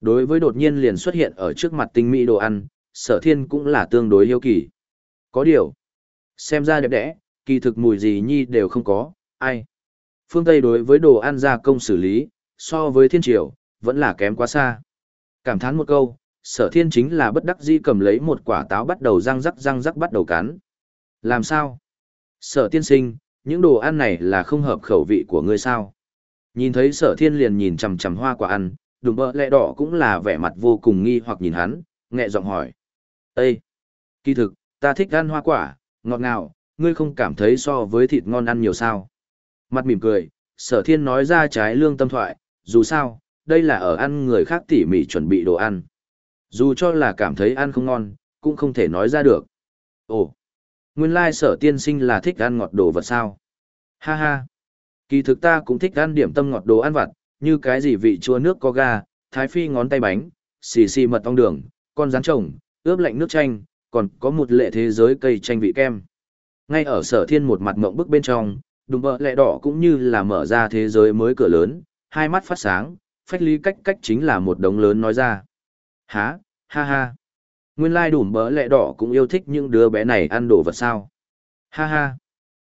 Đối với đột nhiên liền xuất hiện ở trước mặt tinh mỹ đồ ăn, sở thiên cũng là tương đối hiếu kỳ. Có điều, xem ra đẹp đẽ, kỳ thực mùi gì nhi đều không có, ai. Phương Tây đối với đồ ăn gia công xử lý, so với thiên triều, vẫn là kém quá xa. Cảm thán một câu, sở thiên chính là bất đắc dĩ cầm lấy một quả táo bắt đầu răng rắc răng rắc bắt đầu cắn. Làm sao? Sở tiên sinh, những đồ ăn này là không hợp khẩu vị của ngươi sao? Nhìn thấy sở thiên liền nhìn chằm chằm hoa quả ăn, đùm bơ lẹ đỏ cũng là vẻ mặt vô cùng nghi hoặc nhìn hắn, nhẹ giọng hỏi. Ê! Kỳ thực, ta thích ăn hoa quả, ngọt ngào, ngươi không cảm thấy so với thịt ngon ăn nhiều sao? Mặt mỉm cười, sở thiên nói ra trái lương tâm thoại, dù sao, đây là ở ăn người khác tỉ mỉ chuẩn bị đồ ăn. Dù cho là cảm thấy ăn không ngon, cũng không thể nói ra được. Ồ, nguyên lai sở tiên sinh là thích ăn ngọt đồ vật sao? Ha ha, kỳ thực ta cũng thích ăn điểm tâm ngọt đồ ăn vặt, như cái gì vị chua nước có ga, thái phi ngón tay bánh, xì xì mật ong đường, con rán trồng, ướp lạnh nước chanh, còn có một lệ thế giới cây chanh vị kem. Ngay ở sở thiên một mặt mộng bức bên trong, đùm bờ lẹ đỏ cũng như là mở ra thế giới mới cửa lớn, hai mắt phát sáng, phách lý cách cách chính là một đống lớn nói ra. Há, ha ha. Nguyên lai đùm bỡ lẹ đỏ cũng yêu thích những đứa bé này ăn đồ vật sao. Ha ha.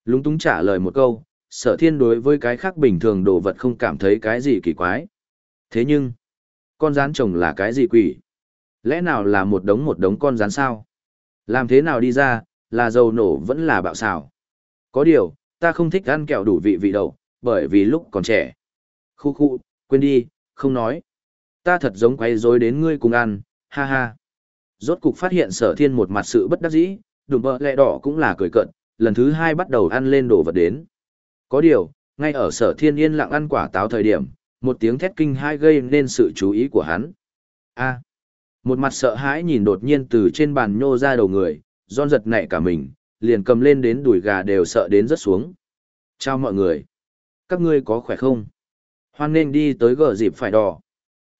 Lúng túng trả lời một câu, sở thiên đối với cái khác bình thường đồ vật không cảm thấy cái gì kỳ quái. Thế nhưng, con rán trồng là cái gì quỷ? Lẽ nào là một đống một đống con rán sao? Làm thế nào đi ra, là dầu nổ vẫn là bạo xào? Có điều, ta không thích ăn kẹo đủ vị vị đậu, bởi vì lúc còn trẻ. Khu khu, quên đi, không nói. Ta thật giống quay rối đến ngươi cùng ăn, ha ha. Rốt cục phát hiện sở thiên một mặt sự bất đắc dĩ, đùm bờ lẹ đỏ cũng là cười cận, lần thứ hai bắt đầu ăn lên đồ vật đến. Có điều, ngay ở sở thiên yên lặng ăn quả táo thời điểm, một tiếng thét kinh hai gây nên sự chú ý của hắn. a một mặt sợ hãi nhìn đột nhiên từ trên bàn nhô ra đầu người, giòn giật nảy cả mình, liền cầm lên đến đùi gà đều sợ đến rất xuống. Chào mọi người. Các ngươi có khỏe không? Hoan nên đi tới gờ dịp phải đỏ.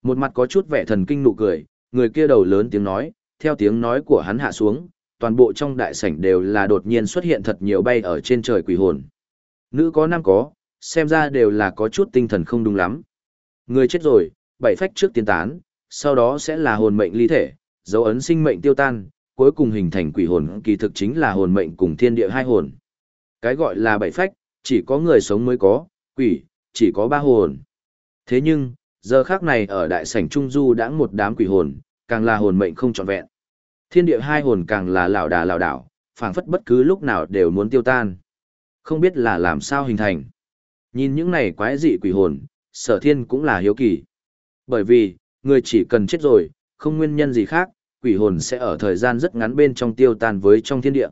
Một mặt có chút vẻ thần kinh nụ cười, người kia đầu lớn tiếng nói, theo tiếng nói của hắn hạ xuống, toàn bộ trong đại sảnh đều là đột nhiên xuất hiện thật nhiều bay ở trên trời quỷ hồn. Nữ có nam có, xem ra đều là có chút tinh thần không đúng lắm. Người chết rồi, bảy phách trước tiên tán, sau đó sẽ là hồn mệnh ly thể, dấu ấn sinh mệnh tiêu tan, cuối cùng hình thành quỷ hồn kỳ thực chính là hồn mệnh cùng thiên địa hai hồn. Cái gọi là bảy phách, chỉ có người sống mới có, quỷ, chỉ có ba hồn. Thế nhưng, giờ khác này ở đại sảnh Trung Du đã một đám quỷ hồn, càng là hồn mệnh không trọn vẹn. Thiên địa hai hồn càng là lão đà lão đảo, phảng phất bất cứ lúc nào đều muốn tiêu tan. Không biết là làm sao hình thành. Nhìn những này quái dị quỷ hồn, sở thiên cũng là hiếu kỳ. Bởi vì, người chỉ cần chết rồi, không nguyên nhân gì khác, quỷ hồn sẽ ở thời gian rất ngắn bên trong tiêu tan với trong thiên địa.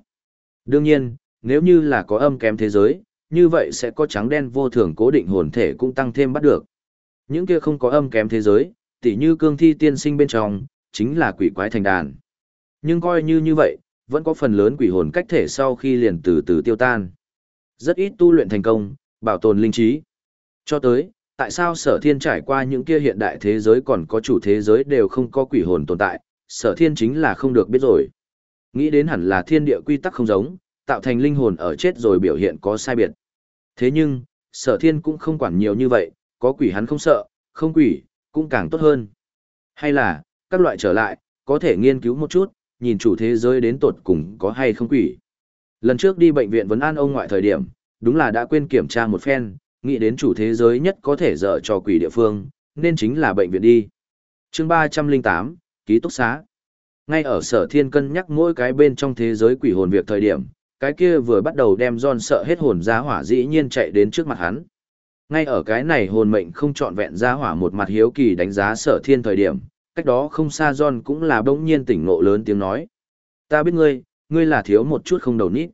Đương nhiên, nếu như là có âm kém thế giới, như vậy sẽ có trắng đen vô thường cố định hồn thể cũng tăng thêm bắt được. Những kia không có âm kém thế giới, tỉ như cương thi tiên sinh bên trong, chính là quỷ quái thành đàn. Nhưng coi như như vậy, vẫn có phần lớn quỷ hồn cách thể sau khi liền từ từ tiêu tan. Rất ít tu luyện thành công, bảo tồn linh trí. Cho tới, tại sao sở thiên trải qua những kia hiện đại thế giới còn có chủ thế giới đều không có quỷ hồn tồn tại, sở thiên chính là không được biết rồi. Nghĩ đến hẳn là thiên địa quy tắc không giống, tạo thành linh hồn ở chết rồi biểu hiện có sai biệt. Thế nhưng, sở thiên cũng không quản nhiều như vậy, có quỷ hắn không sợ, không quỷ, cũng càng tốt hơn. Hay là, các loại trở lại, có thể nghiên cứu một chút, nhìn chủ thế giới đến tột cùng có hay không quỷ. Lần trước đi bệnh viện vấn an ông ngoại thời điểm, đúng là đã quên kiểm tra một phen, nghĩ đến chủ thế giới nhất có thể dở cho quỷ địa phương, nên chính là bệnh viện đi. chương 308, Ký túc xá. Ngay ở sở thiên cân nhắc mỗi cái bên trong thế giới quỷ hồn việc thời điểm, cái kia vừa bắt đầu đem John sợ hết hồn ra hỏa dĩ nhiên chạy đến trước mặt hắn. Ngay ở cái này hồn mệnh không trọn vẹn ra hỏa một mặt hiếu kỳ đánh giá sở thiên thời điểm, cách đó không xa John cũng là bỗng nhiên tỉnh ngộ lớn tiếng nói. Ta biết ngươi, ngươi là thiếu một chút không đầu nít.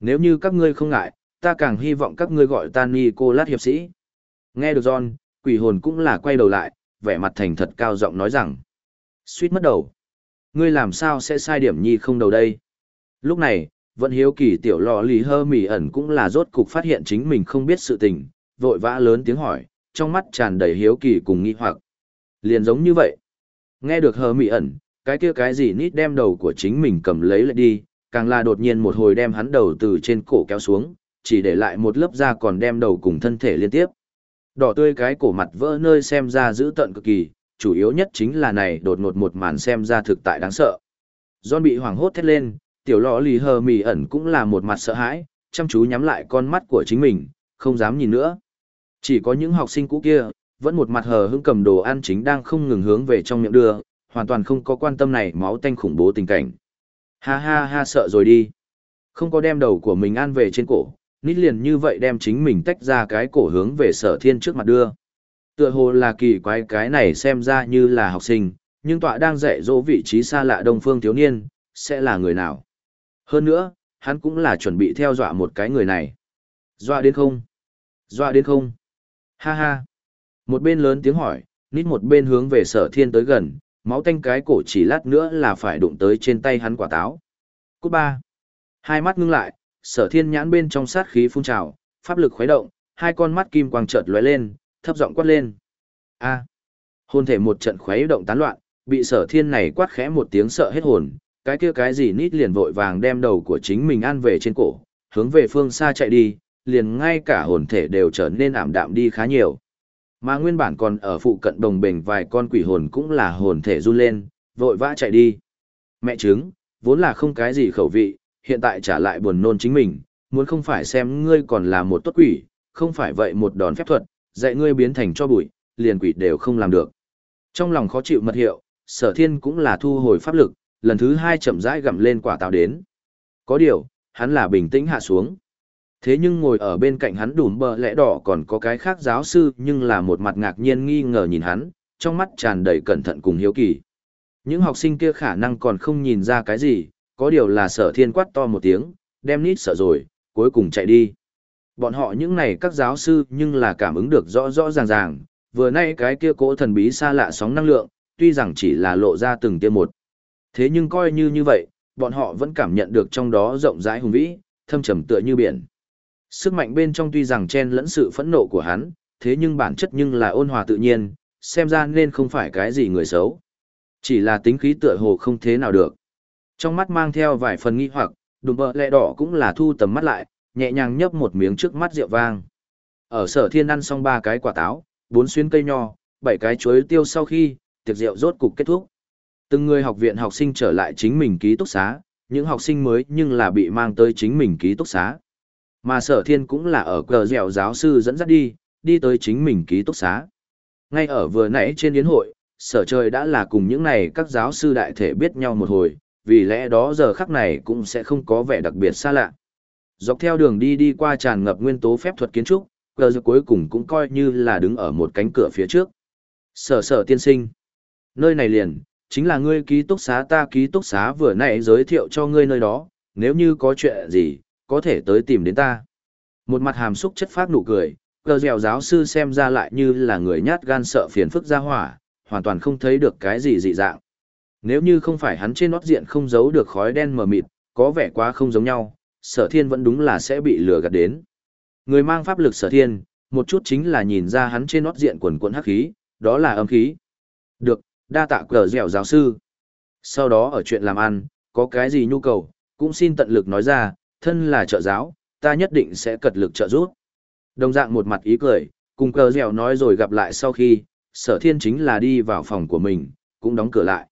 Nếu như các ngươi không ngại, ta càng hy vọng các ngươi gọi ta Nicolas hiệp sĩ. Nghe được John, quỷ hồn cũng là quay đầu lại, vẻ mặt thành thật cao giọng nói rằng. Suýt mất đầu. Ngươi làm sao sẽ sai điểm nhi không đầu đây? Lúc này, vẫn hiếu kỳ tiểu lò lì hơ mỉ ẩn cũng là rốt cục phát hiện chính mình không biết sự tình, vội vã lớn tiếng hỏi, trong mắt tràn đầy hiếu kỳ cùng nghi hoặc. Liền giống như vậy. Nghe được hơ mỉ ẩn, cái kia cái gì nít đem đầu của chính mình cầm lấy lại đi, càng là đột nhiên một hồi đem hắn đầu từ trên cổ kéo xuống, chỉ để lại một lớp da còn đem đầu cùng thân thể liên tiếp. Đỏ tươi cái cổ mặt vỡ nơi xem ra giữ tận cực kỳ, chủ yếu nhất chính là này đột ngột một màn xem ra thực tại đáng sợ. John bị hoảng hốt thét lên, tiểu lọ lì hờ mì ẩn cũng là một mặt sợ hãi, chăm chú nhắm lại con mắt của chính mình, không dám nhìn nữa. Chỉ có những học sinh cũ kia, vẫn một mặt hờ hững cầm đồ ăn chính đang không ngừng hướng về trong miệng đưa, hoàn toàn không có quan tâm này máu tanh khủng bố tình cảnh. Ha ha ha sợ rồi đi. Không có đem đầu của mình an về trên cổ, nít liền như vậy đem chính mình tách ra cái cổ hướng về sở thiên trước mặt đưa. Tựa hồ là kỳ quái cái này xem ra như là học sinh, nhưng tọa đang dạy dỗ vị trí xa lạ đông phương thiếu niên, sẽ là người nào. Hơn nữa, hắn cũng là chuẩn bị theo dọa một cái người này. Dọa đến không? Dọa đến không? Ha ha. Một bên lớn tiếng hỏi, nít một bên hướng về sở thiên tới gần, máu tanh cái cổ chỉ lát nữa là phải đụng tới trên tay hắn quả táo. Cút ba. Hai mắt ngưng lại, sở thiên nhãn bên trong sát khí phun trào, pháp lực khuấy động, hai con mắt kim quang chợt lóe lên, thấp giọng quát lên. A. Hồn thể một trận khuấy động tán loạn, bị sở thiên này quát khẽ một tiếng sợ hết hồn, cái kia cái gì nít liền vội vàng đem đầu của chính mình ăn về trên cổ, hướng về phương xa chạy đi, liền ngay cả hồn thể đều trở nên ảm đạm đi khá nhiều. Mà nguyên bản còn ở phụ cận đồng bình vài con quỷ hồn cũng là hồn thể run lên, vội vã chạy đi. Mẹ trứng, vốn là không cái gì khẩu vị, hiện tại trả lại buồn nôn chính mình, muốn không phải xem ngươi còn là một tốt quỷ, không phải vậy một đòn phép thuật, dạy ngươi biến thành cho bụi, liền quỷ đều không làm được. Trong lòng khó chịu mật hiệu, sở thiên cũng là thu hồi pháp lực, lần thứ hai chậm rãi gặm lên quả táo đến. Có điều, hắn là bình tĩnh hạ xuống. Thế nhưng ngồi ở bên cạnh hắn đùm bờ lẽ đỏ còn có cái khác giáo sư nhưng là một mặt ngạc nhiên nghi ngờ nhìn hắn, trong mắt tràn đầy cẩn thận cùng hiếu kỳ. Những học sinh kia khả năng còn không nhìn ra cái gì, có điều là sở thiên quát to một tiếng, đem nít sợ rồi, cuối cùng chạy đi. Bọn họ những này các giáo sư nhưng là cảm ứng được rõ rõ ràng ràng, vừa nay cái kia cỗ thần bí xa lạ sóng năng lượng, tuy rằng chỉ là lộ ra từng tia một. Thế nhưng coi như như vậy, bọn họ vẫn cảm nhận được trong đó rộng rãi hùng vĩ, thâm trầm tựa như biển. Sức mạnh bên trong tuy rằng chen lẫn sự phẫn nộ của hắn, thế nhưng bản chất nhưng là ôn hòa tự nhiên, xem ra nên không phải cái gì người xấu. Chỉ là tính khí tựa hồ không thế nào được. Trong mắt mang theo vài phần nghi hoặc, đùm bờ lẹ đỏ cũng là thu tầm mắt lại, nhẹ nhàng nhấp một miếng trước mắt rượu vang. Ở sở thiên ăn xong ba cái quả táo, bốn xuyên cây nho, bảy cái chuối tiêu sau khi, tiệc rượu rốt cục kết thúc. Từng người học viện học sinh trở lại chính mình ký túc xá, những học sinh mới nhưng là bị mang tới chính mình ký túc xá. Mà sở thiên cũng là ở cờ dẻo giáo sư dẫn dắt đi, đi tới chính mình ký túc xá. Ngay ở vừa nãy trên yến hội, sở trời đã là cùng những này các giáo sư đại thể biết nhau một hồi, vì lẽ đó giờ khắc này cũng sẽ không có vẻ đặc biệt xa lạ. Dọc theo đường đi đi qua tràn ngập nguyên tố phép thuật kiến trúc, cờ giờ cuối cùng cũng coi như là đứng ở một cánh cửa phía trước. Sở sở tiên sinh. Nơi này liền, chính là ngươi ký túc xá ta ký túc xá vừa nãy giới thiệu cho ngươi nơi đó, nếu như có chuyện gì, có thể tới tìm đến ta. Một mặt hàm xúc chất phát nụ cười, cờ dẻo giáo sư xem ra lại như là người nhát gan sợ phiền phức ra hỏa, hoàn toàn không thấy được cái gì dị dạng. Nếu như không phải hắn trên nót diện không giấu được khói đen mờ mịt, có vẻ quá không giống nhau, sở thiên vẫn đúng là sẽ bị lừa gạt đến. Người mang pháp lực sở thiên, một chút chính là nhìn ra hắn trên nót diện quần quần hắc khí, đó là âm khí. Được, đa tạ cờ dẻo giáo sư. Sau đó ở chuyện làm ăn, có cái gì nhu cầu, cũng xin tận lực nói ra, thân là trợ giáo, ta nhất định sẽ cật lực trợ giúp. Đồng dạng một mặt ý cười, cùng cờ dẻo nói rồi gặp lại sau khi, sở thiên chính là đi vào phòng của mình, cũng đóng cửa lại.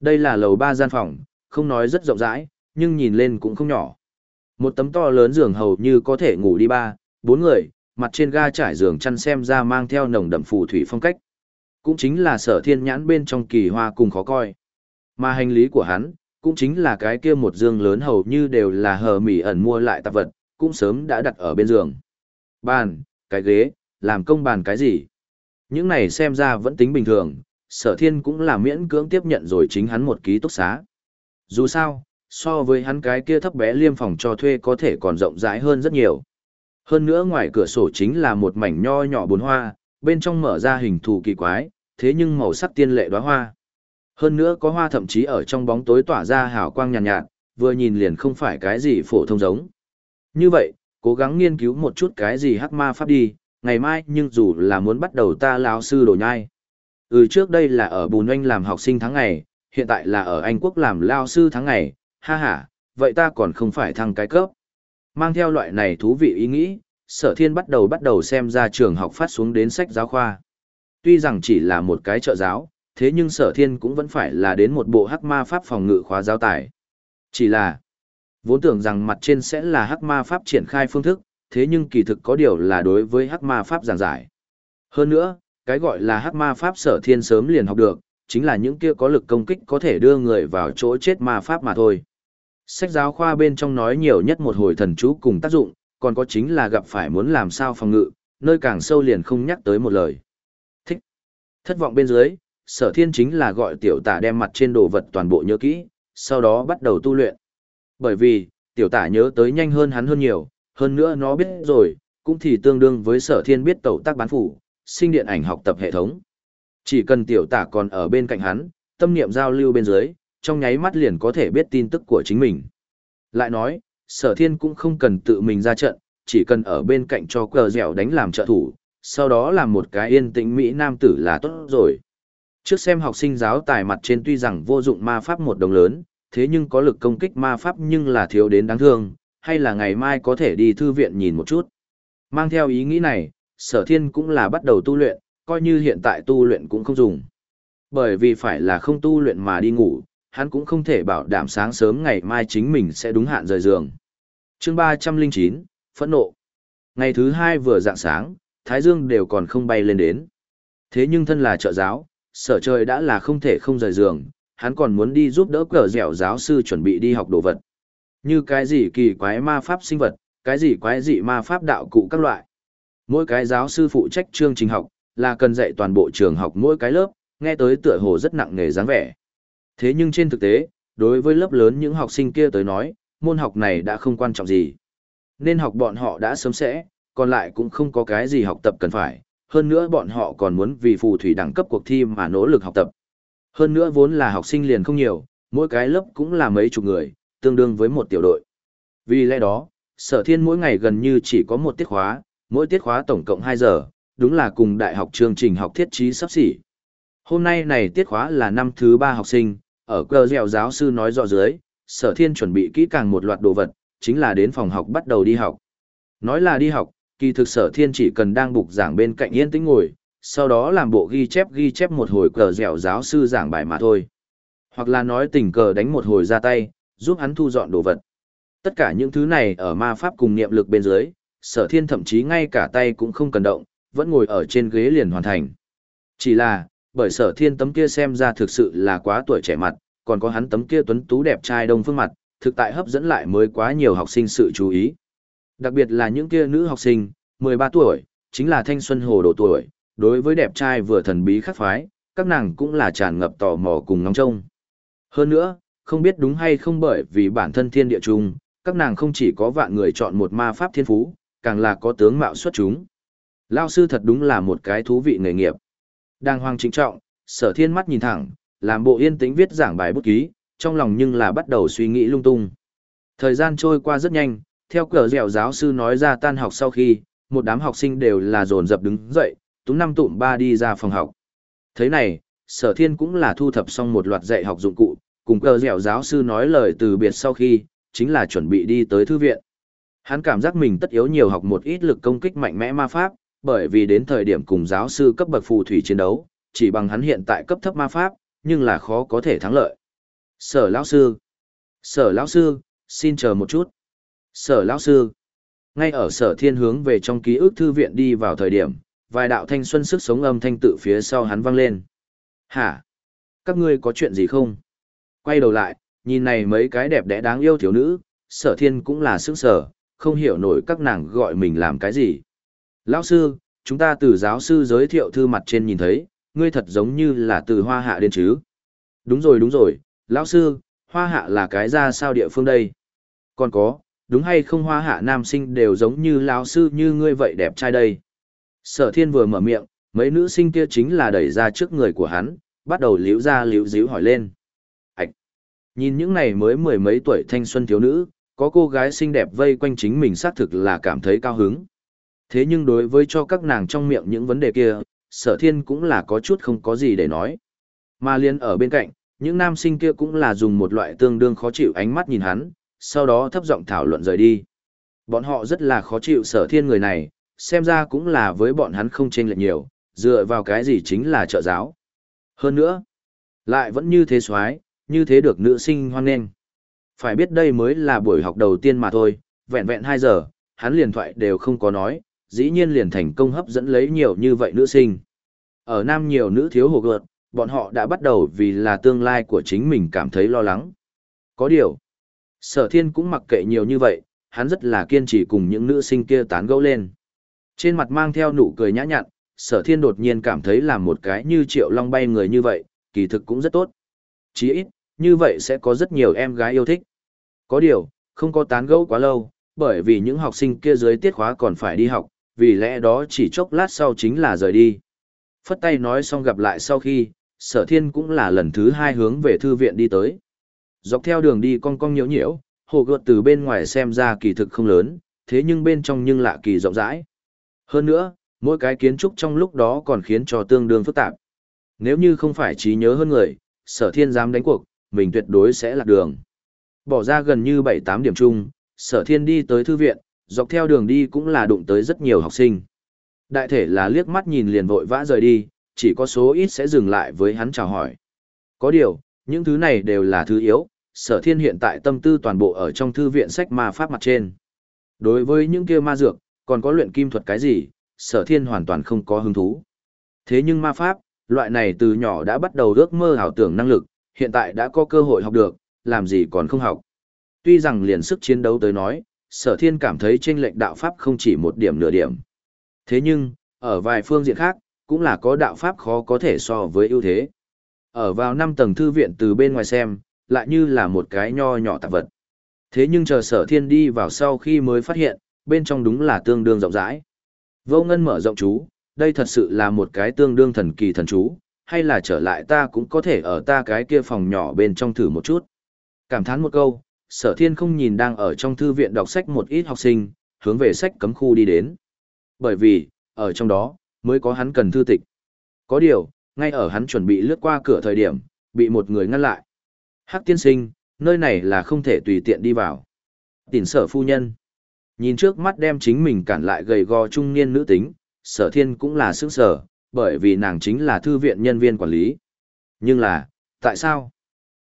Đây là lầu ba gian phòng, không nói rất rộng rãi, nhưng nhìn lên cũng không nhỏ. Một tấm to lớn giường hầu như có thể ngủ đi ba, bốn người, mặt trên ga trải giường chăn xem ra mang theo nồng đậm phù thủy phong cách. Cũng chính là sở thiên nhãn bên trong kỳ hoa cùng khó coi. Mà hành lý của hắn, cũng chính là cái kia một dương lớn hầu như đều là hờ mỉ ẩn mua lại tạp vật, cũng sớm đã đặt ở bên giường. Bàn, cái ghế, làm công bàn cái gì? Những này xem ra vẫn tính bình thường, sở thiên cũng là miễn cưỡng tiếp nhận rồi chính hắn một ký túc xá. Dù sao, so với hắn cái kia thấp bé liêm phòng cho thuê có thể còn rộng rãi hơn rất nhiều. Hơn nữa ngoài cửa sổ chính là một mảnh nho nhỏ bốn hoa, bên trong mở ra hình thù kỳ quái, thế nhưng màu sắc tiên lệ đóa hoa. Hơn nữa có hoa thậm chí ở trong bóng tối tỏa ra hào quang nhàn nhạt, nhạt, vừa nhìn liền không phải cái gì phổ thông giống. Như vậy, cố gắng nghiên cứu một chút cái gì hắc ma pháp đi, ngày mai nhưng dù là muốn bắt đầu ta lão sư đồ nhai. Ừ trước đây là ở Bùn Anh làm học sinh tháng ngày, hiện tại là ở Anh Quốc làm lao sư tháng ngày, ha ha, vậy ta còn không phải thăng cái cấp. Mang theo loại này thú vị ý nghĩ, sở thiên bắt đầu bắt đầu xem ra trường học phát xuống đến sách giáo khoa. Tuy rằng chỉ là một cái trợ giáo, Thế nhưng sở thiên cũng vẫn phải là đến một bộ hắc ma pháp phòng ngự khóa giáo tài. Chỉ là, vốn tưởng rằng mặt trên sẽ là hắc ma pháp triển khai phương thức, thế nhưng kỳ thực có điều là đối với hắc ma pháp giảng giải. Hơn nữa, cái gọi là hắc ma pháp sở thiên sớm liền học được, chính là những kia có lực công kích có thể đưa người vào chỗ chết ma pháp mà thôi. Sách giáo khoa bên trong nói nhiều nhất một hồi thần chú cùng tác dụng, còn có chính là gặp phải muốn làm sao phòng ngự, nơi càng sâu liền không nhắc tới một lời. Thích. Thất vọng bên dưới, sở thiên chính là gọi tiểu tả đem mặt trên đồ vật toàn bộ nhớ kỹ, sau đó bắt đầu tu luyện. Bởi vì, tiểu tả nhớ tới nhanh hơn hắn hơn nhiều, hơn nữa nó biết rồi, cũng thì tương đương với sở thiên biết tẩu tác bán phủ, sinh điện ảnh học tập hệ thống. Chỉ cần tiểu tả còn ở bên cạnh hắn, tâm niệm giao lưu bên dưới, trong nháy mắt liền có thể biết tin tức của chính mình. Lại nói, sở thiên cũng không cần tự mình ra trận, chỉ cần ở bên cạnh cho cờ dẻo đánh làm trợ thủ, sau đó làm một cái yên tĩnh Mỹ Nam tử là tốt rồi. Trước xem học sinh giáo tài mặt trên tuy rằng vô dụng ma pháp một đồng lớn, thế nhưng có lực công kích ma pháp nhưng là thiếu đến đáng thương, hay là ngày mai có thể đi thư viện nhìn một chút. Mang theo ý nghĩ này, sở thiên cũng là bắt đầu tu luyện, coi như hiện tại tu luyện cũng không dùng. Bởi vì phải là không tu luyện mà đi ngủ, hắn cũng không thể bảo đảm sáng sớm ngày mai chính mình sẽ đúng hạn rời giường. chương 309, Phẫn nộ. Ngày thứ hai vừa dạng sáng, Thái Dương đều còn không bay lên đến. Thế nhưng thân là trợ giáo, sở trời đã là không thể không rời giường, hắn còn muốn đi giúp đỡ cờ dẻo giáo sư chuẩn bị đi học đồ vật. Như cái gì kỳ quái ma pháp sinh vật, cái gì quái dị ma pháp đạo cụ các loại. Mỗi cái giáo sư phụ trách chương trình học, là cần dạy toàn bộ trường học mỗi cái lớp, nghe tới tựa hồ rất nặng nề dáng vẻ. Thế nhưng trên thực tế, đối với lớp lớn những học sinh kia tới nói, môn học này đã không quan trọng gì. Nên học bọn họ đã sớm sẽ, còn lại cũng không có cái gì học tập cần phải, hơn nữa bọn họ còn muốn vì phù thủy đẳng cấp cuộc thi mà nỗ lực học tập. Hơn nữa vốn là học sinh liền không nhiều, mỗi cái lớp cũng là mấy chục người, tương đương với một tiểu đội. Vì lẽ đó, sở thiên mỗi ngày gần như chỉ có một tiết khóa, mỗi tiết khóa tổng cộng 2 giờ, đúng là cùng đại học chương trình học thiết trí sắp xỉ. Hôm nay này tiết khóa là năm thứ 3 học sinh, ở cơ dẻo giáo sư nói rõ dưới, sở thiên chuẩn bị kỹ càng một loạt đồ vật, chính là đến phòng học bắt đầu đi học. Nói là đi học, kỳ thực sở thiên chỉ cần đang bục giảng bên cạnh yên tĩnh ngồi, sau đó làm bộ ghi chép ghi chép một hồi cờ dẻo giáo sư giảng bài mà thôi. Hoặc là nói tình cờ đánh một hồi ra tay, giúp hắn thu dọn đồ vật. Tất cả những thứ này ở ma pháp cùng niệm lực bên dưới, sở thiên thậm chí ngay cả tay cũng không cần động, vẫn ngồi ở trên ghế liền hoàn thành. Chỉ là, bởi sở thiên tấm kia xem ra thực sự là quá tuổi trẻ mặt, còn có hắn tấm kia tuấn tú đẹp trai đông phương mặt, thực tại hấp dẫn lại mới quá nhiều học sinh sự chú ý. Đặc biệt là những kia nữ học sinh, 13 tuổi, chính là thanh xuân hồ độ tuổi, đối với đẹp trai vừa thần bí khắc phái, các nàng cũng là tràn ngập tò mò cùng ngóng trông. Hơn nữa, không biết đúng hay không bởi vì bản thân thiên địa chung, các nàng không chỉ có vạn người chọn một ma pháp thiên phú, càng là có tướng mạo xuất chúng. Lao sư thật đúng là một cái thú vị nghề nghiệp. Đang hoang trịnh trọng, sở thiên mắt nhìn thẳng, làm bộ yên tĩnh viết giảng bài bút ký, trong lòng nhưng là bắt đầu suy nghĩ lung tung. Thời gian trôi qua rất nhanh, theo cờ dẻo giáo sư nói ra tan học sau khi, một đám học sinh đều là dồn dập đứng dậy, túng năm tụm ba đi ra phòng học. Thế này, sở thiên cũng là thu thập xong một loạt dạy học dụng cụ, cùng cờ dẻo giáo sư nói lời từ biệt sau khi, chính là chuẩn bị đi tới thư viện. Hắn cảm giác mình tất yếu nhiều học một ít lực công kích mạnh mẽ ma pháp, bởi vì đến thời điểm cùng giáo sư cấp bậc phù thủy chiến đấu, chỉ bằng hắn hiện tại cấp thấp ma pháp, nhưng là khó có thể thắng lợi. Sở lão sư. Sở lão sư, xin chờ một chút. Sở lão sư. Ngay ở sở thiên hướng về trong ký ức thư viện đi vào thời điểm, vài đạo thanh xuân sức sống âm thanh tự phía sau hắn vang lên. Hả? Các ngươi có chuyện gì không? Quay đầu lại, nhìn này mấy cái đẹp đẽ đáng yêu thiếu nữ, sở thiên cũng là sững sở, không hiểu nổi các nàng gọi mình làm cái gì. Lão sư, chúng ta từ giáo sư giới thiệu thư mặt trên nhìn thấy, ngươi thật giống như là từ hoa hạ đến chứ. Đúng rồi đúng rồi, lão sư, hoa hạ là cái ra sao địa phương đây? Còn có, đúng hay không hoa hạ nam sinh đều giống như lão sư như ngươi vậy đẹp trai đây? Sở thiên vừa mở miệng, mấy nữ sinh kia chính là đẩy ra trước người của hắn, bắt đầu liễu ra liễu díu hỏi lên. Ảch! Nhìn những này mới mười mấy tuổi thanh xuân thiếu nữ, có cô gái xinh đẹp vây quanh chính mình xác thực là cảm thấy cao hứng. Thế nhưng đối với cho các nàng trong miệng những vấn đề kia, sở thiên cũng là có chút không có gì để nói. Mà liên ở bên cạnh, những nam sinh kia cũng là dùng một loại tương đương khó chịu ánh mắt nhìn hắn, sau đó thấp giọng thảo luận rời đi. Bọn họ rất là khó chịu sở thiên người này, xem ra cũng là với bọn hắn không chênh lệch nhiều, dựa vào cái gì chính là trợ giáo. Hơn nữa, lại vẫn như thế xoái, như thế được nữ sinh hoan nghênh. Phải biết đây mới là buổi học đầu tiên mà thôi, vẹn vẹn 2 giờ, hắn liền thoại đều không có nói, dĩ nhiên liền thành công hấp dẫn lấy nhiều như vậy nữ sinh. Ở Nam nhiều nữ thiếu hồ gợt, bọn họ đã bắt đầu vì là tương lai của chính mình cảm thấy lo lắng. Có điều, sở thiên cũng mặc kệ nhiều như vậy, hắn rất là kiên trì cùng những nữ sinh kia tán gẫu lên. Trên mặt mang theo nụ cười nhã nhặn, sở thiên đột nhiên cảm thấy làm một cái như triệu long bay người như vậy, kỳ thực cũng rất tốt. Chỉ ít, như vậy sẽ có rất nhiều em gái yêu thích. Có điều, không có tán gẫu quá lâu, bởi vì những học sinh kia dưới tiết khóa còn phải đi học, vì lẽ đó chỉ chốc lát sau chính là rời đi. Phất tay nói xong gặp lại sau khi, sở thiên cũng là lần thứ hai hướng về thư viện đi tới. Dọc theo đường đi cong cong nhiễu nhiễu, hồ gợt từ bên ngoài xem ra kỳ thực không lớn, thế nhưng bên trong nhưng lạ kỳ rộng rãi. Hơn nữa, mỗi cái kiến trúc trong lúc đó còn khiến cho tương đương phức tạp. Nếu như không phải trí nhớ hơn người, sở thiên dám đánh cuộc, mình tuyệt đối sẽ lạc đường. Bỏ ra gần như 7-8 điểm chung, sở thiên đi tới thư viện, dọc theo đường đi cũng là đụng tới rất nhiều học sinh. Đại thể là liếc mắt nhìn liền vội vã rời đi, chỉ có số ít sẽ dừng lại với hắn chào hỏi. Có điều, những thứ này đều là thứ yếu, sở thiên hiện tại tâm tư toàn bộ ở trong thư viện sách ma pháp mặt trên. Đối với những kia ma dược, còn có luyện kim thuật cái gì, sở thiên hoàn toàn không có hứng thú. Thế nhưng ma pháp, loại này từ nhỏ đã bắt đầu ước mơ ảo tưởng năng lực, hiện tại đã có cơ hội học được, làm gì còn không học. Tuy rằng liền sức chiến đấu tới nói, sở thiên cảm thấy trên lệch đạo pháp không chỉ một điểm nửa điểm. Thế nhưng, ở vài phương diện khác, cũng là có đạo pháp khó có thể so với ưu thế. Ở vào năm tầng thư viện từ bên ngoài xem, lại như là một cái nho nhỏ tạp vật. Thế nhưng chờ sở thiên đi vào sau khi mới phát hiện, bên trong đúng là tương đương rộng rãi. Vô ngân mở rộng chú, đây thật sự là một cái tương đương thần kỳ thần chú, hay là trở lại ta cũng có thể ở ta cái kia phòng nhỏ bên trong thử một chút. Cảm thán một câu, sở thiên không nhìn đang ở trong thư viện đọc sách một ít học sinh, hướng về sách cấm khu đi đến. Bởi vì, ở trong đó, mới có hắn cần thư tịch. Có điều, ngay ở hắn chuẩn bị lướt qua cửa thời điểm, bị một người ngăn lại. Hắc tiên sinh, nơi này là không thể tùy tiện đi vào. Tỉnh sở phu nhân. Nhìn trước mắt đem chính mình cản lại gầy gò trung niên nữ tính, sở thiên cũng là sướng sở, bởi vì nàng chính là thư viện nhân viên quản lý. Nhưng là, tại sao?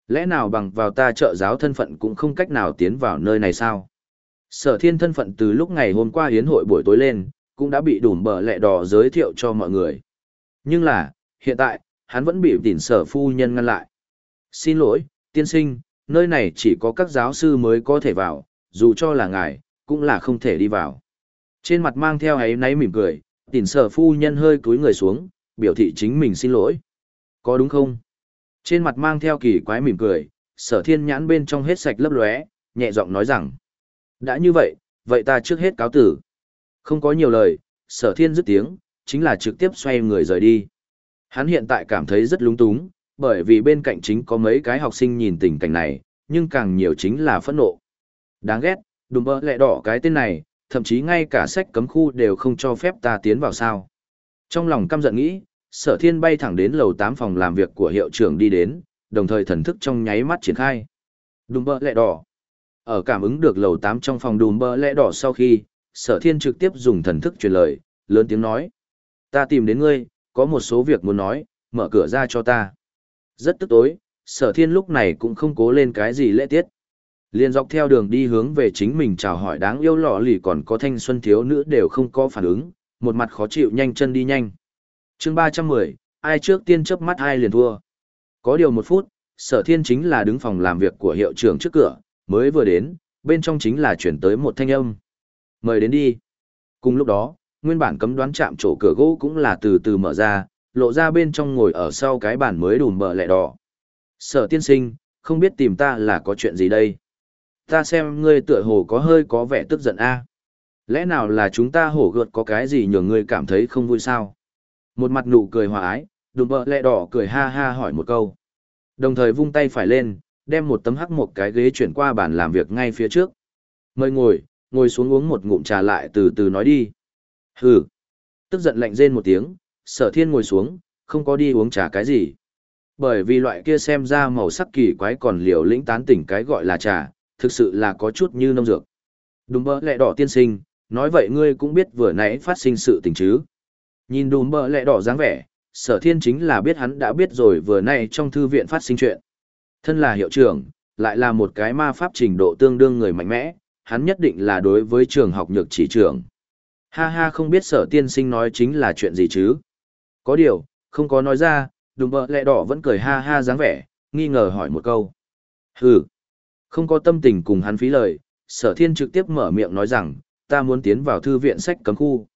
Lẽ nào bằng vào ta trợ giáo thân phận cũng không cách nào tiến vào nơi này sao? Sở thiên thân phận từ lúc ngày hôm qua hiến hội buổi tối lên, cũng đã bị đủ bờ lẹ đỏ giới thiệu cho mọi người. Nhưng là, hiện tại, hắn vẫn bị tỉnh sở phu nhân ngăn lại. Xin lỗi, tiên sinh, nơi này chỉ có các giáo sư mới có thể vào, dù cho là ngài, cũng là không thể đi vào. Trên mặt mang theo ấy náy mỉm cười, tỉnh sở phu nhân hơi cúi người xuống, biểu thị chính mình xin lỗi. Có đúng không? Trên mặt mang theo kỳ quái mỉm cười, sở thiên nhãn bên trong hết sạch lấp lóe, nhẹ giọng nói rằng. Đã như vậy, vậy ta trước hết cáo tử. Không có nhiều lời, sở thiên dứt tiếng, chính là trực tiếp xoay người rời đi. Hắn hiện tại cảm thấy rất lúng túng, bởi vì bên cạnh chính có mấy cái học sinh nhìn tình cảnh này, nhưng càng nhiều chính là phẫn nộ. Đáng ghét, đùm bơ lẹ đỏ cái tên này, thậm chí ngay cả sách cấm khu đều không cho phép ta tiến vào sao. Trong lòng căm giận nghĩ, sở thiên bay thẳng đến lầu 8 phòng làm việc của hiệu trưởng đi đến, đồng thời thần thức trong nháy mắt triển khai. Đùm bơ lẹ đỏ. Ở cảm ứng được lầu 8 trong phòng đùm bơ lẹ đỏ sau khi, sở thiên trực tiếp dùng thần thức truyền lời, lớn tiếng nói. Ta tìm đến ngươi, có một số việc muốn nói, mở cửa ra cho ta. Rất tức tối, sở thiên lúc này cũng không cố lên cái gì lễ tiết. Liên dọc theo đường đi hướng về chính mình chào hỏi đáng yêu lọ lì còn có thanh xuân thiếu nữ đều không có phản ứng, một mặt khó chịu nhanh chân đi nhanh. chương 310, ai trước tiên chớp mắt ai liền thua. Có điều một phút, sở thiên chính là đứng phòng làm việc của hiệu trưởng trước cửa, mới vừa đến, bên trong chính là chuyển tới một thanh âm. Mời đến đi. Cùng lúc đó, nguyên bản cấm đoán chạm chỗ cửa gỗ cũng là từ từ mở ra, lộ ra bên trong ngồi ở sau cái bàn mới đùm bờ lẹ đỏ. Sở tiên sinh, không biết tìm ta là có chuyện gì đây? Ta xem ngươi tựa hồ có hơi có vẻ tức giận a. Lẽ nào là chúng ta hổ gợt có cái gì nhường ngươi cảm thấy không vui sao? Một mặt nụ cười hòa ái, đùm bờ lẹ đỏ cười ha ha hỏi một câu. Đồng thời vung tay phải lên, đem một tấm hắc một cái ghế chuyển qua bàn làm việc ngay phía trước. Mời ngồi, ngồi xuống uống một ngụm trà lại từ từ nói đi. Hừ. Tức giận lạnh rên một tiếng, sở thiên ngồi xuống, không có đi uống trà cái gì. Bởi vì loại kia xem ra màu sắc kỳ quái còn liều lĩnh tán tỉnh cái gọi là trà, thực sự là có chút như nông dược. Đúng bỡ lẹ đỏ tiên sinh, nói vậy ngươi cũng biết vừa nãy phát sinh sự tình chứ. Nhìn đùm bỡ lẹ đỏ dáng vẻ, sở thiên chính là biết hắn đã biết rồi vừa nay trong thư viện phát sinh chuyện. Thân là hiệu trưởng, lại là một cái ma pháp trình độ tương đương người mạnh mẽ, hắn nhất định là đối với trường học nhược chỉ trưởng. Ha ha không biết sở tiên sinh nói chính là chuyện gì chứ. Có điều, không có nói ra, đùm bợ lẹ đỏ vẫn cười ha ha dáng vẻ, nghi ngờ hỏi một câu. Hừ, không có tâm tình cùng hắn phí lời, sở thiên trực tiếp mở miệng nói rằng, ta muốn tiến vào thư viện sách cấm khu.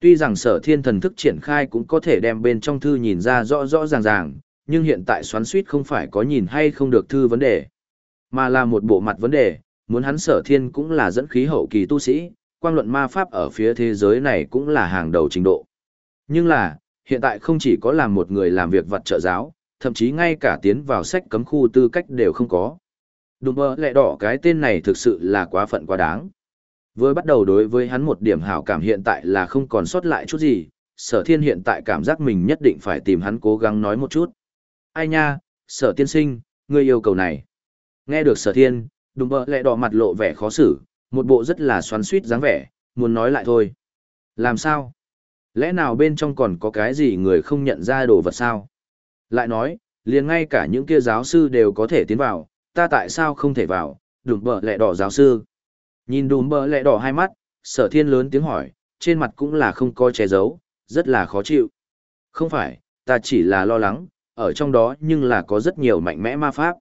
Tuy rằng sở thiên thần thức triển khai cũng có thể đem bên trong thư nhìn ra rõ rõ ràng ràng, nhưng hiện tại xoắn suýt không phải có nhìn hay không được thư vấn đề, mà là một bộ mặt vấn đề, muốn hắn sở thiên cũng là dẫn khí hậu kỳ tu sĩ, quang luận ma pháp ở phía thế giới này cũng là hàng đầu trình độ. Nhưng là, hiện tại không chỉ có làm một người làm việc vật trợ giáo, thậm chí ngay cả tiến vào sách cấm khu tư cách đều không có. Đùm bơ lẹ đỏ cái tên này thực sự là quá phận quá đáng. Với bắt đầu đối với hắn một điểm hảo cảm hiện tại là không còn sót lại chút gì, sở thiên hiện tại cảm giác mình nhất định phải tìm hắn cố gắng nói một chút. Ai nha, sở tiên sinh, ngươi yêu cầu này. Nghe được sở thiên, đùm bơ lẹ đỏ mặt lộ vẻ khó xử, một bộ rất là xoắn suýt dáng vẻ, muốn nói lại thôi. Làm sao? Lẽ nào bên trong còn có cái gì người không nhận ra đồ vật sao? Lại nói, liền ngay cả những kia giáo sư đều có thể tiến vào, ta tại sao không thể vào, đùm bờ lẹ đỏ giáo sư. Nhìn đùm bờ lẹ đỏ hai mắt, sở thiên lớn tiếng hỏi, trên mặt cũng là không có che giấu, rất là khó chịu. Không phải, ta chỉ là lo lắng, ở trong đó nhưng là có rất nhiều mạnh mẽ ma pháp.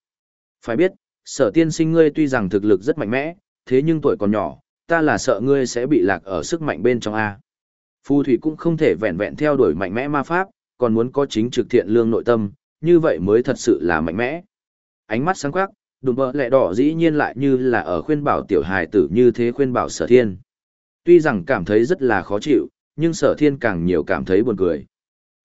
Phải biết, sở tiên sinh ngươi tuy rằng thực lực rất mạnh mẽ, thế nhưng tuổi còn nhỏ, ta là sợ ngươi sẽ bị lạc ở sức mạnh bên trong A. Phù thủy cũng không thể vẹn vẹn theo đuổi mạnh mẽ ma pháp, còn muốn có chính trực thiện lương nội tâm, như vậy mới thật sự là mạnh mẽ. Ánh mắt sáng quắc, đùm bờ lẹ đỏ dĩ nhiên lại như là ở khuyên bảo tiểu hài tử như thế khuyên bảo sở thiên. Tuy rằng cảm thấy rất là khó chịu, nhưng sở thiên càng nhiều cảm thấy buồn cười.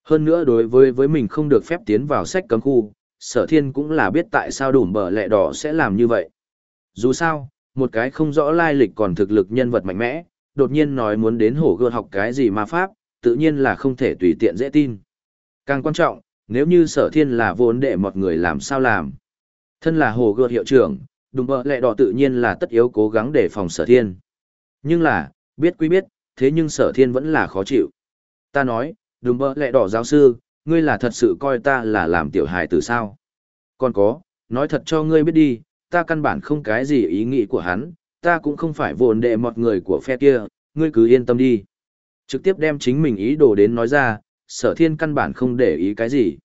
Hơn nữa đối với với mình không được phép tiến vào sách cấm khu, sở thiên cũng là biết tại sao đùm bờ lẹ đỏ sẽ làm như vậy. Dù sao, một cái không rõ lai lịch còn thực lực nhân vật mạnh mẽ, đột nhiên nói muốn đến hổ gươm học cái gì ma pháp, tự nhiên là không thể tùy tiện dễ tin. Càng quan trọng, nếu như sở thiên là vốn đệ một người làm sao làm. Thân là hồ gươm hiệu trưởng, đúng bờ lẹ đỏ tự nhiên là tất yếu cố gắng để phòng sở thiên. Nhưng là, biết quý biết, thế nhưng sở thiên vẫn là khó chịu. Ta nói, đúng bờ lẹ đỏ giáo sư, ngươi là thật sự coi ta là làm tiểu hài từ sao. Còn có, nói thật cho ngươi biết đi, ta căn bản không cái gì ý nghĩ của hắn, ta cũng không phải vồn đệ một người của phe kia, ngươi cứ yên tâm đi. Trực tiếp đem chính mình ý đồ đến nói ra, sở thiên căn bản không để ý cái gì.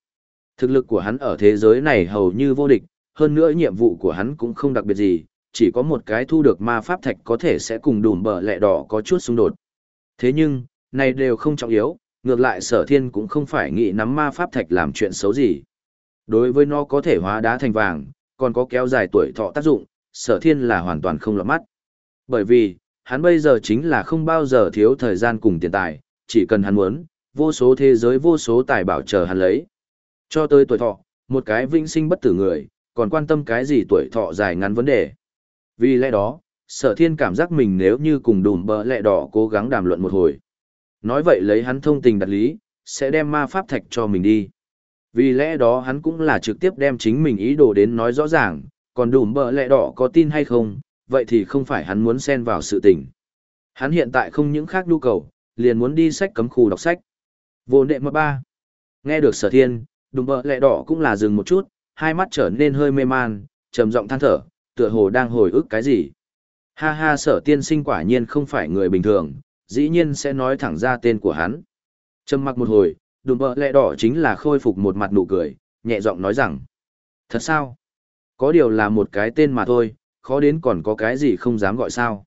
Thực lực của hắn ở thế giới này hầu như vô địch, hơn nữa nhiệm vụ của hắn cũng không đặc biệt gì, chỉ có một cái thu được ma pháp thạch có thể sẽ cùng đùm bờ lẹ đỏ có chút xung đột. Thế nhưng, này đều không trọng yếu, ngược lại sở thiên cũng không phải nghĩ nắm ma pháp thạch làm chuyện xấu gì. Đối với nó có thể hóa đá thành vàng, còn có kéo dài tuổi thọ tác dụng, sở thiên là hoàn toàn không lọt mắt. Bởi vì, hắn bây giờ chính là không bao giờ thiếu thời gian cùng tiền tài, chỉ cần hắn muốn, vô số thế giới vô số tài bảo chờ hắn lấy. Cho tới tuổi thọ, một cái vinh sinh bất tử người, còn quan tâm cái gì tuổi thọ dài ngắn vấn đề. Vì lẽ đó, sở thiên cảm giác mình nếu như cùng đùm bờ lẹ đỏ cố gắng đàm luận một hồi. Nói vậy lấy hắn thông tình đặt lý, sẽ đem ma pháp thạch cho mình đi. Vì lẽ đó hắn cũng là trực tiếp đem chính mình ý đồ đến nói rõ ràng, còn đùm bờ lẹ đỏ có tin hay không, vậy thì không phải hắn muốn xen vào sự tình. Hắn hiện tại không những khác nhu cầu, liền muốn đi sách cấm khu đọc sách. Vô nệ mập ba. Nghe được sở thiên, đùm bờ lẹ đỏ cũng là dừng một chút, hai mắt trở nên hơi mê man, trầm giọng than thở, tựa hồ đang hồi ức cái gì. Ha ha sở tiên sinh quả nhiên không phải người bình thường, dĩ nhiên sẽ nói thẳng ra tên của hắn. Trầm mặc một hồi, đùm bờ lẹ đỏ chính là khôi phục một mặt nụ cười, nhẹ giọng nói rằng. Thật sao? Có điều là một cái tên mà thôi, khó đến còn có cái gì không dám gọi sao.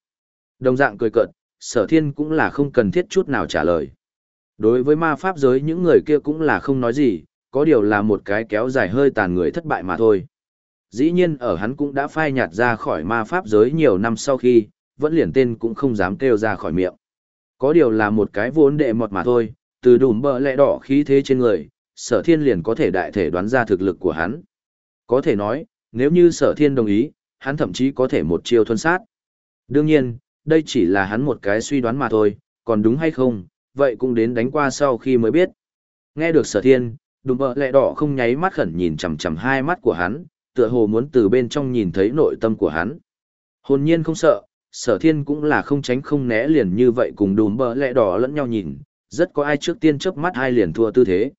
Đồng dạng cười cợt, sở thiên cũng là không cần thiết chút nào trả lời. Đối với ma pháp giới những người kia cũng là không nói gì, có điều là một cái kéo dài hơi tàn người thất bại mà thôi. Dĩ nhiên ở hắn cũng đã phai nhạt ra khỏi ma pháp giới nhiều năm sau khi, vẫn liền tên cũng không dám kêu ra khỏi miệng. Có điều là một cái vốn đệ mọt mà thôi, từ đùm bờ lẹ đỏ khí thế trên người, sở thiên liền có thể đại thể đoán ra thực lực của hắn. Có thể nói, nếu như sở thiên đồng ý, hắn thậm chí có thể một chiêu thuân sát. Đương nhiên, đây chỉ là hắn một cái suy đoán mà thôi, còn đúng hay không, vậy cũng đến đánh qua sau khi mới biết. Nghe được sở thiên, đùm bờ lẹ đỏ không nháy mắt khẩn nhìn chằm chằm hai mắt của hắn, tựa hồ muốn từ bên trong nhìn thấy nội tâm của hắn. Hồn nhiên không sợ, sở thiên cũng là không tránh không né liền như vậy cùng đùm bờ lẹ đỏ lẫn nhau nhìn, rất có ai trước tiên chớp mắt hai liền thua tư thế.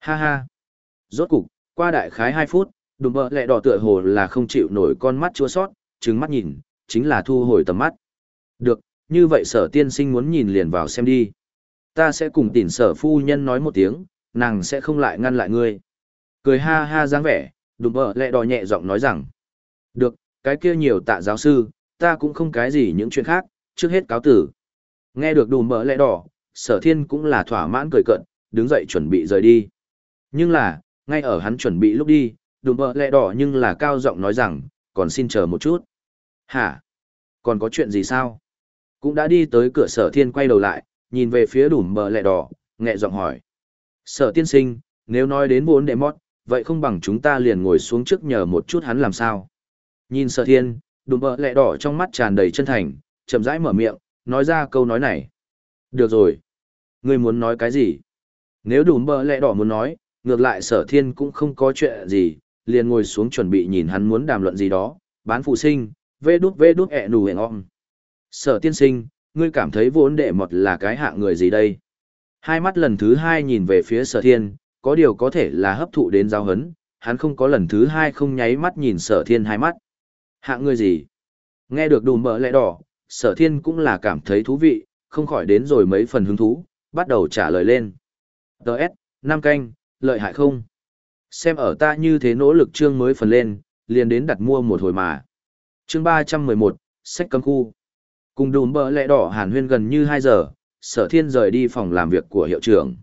Ha ha. Rốt cục, qua đại khái 2 phút, đùm bợ lẹ đỏ tựa hồ là không chịu nổi con mắt chua sót, trứng mắt nhìn, chính là thu hồi tầm mắt. Được, như vậy sở tiên sinh muốn nhìn liền vào xem đi. Ta sẽ cùng tỉn sở phu nhân nói một tiếng, nàng sẽ không lại ngăn lại ngươi. Cười ha ha dáng vẻ, đùm bợ lẹ đỏ nhẹ giọng nói rằng. Được, cái kia nhiều tạ giáo sư, ta cũng không cái gì những chuyện khác, trước hết cáo tử. Nghe được đùm bợ lẹ đỏ, sở thiên cũng là thỏa mãn cười cận, đứng dậy chuẩn bị rời đi. Nhưng là, ngay ở hắn chuẩn bị lúc đi, đùm bờ lẹ đỏ nhưng là cao giọng nói rằng, còn xin chờ một chút. Hả? Còn có chuyện gì sao? Cũng đã đi tới cửa sở thiên quay đầu lại, nhìn về phía đùm bờ lẹ đỏ, nhẹ giọng hỏi. Sở tiên sinh, nếu nói đến vốn đệ mót, vậy không bằng chúng ta liền ngồi xuống trước nhờ một chút hắn làm sao. Nhìn sở thiên, đùm bờ lẹ đỏ trong mắt tràn đầy chân thành, chậm rãi mở miệng, nói ra câu nói này. Được rồi. Ngươi muốn nói cái gì? Nếu đùm bờ lẹ đỏ muốn nói, ngược lại sở thiên cũng không có chuyện gì, liền ngồi xuống chuẩn bị nhìn hắn muốn đàm luận gì đó, bán phụ sinh, vê đút vê đút ẹ nù hẹn om. Sở tiên sinh, ngươi cảm thấy vốn đệ mọt là cái hạ người gì đây? Hai mắt lần thứ hai nhìn về phía sở thiên, có điều có thể là hấp thụ đến giao hấn, hắn không có lần thứ hai không nháy mắt nhìn sở thiên hai mắt. Hạ người gì? Nghe được đùm mỡ lẽ đỏ, sở thiên cũng là cảm thấy thú vị, không khỏi đến rồi mấy phần hứng thú, bắt đầu trả lời lên. Đợt, Nam canh, lợi hại không? Xem ở ta như thế nỗ lực chương mới phần lên, liền đến đặt mua một hồi mà. Chương 311, sách cấm khu. Cùng đùm bờ lẽ đỏ hàn huyên gần như 2 giờ, sở thiên rời đi phòng làm việc của hiệu trưởng.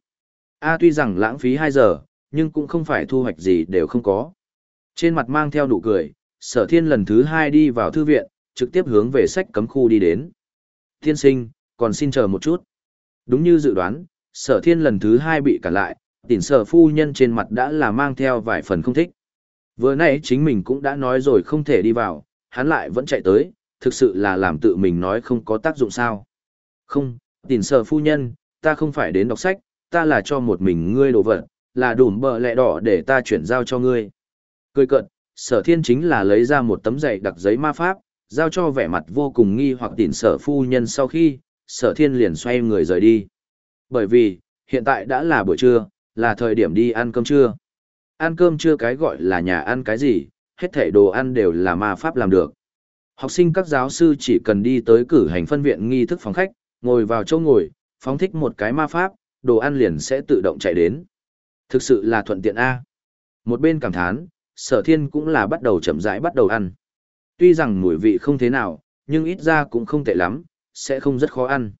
A tuy rằng lãng phí 2 giờ, nhưng cũng không phải thu hoạch gì đều không có. Trên mặt mang theo nụ cười, sở thiên lần thứ 2 đi vào thư viện, trực tiếp hướng về sách cấm khu đi đến. thiên sinh, còn xin chờ một chút. Đúng như dự đoán, sở thiên lần thứ 2 bị cản lại, tỉnh sở phu nhân trên mặt đã là mang theo vài phần không thích. Vừa nãy chính mình cũng đã nói rồi không thể đi vào, hắn lại vẫn chạy tới, thực sự là làm tự mình nói không có tác dụng sao. Không, tỉnh sở phu nhân, ta không phải đến đọc sách, ta là cho một mình ngươi đồ vật, là đủ bờ lẹ đỏ để ta chuyển giao cho ngươi. Cười cận, sở thiên chính là lấy ra một tấm giày đặc giấy ma pháp, giao cho vẻ mặt vô cùng nghi hoặc tỉnh sở phu nhân sau khi, sở thiên liền xoay người rời đi. Bởi vì, hiện tại đã là buổi trưa, là thời điểm đi ăn cơm trưa. Ăn cơm trưa cái gọi là nhà ăn cái gì, hết thảy đồ ăn đều là ma pháp làm được. Học sinh các giáo sư chỉ cần đi tới cử hành phân viện nghi thức phòng khách, ngồi vào chỗ ngồi, phóng thích một cái ma pháp, đồ ăn liền sẽ tự động chạy đến. Thực sự là thuận tiện A. Một bên cảm thán, sở thiên cũng là bắt đầu chậm rãi bắt đầu ăn. Tuy rằng mùi vị không thế nào, nhưng ít ra cũng không tệ lắm, sẽ không rất khó ăn.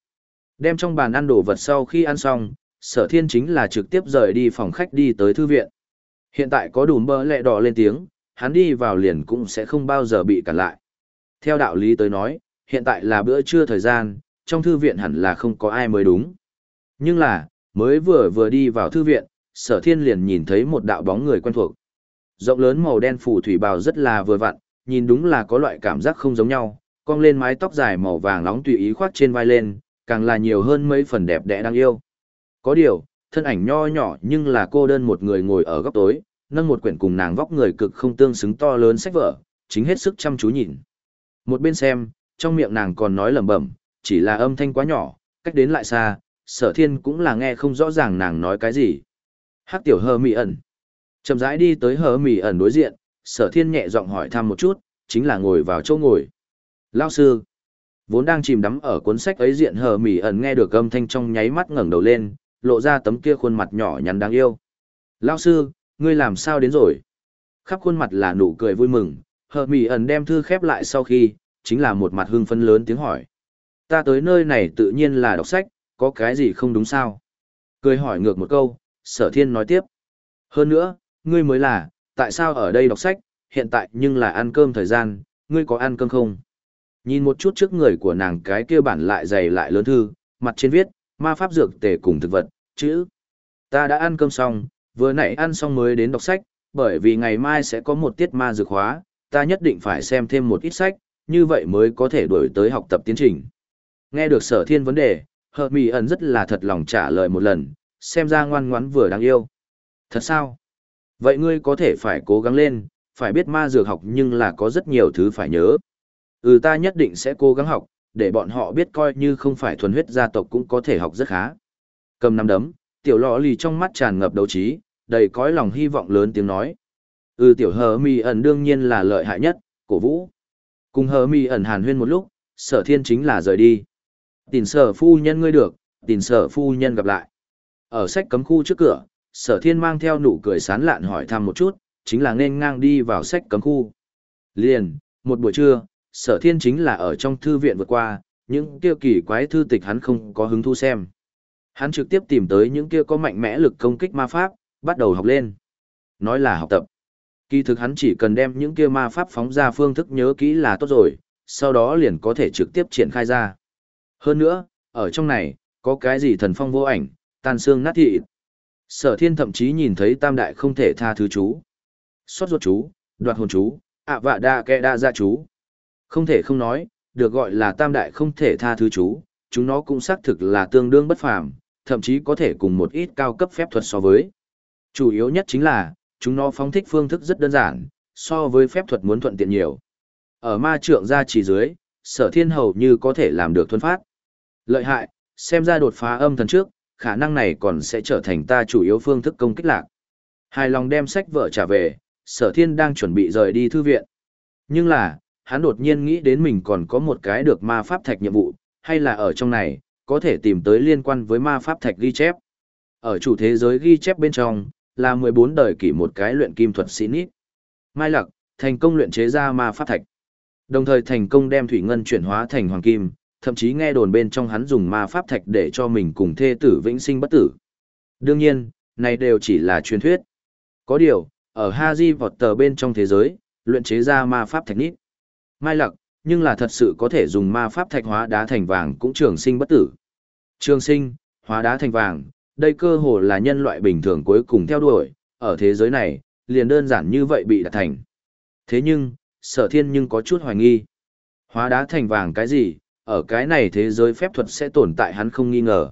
Đem trong bàn ăn đồ vật sau khi ăn xong, sở thiên chính là trực tiếp rời đi phòng khách đi tới thư viện. Hiện tại có đủ bơ lẹ đỏ lên tiếng, hắn đi vào liền cũng sẽ không bao giờ bị cản lại. Theo đạo lý tới nói, hiện tại là bữa trưa thời gian, trong thư viện hẳn là không có ai mới đúng. Nhưng là, mới vừa vừa đi vào thư viện, sở thiên liền nhìn thấy một đạo bóng người quen thuộc. Rộng lớn màu đen phủ thủy bào rất là vừa vặn, nhìn đúng là có loại cảm giác không giống nhau, cong lên mái tóc dài màu vàng nóng tùy ý khoác trên vai lên, càng là nhiều hơn mấy phần đẹp đẽ đáng yêu. Có điều, thân ảnh nho nhỏ nhưng là cô đơn một người ngồi ở góc tối, nâng một quyển cùng nàng vóc người cực không tương xứng to lớn sách vở, chính hết sức chăm chú nhìn. Một bên xem, trong miệng nàng còn nói lẩm bẩm, chỉ là âm thanh quá nhỏ, cách đến lại xa, sở thiên cũng là nghe không rõ ràng nàng nói cái gì. Hắc tiểu hờ mị ẩn. Chậm rãi đi tới hờ mị ẩn đối diện, sở thiên nhẹ giọng hỏi thăm một chút, chính là ngồi vào chỗ ngồi. Lao sư. Vốn đang chìm đắm ở cuốn sách ấy diện hờ mỉ ẩn nghe được âm thanh trong nháy mắt ngẩng đầu lên, lộ ra tấm kia khuôn mặt nhỏ nhắn đáng yêu. Lao sư, ngươi làm sao đến rồi? Khắp khuôn mặt là nụ cười vui mừng, hợp mì ẩn đem thư khép lại sau khi, chính là một mặt hưng phấn lớn tiếng hỏi. Ta tới nơi này tự nhiên là đọc sách, có cái gì không đúng sao? Cười hỏi ngược một câu, sở thiên nói tiếp. Hơn nữa, ngươi mới là, tại sao ở đây đọc sách, hiện tại nhưng là ăn cơm thời gian, ngươi có ăn cơm không? Nhìn một chút trước người của nàng cái kia bản lại dày lại lớn thư, mặt trên viết, ma pháp dược tề cùng thực vật, chữ. Ta đã ăn cơm xong, vừa nãy ăn xong mới đến đọc sách, bởi vì ngày mai sẽ có một tiết ma dược hóa, ta nhất định phải xem thêm một ít sách, như vậy mới có thể đổi tới học tập tiến trình. Nghe được sở thiên vấn đề, hợp mì ẩn rất là thật lòng trả lời một lần, xem ra ngoan ngoãn vừa đáng yêu. Thật sao? Vậy ngươi có thể phải cố gắng lên, phải biết ma dược học nhưng là có rất nhiều thứ phải nhớ. Ừ ta nhất định sẽ cố gắng học, để bọn họ biết coi như không phải thuần huyết gia tộc cũng có thể học rất khá. Cầm nắm đấm, tiểu lọ lì trong mắt tràn ngập đấu trí, đầy cõi lòng hy vọng lớn tiếng nói. Ừ tiểu hờ mì ẩn đương nhiên là lợi hại nhất, cổ vũ. Cùng hờ mì ẩn hàn huyên một lúc, sở thiên chính là rời đi. Tìm sở phu nhân ngươi được, tìm sở phu nhân gặp lại. Ở sách cấm khu trước cửa, sở thiên mang theo nụ cười sán lạn hỏi thăm một chút, chính là nên ngang đi vào sách cấm khu. Liền, một buổi trưa, sở thiên chính là ở trong thư viện vượt qua, những kia kỳ quái thư tịch hắn không có hứng thu xem. Hắn trực tiếp tìm tới những kia có mạnh mẽ lực công kích ma pháp, bắt đầu học lên. Nói là học tập. Kỳ thực hắn chỉ cần đem những kia ma pháp phóng ra phương thức nhớ kỹ là tốt rồi, sau đó liền có thể trực tiếp triển khai ra. Hơn nữa, ở trong này, có cái gì thần phong vô ảnh, tan xương nát thị. Sở thiên thậm chí nhìn thấy tam đại không thể tha thứ chú. Xót ruột chú, đoạt hồn chú, ạ vạ đa kẹ đa ra chú. Không thể không nói, được gọi là tam đại không thể tha thứ chú, chúng nó cũng xác thực là tương đương bất phàm, thậm chí có thể cùng một ít cao cấp phép thuật so với. Chủ yếu nhất chính là, chúng nó phóng thích phương thức rất đơn giản, so với phép thuật muốn thuận tiện nhiều. Ở ma trượng gia chỉ dưới, sở thiên hầu như có thể làm được thuần phát. Lợi hại, xem ra đột phá âm thần trước, khả năng này còn sẽ trở thành ta chủ yếu phương thức công kích lạc. Hài lòng đem sách vợ trả về, sở thiên đang chuẩn bị rời đi thư viện. Nhưng là, hắn đột nhiên nghĩ đến mình còn có một cái được ma pháp thạch nhiệm vụ, hay là ở trong này, có thể tìm tới liên quan với ma pháp thạch ghi chép. Ở chủ thế giới ghi chép bên trong, là 14 đời kỷ một cái luyện kim thuật sĩ nít. Mai Lặc, thành công luyện chế ra ma pháp thạch. Đồng thời thành công đem thủy ngân chuyển hóa thành hoàng kim, thậm chí nghe đồn bên trong hắn dùng ma pháp thạch để cho mình cùng thê tử vĩnh sinh bất tử. Đương nhiên, này đều chỉ là truyền thuyết. Có điều, ở Haji vọt tờ bên trong thế giới, luyện chế ra ma pháp thạch nít. Mai Lặc, nhưng là thật sự có thể dùng ma pháp thạch hóa đá thành vàng cũng trường sinh bất tử. Trường sinh, hóa đá thành vàng, đây cơ hồ là nhân loại bình thường cuối cùng theo đuổi, ở thế giới này, liền đơn giản như vậy bị đạt thành. Thế nhưng, sở thiên nhưng có chút hoài nghi. Hóa đá thành vàng cái gì, ở cái này thế giới phép thuật sẽ tồn tại hắn không nghi ngờ.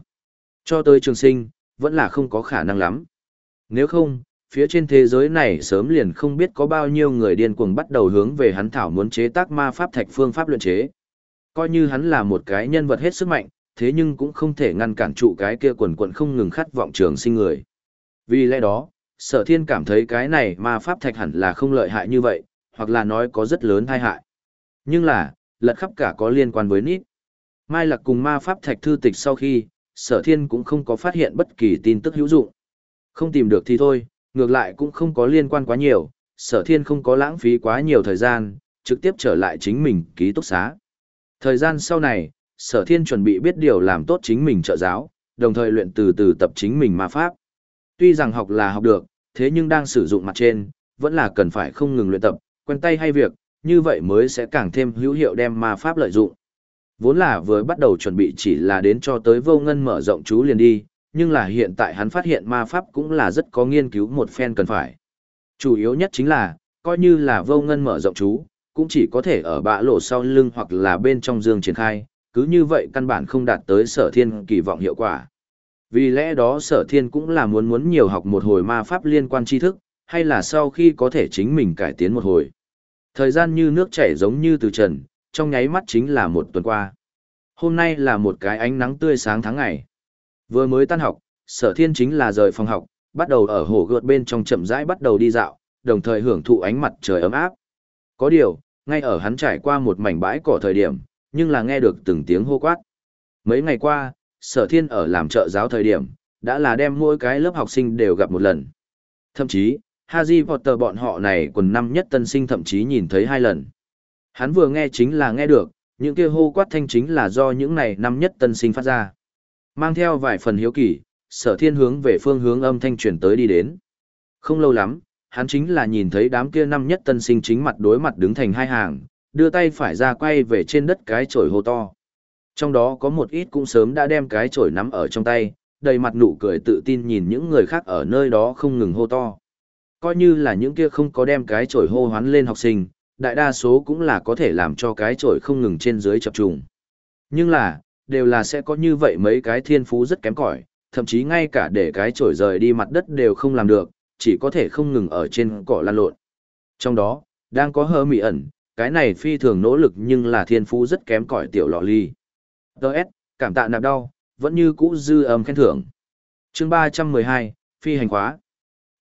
Cho tới trường sinh, vẫn là không có khả năng lắm. Nếu không, phía trên thế giới này sớm liền không biết có bao nhiêu người điên cuồng bắt đầu hướng về hắn thảo muốn chế tác ma pháp thạch phương pháp luyện chế. Coi như hắn là một cái nhân vật hết sức mạnh, thế nhưng cũng không thể ngăn cản trụ cái kia quần quần không ngừng khát vọng trường sinh người. Vì lẽ đó, sở thiên cảm thấy cái này ma pháp thạch hẳn là không lợi hại như vậy, hoặc là nói có rất lớn tai hại. Nhưng là, lật khắp cả có liên quan với nít. Mai Lạc cùng ma pháp thạch thư tịch sau khi, sở thiên cũng không có phát hiện bất kỳ tin tức hữu dụng. Không tìm được thì thôi, ngược lại cũng không có liên quan quá nhiều, sở thiên không có lãng phí quá nhiều thời gian, trực tiếp trở lại chính mình ký túc xá. Thời gian sau này, sở thiên chuẩn bị biết điều làm tốt chính mình trợ giáo, đồng thời luyện từ từ tập chính mình ma pháp. Tuy rằng học là học được, thế nhưng đang sử dụng mặt trên, vẫn là cần phải không ngừng luyện tập, quen tay hay việc, như vậy mới sẽ càng thêm hữu hiệu đem ma pháp lợi dụng. Vốn là vừa bắt đầu chuẩn bị chỉ là đến cho tới vô ngân mở rộng chú liền đi, nhưng là hiện tại hắn phát hiện ma pháp cũng là rất có nghiên cứu một phen cần phải. Chủ yếu nhất chính là, coi như là vô ngân mở rộng chú, cũng chỉ có thể ở bạ lộ sau lưng hoặc là bên trong dương triển khai, cứ như vậy căn bản không đạt tới sở thiên kỳ vọng hiệu quả. Vì lẽ đó sở thiên cũng là muốn muốn nhiều học một hồi ma pháp liên quan tri thức, hay là sau khi có thể chính mình cải tiến một hồi. Thời gian như nước chảy giống như từ trần, trong nháy mắt chính là một tuần qua. Hôm nay là một cái ánh nắng tươi sáng tháng ngày. Vừa mới tan học, sở thiên chính là rời phòng học, bắt đầu ở hồ gợt bên trong chậm rãi bắt đầu đi dạo, đồng thời hưởng thụ ánh mặt trời ấm áp. Có điều, ngay ở hắn trải qua một mảnh bãi cỏ thời điểm, nhưng là nghe được từng tiếng hô quát. Mấy ngày qua, sở thiên ở làm trợ giáo thời điểm, đã là đem mỗi cái lớp học sinh đều gặp một lần. Thậm chí, Haji Potter bọn họ này quần năm nhất tân sinh thậm chí nhìn thấy hai lần. Hắn vừa nghe chính là nghe được, những kia hô quát thanh chính là do những này năm nhất tân sinh phát ra. Mang theo vài phần hiếu kỳ, sở thiên hướng về phương hướng âm thanh truyền tới đi đến. Không lâu lắm, hắn chính là nhìn thấy đám kia năm nhất tân sinh chính mặt đối mặt đứng thành hai hàng, đưa tay phải ra quay về trên đất cái chổi hô to. Trong đó có một ít cũng sớm đã đem cái chổi nắm ở trong tay, đầy mặt nụ cười tự tin nhìn những người khác ở nơi đó không ngừng hô to. Coi như là những kia không có đem cái chổi hô hoán lên học sinh, đại đa số cũng là có thể làm cho cái chổi không ngừng trên dưới chập trùng. Nhưng là, đều là sẽ có như vậy mấy cái thiên phú rất kém cỏi, thậm chí ngay cả để cái trổi rời đi mặt đất đều không làm được, chỉ có thể không ngừng ở trên cỏ lan lộn. Trong đó, đang có hơ mị ẩn, cái này phi thường nỗ lực nhưng là thiên phú rất kém cỏi tiểu lọ ly. Đợt, cảm tạ nạp đau, vẫn như cũ dư âm khen thưởng. chương 312, phi hành khóa.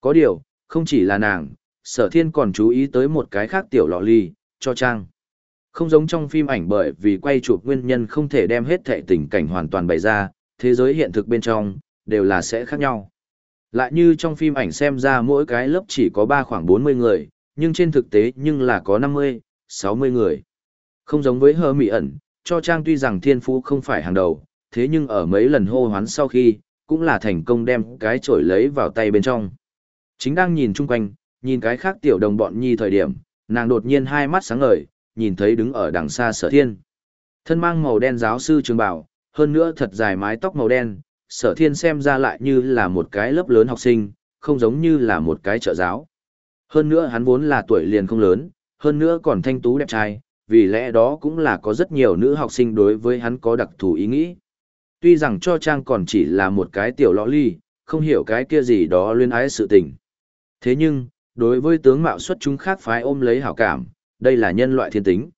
Có điều, không chỉ là nàng, sở thiên còn chú ý tới một cái khác tiểu lọ ly, cho trang. Không giống trong phim ảnh bởi vì quay chụp nguyên nhân không thể đem hết thệ tình cảnh hoàn toàn bày ra, thế giới hiện thực bên trong, đều là sẽ khác nhau. Lại như trong phim ảnh xem ra mỗi cái lớp chỉ có 3 khoảng 40 người, nhưng trên thực tế nhưng là có 50, 60 người. Không giống với hơ mị ẩn, cho Trang tuy rằng thiên phú không phải hàng đầu, thế nhưng ở mấy lần hô hoán sau khi, cũng là thành công đem cái chổi lấy vào tay bên trong. Chính đang nhìn chung quanh, nhìn cái khác tiểu đồng bọn nhi thời điểm, nàng đột nhiên hai mắt sáng ngời, nhìn thấy đứng ở đằng xa sở thiên. Thân mang màu đen giáo sư trường bảo, hơn nữa thật dài mái tóc màu đen, sở thiên xem ra lại như là một cái lớp lớn học sinh, không giống như là một cái trợ giáo. Hơn nữa hắn vốn là tuổi liền không lớn, hơn nữa còn thanh tú đẹp trai, vì lẽ đó cũng là có rất nhiều nữ học sinh đối với hắn có đặc thù ý nghĩ. Tuy rằng cho Trang còn chỉ là một cái tiểu lõ ly, không hiểu cái kia gì đó luyên ái sự tình. Thế nhưng, đối với tướng mạo xuất chúng khác phái ôm lấy hảo cảm, đây là nhân loại thiên tính.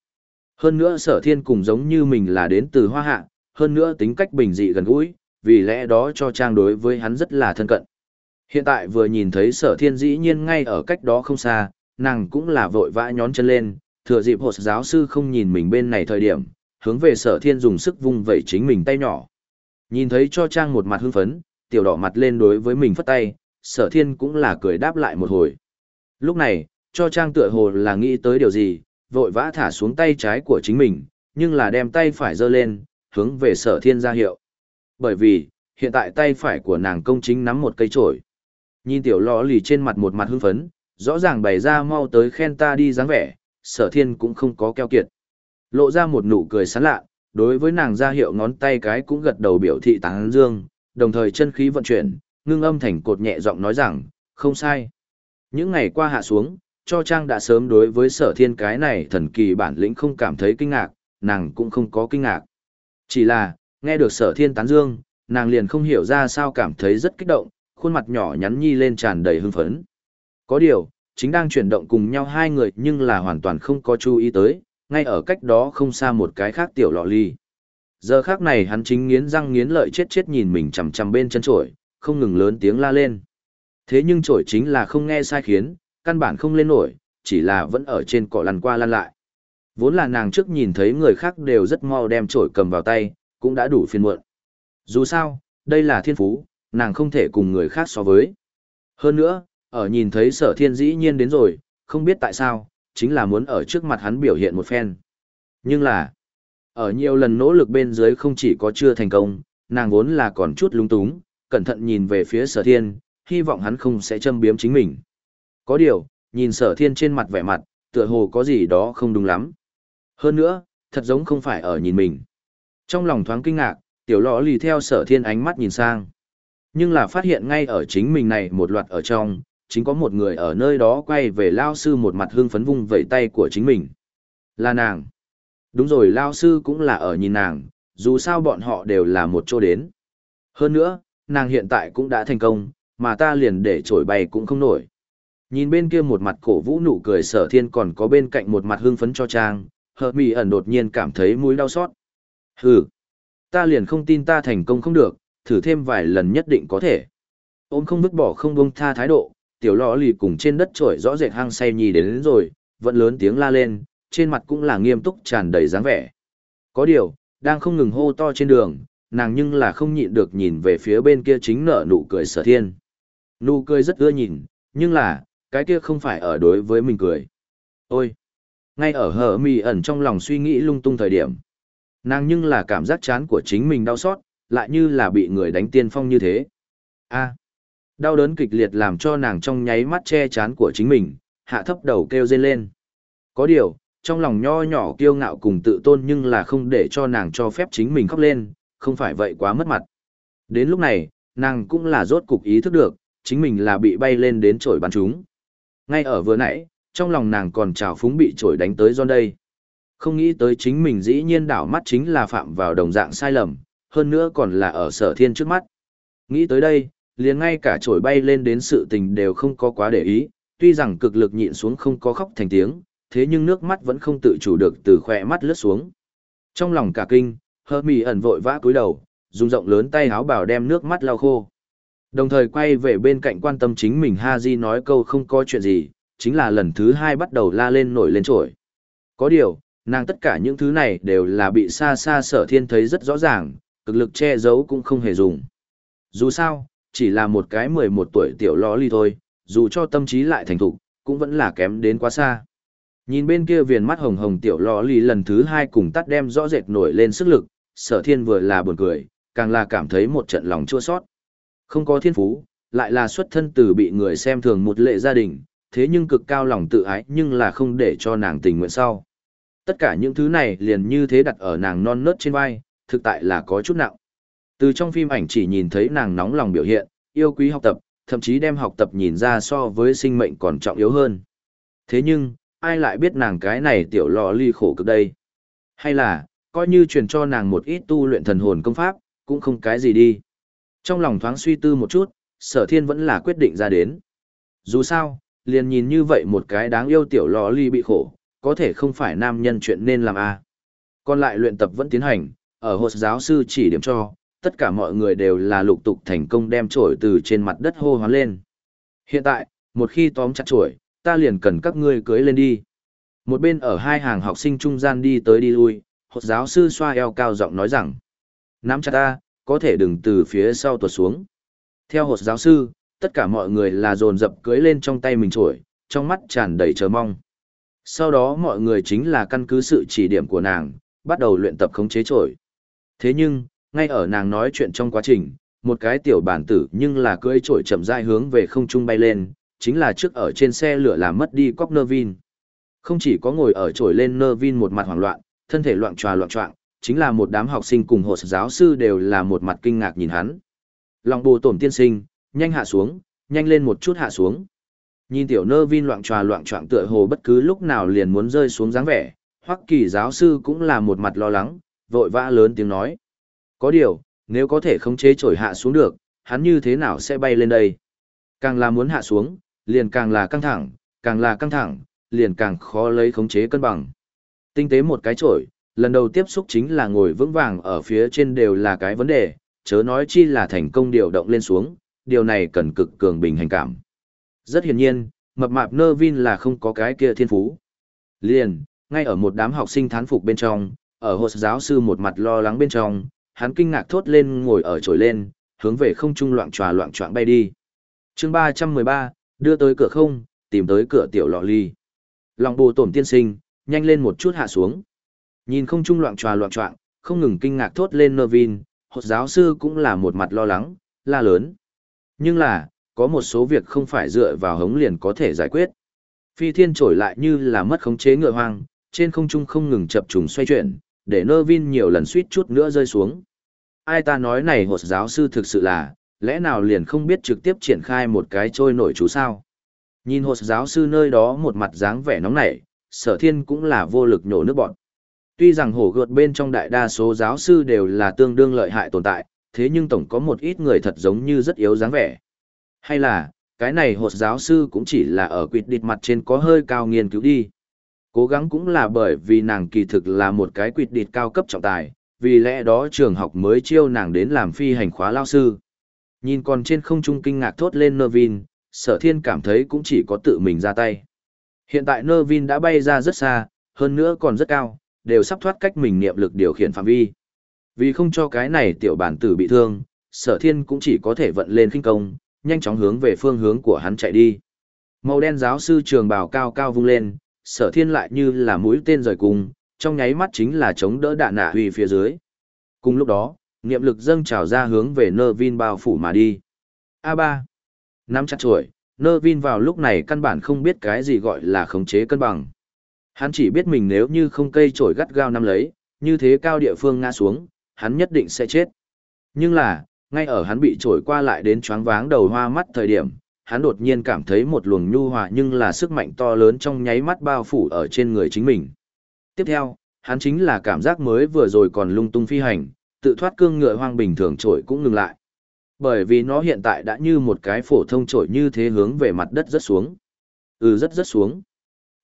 Hơn nữa sở thiên cùng giống như mình là đến từ hoa hạ, hơn nữa tính cách bình dị gần gũi, vì lẽ đó cho Trang đối với hắn rất là thân cận. Hiện tại vừa nhìn thấy sở thiên dĩ nhiên ngay ở cách đó không xa, nàng cũng là vội vã nhón chân lên, thừa dịp Hộ giáo sư không nhìn mình bên này thời điểm, hướng về sở thiên dùng sức vung vẩy chính mình tay nhỏ. Nhìn thấy cho Trang một mặt hưng phấn, tiểu đỏ mặt lên đối với mình phất tay, sở thiên cũng là cười đáp lại một hồi. Lúc này, cho Trang tựa hồ là nghĩ tới điều gì, vội vã thả xuống tay trái của chính mình, nhưng là đem tay phải giơ lên, hướng về sở thiên ra hiệu. Bởi vì, hiện tại tay phải của nàng công chính nắm một cây trổi. Nhìn tiểu lò lì trên mặt một mặt hưng phấn, rõ ràng bày ra mau tới khen ta đi dáng vẻ, sở thiên cũng không có keo kiệt. Lộ ra một nụ cười sán lạ, đối với nàng ra hiệu ngón tay cái cũng gật đầu biểu thị tán dương, đồng thời chân khí vận chuyển, ngưng âm thành cột nhẹ giọng nói rằng, không sai. Những ngày qua hạ xuống, cho Trang đã sớm đối với sở thiên cái này thần kỳ bản lĩnh không cảm thấy kinh ngạc, nàng cũng không có kinh ngạc. Chỉ là, nghe được sở thiên tán dương, nàng liền không hiểu ra sao cảm thấy rất kích động, khuôn mặt nhỏ nhắn nhi lên tràn đầy hưng phấn. Có điều, chính đang chuyển động cùng nhau hai người nhưng là hoàn toàn không có chú ý tới, ngay ở cách đó không xa một cái khác tiểu lọ ly. Giờ khác này hắn chính nghiến răng nghiến lợi chết chết nhìn mình chằm chằm bên chân trổi, không ngừng lớn tiếng la lên. Thế nhưng trổi chính là không nghe sai khiến, căn bản không lên nổi, chỉ là vẫn ở trên cỏ lăn qua lăn lại. Vốn là nàng trước nhìn thấy người khác đều rất mau đem trổi cầm vào tay, cũng đã đủ phiền muộn. Dù sao, đây là thiên phú, nàng không thể cùng người khác so với. Hơn nữa, ở nhìn thấy sở thiên dĩ nhiên đến rồi, không biết tại sao, chính là muốn ở trước mặt hắn biểu hiện một phen. Nhưng là, ở nhiều lần nỗ lực bên dưới không chỉ có chưa thành công, nàng vốn là còn chút lung túng, cẩn thận nhìn về phía sở thiên, hy vọng hắn không sẽ châm biếm chính mình. Có điều, nhìn sở thiên trên mặt vẻ mặt, tựa hồ có gì đó không đúng lắm. Hơn nữa, thật giống không phải ở nhìn mình. Trong lòng thoáng kinh ngạc, tiểu lọ lì theo sở thiên ánh mắt nhìn sang. Nhưng là phát hiện ngay ở chính mình này một loạt ở trong, chính có một người ở nơi đó quay về lao sư một mặt hương phấn vung vẩy tay của chính mình. Là nàng. Đúng rồi lao sư cũng là ở nhìn nàng, dù sao bọn họ đều là một chỗ đến. Hơn nữa, nàng hiện tại cũng đã thành công, mà ta liền để trổi bay cũng không nổi. Nhìn bên kia một mặt cổ vũ nụ cười sở thiên còn có bên cạnh một mặt hưng phấn cho trang, hợp mì ẩn đột nhiên cảm thấy mũi đau xót. Hừ, ta liền không tin ta thành công không được, thử thêm vài lần nhất định có thể. Ôm không vứt bỏ không buông tha thái độ, tiểu lọ lì cùng trên đất trổi rõ rệt hang say nhì đến, đến rồi, vẫn lớn tiếng la lên, trên mặt cũng là nghiêm túc tràn đầy dáng vẻ. Có điều, đang không ngừng hô to trên đường, nàng nhưng là không nhịn được nhìn về phía bên kia chính nở nụ cười sở thiên. Nụ cười rất ưa nhìn, nhưng là, cái kia không phải ở đối với mình cười. Ôi! Ngay ở hờ mì ẩn trong lòng suy nghĩ lung tung thời điểm. Nàng nhưng là cảm giác chán của chính mình đau xót, lại như là bị người đánh tiên phong như thế. a Đau đớn kịch liệt làm cho nàng trong nháy mắt che chán của chính mình, hạ thấp đầu kêu rên lên. Có điều, trong lòng nho nhỏ kiêu ngạo cùng tự tôn nhưng là không để cho nàng cho phép chính mình khóc lên, không phải vậy quá mất mặt. Đến lúc này, nàng cũng là rốt cục ý thức được, chính mình là bị bay lên đến trổi bắn chúng. Ngay ở vừa nãy, trong lòng nàng còn trào phúng bị trổi đánh tới John đây. Không nghĩ tới chính mình dĩ nhiên đảo mắt chính là phạm vào đồng dạng sai lầm, hơn nữa còn là ở sở thiên trước mắt. Nghĩ tới đây, liền ngay cả trổi bay lên đến sự tình đều không có quá để ý, tuy rằng cực lực nhịn xuống không có khóc thành tiếng, thế nhưng nước mắt vẫn không tự chủ được từ khỏe mắt lướt xuống. Trong lòng cả kinh, hơ mì ẩn vội vã cúi đầu, dùng rộng lớn tay háo bảo đem nước mắt lau khô. Đồng thời quay về bên cạnh quan tâm chính mình Haji nói câu không có chuyện gì, chính là lần thứ hai bắt đầu la lên nổi lên trổi. Có điều, nàng tất cả những thứ này đều là bị xa xa sở thiên thấy rất rõ ràng, cực lực che giấu cũng không hề dùng. Dù sao, chỉ là một cái 11 tuổi tiểu ló ly thôi, dù cho tâm trí lại thành thục, cũng vẫn là kém đến quá xa. Nhìn bên kia viền mắt hồng hồng tiểu lò lì lần thứ hai cùng tắt đem rõ rệt nổi lên sức lực, sở thiên vừa là buồn cười, càng là cảm thấy một trận lòng chua sót. Không có thiên phú, lại là xuất thân từ bị người xem thường một lệ gia đình, thế nhưng cực cao lòng tự ái nhưng là không để cho nàng tình nguyện sau. Tất cả những thứ này liền như thế đặt ở nàng non nớt trên vai, thực tại là có chút nặng. Từ trong phim ảnh chỉ nhìn thấy nàng nóng lòng biểu hiện, yêu quý học tập, thậm chí đem học tập nhìn ra so với sinh mệnh còn trọng yếu hơn. Thế nhưng, ai lại biết nàng cái này tiểu lò ly khổ cực đây? Hay là, coi như truyền cho nàng một ít tu luyện thần hồn công pháp, cũng không cái gì đi. Trong lòng thoáng suy tư một chút, sở thiên vẫn là quyết định ra đến. Dù sao, liền nhìn như vậy một cái đáng yêu tiểu lò ly bị khổ, có thể không phải nam nhân chuyện nên làm a à. Còn lại luyện tập vẫn tiến hành, ở hột giáo sư chỉ điểm cho, tất cả mọi người đều là lục tục thành công đem trổi từ trên mặt đất hô hoán lên. Hiện tại, một khi tóm chặt trổi, ta liền cần các ngươi cưới lên đi. Một bên ở hai hàng học sinh trung gian đi tới đi lui, hột giáo sư xoa eo cao giọng nói rằng, nắm chặt ta, có thể đừng từ phía sau tuột xuống. Theo hột giáo sư, tất cả mọi người là dồn dập cưới lên trong tay mình trổi, trong mắt tràn đầy chờ mong. Sau đó mọi người chính là căn cứ sự chỉ điểm của nàng, bắt đầu luyện tập khống chế trổi. Thế nhưng, ngay ở nàng nói chuyện trong quá trình, một cái tiểu bản tử nhưng là cưỡi trổi chậm rãi hướng về không trung bay lên, chính là trước ở trên xe lửa làm mất đi cóc nơ vin. Không chỉ có ngồi ở trổi lên nơ vin một mặt hoảng loạn, thân thể loạn tròa loạn trọng, chính là một đám học sinh cùng hộ giáo sư đều là một mặt kinh ngạc nhìn hắn. Lòng bồ tổn tiên sinh, nhanh hạ xuống, nhanh lên một chút hạ xuống. Nhìn tiểu nơ vin loạn tròa loạn trọng tựa hồ bất cứ lúc nào liền muốn rơi xuống dáng vẻ, hoắc kỳ giáo sư cũng là một mặt lo lắng, vội vã lớn tiếng nói. Có điều, nếu có thể khống chế trổi hạ xuống được, hắn như thế nào sẽ bay lên đây? Càng là muốn hạ xuống, liền càng là căng thẳng, càng là căng thẳng, liền càng khó lấy khống chế cân bằng. Tinh tế một cái trổi, lần đầu tiếp xúc chính là ngồi vững vàng ở phía trên đều là cái vấn đề, chớ nói chi là thành công điều động lên xuống, điều này cần cực cường bình hành cảm. Rất hiển nhiên, mập mạp nơ vin là không có cái kia thiên phú. Liền, ngay ở một đám học sinh thán phục bên trong, ở hồ giáo sư một mặt lo lắng bên trong, hắn kinh ngạc thốt lên ngồi ở trồi lên, hướng về không trung loạn tròa loạn trọng bay đi. chương 313, đưa tới cửa không, tìm tới cửa tiểu lọ ly. Lòng bồ tổm tiên sinh, nhanh lên một chút hạ xuống. Nhìn không trung loạn tròa loạn trọng, không ngừng kinh ngạc thốt lên nơ vin, hột giáo sư cũng là một mặt lo lắng, la lớn. Nhưng là, có một số việc không phải dựa vào hống liền có thể giải quyết. Phi thiên trổi lại như là mất khống chế ngựa hoang, trên không trung không ngừng chập trùng xoay chuyển, để nơ vin nhiều lần suýt chút nữa rơi xuống. Ai ta nói này hột giáo sư thực sự là, lẽ nào liền không biết trực tiếp triển khai một cái trôi nổi chú sao. Nhìn hột giáo sư nơi đó một mặt dáng vẻ nóng nảy, sở thiên cũng là vô lực nhổ nước bọn. Tuy rằng hổ gợt bên trong đại đa số giáo sư đều là tương đương lợi hại tồn tại, thế nhưng tổng có một ít người thật giống như rất yếu dáng vẻ. Hay là, cái này hột giáo sư cũng chỉ là ở quyệt địt mặt trên có hơi cao nghiên cứu đi. Cố gắng cũng là bởi vì nàng kỳ thực là một cái quyệt địt cao cấp trọng tài, vì lẽ đó trường học mới chiêu nàng đến làm phi hành khóa lao sư. Nhìn còn trên không trung kinh ngạc thốt lên Nervin, sở thiên cảm thấy cũng chỉ có tự mình ra tay. Hiện tại Nervin đã bay ra rất xa, hơn nữa còn rất cao, đều sắp thoát cách mình niệm lực điều khiển phạm vi. Vì không cho cái này tiểu bản tử bị thương, sở thiên cũng chỉ có thể vận lên kinh công, nhanh chóng hướng về phương hướng của hắn chạy đi. Màu đen giáo sư trường bào cao cao vung lên, sở thiên lại như là mũi tên rời cùng, trong nháy mắt chính là chống đỡ đạn nạ huy phía dưới. Cùng lúc đó, niệm lực dâng trào ra hướng về nơ vin bao phủ mà đi. A3. Nắm chặt chuỗi, nơ vin vào lúc này căn bản không biết cái gì gọi là khống chế cân bằng. Hắn chỉ biết mình nếu như không cây trổi gắt gao nắm lấy, như thế cao địa phương ngã xuống, hắn nhất định sẽ chết. Nhưng là, ngay ở hắn bị trổi qua lại đến choáng váng đầu hoa mắt thời điểm, hắn đột nhiên cảm thấy một luồng nhu hòa nhưng là sức mạnh to lớn trong nháy mắt bao phủ ở trên người chính mình. Tiếp theo, hắn chính là cảm giác mới vừa rồi còn lung tung phi hành, tự thoát cương ngựa hoang bình thường trổi cũng ngừng lại. Bởi vì nó hiện tại đã như một cái phổ thông trổi như thế hướng về mặt đất rất xuống. Ừ rất rất xuống.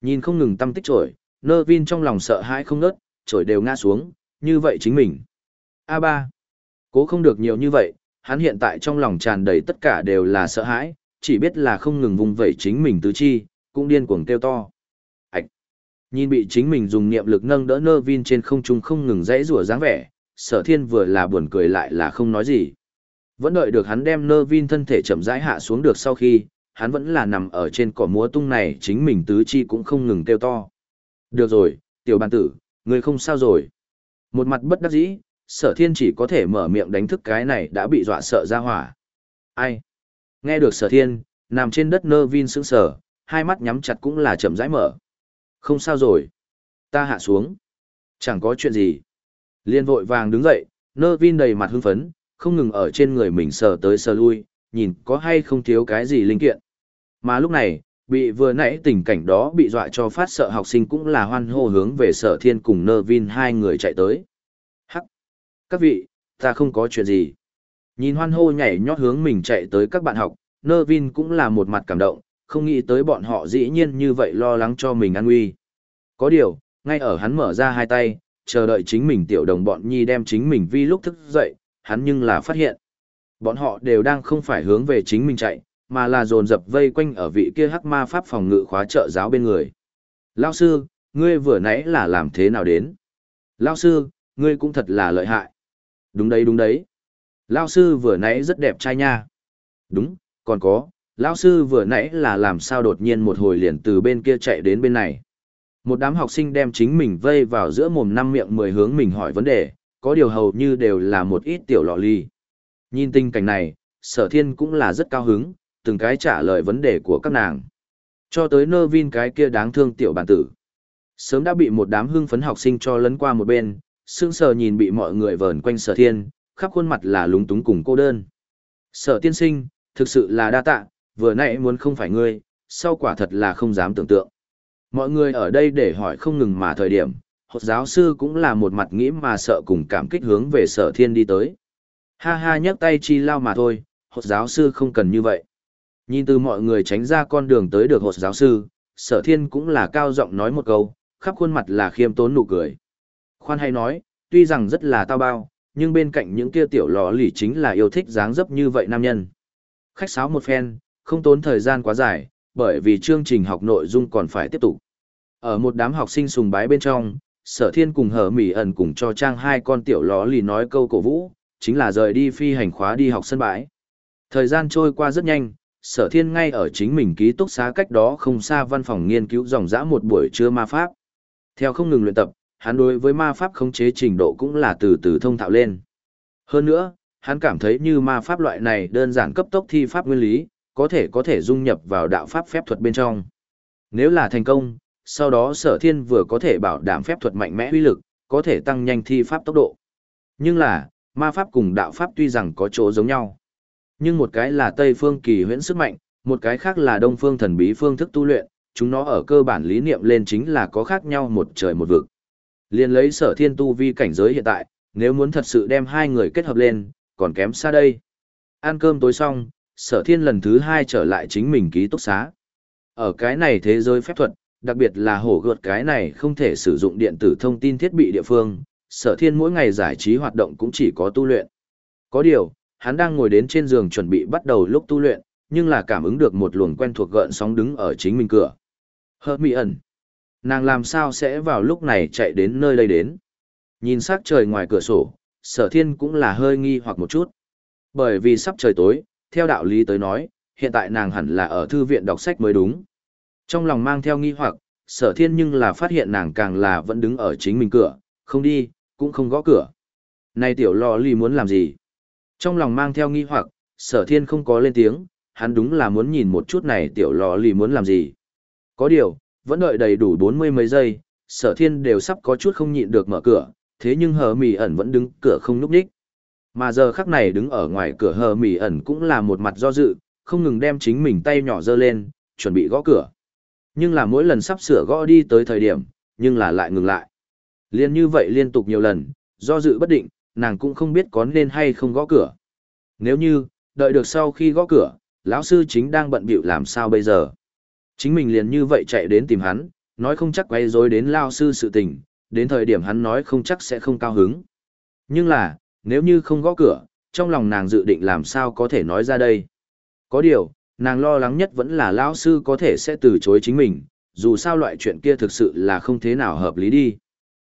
Nhìn không ngừng tâm tích trổi, nơ vin trong lòng sợ hãi không nớt, trổi đều ngã xuống, như vậy chính mình. A3. Cố không được nhiều như vậy, hắn hiện tại trong lòng tràn đầy tất cả đều là sợ hãi, chỉ biết là không ngừng vùng vẩy chính mình tứ chi, cũng điên cuồng kêu to. Ảch! Nhìn bị chính mình dùng niệm lực nâng đỡ nơ vin trên không trung không ngừng dãy rủa dáng vẻ, sở thiên vừa là buồn cười lại là không nói gì. Vẫn đợi được hắn đem nơ vin thân thể chậm rãi hạ xuống được sau khi, hắn vẫn là nằm ở trên cỏ múa tung này chính mình tứ chi cũng không ngừng kêu to. Được rồi, tiểu bàn tử, ngươi không sao rồi. Một mặt bất đắc dĩ, sở thiên chỉ có thể mở miệng đánh thức cái này đã bị dọa sợ ra hỏa. Ai? Nghe được sở thiên, nằm trên đất nơ vin sững sờ, hai mắt nhắm chặt cũng là chậm rãi mở. Không sao rồi. Ta hạ xuống. Chẳng có chuyện gì. Liên vội vàng đứng dậy, nơ vin đầy mặt hưng phấn, không ngừng ở trên người mình sờ tới sờ lui, nhìn có hay không thiếu cái gì linh kiện. Mà lúc này, bị vừa nãy tình cảnh đó bị dọa cho phát sợ học sinh cũng là hoan hô hướng về sở thiên cùng nơ vin hai người chạy tới. Hắc! Các vị, ta không có chuyện gì. Nhìn hoan hô nhảy nhót hướng mình chạy tới các bạn học, nơ vin cũng là một mặt cảm động, không nghĩ tới bọn họ dĩ nhiên như vậy lo lắng cho mình an nguy. Có điều, ngay ở hắn mở ra hai tay, chờ đợi chính mình tiểu đồng bọn nhi đem chính mình vi lúc thức dậy, hắn nhưng là phát hiện. Bọn họ đều đang không phải hướng về chính mình chạy, mà là dồn dập vây quanh ở vị kia hắc ma pháp phòng ngự khóa trợ giáo bên người. Lao sư, ngươi vừa nãy là làm thế nào đến? Lao sư, ngươi cũng thật là lợi hại. Đúng đấy đúng đấy. Lao sư vừa nãy rất đẹp trai nha. Đúng, còn có, Lao sư vừa nãy là làm sao đột nhiên một hồi liền từ bên kia chạy đến bên này. Một đám học sinh đem chính mình vây vào giữa mồm năm miệng mười hướng mình hỏi vấn đề, có điều hầu như đều là một ít tiểu lọ ly. Nhìn tình cảnh này, sở thiên cũng là rất cao hứng, từng cái trả lời vấn đề của các nàng. Cho tới nơ vin cái kia đáng thương tiểu bản tử. Sớm đã bị một đám hưng phấn học sinh cho lấn qua một bên, sương sờ nhìn bị mọi người vờn quanh sở thiên, khắp khuôn mặt là lúng túng cùng cô đơn. Sở tiên sinh, thực sự là đa tạ, vừa nãy muốn không phải ngươi, sau quả thật là không dám tưởng tượng. Mọi người ở đây để hỏi không ngừng mà thời điểm, hột giáo sư cũng là một mặt nghĩ mà sợ cùng cảm kích hướng về sở thiên đi tới. Ha ha nhấc tay chi lao mà thôi, hột giáo sư không cần như vậy. Nhìn từ mọi người tránh ra con đường tới được hột giáo sư, sở thiên cũng là cao giọng nói một câu, khắp khuôn mặt là khiêm tốn nụ cười. Khoan hay nói, tuy rằng rất là tao bao, nhưng bên cạnh những kia tiểu lò lì chính là yêu thích dáng dấp như vậy nam nhân. Khách sáo một phen, không tốn thời gian quá dài, bởi vì chương trình học nội dung còn phải tiếp tục. Ở một đám học sinh sùng bái bên trong, sở thiên cùng hở mỉ ẩn cùng cho trang hai con tiểu lò lì nói câu cổ vũ, chính là rời đi phi hành khóa đi học sân bãi. Thời gian trôi qua rất nhanh, sở thiên ngay ở chính mình ký túc xá cách đó không xa văn phòng nghiên cứu dòng dã một buổi trưa ma pháp. Theo không ngừng luyện tập, hắn đối với ma pháp khống chế trình độ cũng là từ từ thông thạo lên. Hơn nữa, hắn cảm thấy như ma pháp loại này đơn giản cấp tốc thi pháp nguyên lý, có thể có thể dung nhập vào đạo pháp phép thuật bên trong. Nếu là thành công, sau đó sở thiên vừa có thể bảo đảm phép thuật mạnh mẽ uy lực, có thể tăng nhanh thi pháp tốc độ. Nhưng là, ma pháp cùng đạo pháp tuy rằng có chỗ giống nhau. Nhưng một cái là Tây phương kỳ huyễn sức mạnh, một cái khác là Đông phương thần bí phương thức tu luyện, chúng nó ở cơ bản lý niệm lên chính là có khác nhau một trời một vực. Liên lấy sở thiên tu vi cảnh giới hiện tại, nếu muốn thật sự đem hai người kết hợp lên, còn kém xa đây. Ăn cơm tối xong, sở thiên lần thứ hai trở lại chính mình ký túc xá. Ở cái này thế giới phép thuật, đặc biệt là hổ gợt cái này không thể sử dụng điện tử thông tin thiết bị địa phương, sở thiên mỗi ngày giải trí hoạt động cũng chỉ có tu luyện. Có điều, hắn đang ngồi đến trên giường chuẩn bị bắt đầu lúc tu luyện, nhưng là cảm ứng được một luồng quen thuộc gợn sóng đứng ở chính mình cửa. Hợp mị ẩn. Nàng làm sao sẽ vào lúc này chạy đến nơi đây đến. Nhìn sắc trời ngoài cửa sổ, sở thiên cũng là hơi nghi hoặc một chút. Bởi vì sắp trời tối, theo đạo lý tới nói, hiện tại nàng hẳn là ở thư viện đọc sách mới đúng. Trong lòng mang theo nghi hoặc, sở thiên nhưng là phát hiện nàng càng là vẫn đứng ở chính mình cửa, không đi, cũng không gõ cửa. Này tiểu lò lì muốn làm gì? Trong lòng mang theo nghi hoặc, sở thiên không có lên tiếng, hắn đúng là muốn nhìn một chút này tiểu lò lì muốn làm gì. Có điều, vẫn đợi đầy đủ bốn mươi mấy giây, sở thiên đều sắp có chút không nhịn được mở cửa, thế nhưng hờ mì ẩn vẫn đứng cửa không núp đích. Mà giờ khắc này đứng ở ngoài cửa hờ mì ẩn cũng là một mặt do dự, không ngừng đem chính mình tay nhỏ dơ lên, chuẩn bị gõ cửa. Nhưng là mỗi lần sắp sửa gõ đi tới thời điểm, nhưng là lại ngừng lại. Liên như vậy liên tục nhiều lần, do dự bất định, nàng cũng không biết có nên hay không gõ cửa. Nếu như, đợi được sau khi gõ cửa, lão sư chính đang bận bịu làm sao bây giờ. Chính mình liền như vậy chạy đến tìm hắn, nói không chắc quay rối đến lao sư sự tình, đến thời điểm hắn nói không chắc sẽ không cao hứng. Nhưng là, nếu như không gõ cửa, trong lòng nàng dự định làm sao có thể nói ra đây. Có điều, nàng lo lắng nhất vẫn là lão sư có thể sẽ từ chối chính mình, dù sao loại chuyện kia thực sự là không thế nào hợp lý đi.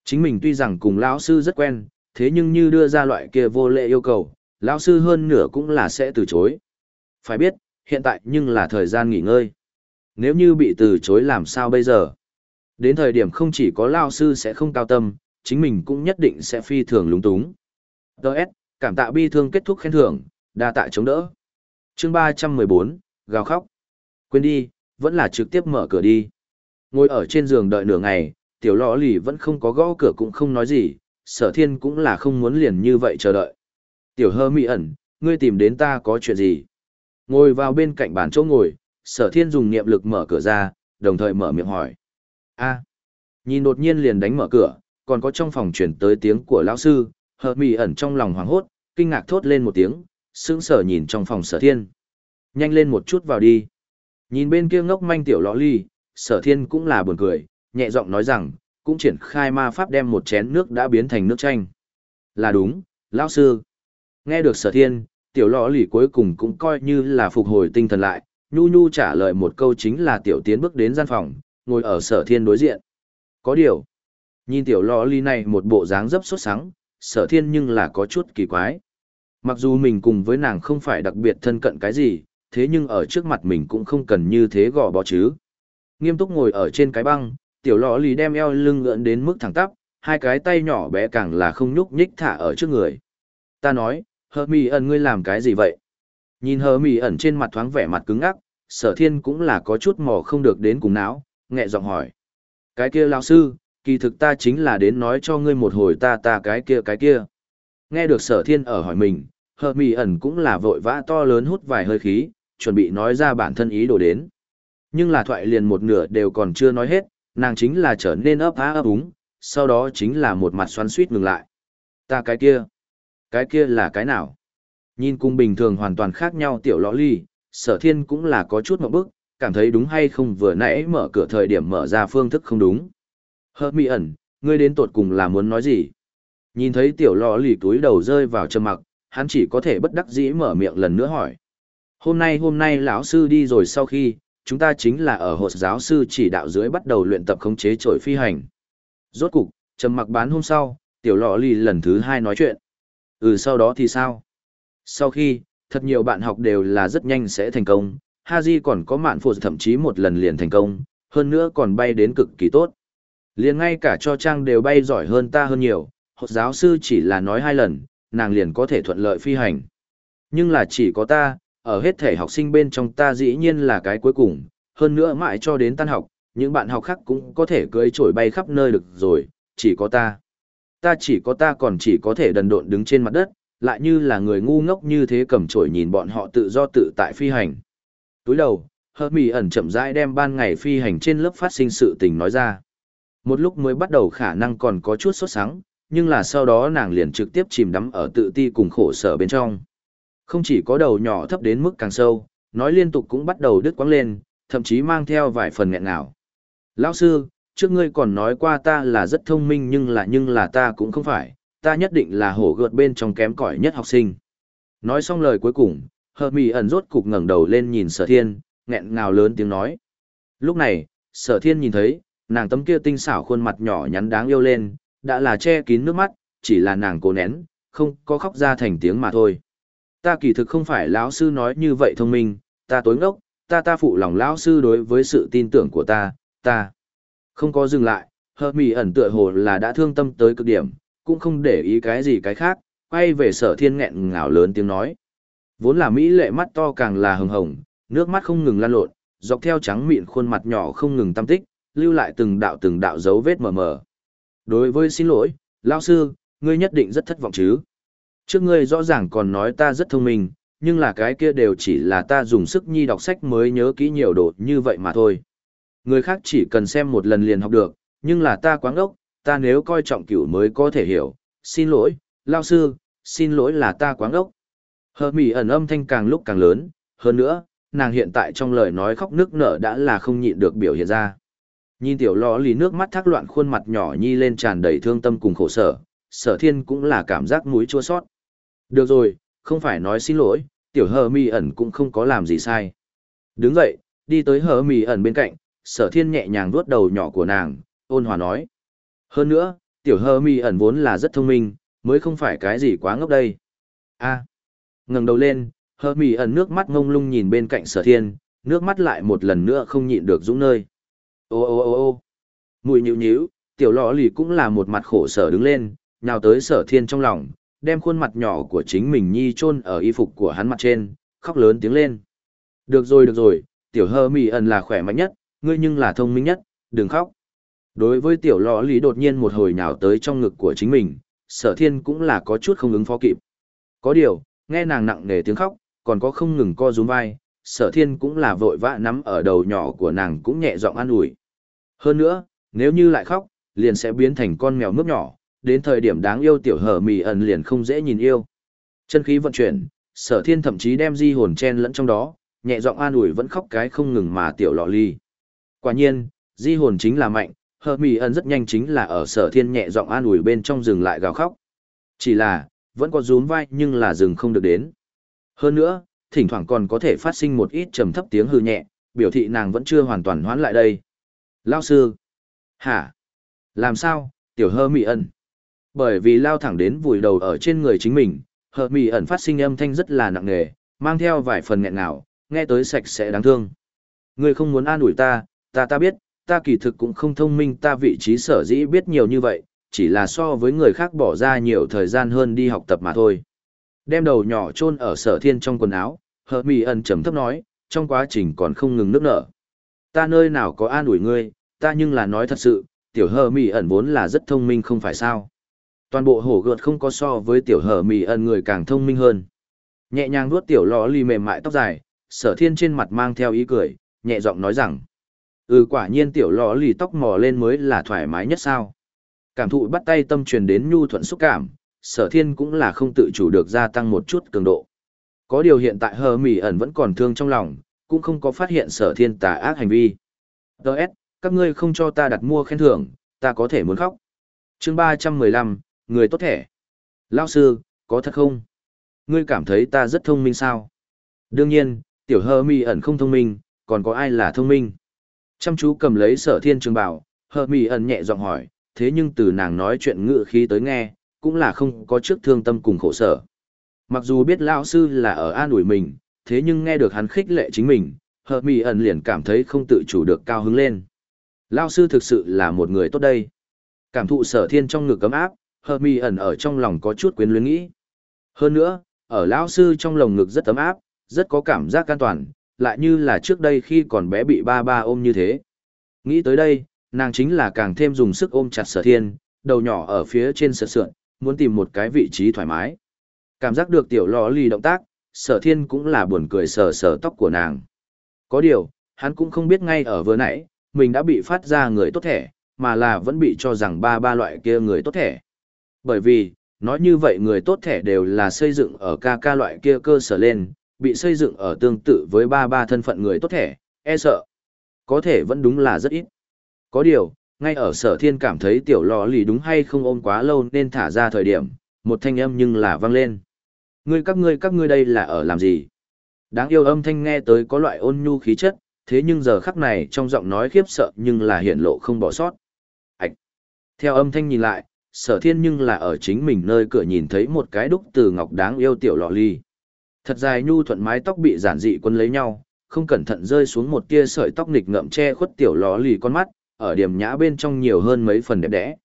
Chính mình tuy rằng cùng lão sư rất quen, thế nhưng như đưa ra loại kia vô lệ yêu cầu, lão sư hơn nửa cũng là sẽ từ chối. Phải biết, hiện tại nhưng là thời gian nghỉ ngơi. Nếu như bị từ chối làm sao bây giờ? Đến thời điểm không chỉ có lão sư sẽ không cao tâm, chính mình cũng nhất định sẽ phi thường lúng túng. Đợt, cảm tạ bi thương kết thúc khen thưởng, đa tạ chống đỡ. chương 314, gào khóc. Quên đi, vẫn là trực tiếp mở cửa đi. Ngồi ở trên giường đợi nửa ngày, tiểu lọ lì vẫn không có gõ cửa cũng không nói gì, sở thiên cũng là không muốn liền như vậy chờ đợi. Tiểu hơ mị ẩn, ngươi tìm đến ta có chuyện gì? Ngồi vào bên cạnh bàn chỗ ngồi, sở thiên dùng niệm lực mở cửa ra, đồng thời mở miệng hỏi. a nhìn đột nhiên liền đánh mở cửa, còn có trong phòng chuyển tới tiếng của lão sư, hờ mị ẩn trong lòng hoảng hốt, kinh ngạc thốt lên một tiếng, sững sờ nhìn trong phòng sở thiên. Nhanh lên một chút vào đi. Nhìn bên kia ngốc manh tiểu lọ ly, sở thiên cũng là buồn cười, nhẹ giọng nói rằng, cũng triển khai ma pháp đem một chén nước đã biến thành nước chanh. Là đúng, lão sư. Nghe được sở thiên, tiểu lọ lì cuối cùng cũng coi như là phục hồi tinh thần lại, nhu nhu trả lời một câu chính là tiểu tiến bước đến gian phòng, ngồi ở sở thiên đối diện. Có điều, nhìn tiểu lọ lì này một bộ dáng dấp sốt sắng, sở thiên nhưng là có chút kỳ quái. Mặc dù mình cùng với nàng không phải đặc biệt thân cận cái gì, thế nhưng ở trước mặt mình cũng không cần như thế gò bó chứ. Nghiêm túc ngồi ở trên cái băng, tiểu lọ lì đem eo lưng ngượn đến mức thẳng tắp, hai cái tay nhỏ bé càng là không nhúc nhích thả ở trước người. Ta nói, hờ mì ẩn ngươi làm cái gì vậy? Nhìn hờ mì ẩn trên mặt thoáng vẻ mặt cứng ngắc, sở thiên cũng là có chút mò không được đến cùng não, nhẹ giọng hỏi. Cái kia lão sư, kỳ thực ta chính là đến nói cho ngươi một hồi ta ta cái kia cái kia. Nghe được sở thiên ở hỏi mình, hờ mì ẩn cũng là vội vã to lớn hút vài hơi khí, chuẩn bị nói ra bản thân ý đồ đến. Nhưng là thoại liền một nửa đều còn chưa nói hết, nàng chính là trở nên ấp á ấp úng, sau đó chính là một mặt xoắn suýt ngừng lại. Ta cái kia, cái kia là cái nào? Nhìn cung bình thường hoàn toàn khác nhau tiểu lõ ly, sở thiên cũng là có chút một bức, cảm thấy đúng hay không vừa nãy mở cửa thời điểm mở ra phương thức không đúng. Hợp mỹ ẩn, ngươi đến tột cùng là muốn nói gì? Nhìn thấy tiểu lò lì túi đầu rơi vào trầm mặc, hắn chỉ có thể bất đắc dĩ mở miệng lần nữa hỏi. Hôm nay hôm nay lão sư đi rồi sau khi, chúng ta chính là ở hộ giáo sư chỉ đạo dưới bắt đầu luyện tập khống chế trổi phi hành. Rốt cục, trầm mặc bán hôm sau, tiểu lọ lì lần thứ hai nói chuyện. Ừ sau đó thì sao? Sau khi, thật nhiều bạn học đều là rất nhanh sẽ thành công, Haji còn có mạn phụ thậm chí một lần liền thành công, hơn nữa còn bay đến cực kỳ tốt. Liền ngay cả cho trang đều bay giỏi hơn ta hơn nhiều, hộ giáo sư chỉ là nói hai lần, nàng liền có thể thuận lợi phi hành. Nhưng là chỉ có ta, ở hết thể học sinh bên trong ta dĩ nhiên là cái cuối cùng, hơn nữa mãi cho đến tan học, những bạn học khác cũng có thể cưới trổi bay khắp nơi được rồi, chỉ có ta. Ta chỉ có ta còn chỉ có thể đần độn đứng trên mặt đất, lại như là người ngu ngốc như thế cầm trổi nhìn bọn họ tự do tự tại phi hành. Túi đầu, hợp mì ẩn chậm rãi đem ban ngày phi hành trên lớp phát sinh sự tình nói ra. Một lúc mới bắt đầu khả năng còn có chút sốt sắng, nhưng là sau đó nàng liền trực tiếp chìm đắm ở tự ti cùng khổ sở bên trong. Không chỉ có đầu nhỏ thấp đến mức càng sâu, nói liên tục cũng bắt đầu đứt quãng lên, thậm chí mang theo vài phần nghẹn ngào. Lão sư, trước ngươi còn nói qua ta là rất thông minh nhưng là nhưng là ta cũng không phải, ta nhất định là hổ gợt bên trong kém cỏi nhất học sinh. Nói xong lời cuối cùng, hợp mì ẩn rốt cục ngẩng đầu lên nhìn sở thiên, nghẹn ngào lớn tiếng nói. Lúc này, sở thiên nhìn thấy, nàng tấm kia tinh xảo khuôn mặt nhỏ nhắn đáng yêu lên, đã là che kín nước mắt, chỉ là nàng cố nén, không có khóc ra thành tiếng mà thôi ta kỳ thực không phải lão sư nói như vậy thông minh, ta tối ngốc, ta ta phụ lòng lão sư đối với sự tin tưởng của ta, ta. Không có dừng lại, hợp mì ẩn tựa hồ là đã thương tâm tới cực điểm, cũng không để ý cái gì cái khác, quay về sở thiên nghẹn ngào lớn tiếng nói. Vốn là Mỹ lệ mắt to càng là hừng hồng, nước mắt không ngừng lan lộn, dọc theo trắng mịn khuôn mặt nhỏ không ngừng tâm tích, lưu lại từng đạo từng đạo dấu vết mờ mờ. Đối với xin lỗi, lão sư, ngươi nhất định rất thất vọng chứ. Trước ngươi rõ ràng còn nói ta rất thông minh, nhưng là cái kia đều chỉ là ta dùng sức nhi đọc sách mới nhớ kỹ nhiều đồ như vậy mà thôi. Người khác chỉ cần xem một lần liền học được, nhưng là ta quáng ốc, ta nếu coi trọng cửu mới có thể hiểu. Xin lỗi, lao sư, xin lỗi là ta quáng ốc. Hờ mỉ ẩn âm thanh càng lúc càng lớn, hơn nữa, nàng hiện tại trong lời nói khóc nước nở đã là không nhịn được biểu hiện ra. Nhìn tiểu lò lì nước mắt thác loạn khuôn mặt nhỏ nhi lên tràn đầy thương tâm cùng khổ sở, sở thiên cũng là cảm giác mũi chua sót. Được rồi, không phải nói xin lỗi, tiểu hờ mì ẩn cũng không có làm gì sai. Đứng dậy, đi tới hờ mì ẩn bên cạnh, sở thiên nhẹ nhàng vuốt đầu nhỏ của nàng, ôn hòa nói. Hơn nữa, tiểu hờ mì ẩn vốn là rất thông minh, mới không phải cái gì quá ngốc đây. a ngẩng đầu lên, hờ mì ẩn nước mắt ngông lung nhìn bên cạnh sở thiên, nước mắt lại một lần nữa không nhịn được dũng nơi. Ô ô ô ô mùi nhịu nhíu, tiểu lọ lì cũng là một mặt khổ sở đứng lên, nhào tới sở thiên trong lòng, đem khuôn mặt nhỏ của chính mình nhi chôn ở y phục của hắn mặt trên, khóc lớn tiếng lên. Được rồi được rồi, tiểu hơ mì ẩn là khỏe mạnh nhất, ngươi nhưng là thông minh nhất, đừng khóc. Đối với tiểu lọ lý đột nhiên một hồi nhào tới trong ngực của chính mình, sở thiên cũng là có chút không ứng phó kịp. Có điều, nghe nàng nặng nề tiếng khóc, còn có không ngừng co rúm vai, sở thiên cũng là vội vã nắm ở đầu nhỏ của nàng cũng nhẹ giọng an ủi. Hơn nữa, nếu như lại khóc, liền sẽ biến thành con mèo mướp nhỏ, đến thời điểm đáng yêu tiểu hở mì ẩn liền không dễ nhìn yêu. Chân khí vận chuyển, sở thiên thậm chí đem di hồn chen lẫn trong đó, nhẹ giọng an ủi vẫn khóc cái không ngừng mà tiểu lọ ly. Quả nhiên, di hồn chính là mạnh, hở mì ẩn rất nhanh chính là ở sở thiên nhẹ giọng an ủi bên trong rừng lại gào khóc. Chỉ là, vẫn có rún vai nhưng là rừng không được đến. Hơn nữa, thỉnh thoảng còn có thể phát sinh một ít trầm thấp tiếng hư nhẹ, biểu thị nàng vẫn chưa hoàn toàn hoán lại đây. Lao sư. Hả? Làm sao, tiểu hơ mị ẩn? Bởi vì lao thẳng đến vùi đầu ở trên người chính mình, hơ mị ẩn phát sinh âm thanh rất là nặng nề, mang theo vài phần nghẹn ngào, nghe tới sạch sẽ đáng thương. Ngươi không muốn an ủi ta, ta ta biết, ta kỳ thực cũng không thông minh ta vị trí sở dĩ biết nhiều như vậy, chỉ là so với người khác bỏ ra nhiều thời gian hơn đi học tập mà thôi. Đem đầu nhỏ chôn ở sở thiên trong quần áo, hờ mì ẩn trầm thấp nói, trong quá trình còn không ngừng nước nở. Ta nơi nào có an ủi ngươi, ta nhưng là nói thật sự, tiểu hờ mì ẩn vốn là rất thông minh không phải sao. Toàn bộ hổ gợt không có so với tiểu hở mì ẩn người càng thông minh hơn. Nhẹ nhàng vuốt tiểu lò ly mềm mại tóc dài, sở thiên trên mặt mang theo ý cười, nhẹ giọng nói rằng. Ừ quả nhiên tiểu lò lì tóc mò lên mới là thoải mái nhất sao. Cảm thụ bắt tay tâm truyền đến nhu thuận xúc cảm, sở thiên cũng là không tự chủ được gia tăng một chút cường độ. Có điều hiện tại hờ mỉ ẩn vẫn còn thương trong lòng, cũng không có phát hiện sở thiên tà ác hành vi. ts các ngươi không cho ta đặt mua khen thưởng, ta có thể muốn khóc. chương ba trăm mười lăm người tốt thẻ. Lao sư, có thật không? Ngươi cảm thấy ta rất thông minh sao? Đương nhiên, tiểu hơ mi ẩn không thông minh, còn có ai là thông minh? Chăm chú cầm lấy sở thiên trường bảo, hơ mi ẩn nhẹ giọng hỏi, thế nhưng từ nàng nói chuyện ngựa khí tới nghe, cũng là không có trước thương tâm cùng khổ sở. Mặc dù biết lão sư là ở an ủi mình, thế nhưng nghe được hắn khích lệ chính mình, hợp mì ẩn liền cảm thấy không tự chủ được cao hứng lên. Lão sư thực sự là một người tốt đây. Cảm thụ sở thiên trong ngực cấm áp, hợp mì ẩn ở trong lòng có chút quyến luyến nghĩ. Hơn nữa, ở lão sư trong lồng ngực rất ấm áp, rất có cảm giác an toàn, lại như là trước đây khi còn bé bị ba ba ôm như thế. Nghĩ tới đây, nàng chính là càng thêm dùng sức ôm chặt sở thiên, đầu nhỏ ở phía trên sợ sượn, muốn tìm một cái vị trí thoải mái. Cảm giác được tiểu lò lì động tác, sở thiên cũng là buồn cười sờ sờ tóc của nàng. Có điều, hắn cũng không biết ngay ở vừa nãy, mình đã bị phát ra người tốt thẻ, mà là vẫn bị cho rằng ba ba loại kia người tốt thẻ. Bởi vì, nói như vậy người tốt thẻ đều là xây dựng ở ca ca loại kia cơ sở lên, bị xây dựng ở tương tự với ba ba thân phận người tốt thẻ, e sợ. Có thể vẫn đúng là rất ít. Có điều, ngay ở sở thiên cảm thấy tiểu lò lì đúng hay không ôm quá lâu nên thả ra thời điểm, một thanh âm nhưng là vang lên. Ngươi các ngươi các ngươi đây là ở làm gì? Đáng yêu âm thanh nghe tới có loại ôn nhu khí chất, thế nhưng giờ khắc này trong giọng nói khiếp sợ nhưng là hiện lộ không bỏ sót. Ảch! Theo âm thanh nhìn lại, sở thiên nhưng là ở chính mình nơi cửa nhìn thấy một cái đúc từ ngọc đáng yêu tiểu lọ ly. Thật dài nhu thuận mái tóc bị giản dị quân lấy nhau, không cẩn thận rơi xuống một tia sợi tóc nịch ngậm che khuất tiểu lọ lì con mắt, ở điểm nhã bên trong nhiều hơn mấy phần đẹp đẽ.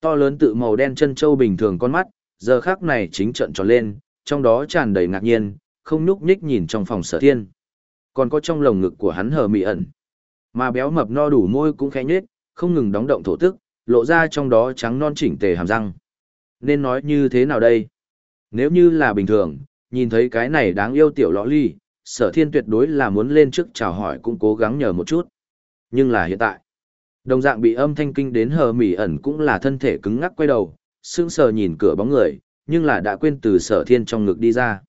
To lớn tự màu đen chân châu bình thường con mắt, giờ khắc này chính trận tròn lên, trong đó tràn đầy ngạc nhiên, không nhúc nhích nhìn trong phòng sở thiên. Còn có trong lồng ngực của hắn hờ mị ẩn. Mà béo mập no đủ môi cũng khẽ nhếch, không ngừng đóng động thổ tức, lộ ra trong đó trắng non chỉnh tề hàm răng. Nên nói như thế nào đây? Nếu như là bình thường, nhìn thấy cái này đáng yêu tiểu lõ ly, sở thiên tuyệt đối là muốn lên trước chào hỏi cũng cố gắng nhờ một chút. Nhưng là hiện tại, đồng dạng bị âm thanh kinh đến hờ mỉ ẩn cũng là thân thể cứng ngắc quay đầu, sững sờ nhìn cửa bóng người, nhưng là đã quên từ sở thiên trong ngực đi ra.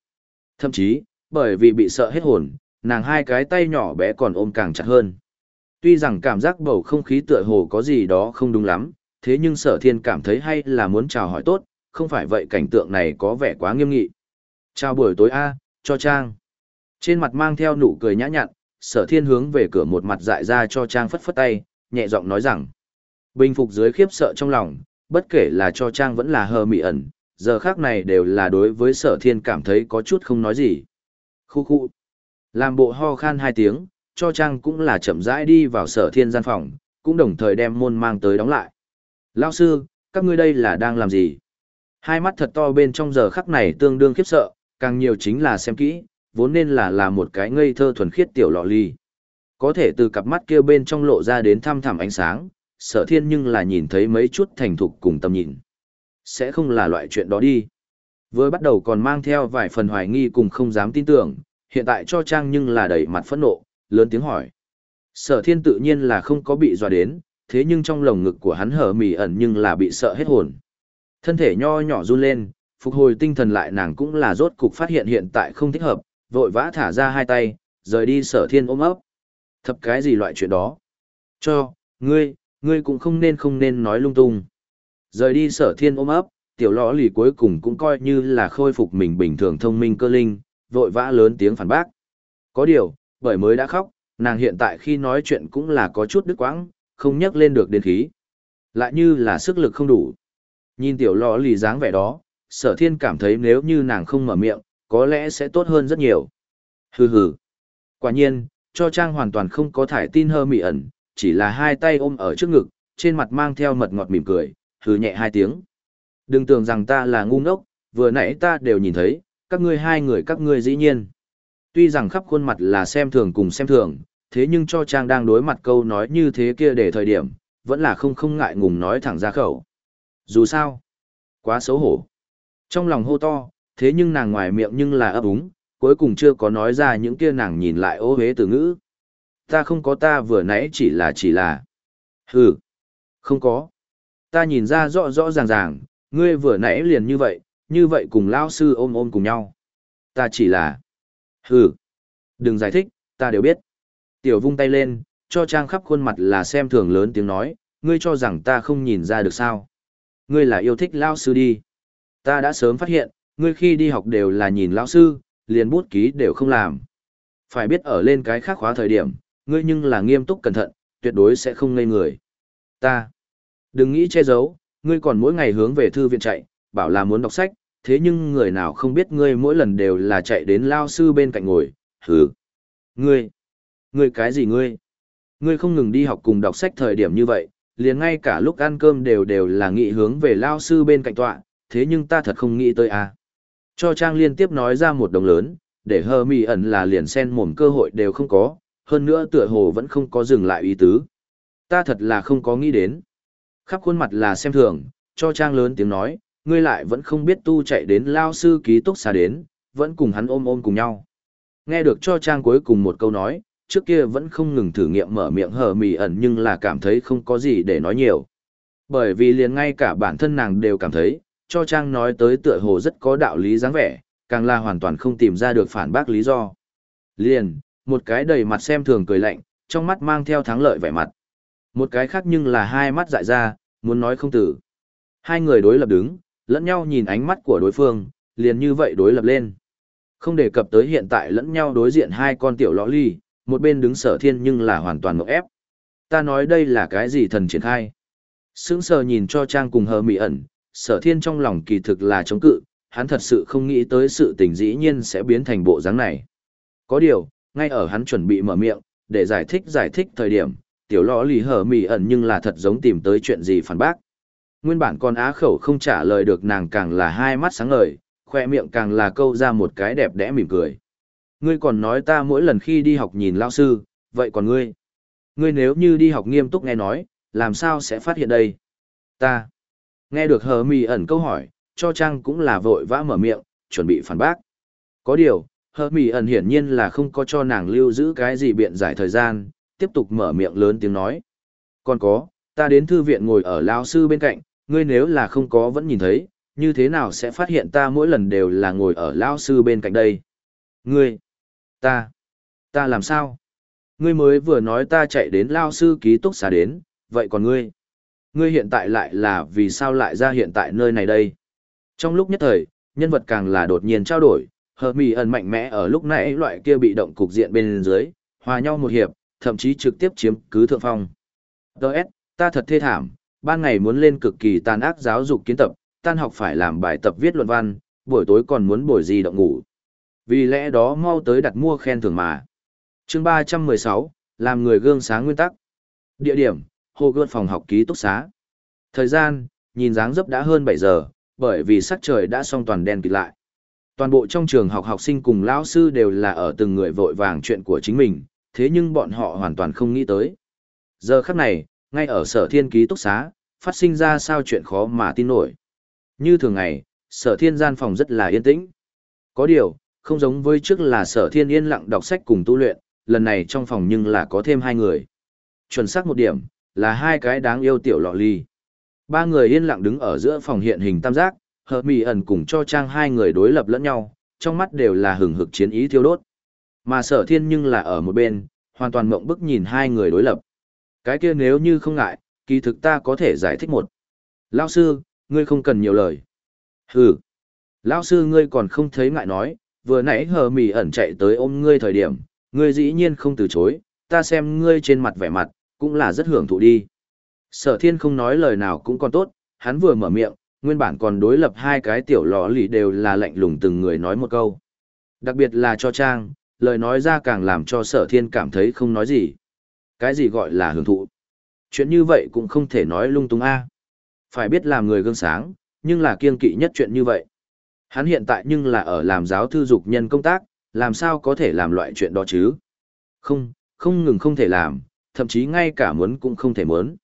Thậm chí, bởi vì bị sợ hết hồn, nàng hai cái tay nhỏ bé còn ôm càng chặt hơn. Tuy rằng cảm giác bầu không khí tựa hồ có gì đó không đúng lắm, thế nhưng sở thiên cảm thấy hay là muốn chào hỏi tốt, không phải vậy cảnh tượng này có vẻ quá nghiêm nghị. Chào buổi tối A, cho Trang. Trên mặt mang theo nụ cười nhã nhặn, sở thiên hướng về cửa một mặt dại ra cho Trang phất phất tay, nhẹ giọng nói rằng. Bình phục dưới khiếp sợ trong lòng, bất kể là cho Trang vẫn là hờ mị ẩn, giờ khác này đều là đối với sở thiên cảm thấy có chút không nói gì. Khu khu. Làm bộ ho khan hai tiếng, cho Trang cũng là chậm rãi đi vào sở thiên gian phòng, cũng đồng thời đem môn mang tới đóng lại. Lao sư, các ngươi đây là đang làm gì? Hai mắt thật to bên trong giờ khắc này tương đương khiếp sợ, càng nhiều chính là xem kỹ, vốn nên là là một cái ngây thơ thuần khiết tiểu lọ ly. Có thể từ cặp mắt kia bên trong lộ ra đến thăm thẳm ánh sáng, sở thiên nhưng là nhìn thấy mấy chút thành thục cùng tầm nhìn. Sẽ không là loại chuyện đó đi. Vừa bắt đầu còn mang theo vài phần hoài nghi cùng không dám tin tưởng, hiện tại cho Trang nhưng là đầy mặt phẫn nộ, lớn tiếng hỏi. Sở thiên tự nhiên là không có bị dọa đến, thế nhưng trong lồng ngực của hắn hở mì ẩn nhưng là bị sợ hết hồn. Thân thể nho nhỏ run lên, phục hồi tinh thần lại nàng cũng là rốt cục phát hiện hiện tại không thích hợp, vội vã thả ra hai tay, rời đi sở thiên ôm ấp. Thập cái gì loại chuyện đó? Cho, ngươi, ngươi cũng không nên không nên nói lung tung. Rời đi sở thiên ôm ấp, tiểu lõ lì cuối cùng cũng coi như là khôi phục mình bình thường thông minh cơ linh, vội vã lớn tiếng phản bác. Có điều, bởi mới đã khóc, nàng hiện tại khi nói chuyện cũng là có chút đứt quãng, không nhắc lên được đến khí. Lại như là sức lực không đủ. Nhìn tiểu lò lì dáng vẻ đó, sở thiên cảm thấy nếu như nàng không mở miệng, có lẽ sẽ tốt hơn rất nhiều. Hừ hừ. Quả nhiên, cho Trang hoàn toàn không có thải tin hơ mị ẩn, chỉ là hai tay ôm ở trước ngực, trên mặt mang theo mật ngọt mỉm cười, hừ nhẹ hai tiếng. Đừng tưởng rằng ta là ngu ngốc, vừa nãy ta đều nhìn thấy, các ngươi hai người các ngươi dĩ nhiên. Tuy rằng khắp khuôn mặt là xem thường cùng xem thường, thế nhưng cho Trang đang đối mặt câu nói như thế kia để thời điểm, vẫn là không không ngại ngùng nói thẳng ra khẩu. Dù sao, quá xấu hổ. Trong lòng hô to, thế nhưng nàng ngoài miệng nhưng là ấp úng, cuối cùng chưa có nói ra những kia nàng nhìn lại ô hế từ ngữ. Ta không có ta vừa nãy chỉ là chỉ là. Hừ, không có. Ta nhìn ra rõ rõ ràng ràng, ngươi vừa nãy liền như vậy, như vậy cùng lao sư ôm ôm cùng nhau. Ta chỉ là. Hừ, đừng giải thích, ta đều biết. Tiểu vung tay lên, cho trang khắp khuôn mặt là xem thường lớn tiếng nói, ngươi cho rằng ta không nhìn ra được sao. Ngươi là yêu thích lao sư đi. Ta đã sớm phát hiện, ngươi khi đi học đều là nhìn lao sư, liền bút ký đều không làm. Phải biết ở lên cái khác khóa thời điểm, ngươi nhưng là nghiêm túc cẩn thận, tuyệt đối sẽ không ngây người. Ta. Đừng nghĩ che giấu, ngươi còn mỗi ngày hướng về thư viện chạy, bảo là muốn đọc sách, thế nhưng người nào không biết ngươi mỗi lần đều là chạy đến lao sư bên cạnh ngồi, hừ. Ngươi. Ngươi cái gì ngươi? Ngươi không ngừng đi học cùng đọc sách thời điểm như vậy, liền ngay cả lúc ăn cơm đều đều là nghị hướng về lao sư bên cạnh tọa, thế nhưng ta thật không nghĩ tới à. Cho Trang liên tiếp nói ra một đồng lớn, để hờ mì ẩn là liền sen mồm cơ hội đều không có, hơn nữa tựa hồ vẫn không có dừng lại ý tứ. Ta thật là không có nghĩ đến. Khắp khuôn mặt là xem thường, cho Trang lớn tiếng nói, ngươi lại vẫn không biết tu chạy đến lao sư ký túc xá đến, vẫn cùng hắn ôm ôm cùng nhau. Nghe được cho Trang cuối cùng một câu nói, trước kia vẫn không ngừng thử nghiệm mở miệng hờ mì ẩn nhưng là cảm thấy không có gì để nói nhiều. Bởi vì liền ngay cả bản thân nàng đều cảm thấy, cho Trang nói tới tựa hồ rất có đạo lý dáng vẻ, càng là hoàn toàn không tìm ra được phản bác lý do. Liền, một cái đầy mặt xem thường cười lạnh, trong mắt mang theo thắng lợi vẻ mặt. Một cái khác nhưng là hai mắt dại ra, muốn nói không tử. Hai người đối lập đứng, lẫn nhau nhìn ánh mắt của đối phương, liền như vậy đối lập lên. Không đề cập tới hiện tại lẫn nhau đối diện hai con tiểu lõ ly, một bên đứng sở thiên nhưng là hoàn toàn mộng ép. Ta nói đây là cái gì thần triển khai. Sững sờ nhìn cho trang cùng hờ mị ẩn, sở thiên trong lòng kỳ thực là chống cự, hắn thật sự không nghĩ tới sự tình dĩ nhiên sẽ biến thành bộ dáng này. Có điều, ngay ở hắn chuẩn bị mở miệng, để giải thích giải thích thời điểm, tiểu lõ lì hờ mị ẩn nhưng là thật giống tìm tới chuyện gì phản bác. Nguyên bản con á khẩu không trả lời được nàng càng là hai mắt sáng ngời, khoe miệng càng là câu ra một cái đẹp đẽ mỉm cười. Ngươi còn nói ta mỗi lần khi đi học nhìn lao sư, vậy còn ngươi? Ngươi nếu như đi học nghiêm túc nghe nói, làm sao sẽ phát hiện đây? Ta. Nghe được hờ mì ẩn câu hỏi, cho Trang cũng là vội vã mở miệng, chuẩn bị phản bác. Có điều, hờ mì ẩn hiển nhiên là không có cho nàng lưu giữ cái gì biện giải thời gian, tiếp tục mở miệng lớn tiếng nói. Còn có, ta đến thư viện ngồi ở lao sư bên cạnh, ngươi nếu là không có vẫn nhìn thấy, như thế nào sẽ phát hiện ta mỗi lần đều là ngồi ở lao sư bên cạnh đây? Ngươi, Ta, ta làm sao? Ngươi mới vừa nói ta chạy đến lao sư ký túc xá đến, vậy còn ngươi? Ngươi hiện tại lại là vì sao lại ra hiện tại nơi này đây? Trong lúc nhất thời, nhân vật càng là đột nhiên trao đổi, hợp mì ẩn mạnh mẽ ở lúc nãy loại kia bị động cục diện bên dưới, hòa nhau một hiệp, thậm chí trực tiếp chiếm cứ thượng phong. Đợt, ta thật thê thảm, ban ngày muốn lên cực kỳ tàn ác giáo dục kiến tập, tan học phải làm bài tập viết luận văn, buổi tối còn muốn bồi gì động ngủ. Vì lẽ đó mau tới đặt mua khen thưởng mà. chương 316, làm người gương sáng nguyên tắc. Địa điểm, hồ gươm phòng học ký túc xá. Thời gian, nhìn dáng dấp đã hơn 7 giờ, bởi vì sắc trời đã xong toàn đen kịt lại. Toàn bộ trong trường học học sinh cùng lão sư đều là ở từng người vội vàng chuyện của chính mình, thế nhưng bọn họ hoàn toàn không nghĩ tới. Giờ khắc này, ngay ở sở thiên ký túc xá, phát sinh ra sao chuyện khó mà tin nổi. Như thường ngày, sở thiên gian phòng rất là yên tĩnh. Có điều, không giống với trước là sở thiên yên lặng đọc sách cùng tu luyện, lần này trong phòng nhưng là có thêm hai người. Chuẩn xác một điểm, là hai cái đáng yêu tiểu lọ ly. Ba người yên lặng đứng ở giữa phòng hiện hình tam giác, hợp mì ẩn cùng cho trang hai người đối lập lẫn nhau, trong mắt đều là hừng hực chiến ý thiêu đốt. Mà sở thiên nhưng là ở một bên, hoàn toàn mộng bức nhìn hai người đối lập. Cái kia nếu như không ngại, kỳ thực ta có thể giải thích một. Lão sư, ngươi không cần nhiều lời. Hừ. Lão sư ngươi còn không thấy ngại nói, vừa nãy hờ mì ẩn chạy tới ôm ngươi thời điểm, ngươi dĩ nhiên không từ chối, ta xem ngươi trên mặt vẻ mặt, cũng là rất hưởng thụ đi. Sở thiên không nói lời nào cũng còn tốt, hắn vừa mở miệng, nguyên bản còn đối lập hai cái tiểu lò lì đều là lạnh lùng từng người nói một câu. Đặc biệt là cho Trang, lời nói ra càng làm cho sở thiên cảm thấy không nói gì. Cái gì gọi là hưởng thụ? Chuyện như vậy cũng không thể nói lung tung a. Phải biết làm người gương sáng, nhưng là kiên kỵ nhất chuyện như vậy. Hắn hiện tại nhưng là ở làm giáo thư dục nhân công tác, làm sao có thể làm loại chuyện đó chứ? Không, không ngừng không thể làm, thậm chí ngay cả muốn cũng không thể muốn.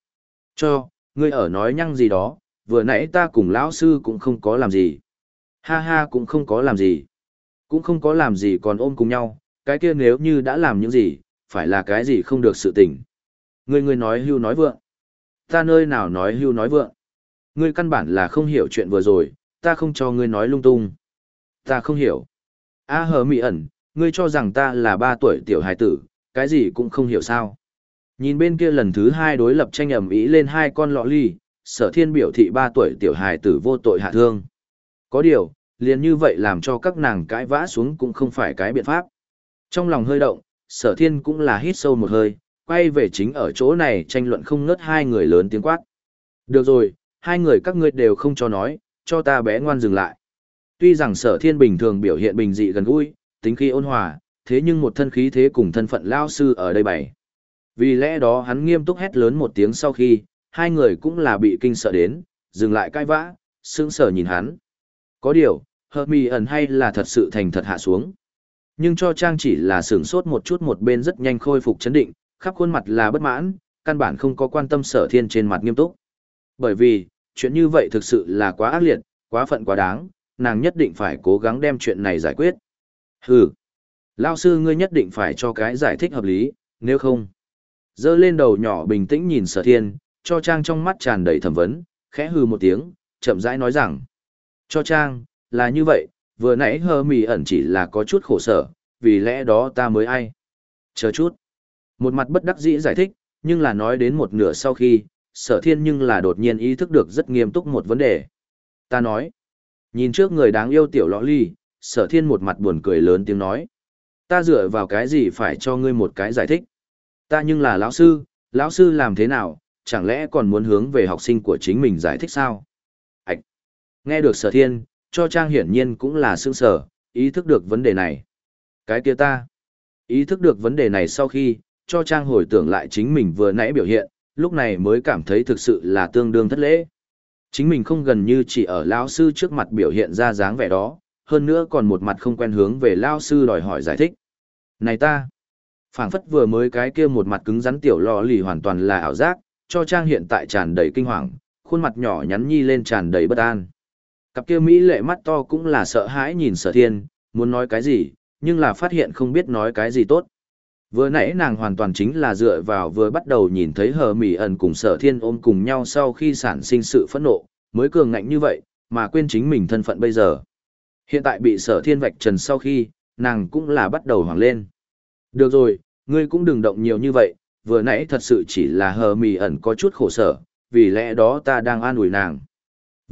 Cho, ngươi ở nói nhăng gì đó, vừa nãy ta cùng lão sư cũng không có làm gì. Ha ha cũng không có làm gì. Cũng không có làm gì còn ôm cùng nhau, cái kia nếu như đã làm những gì, phải là cái gì không được sự tình. Ngươi ngươi nói hưu nói vượng. Ta nơi nào nói hưu nói vượng. Ngươi căn bản là không hiểu chuyện vừa rồi, ta không cho ngươi nói lung tung. Ta không hiểu. A hờ mị ẩn, ngươi cho rằng ta là ba tuổi tiểu hài tử, cái gì cũng không hiểu sao. Nhìn bên kia lần thứ hai đối lập tranh ẩm ý lên hai con lọ ly, sở thiên biểu thị ba tuổi tiểu hài tử vô tội hạ thương. Có điều, liền như vậy làm cho các nàng cãi vã xuống cũng không phải cái biện pháp. Trong lòng hơi động, sở thiên cũng là hít sâu một hơi, quay về chính ở chỗ này tranh luận không ngớt hai người lớn tiếng quát. Được rồi, hai người các ngươi đều không cho nói, cho ta bé ngoan dừng lại. Tuy rằng sở thiên bình thường biểu hiện bình dị gần gũi, tính khí ôn hòa, thế nhưng một thân khí thế cùng thân phận lao sư ở đây bày. Vì lẽ đó hắn nghiêm túc hét lớn một tiếng sau khi, hai người cũng là bị kinh sợ đến, dừng lại cãi vã, sững sờ nhìn hắn. Có điều, hợp mì ẩn hay là thật sự thành thật hạ xuống. Nhưng cho Trang chỉ là sửng sốt một chút một bên rất nhanh khôi phục chấn định, khắp khuôn mặt là bất mãn, căn bản không có quan tâm sở thiên trên mặt nghiêm túc. Bởi vì, chuyện như vậy thực sự là quá ác liệt, quá phận quá đáng, nàng nhất định phải cố gắng đem chuyện này giải quyết. Hừ, lao sư ngươi nhất định phải cho cái giải thích hợp lý, nếu không. Dơ lên đầu nhỏ bình tĩnh nhìn sở thiên, cho Trang trong mắt tràn đầy thẩm vấn, khẽ hừ một tiếng, chậm rãi nói rằng. Cho Trang, là như vậy, vừa nãy hơ mì ẩn chỉ là có chút khổ sở, vì lẽ đó ta mới ai. Chờ chút. Một mặt bất đắc dĩ giải thích, nhưng là nói đến một nửa sau khi, sở thiên nhưng là đột nhiên ý thức được rất nghiêm túc một vấn đề. Ta nói. Nhìn trước người đáng yêu tiểu lõ ly, sở thiên một mặt buồn cười lớn tiếng nói. Ta dựa vào cái gì phải cho ngươi một cái giải thích. Ta nhưng là lão sư, lão sư làm thế nào, chẳng lẽ còn muốn hướng về học sinh của chính mình giải thích sao? Ảch! Nghe được sở thiên, cho Trang hiển nhiên cũng là sương sở, ý thức được vấn đề này. Cái kia ta! Ý thức được vấn đề này sau khi, cho Trang hồi tưởng lại chính mình vừa nãy biểu hiện, lúc này mới cảm thấy thực sự là tương đương thất lễ. Chính mình không gần như chỉ ở lão sư trước mặt biểu hiện ra dáng vẻ đó, hơn nữa còn một mặt không quen hướng về lão sư đòi hỏi giải thích. Này ta! phảng phất vừa mới cái kia một mặt cứng rắn tiểu lò lì hoàn toàn là ảo giác, cho Trang hiện tại tràn đầy kinh hoàng, khuôn mặt nhỏ nhắn nhi lên tràn đầy bất an. Cặp kia Mỹ lệ mắt to cũng là sợ hãi nhìn sở thiên, muốn nói cái gì, nhưng là phát hiện không biết nói cái gì tốt. Vừa nãy nàng hoàn toàn chính là dựa vào vừa bắt đầu nhìn thấy hờ mỉ ẩn cùng sở thiên ôm cùng nhau sau khi sản sinh sự phẫn nộ, mới cường ngạnh như vậy, mà quên chính mình thân phận bây giờ. Hiện tại bị sở thiên vạch trần sau khi, nàng cũng là bắt đầu hoảng lên. Được rồi, ngươi cũng đừng động nhiều như vậy, vừa nãy thật sự chỉ là hờ mỉ ẩn có chút khổ sở, vì lẽ đó ta đang an ủi nàng.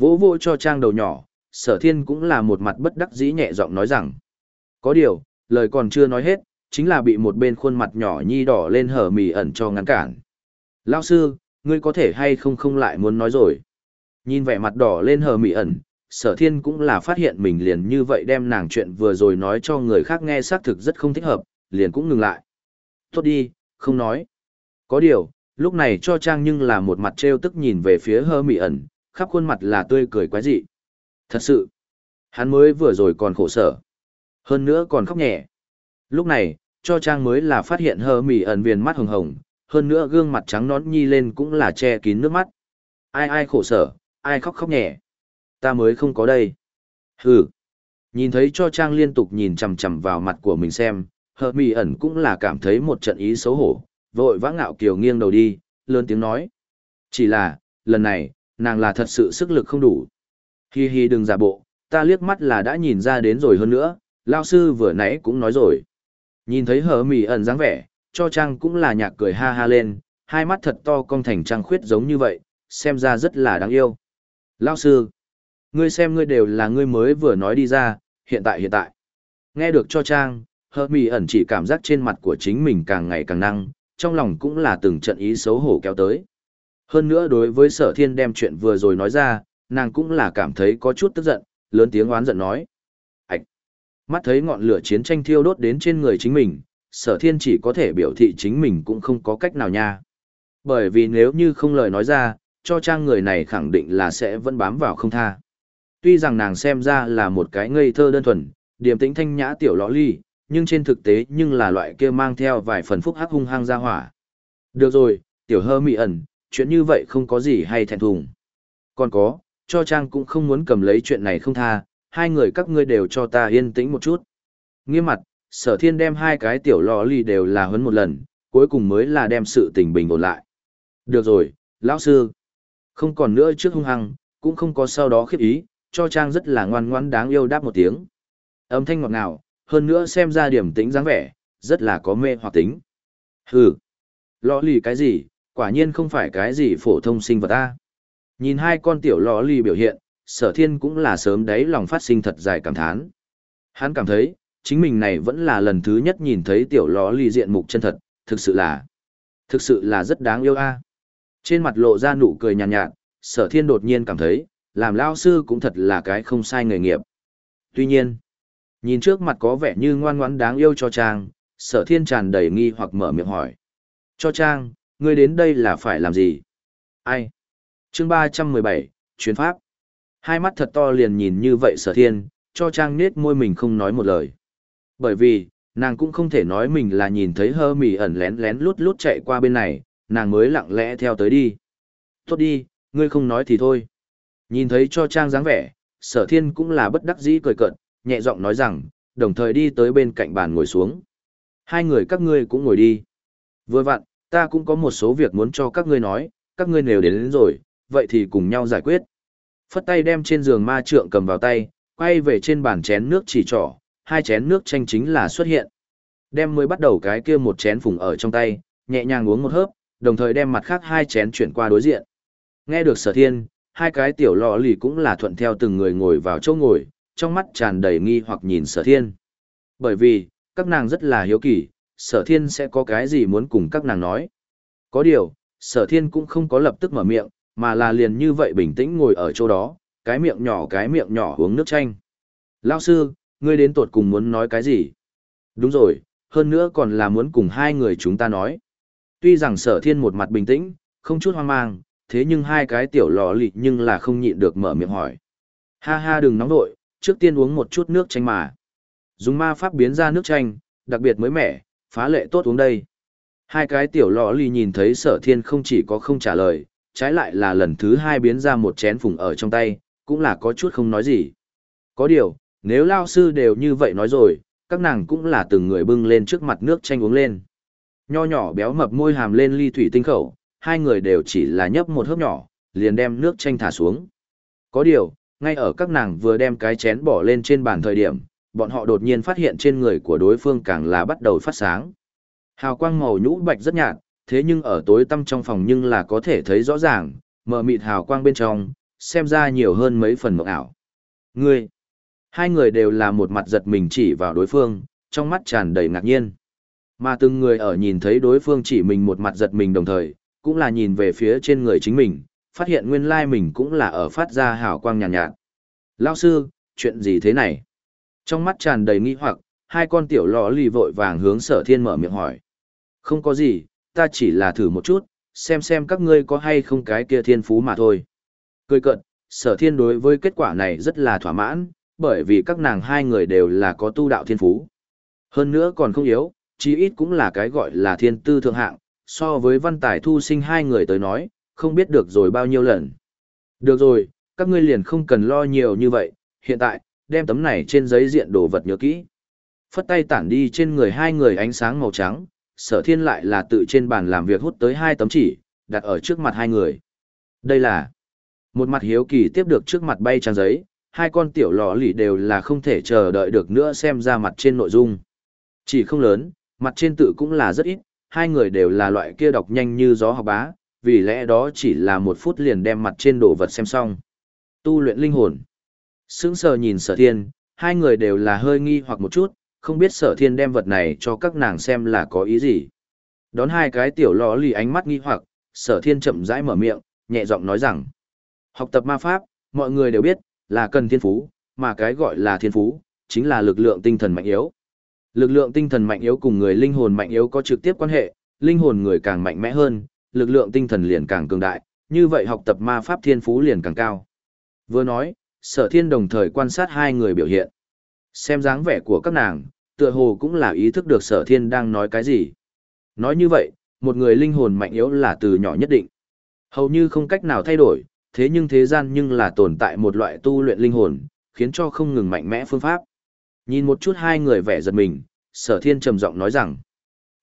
Vỗ vỗ cho trang đầu nhỏ, sở thiên cũng là một mặt bất đắc dĩ nhẹ giọng nói rằng. Có điều, lời còn chưa nói hết, chính là bị một bên khuôn mặt nhỏ nhi đỏ lên hở mì ẩn cho ngăn cản. Lao sư, ngươi có thể hay không không lại muốn nói rồi. Nhìn vẻ mặt đỏ lên hờ mị ẩn, sở thiên cũng là phát hiện mình liền như vậy đem nàng chuyện vừa rồi nói cho người khác nghe xác thực rất không thích hợp, liền cũng ngừng lại. Tốt đi, không nói. Có điều, lúc này cho trang nhưng là một mặt trêu tức nhìn về phía hơ mị ẩn, khắp khuôn mặt là tươi cười quái dị. Thật sự, hắn mới vừa rồi còn khổ sở. Hơn nữa còn khóc nhẹ. Lúc này, cho trang mới là phát hiện hờ mỉ ẩn viền mắt hồng hồng, hơn nữa gương mặt trắng nón nhi lên cũng là che kín nước mắt. Ai ai khổ sở, ai khóc khóc nhẹ. Ta mới không có đây. Hừ. Nhìn thấy cho Trang liên tục nhìn chằm chằm vào mặt của mình xem, hờ Mỉ ẩn cũng là cảm thấy một trận ý xấu hổ, vội vã ngạo kiều nghiêng đầu đi, lớn tiếng nói. Chỉ là, lần này, nàng là thật sự sức lực không đủ. Hi hi đừng giả bộ, ta liếc mắt là đã nhìn ra đến rồi hơn nữa, lao sư vừa nãy cũng nói rồi. Nhìn thấy hờ mì ẩn dáng vẻ, cho Trang cũng là nhạc cười ha ha lên, hai mắt thật to cong thành trăng khuyết giống như vậy, xem ra rất là đáng yêu. Lao sư, ngươi xem ngươi đều là ngươi mới vừa nói đi ra, hiện tại hiện tại. Nghe được cho Trang, hờ mì ẩn chỉ cảm giác trên mặt của chính mình càng ngày càng năng, trong lòng cũng là từng trận ý xấu hổ kéo tới. Hơn nữa đối với sở thiên đem chuyện vừa rồi nói ra, nàng cũng là cảm thấy có chút tức giận, lớn tiếng oán giận nói. Ảch! Mắt thấy ngọn lửa chiến tranh thiêu đốt đến trên người chính mình, sở thiên chỉ có thể biểu thị chính mình cũng không có cách nào nha. Bởi vì nếu như không lời nói ra, cho trang người này khẳng định là sẽ vẫn bám vào không tha. Tuy rằng nàng xem ra là một cái ngây thơ đơn thuần, điềm tĩnh thanh nhã tiểu lõ ly, nhưng trên thực tế nhưng là loại kia mang theo vài phần phúc hắc hung hăng ra hỏa. Được rồi, tiểu hơ mị ẩn, chuyện như vậy không có gì hay thẹn thùng. Còn có, cho trang cũng không muốn cầm lấy chuyện này không tha, hai người các ngươi đều cho ta yên tĩnh một chút. Nghiêm mặt, sở thiên đem hai cái tiểu lò ly đều là huấn một lần, cuối cùng mới là đem sự tình bình ổn lại. Được rồi, lão sư. Không còn nữa trước hung hăng, cũng không có sau đó khiếp ý, cho Trang rất là ngoan ngoãn đáng yêu đáp một tiếng. Âm thanh ngọt ngào, hơn nữa xem ra điểm tính dáng vẻ, rất là có mê hoặc tính. Hừ, lọ lì cái gì, quả nhiên không phải cái gì phổ thông sinh vật ta. Nhìn hai con tiểu lọ lì biểu hiện, sở thiên cũng là sớm đấy lòng phát sinh thật dài cảm thán. Hắn cảm thấy, chính mình này vẫn là lần thứ nhất nhìn thấy tiểu lọ lì diện mục chân thật, thực sự là, thực sự là rất đáng yêu a. Trên mặt lộ ra nụ cười nhàn nhạt, nhạt, sở thiên đột nhiên cảm thấy, làm lao sư cũng thật là cái không sai nghề nghiệp. Tuy nhiên, nhìn trước mặt có vẻ như ngoan ngoãn đáng yêu cho Trang, sở thiên tràn đầy nghi hoặc mở miệng hỏi. Cho Trang, ngươi đến đây là phải làm gì? Ai? chương ba trăm mười bảy chuyến pháp. Hai mắt thật to liền nhìn như vậy sở thiên, cho Trang nết môi mình không nói một lời. Bởi vì, nàng cũng không thể nói mình là nhìn thấy hơ mì ẩn lén lén lút lút chạy qua bên này, nàng mới lặng lẽ theo tới đi. Tốt đi, ngươi không nói thì thôi. Nhìn thấy cho trang dáng vẻ, sở thiên cũng là bất đắc dĩ cười cợt, nhẹ giọng nói rằng, đồng thời đi tới bên cạnh bàn ngồi xuống. Hai người các ngươi cũng ngồi đi. Vừa vặn, ta cũng có một số việc muốn cho các ngươi nói, các ngươi đều đến, đến rồi, vậy thì cùng nhau giải quyết. Phất tay đem trên giường ma trượng cầm vào tay, quay về trên bàn chén nước chỉ trỏ, hai chén nước chanh chính là xuất hiện. Đem mới bắt đầu cái kia một chén phùng ở trong tay, nhẹ nhàng uống một hớp, đồng thời đem mặt khác hai chén chuyển qua đối diện. Nghe được sở thiên, hai cái tiểu lọ lì cũng là thuận theo từng người ngồi vào chỗ ngồi, trong mắt tràn đầy nghi hoặc nhìn sở thiên. Bởi vì, các nàng rất là hiếu kỳ, sở thiên sẽ có cái gì muốn cùng các nàng nói. Có điều, sở thiên cũng không có lập tức mở miệng, mà là liền như vậy bình tĩnh ngồi ở chỗ đó, cái miệng nhỏ cái miệng nhỏ uống nước chanh. Lao sư, ngươi đến tuột cùng muốn nói cái gì? Đúng rồi, hơn nữa còn là muốn cùng hai người chúng ta nói. Tuy rằng sở thiên một mặt bình tĩnh, không chút hoang mang, thế nhưng hai cái tiểu lò lị nhưng là không nhịn được mở miệng hỏi. Ha ha đừng nóng nội, trước tiên uống một chút nước chanh mà. Dùng ma pháp biến ra nước chanh, đặc biệt mới mẻ, phá lệ tốt uống đây. Hai cái tiểu lọ ly nhìn thấy sở thiên không chỉ có không trả lời, trái lại là lần thứ hai biến ra một chén phùng ở trong tay, cũng là có chút không nói gì. Có điều, nếu lao sư đều như vậy nói rồi, các nàng cũng là từng người bưng lên trước mặt nước chanh uống lên. Nho nhỏ béo mập môi hàm lên ly thủy tinh khẩu, hai người đều chỉ là nhấp một hớp nhỏ, liền đem nước chanh thả xuống. Có điều, ngay ở các nàng vừa đem cái chén bỏ lên trên bàn thời điểm, bọn họ đột nhiên phát hiện trên người của đối phương càng là bắt đầu phát sáng. Hào quang màu nhũ bạch rất nhạt, thế nhưng ở tối tăm trong phòng nhưng là có thể thấy rõ ràng, mờ mịt hào quang bên trong, xem ra nhiều hơn mấy phần mộng ảo. Ngươi, Hai người đều là một mặt giật mình chỉ vào đối phương, trong mắt tràn đầy ngạc nhiên. Mà từng người ở nhìn thấy đối phương chỉ mình một mặt giật mình đồng thời, cũng là nhìn về phía trên người chính mình, phát hiện nguyên lai mình cũng là ở phát ra hào quang nhàn nhạt, nhạt. Lao sư, chuyện gì thế này? Trong mắt tràn đầy nghi hoặc, hai con tiểu lọ lì vội vàng hướng sở thiên mở miệng hỏi. Không có gì, ta chỉ là thử một chút, xem xem các ngươi có hay không cái kia thiên phú mà thôi. Cười cận, sở thiên đối với kết quả này rất là thỏa mãn, bởi vì các nàng hai người đều là có tu đạo thiên phú. Hơn nữa còn không yếu, chí ít cũng là cái gọi là thiên tư thượng hạng, so với văn tài thu sinh hai người tới nói, không biết được rồi bao nhiêu lần. Được rồi, các ngươi liền không cần lo nhiều như vậy, hiện tại, đem tấm này trên giấy diện đồ vật nhớ kỹ. Phất tay tản đi trên người hai người ánh sáng màu trắng, sở thiên lại là tự trên bàn làm việc hút tới hai tấm chỉ, đặt ở trước mặt hai người. Đây là một mặt hiếu kỳ tiếp được trước mặt bay trang giấy, hai con tiểu lò lì đều là không thể chờ đợi được nữa xem ra mặt trên nội dung. Chỉ không lớn, mặt trên tự cũng là rất ít, hai người đều là loại kia đọc nhanh như gió học bá, vì lẽ đó chỉ là một phút liền đem mặt trên đồ vật xem xong. Tu luyện linh hồn. Sững sờ nhìn sở thiên, hai người đều là hơi nghi hoặc một chút, không biết sở thiên đem vật này cho các nàng xem là có ý gì. Đón hai cái tiểu lò lì ánh mắt nghi hoặc, sở thiên chậm rãi mở miệng, nhẹ giọng nói rằng, học tập ma pháp, mọi người đều biết, là cần thiên phú, mà cái gọi là thiên phú, chính là lực lượng tinh thần mạnh yếu. Lực lượng tinh thần mạnh yếu cùng người linh hồn mạnh yếu có trực tiếp quan hệ, linh hồn người càng mạnh mẽ hơn, lực lượng tinh thần liền càng cường đại, như vậy học tập ma pháp thiên phú liền càng cao. Vừa nói, sở thiên đồng thời quan sát hai người biểu hiện. Xem dáng vẻ của các nàng, tựa hồ cũng là ý thức được sở thiên đang nói cái gì. Nói như vậy, một người linh hồn mạnh yếu là từ nhỏ nhất định. Hầu như không cách nào thay đổi, thế nhưng thế gian nhưng là tồn tại một loại tu luyện linh hồn, khiến cho không ngừng mạnh mẽ phương pháp. Nhìn một chút hai người vẻ giật mình, sở thiên trầm giọng nói rằng,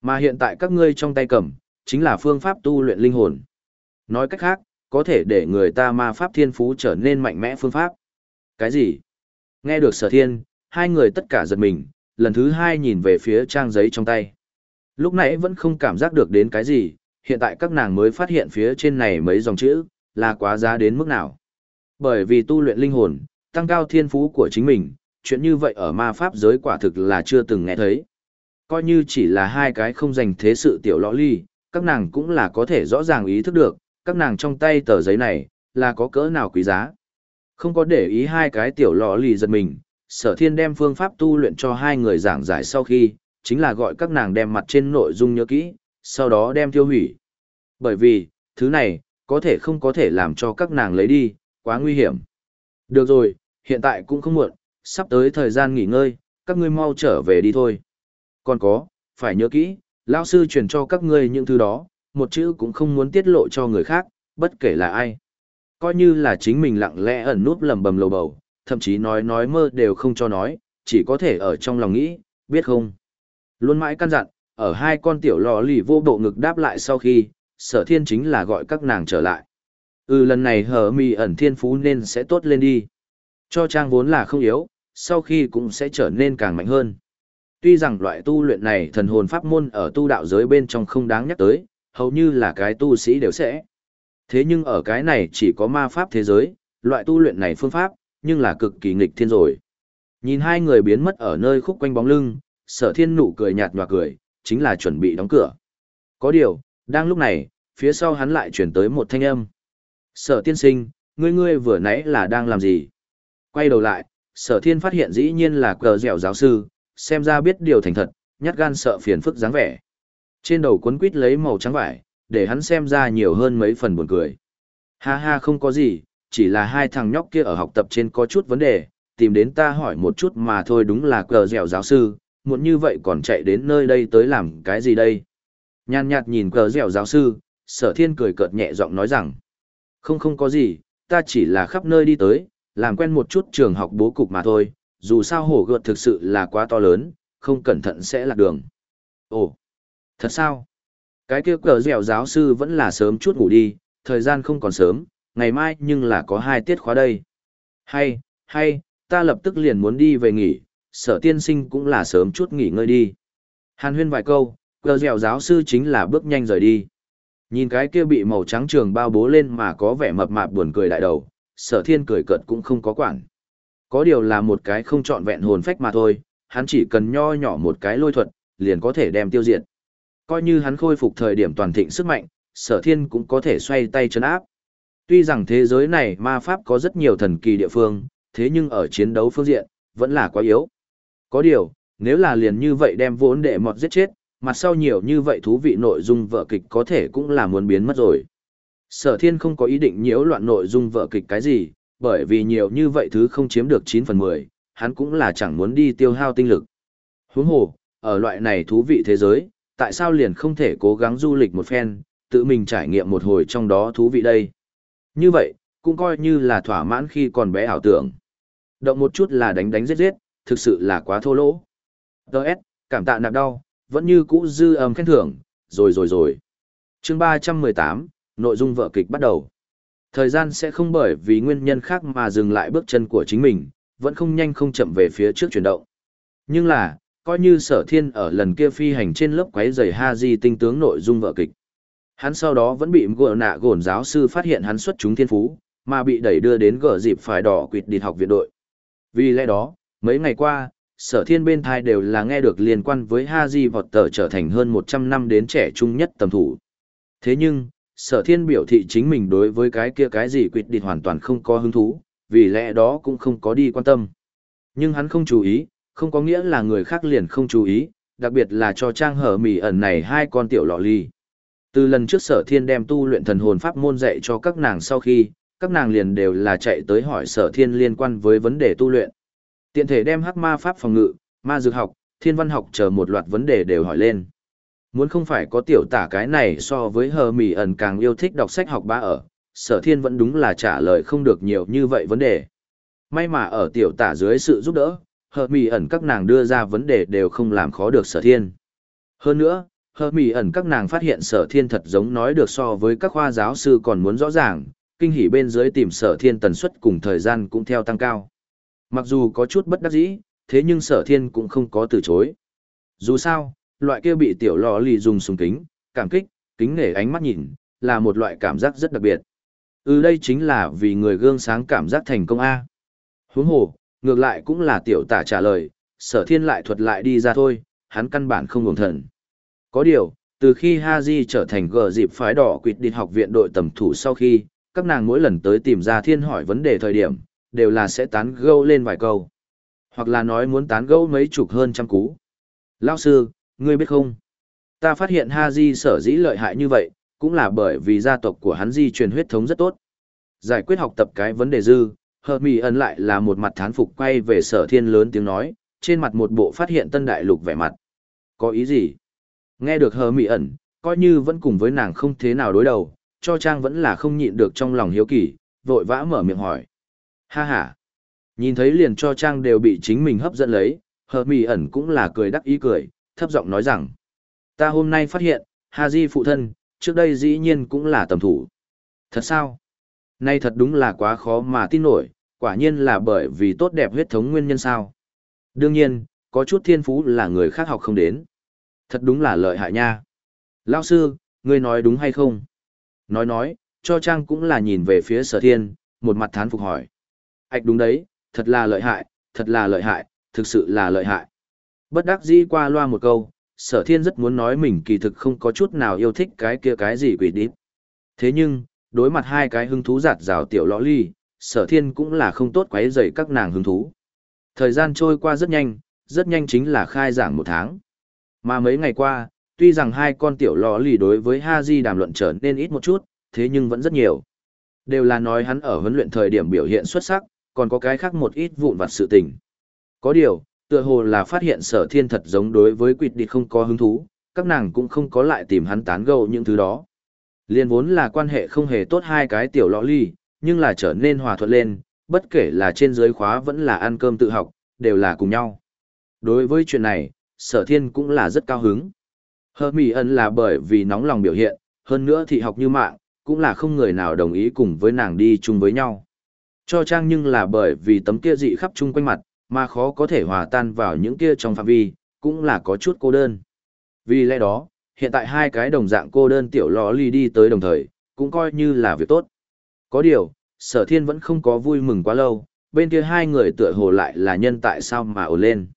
mà hiện tại các ngươi trong tay cầm, chính là phương pháp tu luyện linh hồn. Nói cách khác, có thể để người ta ma pháp thiên phú trở nên mạnh mẽ phương pháp. Cái gì? Nghe được sở thiên, hai người tất cả giật mình, lần thứ hai nhìn về phía trang giấy trong tay. Lúc nãy vẫn không cảm giác được đến cái gì, hiện tại các nàng mới phát hiện phía trên này mấy dòng chữ, là quá giá đến mức nào. Bởi vì tu luyện linh hồn, tăng cao thiên phú của chính mình, chuyện như vậy ở ma pháp giới quả thực là chưa từng nghe thấy. Coi như chỉ là hai cái không dành thế sự tiểu lõ ly, các nàng cũng là có thể rõ ràng ý thức được, các nàng trong tay tờ giấy này, là có cỡ nào quý giá. Không có để ý hai cái tiểu lọ lì giật mình, sở thiên đem phương pháp tu luyện cho hai người giảng giải sau khi, chính là gọi các nàng đem mặt trên nội dung nhớ kỹ, sau đó đem tiêu hủy. Bởi vì, thứ này, có thể không có thể làm cho các nàng lấy đi, quá nguy hiểm. Được rồi, hiện tại cũng không muộn, sắp tới thời gian nghỉ ngơi, các ngươi mau trở về đi thôi. Còn có, phải nhớ kỹ, lão sư truyền cho các ngươi những thứ đó, một chữ cũng không muốn tiết lộ cho người khác, bất kể là ai. Coi như là chính mình lặng lẽ ẩn núp lầm bầm lầu bầu, thậm chí nói nói mơ đều không cho nói, chỉ có thể ở trong lòng nghĩ, biết không? Luôn mãi căn dặn, ở hai con tiểu lò lì vô bộ ngực đáp lại sau khi, sở thiên chính là gọi các nàng trở lại. Ừ lần này hờ mì ẩn thiên phú nên sẽ tốt lên đi. Cho trang vốn là không yếu, sau khi cũng sẽ trở nên càng mạnh hơn. Tuy rằng loại tu luyện này thần hồn pháp môn ở tu đạo giới bên trong không đáng nhắc tới, hầu như là cái tu sĩ đều sẽ. Thế nhưng ở cái này chỉ có ma pháp thế giới, loại tu luyện này phương pháp, nhưng là cực kỳ nghịch thiên rồi. Nhìn hai người biến mất ở nơi khúc quanh bóng lưng, sở thiên nụ cười nhạt nhòa cười, chính là chuẩn bị đóng cửa. Có điều, đang lúc này, phía sau hắn lại chuyển tới một thanh âm. Sở tiên sinh, ngươi ngươi vừa nãy là đang làm gì? Quay đầu lại, sở thiên phát hiện dĩ nhiên là cờ dẻo giáo sư, xem ra biết điều thành thật, nhát gan sợ phiền phức dáng vẻ. Trên đầu cuốn quýt lấy màu trắng vải, để hắn xem ra nhiều hơn mấy phần buồn cười. Ha ha không có gì, chỉ là hai thằng nhóc kia ở học tập trên có chút vấn đề, tìm đến ta hỏi một chút mà thôi đúng là cờ dẻo giáo sư, muộn như vậy còn chạy đến nơi đây tới làm cái gì đây? Nhàn nhạt nhìn cờ dẻo giáo sư, sở thiên cười cợt nhẹ giọng nói rằng, không không có gì, ta chỉ là khắp nơi đi tới, làm quen một chút trường học bố cục mà thôi, dù sao hổ gợt thực sự là quá to lớn, không cẩn thận sẽ lạc đường. Ồ, thật sao? Cái kia cờ dẻo giáo sư vẫn là sớm chút ngủ đi, thời gian không còn sớm, ngày mai nhưng là có hai tiết khóa đây. Hay, hay, ta lập tức liền muốn đi về nghỉ, sở tiên sinh cũng là sớm chút nghỉ ngơi đi. Hàn huyên vài câu, cờ dẻo giáo sư chính là bước nhanh rời đi. Nhìn cái kia bị màu trắng trường bao bố lên mà có vẻ mập mạp buồn cười đại đầu, sở thiên cười cợt cũng không có quản. Có điều là một cái không trọn vẹn hồn phách mà thôi, hắn chỉ cần nho nhỏ một cái lôi thuật, liền có thể đem tiêu diệt. Coi như hắn khôi phục thời điểm toàn thịnh sức mạnh, sở thiên cũng có thể xoay tay chân áp. Tuy rằng thế giới này ma pháp có rất nhiều thần kỳ địa phương, thế nhưng ở chiến đấu phương diện, vẫn là quá yếu. Có điều, nếu là liền như vậy đem vốn đệ mọt giết chết, mặt sau nhiều như vậy thú vị nội dung vợ kịch có thể cũng là muốn biến mất rồi. Sở thiên không có ý định nhiễu loạn nội dung vợ kịch cái gì, bởi vì nhiều như vậy thứ không chiếm được 9 phần 10, hắn cũng là chẳng muốn đi tiêu hao tinh lực. Huống hồ, ở loại này thú vị thế giới, tại sao liền không thể cố gắng du lịch một phen, tự mình trải nghiệm một hồi trong đó thú vị đây. Như vậy, cũng coi như là thỏa mãn khi còn bé ảo tưởng. Động một chút là đánh đánh giết giết, thực sự là quá thô lỗ. Đợt, cảm tạ nạp đau, vẫn như cũ dư âm khen thưởng, rồi rồi rồi. chương 318, nội dung vợ kịch bắt đầu. Thời gian sẽ không bởi vì nguyên nhân khác mà dừng lại bước chân của chính mình, vẫn không nhanh không chậm về phía trước chuyển động. Nhưng là, coi như sở thiên ở lần kia phi hành trên lớp quấy giày ha di tinh tướng nội dung vợ kịch. Hắn sau đó vẫn bị gỡ nạ gồn giáo sư phát hiện hắn xuất chúng thiên phú, mà bị đẩy đưa đến gỡ dịp phải đỏ quỵt đi học viện đội. Vì lẽ đó, mấy ngày qua, sở thiên bên thai đều là nghe được liên quan với ha di vọt tờ trở thành hơn 100 năm đến trẻ trung nhất tầm thủ. Thế nhưng, sở thiên biểu thị chính mình đối với cái kia cái gì quỵt đi hoàn toàn không có hứng thú, vì lẽ đó cũng không có đi quan tâm. Nhưng hắn không chú ý, không có nghĩa là người khác liền không chú ý, đặc biệt là cho trang hở mỉ ẩn này hai con tiểu lọ ly. Từ lần trước sở thiên đem tu luyện thần hồn pháp môn dạy cho các nàng sau khi, các nàng liền đều là chạy tới hỏi sở thiên liên quan với vấn đề tu luyện. Tiện thể đem hắc ma pháp phòng ngự, ma dược học, thiên văn học chờ một loạt vấn đề đều hỏi lên. Muốn không phải có tiểu tả cái này so với hờ mỉ ẩn càng yêu thích đọc sách học ba ở, sở thiên vẫn đúng là trả lời không được nhiều như vậy vấn đề. May mà ở tiểu tả dưới sự giúp đỡ, Hợp mì ẩn các nàng đưa ra vấn đề đều không làm khó được sở thiên. Hơn nữa, hợp mì ẩn các nàng phát hiện sở thiên thật giống nói được so với các khoa giáo sư còn muốn rõ ràng, kinh hỉ bên dưới tìm sở thiên tần suất cùng thời gian cũng theo tăng cao. Mặc dù có chút bất đắc dĩ, thế nhưng sở thiên cũng không có từ chối. Dù sao, loại kia bị tiểu lò lì dùng súng kính, cảm kích, kính nể ánh mắt nhìn, là một loại cảm giác rất đặc biệt. Ừ đây chính là vì người gương sáng cảm giác thành công A. Huống hồ, ngược lại cũng là tiểu tả trả lời, sở thiên lại thuật lại đi ra thôi, hắn căn bản không ngủng thần. Có điều, từ khi Haji trở thành gờ dịp phái đỏ quỵt đi học viện đội tầm thủ sau khi, các nàng mỗi lần tới tìm ra thiên hỏi vấn đề thời điểm, đều là sẽ tán gẫu lên vài câu. Hoặc là nói muốn tán gẫu mấy chục hơn trăm cú. Lao sư, ngươi biết không? Ta phát hiện Haji sở dĩ lợi hại như vậy, cũng là bởi vì gia tộc của hắn di truyền huyết thống rất tốt. Giải quyết học tập cái vấn đề dư, Hợp mì ẩn lại là một mặt thán phục quay về sở thiên lớn tiếng nói, trên mặt một bộ phát hiện tân đại lục vẻ mặt. Có ý gì? Nghe được Hờ Mị ẩn, coi như vẫn cùng với nàng không thế nào đối đầu, cho Trang vẫn là không nhịn được trong lòng hiếu kỳ, vội vã mở miệng hỏi. Ha ha! Nhìn thấy liền cho Trang đều bị chính mình hấp dẫn lấy, Hờ Mị ẩn cũng là cười đắc ý cười, thấp giọng nói rằng. Ta hôm nay phát hiện, Ha Di phụ thân, trước đây dĩ nhiên cũng là tầm thủ. Thật sao? Nay thật đúng là quá khó mà tin nổi, quả nhiên là bởi vì tốt đẹp huyết thống nguyên nhân sao. Đương nhiên, có chút thiên phú là người khác học không đến. Thật đúng là lợi hại nha. Lao sư, ngươi nói đúng hay không? Nói nói, cho Trang cũng là nhìn về phía sở thiên, một mặt thán phục hỏi. Ảch đúng đấy, thật là lợi hại, thật là lợi hại, thực sự là lợi hại. Bất đắc dĩ qua loa một câu, sở thiên rất muốn nói mình kỳ thực không có chút nào yêu thích cái kia cái gì quỷ đít. Thế nhưng, đối mặt hai cái hứng thú giạt rào tiểu lõ ly, sở thiên cũng là không tốt quấy rầy các nàng hứng thú. Thời gian trôi qua rất nhanh, rất nhanh chính là khai giảng một tháng. Mà mấy ngày qua, tuy rằng hai con tiểu lò lì đối với Ha Di đàm luận trở nên ít một chút, thế nhưng vẫn rất nhiều. Đều là nói hắn ở huấn luyện thời điểm biểu hiện xuất sắc, còn có cái khác một ít vụn vặt sự tình. Có điều, tựa hồ là phát hiện sở thiên thật giống đối với quỵt địch không có hứng thú, các nàng cũng không có lại tìm hắn tán gẫu những thứ đó. Liên vốn là quan hệ không hề tốt hai cái tiểu lọ ly, nhưng là trở nên hòa thuận lên, bất kể là trên dưới khóa vẫn là ăn cơm tự học, đều là cùng nhau. Đối với chuyện này, sở thiên cũng là rất cao hứng. Hợp mì ân là bởi vì nóng lòng biểu hiện, hơn nữa thị học như mạng, cũng là không người nào đồng ý cùng với nàng đi chung với nhau. Cho trang nhưng là bởi vì tấm kia dị khắp chung quanh mặt, mà khó có thể hòa tan vào những kia trong phạm vi, cũng là có chút cô đơn. Vì lẽ đó, hiện tại hai cái đồng dạng cô đơn tiểu lò ly đi tới đồng thời, cũng coi như là việc tốt. Có điều, sở thiên vẫn không có vui mừng quá lâu, bên kia hai người tựa hồ lại là nhân tại sao mà ồn lên.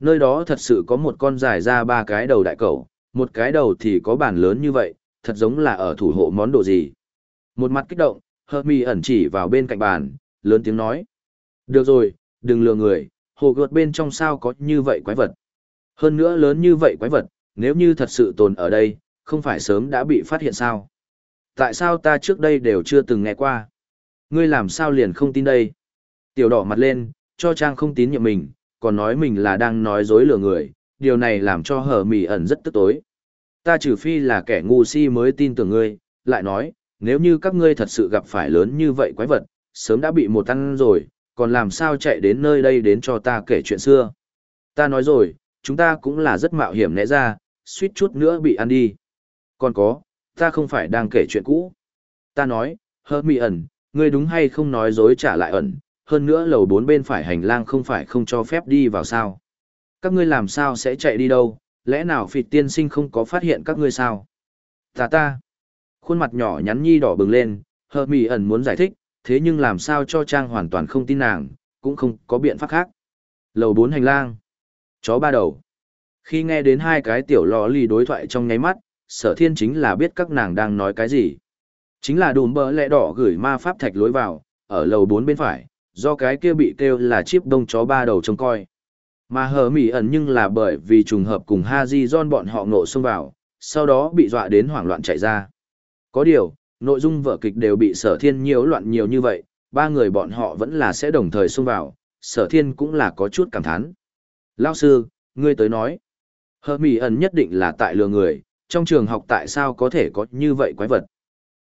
Nơi đó thật sự có một con dài ra ba cái đầu đại cẩu, một cái đầu thì có bàn lớn như vậy, thật giống là ở thủ hộ món đồ gì. Một mặt kích động, Hermi ẩn chỉ vào bên cạnh bàn, lớn tiếng nói. Được rồi, đừng lừa người, hồ gợt bên trong sao có như vậy quái vật. Hơn nữa lớn như vậy quái vật, nếu như thật sự tồn ở đây, không phải sớm đã bị phát hiện sao. Tại sao ta trước đây đều chưa từng nghe qua? Ngươi làm sao liền không tin đây? Tiểu đỏ mặt lên, cho Trang không tín nhiệm mình, còn nói mình là đang nói dối lừa người, điều này làm cho hở mỉ ẩn rất tức tối. Ta trừ phi là kẻ ngu si mới tin tưởng ngươi, lại nói, nếu như các ngươi thật sự gặp phải lớn như vậy quái vật, sớm đã bị một tăng rồi, còn làm sao chạy đến nơi đây đến cho ta kể chuyện xưa. Ta nói rồi, chúng ta cũng là rất mạo hiểm nẽ ra, suýt chút nữa bị ăn đi. Còn có, ta không phải đang kể chuyện cũ. Ta nói, hơ mị ẩn, ngươi đúng hay không nói dối trả lại ẩn, hơn nữa lầu bốn bên phải hành lang không phải không cho phép đi vào sao. Các ngươi làm sao sẽ chạy đi đâu, lẽ nào phịt tiên sinh không có phát hiện các ngươi sao? Ta ta. Khuôn mặt nhỏ nhắn nhi đỏ bừng lên, hơ mị ẩn muốn giải thích, thế nhưng làm sao cho Trang hoàn toàn không tin nàng, cũng không có biện pháp khác. Lầu bốn hành lang. Chó ba đầu. Khi nghe đến hai cái tiểu lò lì đối thoại trong nháy mắt, sở thiên chính là biết các nàng đang nói cái gì. Chính là đùm bờ lẹ đỏ gửi ma pháp thạch lối vào, ở lầu bốn bên phải, do cái kia bị kêu là chiếc đông chó ba đầu trông coi. Mà hờ mỉ ẩn nhưng là bởi vì trùng hợp cùng Ha Di John bọn họ ngộ xông vào, sau đó bị dọa đến hoảng loạn chạy ra. Có điều, nội dung vở kịch đều bị sở thiên nhiễu loạn nhiều như vậy, ba người bọn họ vẫn là sẽ đồng thời xông vào, sở thiên cũng là có chút cảm thán. Lao sư, ngươi tới nói, hờ mỉ ẩn nhất định là tại lừa người, trong trường học tại sao có thể có như vậy quái vật.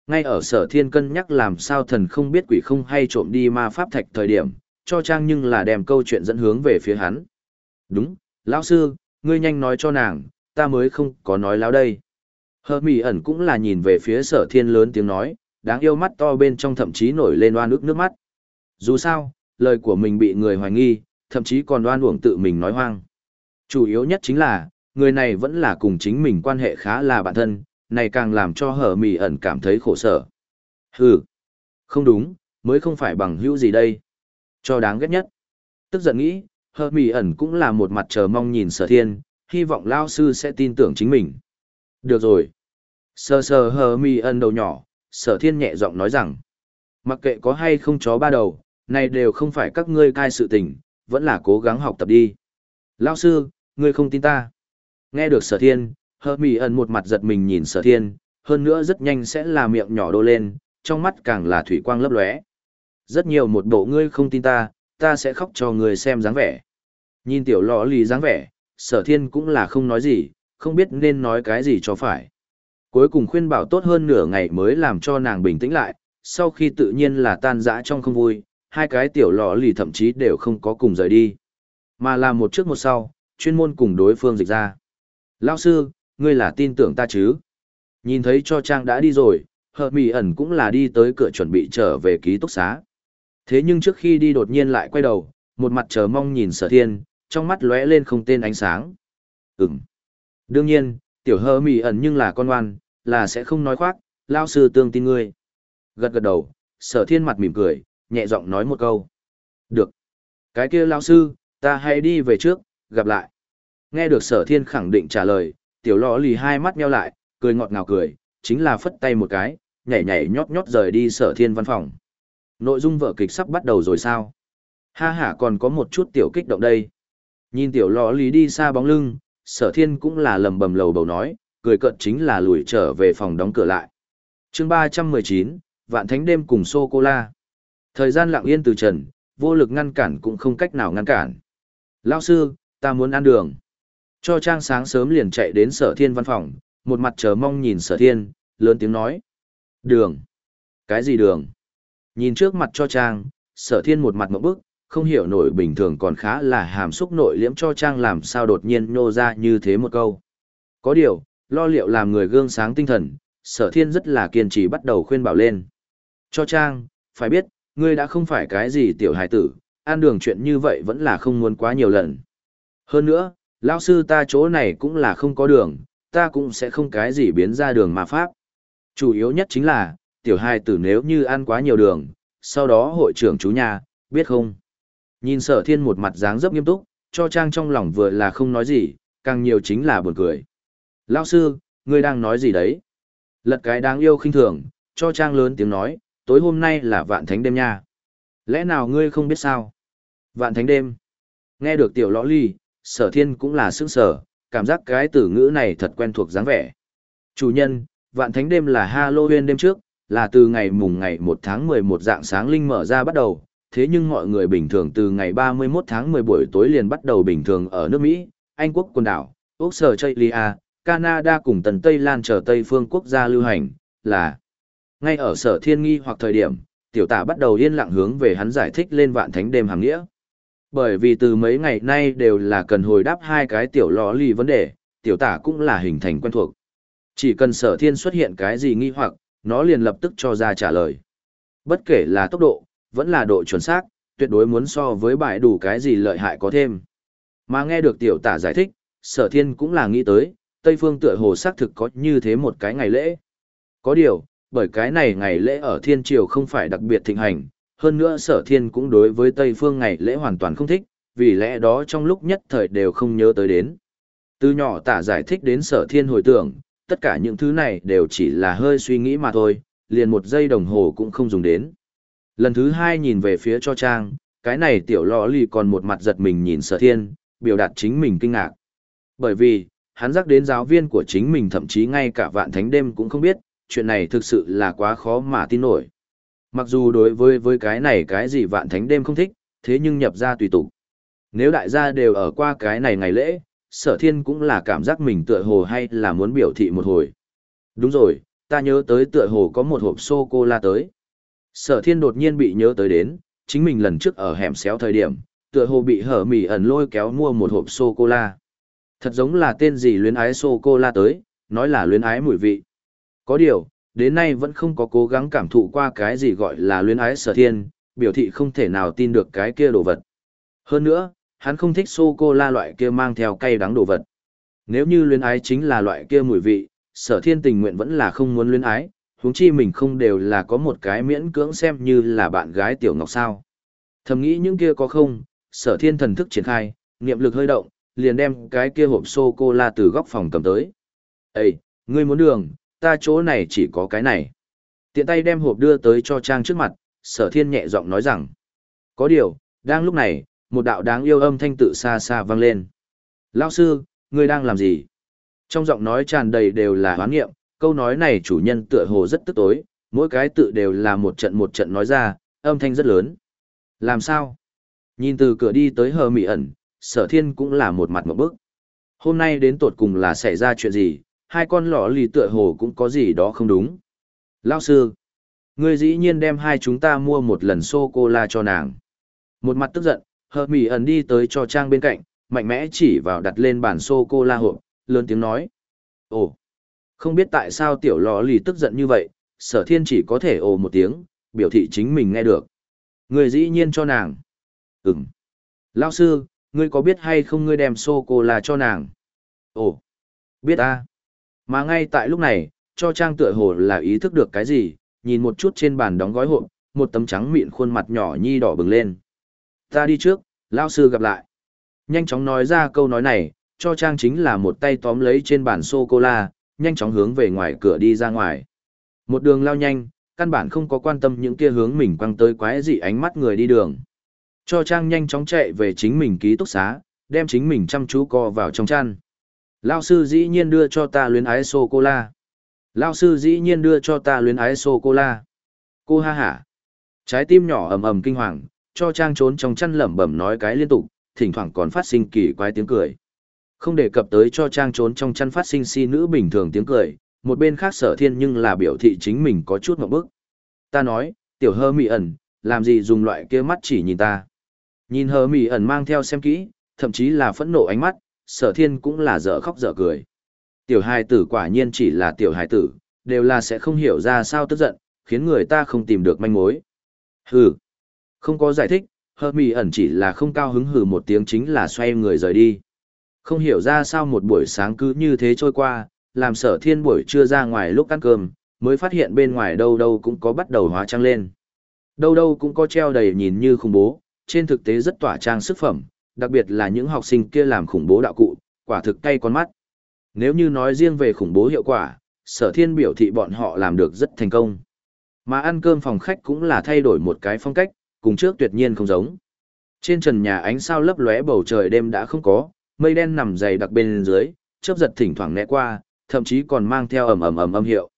Ngay ở sở thiên cân nhắc làm sao thần không biết quỷ không hay trộm đi ma pháp thạch thời điểm, cho trang nhưng là đem câu chuyện dẫn hướng về phía hắn. Đúng, lão sư, ngươi nhanh nói cho nàng, ta mới không có nói láo đây. Hờ mỉ ẩn cũng là nhìn về phía sở thiên lớn tiếng nói, đáng yêu mắt to bên trong thậm chí nổi lên oan ức nước mắt. Dù sao, lời của mình bị người hoài nghi, thậm chí còn đoan uổng tự mình nói hoang. Chủ yếu nhất chính là, người này vẫn là cùng chính mình quan hệ khá là bạn thân, này càng làm cho hở mì ẩn cảm thấy khổ sở. Hừ, không đúng, mới không phải bằng hữu gì đây. Cho đáng ghét nhất. Tức giận nghĩ, hở mì ẩn cũng là một mặt chờ mong nhìn sở thiên, hy vọng lao sư sẽ tin tưởng chính mình. Được rồi. Sờ sờ hờ mỉ ẩn đầu nhỏ, sở thiên nhẹ giọng nói rằng, mặc kệ có hay không chó ba đầu, này đều không phải các ngươi cai sự tình, vẫn là cố gắng học tập đi. Lao sư, ngươi không tin ta. Nghe được sở thiên, hờ mì ẩn một mặt giật mình nhìn sở thiên, hơn nữa rất nhanh sẽ là miệng nhỏ đô lên, trong mắt càng là thủy quang lấp lóe. Rất nhiều một bộ ngươi không tin ta, ta sẽ khóc cho ngươi xem dáng vẻ. Nhìn tiểu lọ lì dáng vẻ, sở thiên cũng là không nói gì, không biết nên nói cái gì cho phải. Cuối cùng khuyên bảo tốt hơn nửa ngày mới làm cho nàng bình tĩnh lại, sau khi tự nhiên là tan dã trong không vui, hai cái tiểu lọ lì thậm chí đều không có cùng rời đi. Mà là một trước một sau, chuyên môn cùng đối phương dịch ra. Lao sư, ngươi là tin tưởng ta chứ? Nhìn thấy cho Trang đã đi rồi, hợp mì ẩn cũng là đi tới cửa chuẩn bị trở về ký túc xá. Thế nhưng trước khi đi đột nhiên lại quay đầu, một mặt chờ mong nhìn sở thiên, trong mắt lóe lên không tên ánh sáng. Ừm. Đương nhiên, tiểu hơ mì ẩn nhưng là con ngoan, là sẽ không nói khoác, lao sư tương tin ngươi. Gật gật đầu, sở thiên mặt mỉm cười, nhẹ giọng nói một câu. Được. Cái kia lao sư, ta hãy đi về trước, gặp lại. Nghe được sở thiên khẳng định trả lời, tiểu lọ lì hai mắt nheo lại, cười ngọt ngào cười, chính là phất tay một cái, nhảy nhảy nhót nhót rời đi sở thiên văn phòng. Nội dung vở kịch sắp bắt đầu rồi sao? Ha ha còn có một chút tiểu kích động đây. Nhìn tiểu lọ lì đi xa bóng lưng, sở thiên cũng là lầm bầm lầu bầu nói, cười cận chính là lùi trở về phòng đóng cửa lại. chương ba trăm mười chín Vạn Thánh Đêm cùng Sô-cô-la. Thời gian lặng yên từ trần, vô lực ngăn cản cũng không cách nào ngăn cản. Lao sư, ta muốn ăn đường. Cho Trang sáng sớm liền chạy đến sở thiên văn phòng, một mặt chờ mong nhìn sở thiên, lớn tiếng nói. Đường. Cái gì đường? Nhìn trước mặt cho Trang, sở thiên một mặt mộng bức, không hiểu nổi bình thường còn khá là hàm xúc nội liễm cho Trang làm sao đột nhiên nô ra như thế một câu. Có điều, lo liệu làm người gương sáng tinh thần, sở thiên rất là kiên trì bắt đầu khuyên bảo lên. Cho Trang, phải biết, ngươi đã không phải cái gì tiểu hài tử, ăn đường chuyện như vậy vẫn là không muốn quá nhiều lần. Hơn nữa, lão sư ta chỗ này cũng là không có đường, ta cũng sẽ không cái gì biến ra đường mà pháp. Chủ yếu nhất chính là, tiểu hài tử nếu như ăn quá nhiều đường, sau đó hội trưởng chú nhà, biết không? Nhìn sở thiên một mặt dáng dấp nghiêm túc, cho trang trong lòng vừa là không nói gì, càng nhiều chính là buồn cười. Lão sư, ngươi đang nói gì đấy? Lật cái đáng yêu khinh thường, cho trang lớn tiếng nói, tối hôm nay là vạn thánh đêm nha. Lẽ nào ngươi không biết sao? Vạn thánh đêm. Nghe được tiểu lõ ly, sở thiên cũng là sức sở, cảm giác cái từ ngữ này thật quen thuộc dáng vẻ. Chủ nhân, vạn thánh đêm là Halloween đêm trước, là từ ngày mùng ngày 1 tháng 11 dạng sáng linh mở ra bắt đầu, thế nhưng mọi người bình thường từ ngày 31 tháng 10 buổi tối liền bắt đầu bình thường ở nước Mỹ, Anh quốc quần đảo, Úc Sở Chaylia, Canada cùng tần Tây Lan trở Tây phương quốc gia lưu hành, là ngay ở sở thiên nghi hoặc thời điểm, tiểu tả bắt đầu yên lặng hướng về hắn giải thích lên vạn thánh đêm hàng nghĩa. Bởi vì từ mấy ngày nay đều là cần hồi đáp hai cái tiểu lò lì vấn đề, tiểu tả cũng là hình thành quen thuộc. Chỉ cần sở thiên xuất hiện cái gì nghi hoặc, nó liền lập tức cho ra trả lời. Bất kể là tốc độ, vẫn là độ chuẩn xác, tuyệt đối muốn so với bài đủ cái gì lợi hại có thêm. Mà nghe được tiểu tả giải thích, sở thiên cũng là nghĩ tới, Tây Phương tựa hồ xác thực có như thế một cái ngày lễ. Có điều, bởi cái này ngày lễ ở thiên triều không phải đặc biệt thịnh hành, hơn nữa sở thiên cũng đối với Tây Phương ngày lễ hoàn toàn không thích, vì lẽ đó trong lúc nhất thời đều không nhớ tới đến. Từ nhỏ tả giải thích đến sở thiên hồi tưởng, tất cả những thứ này đều chỉ là hơi suy nghĩ mà thôi, liền một giây đồng hồ cũng không dùng đến. Lần thứ hai nhìn về phía cho trang, cái này tiểu lò lì còn một mặt giật mình nhìn sở thiên, biểu đạt chính mình kinh ngạc. Bởi vì, hắn rắc đến giáo viên của chính mình thậm chí ngay cả vạn thánh đêm cũng không biết, chuyện này thực sự là quá khó mà tin nổi. Mặc dù đối với với cái này cái gì vạn thánh đêm không thích, thế nhưng nhập ra tùy tục. Nếu đại gia đều ở qua cái này ngày lễ, sở thiên cũng là cảm giác mình tựa hồ hay là muốn biểu thị một hồi. Đúng rồi, ta nhớ tới tựa hồ có một hộp sô-cô-la tới. Sở thiên đột nhiên bị nhớ tới đến, chính mình lần trước ở hẻm xéo thời điểm, tựa hồ bị hở mỉ ẩn lôi kéo mua một hộp sô-cô-la. Thật giống là tên gì luyến ái sô-cô-la tới, nói là luyến ái mùi vị. Có điều, đến nay vẫn không có cố gắng cảm thụ qua cái gì gọi là luyến ái sở thiên, biểu thị không thể nào tin được cái kia đồ vật. Hơn nữa, hắn không thích sô-cô-la loại kia mang theo cay đắng đồ vật. Nếu như luyến ái chính là loại kia mùi vị, sở thiên tình nguyện vẫn là không muốn luyến ái, huống chi mình không đều là có một cái miễn cưỡng xem như là bạn gái tiểu ngọc sao. Thầm nghĩ những kia có không, sở thiên thần thức triển khai, niệm lực hơi động, liền đem cái kia hộp sô-cô-la từ góc phòng cầm tới. Ê, ngươi muốn đường, ta chỗ này chỉ có cái này. Tiện tay đem hộp đưa tới cho Trang trước mặt, sở thiên nhẹ giọng nói rằng. Có điều, đang lúc này, một đạo đáng yêu âm thanh tự xa xa vang lên. Lao sư, ngươi đang làm gì? Trong giọng nói tràn đầy đều là hoán nghiệm, câu nói này chủ nhân tựa hồ rất tức tối, mỗi cái tự đều là một trận một trận nói ra, âm thanh rất lớn. Làm sao? Nhìn từ cửa đi tới hờ mị ẩn, sở thiên cũng là một mặt một bức. Hôm nay đến tột cùng là xảy ra chuyện gì, hai con lọ lì tựa hồ cũng có gì đó không đúng. Lao sư, ngươi dĩ nhiên đem hai chúng ta mua một lần sô-cô-la cho nàng. Một mặt tức giận, hợp mỉ ẩn đi tới cho trang bên cạnh, mạnh mẽ chỉ vào đặt lên bàn sô-cô-la hộp, lớn tiếng nói. Ồ, không biết tại sao tiểu lò lì tức giận như vậy, sở thiên chỉ có thể ồ một tiếng, biểu thị chính mình nghe được. Người dĩ nhiên cho nàng. Ừm. Lao sư, ngươi có biết hay không ngươi đem sô-cô-la cho nàng? Ồ, biết à. Mà ngay tại lúc này, cho trang tựa hồ là ý thức được cái gì, nhìn một chút trên bàn đóng gói hộp, một tấm trắng mịn khuôn mặt nhỏ nhi đỏ bừng lên. Ta đi trước, lão sư gặp lại. Nhanh chóng nói ra câu nói này, cho trang chính là một tay tóm lấy trên bàn sô-cô-la, nhanh chóng hướng về ngoài cửa đi ra ngoài. Một đường lao nhanh, căn bản không có quan tâm những kia hướng mình quăng tới quái dị ánh mắt người đi đường. Cho trang nhanh chóng chạy về chính mình ký túc xá, đem chính mình chăm chú co vào trong chăn. Lao sư dĩ nhiên đưa cho ta luyến ái sô-cô-la. Lao sư dĩ nhiên đưa cho ta luyến ái sô-cô-la. Cô ha hả. Trái tim nhỏ ầm ầm kinh hoàng, cho trang trốn trong chăn lẩm bẩm nói cái liên tục, thỉnh thoảng còn phát sinh kỳ quái tiếng cười. Không đề cập tới cho trang trốn trong chăn phát sinh si nữ bình thường tiếng cười, một bên khác sở thiên nhưng là biểu thị chính mình có chút ngậm bức. Ta nói, tiểu hơ mị ẩn, làm gì dùng loại kia mắt chỉ nhìn ta. Nhìn hơ mị ẩn mang theo xem kỹ, thậm chí là phẫn nộ ánh mắt, sở thiên cũng là dở khóc dở cười. Tiểu hài tử quả nhiên chỉ là tiểu hài tử, đều là sẽ không hiểu ra sao tức giận, khiến người ta không tìm được manh mối. Hừ, không có giải thích, hơ mì ẩn chỉ là không cao hứng hừ một tiếng chính là xoay người rời đi. Không hiểu ra sao một buổi sáng cứ như thế trôi qua, làm sở thiên buổi trưa ra ngoài lúc ăn cơm, mới phát hiện bên ngoài đâu đâu cũng có bắt đầu hóa trang lên. Đâu đâu cũng có treo đầy nhìn như khủng bố, trên thực tế rất tỏa trang sức phẩm, đặc biệt là những học sinh kia làm khủng bố đạo cụ, quả thực cay con mắt. Nếu như nói riêng về khủng bố hiệu quả, sở thiên biểu thị bọn họ làm được rất thành công. Mà ăn cơm phòng khách cũng là thay đổi một cái phong cách, cùng trước tuyệt nhiên không giống. Trên trần nhà ánh sao lấp lóe bầu trời đêm đã không có, mây đen nằm dày đặc bên dưới, chớp giật thỉnh thoảng né qua, thậm chí còn mang theo ầm ầm ầm âm hiệu.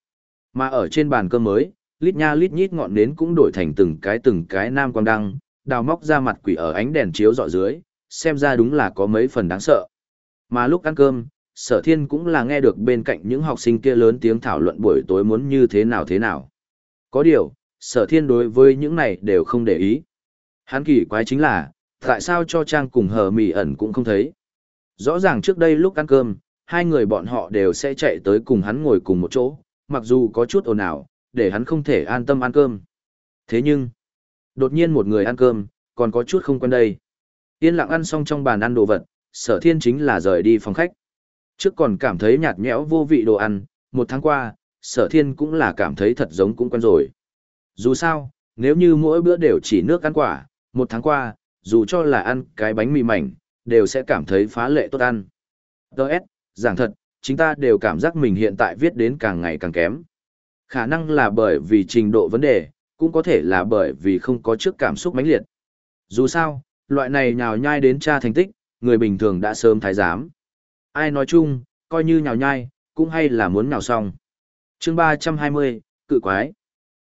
Mà ở trên bàn cơm mới, lít nha lít nhít ngọn nến cũng đổi thành từng cái từng cái nam quang đăng, đào móc ra mặt quỷ ở ánh đèn chiếu rọi dưới, xem ra đúng là có mấy phần đáng sợ. Mà lúc ăn cơm, sở thiên cũng là nghe được bên cạnh những học sinh kia lớn tiếng thảo luận buổi tối muốn như thế nào thế nào. Có điều, sở thiên đối với những này đều không để ý. Hắn kỳ quái chính là, tại sao cho Trang cùng hờ mì ẩn cũng không thấy. Rõ ràng trước đây lúc ăn cơm, hai người bọn họ đều sẽ chạy tới cùng hắn ngồi cùng một chỗ, mặc dù có chút ồn ào, để hắn không thể an tâm ăn cơm. Thế nhưng, đột nhiên một người ăn cơm, còn có chút không quen đây. Yên lặng ăn xong trong bàn ăn đồ vật, sở thiên chính là rời đi phòng khách. Trước còn cảm thấy nhạt nhẽo vô vị đồ ăn, một tháng qua, sở thiên cũng là cảm thấy thật giống cũng quen rồi. Dù sao, nếu như mỗi bữa đều chỉ nước ăn quả, một tháng qua, dù cho là ăn cái bánh mì mảnh, đều sẽ cảm thấy phá lệ tốt ăn. Đợt, giảng thật, chúng ta đều cảm giác mình hiện tại viết đến càng ngày càng kém. Khả năng là bởi vì trình độ vấn đề, cũng có thể là bởi vì không có trước cảm xúc mãnh liệt. Dù sao, loại này nhào nhai đến tra thành tích, người bình thường đã sớm thái giám. Ai nói chung, coi như nhào nhai, cũng hay là muốn nhào xong. chương 320, cự quái.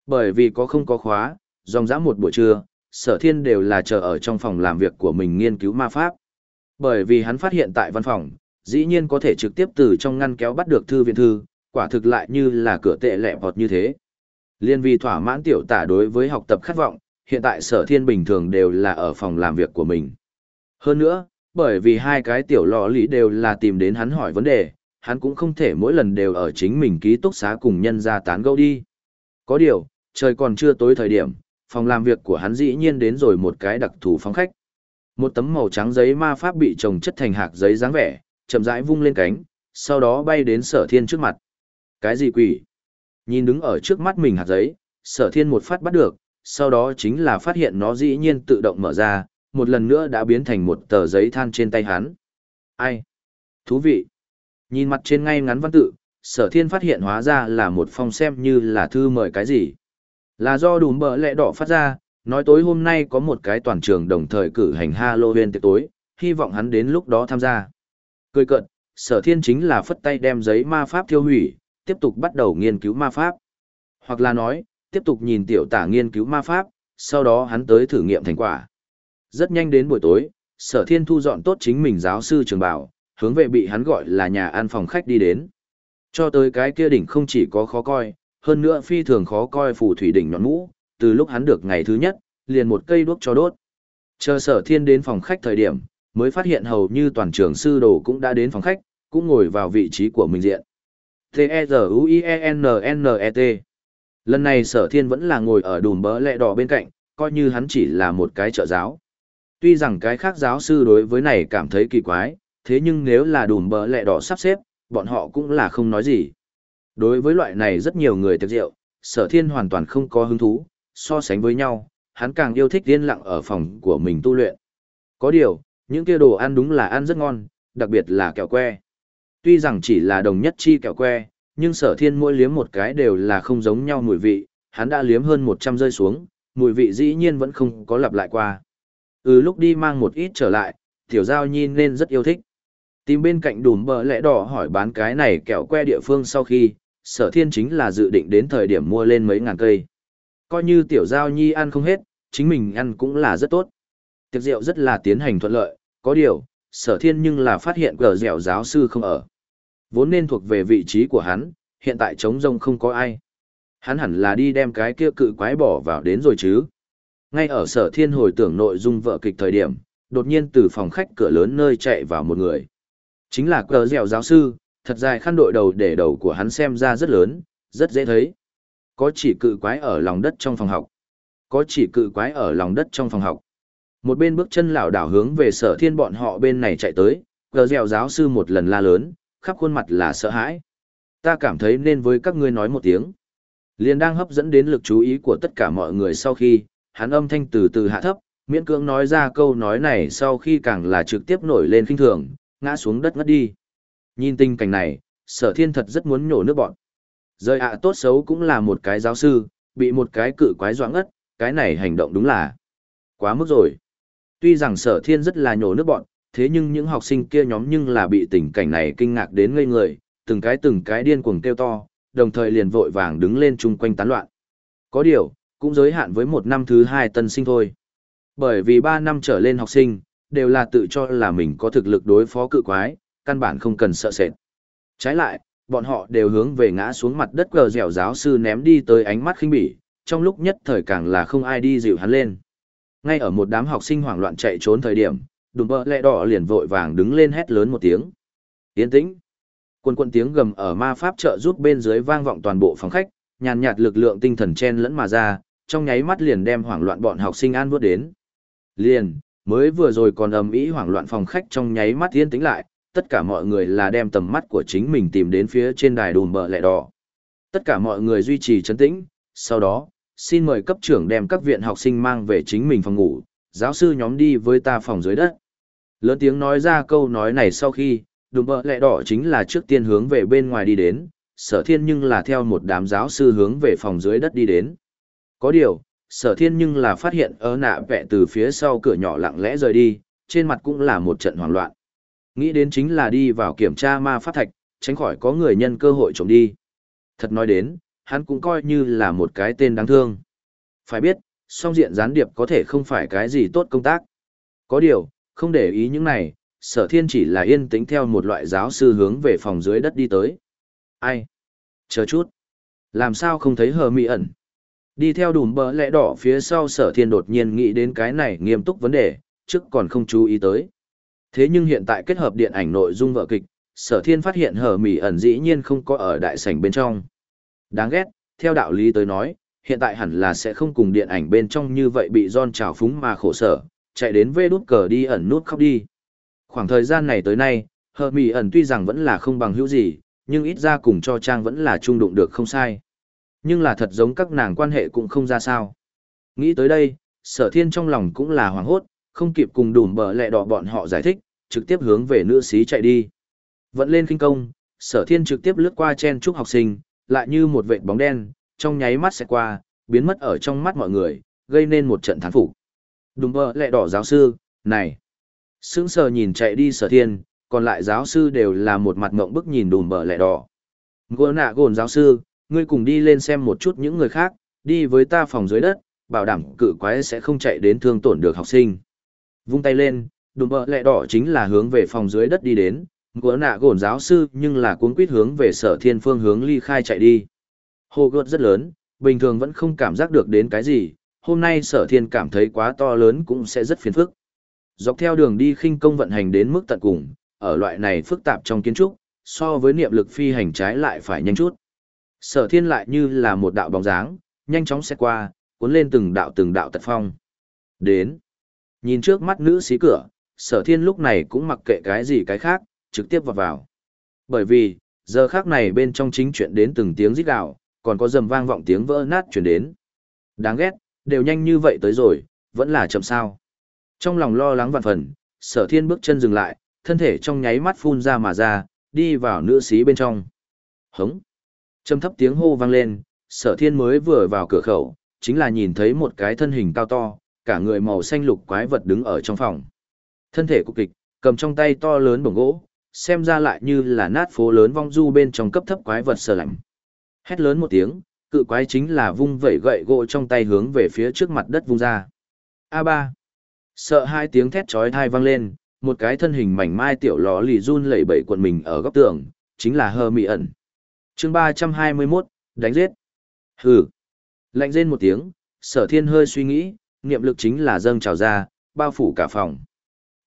Bởi vì có không có khóa, dòng dã một buổi trưa, sở thiên đều là chờ ở trong phòng làm việc của mình nghiên cứu ma pháp. Bởi vì hắn phát hiện tại văn phòng, dĩ nhiên có thể trực tiếp từ trong ngăn kéo bắt được thư viện thư, quả thực lại như là cửa tệ lẹ bọt như thế. Liên vì thỏa mãn tiểu tả đối với học tập khát vọng, hiện tại sở thiên bình thường đều là ở phòng làm việc của mình. Hơn nữa, bởi vì hai cái tiểu lò lý đều là tìm đến hắn hỏi vấn đề, hắn cũng không thể mỗi lần đều ở chính mình ký túc xá cùng nhân ra tán gẫu đi. Có điều, trời còn chưa tối thời điểm, phòng làm việc của hắn dĩ nhiên đến rồi một cái đặc thù phóng khách. Một tấm màu trắng giấy ma pháp bị trồng chất thành hạt giấy dáng vẻ, chậm rãi vung lên cánh, sau đó bay đến sở thiên trước mặt. Cái gì quỷ? Nhìn đứng ở trước mắt mình hạt giấy, sở thiên một phát bắt được, sau đó chính là phát hiện nó dĩ nhiên tự động mở ra, một lần nữa đã biến thành một tờ giấy than trên tay hắn. Ai? Thú vị. Nhìn mặt trên ngay ngắn văn tự, sở thiên phát hiện hóa ra là một phong xem như là thư mời cái gì. Là do đùm bờ lẹ đỏ phát ra, nói tối hôm nay có một cái toàn trường đồng thời cử hành Halloween tiệc tối, hy vọng hắn đến lúc đó tham gia. Cười cận, sở thiên chính là phất tay đem giấy ma pháp tiêu hủy, tiếp tục bắt đầu nghiên cứu ma pháp. Hoặc là nói, tiếp tục nhìn tiểu tả nghiên cứu ma pháp, sau đó hắn tới thử nghiệm thành quả. Rất nhanh đến buổi tối, sở thiên thu dọn tốt chính mình giáo sư trường bảo, hướng về bị hắn gọi là nhà ăn phòng khách đi đến. Cho tới cái kia đỉnh không chỉ có khó coi, hơn nữa phi thường khó coi phù thủy đỉnh nhọn mũ, từ lúc hắn được ngày thứ nhất, liền một cây đuốc cho đốt. Chờ sở thiên đến phòng khách thời điểm, mới phát hiện hầu như toàn trường sư đồ cũng đã đến phòng khách, cũng ngồi vào vị trí của mình diện. T-E-Z-U-I-E-N-N-E-T Lần này sở thiên vẫn là ngồi ở đùm bỡ lẹ đỏ bên cạnh, coi như hắn chỉ là một cái trợ giáo. Tuy rằng cái khác giáo sư đối với này cảm thấy kỳ quái, thế nhưng nếu là đùm bỡ lẹ đỏ sắp xếp, bọn họ cũng là không nói gì. Đối với loại này rất nhiều người tiệc rượu, sở thiên hoàn toàn không có hứng thú, so sánh với nhau, hắn càng yêu thích yên lặng ở phòng của mình tu luyện. Có điều, những kia đồ ăn đúng là ăn rất ngon, đặc biệt là kẹo que. Tuy rằng chỉ là đồng nhất chi kẹo que, nhưng sở thiên mỗi liếm một cái đều là không giống nhau mùi vị, hắn đã liếm hơn 100 rơi xuống, mùi vị dĩ nhiên vẫn không có lặp lại qua. Ừ lúc đi mang một ít trở lại, tiểu giao nhi nên rất yêu thích. Tìm bên cạnh đùm bờ lẽ đỏ hỏi bán cái này kẹo que địa phương sau khi, sở thiên chính là dự định đến thời điểm mua lên mấy ngàn cây. Coi như tiểu giao nhi ăn không hết, chính mình ăn cũng là rất tốt. Tiệc rượu rất là tiến hành thuận lợi, có điều, sở thiên nhưng là phát hiện cờ dẻo giáo sư không ở. Vốn nên thuộc về vị trí của hắn, hiện tại trống rông không có ai. Hắn hẳn là đi đem cái kia cự quái bỏ vào đến rồi chứ. Ngay ở sở thiên hồi tưởng nội dung vợ kịch thời điểm, đột nhiên từ phòng khách cửa lớn nơi chạy vào một người. Chính là cờ dẻo giáo sư, thật dài khăn đội đầu để đầu của hắn xem ra rất lớn, rất dễ thấy. Có chỉ cự quái ở lòng đất trong phòng học. Có chỉ cự quái ở lòng đất trong phòng học. Một bên bước chân lảo đảo hướng về sở thiên bọn họ bên này chạy tới, cờ dẻo giáo sư một lần la lớn, khắp khuôn mặt là sợ hãi. Ta cảm thấy nên với các ngươi nói một tiếng. Liền đang hấp dẫn đến lực chú ý của tất cả mọi người sau khi, hắn âm thanh từ từ hạ thấp, miễn cưỡng nói ra câu nói này sau khi càng là trực tiếp nổi lên kinh thường, ngã xuống đất ngất đi. Nhìn tình cảnh này, sở thiên thật rất muốn nhổ nước bọn. Rơi ạ tốt xấu cũng là một cái giáo sư, bị một cái cự quái doãn ngất, cái này hành động đúng là quá mức rồi. Tuy rằng sở thiên rất là nhổ nước bọn, thế nhưng những học sinh kia nhóm nhưng là bị tình cảnh này kinh ngạc đến ngây người, từng cái từng cái điên cuồng kêu to, đồng thời liền vội vàng đứng lên chung quanh tán loạn. Có điều, cũng giới hạn với một năm thứ hai tân sinh thôi. Bởi vì ba năm trở lên học sinh, đều là tự cho là mình có thực lực đối phó cự quái, căn bản không cần sợ sệt. Trái lại, bọn họ đều hướng về ngã xuống mặt đất cờ dẻo giáo sư ném đi tới ánh mắt khinh bỉ, trong lúc nhất thời càng là không ai đi dịu hắn lên. Ngay ở một đám học sinh hoảng loạn chạy trốn thời điểm, đùm bợ lẹ đỏ liền vội vàng đứng lên hét lớn một tiếng. Yên tĩnh. Quân quân tiếng gầm ở ma pháp trợ giúp bên dưới vang vọng toàn bộ phòng khách, nhàn nhạt lực lượng tinh thần chen lẫn mà ra, trong nháy mắt liền đem hoảng loạn bọn học sinh an vớt đến. Liền, mới vừa rồi còn ầm ĩ hoảng loạn phòng khách trong nháy mắt yên tĩnh lại, tất cả mọi người là đem tầm mắt của chính mình tìm đến phía trên đài đùm bờ lẹ đỏ. Tất cả mọi người duy trì trấn tĩnh, sau đó, xin mời cấp trưởng đem các viện học sinh mang về chính mình phòng ngủ, giáo sư nhóm đi với ta phòng dưới đất. Lớn tiếng nói ra câu nói này sau khi, đùm bờ lẹ đỏ chính là trước tiên hướng về bên ngoài đi đến, sở thiên nhưng là theo một đám giáo sư hướng về phòng dưới đất đi đến. Có điều, sở thiên nhưng là phát hiện ớ nạ vẹ từ phía sau cửa nhỏ lặng lẽ rời đi, trên mặt cũng là một trận hoảng loạn. Nghĩ đến chính là đi vào kiểm tra ma pháp thạch, tránh khỏi có người nhân cơ hội trộm đi. Thật nói đến, hắn cũng coi như là một cái tên đáng thương. Phải biết, song diện gián điệp có thể không phải cái gì tốt công tác. Có điều, không để ý những này, sở thiên chỉ là yên tĩnh theo một loại giáo sư hướng về phòng dưới đất đi tới. Ai? Chờ chút. Làm sao không thấy hờ mị ẩn? Đi theo đùm bờ lẽ đỏ phía sau sở thiên đột nhiên nghĩ đến cái này nghiêm túc vấn đề, trước còn không chú ý tới. Thế nhưng hiện tại kết hợp điện ảnh nội dung vợ kịch, sở thiên phát hiện hờ mị ẩn dĩ nhiên không có ở đại sảnh bên trong. Đáng ghét, theo đạo lý tới nói, hiện tại hẳn là sẽ không cùng điện ảnh bên trong như vậy bị John trào phúng mà khổ sở, chạy đến vê đút cờ đi ẩn nút khóc đi. Khoảng thời gian này tới nay, hờ mỹ ẩn tuy rằng vẫn là không bằng hữu gì, nhưng ít ra cùng cho Trang vẫn là trung đụng được không sai. Nhưng là thật giống các nàng quan hệ cũng không ra sao. Nghĩ tới đây, sở thiên trong lòng cũng là hoảng hốt, không kịp cùng đùm bờ lẹ đỏ bọn họ giải thích, trực tiếp hướng về nữ sĩ chạy đi. Vẫn lên kinh công, sở thiên trực tiếp lướt qua chen chúc học sinh, lại như một vệt bóng đen, trong nháy mắt sẽ qua, biến mất ở trong mắt mọi người, gây nên một trận thán phục. Đúng bờ lẹ đỏ giáo sư, này. Sững sờ nhìn chạy đi sở thiên, còn lại giáo sư đều là một mặt mộng bức nhìn đùm bờ lẹ đỏ. Gỗ nạ gồn giáo sư, ngươi cùng đi lên xem một chút những người khác, đi với ta phòng dưới đất, bảo đảm cự quái sẽ không chạy đến thương tổn được học sinh. Vung tay lên, đùm bờ lẹ đỏ chính là hướng về phòng dưới đất đi đến, gỗ nạ gồn giáo sư nhưng là cuốn quýt hướng về sở thiên phương hướng ly khai chạy đi. Hồ gợt rất lớn, bình thường vẫn không cảm giác được đến cái gì, hôm nay sở thiên cảm thấy quá to lớn cũng sẽ rất phiền phức. Dọc theo đường đi khinh công vận hành đến mức tận cùng, ở loại này phức tạp trong kiến trúc, so với niệm lực phi hành trái lại phải nhanh chút. Sở thiên lại như là một đạo bóng dáng, nhanh chóng xét qua, cuốn lên từng đạo từng đạo tật phong. Đến. Nhìn trước mắt nữ xí cửa, sở thiên lúc này cũng mặc kệ cái gì cái khác, trực tiếp vào vào. Bởi vì, giờ khác này bên trong chính chuyện đến từng tiếng rít gào, còn có dầm vang vọng tiếng vỡ nát chuyển đến. Đáng ghét, đều nhanh như vậy tới rồi, vẫn là chậm sao. Trong lòng lo lắng vạn phần, sở thiên bước chân dừng lại, thân thể trong nháy mắt phun ra mà ra, đi vào nữ xí bên trong. Hống. Trầm thấp tiếng hô vang lên, sở thiên mới vừa vào cửa khẩu, chính là nhìn thấy một cái thân hình cao to, cả người màu xanh lục quái vật đứng ở trong phòng. Thân thể cục kịch, cầm trong tay to lớn bổng gỗ, xem ra lại như là nát phố lớn vong du bên trong cấp thấp quái vật sờ lạnh. Hét lớn một tiếng, cự quái chính là vung vẩy gậy gỗ trong tay hướng về phía trước mặt đất vung ra. A3. Sợ hai tiếng thét chói tai vang lên, một cái thân hình mảnh mai tiểu ló lì run lẩy bẩy quần mình ở góc tường, chính là hơ mị ẩn. chương 321, đánh giết. Hừ. Lạnh rên một tiếng, sở thiên hơi suy nghĩ, niệm lực chính là dâng trào ra, bao phủ cả phòng.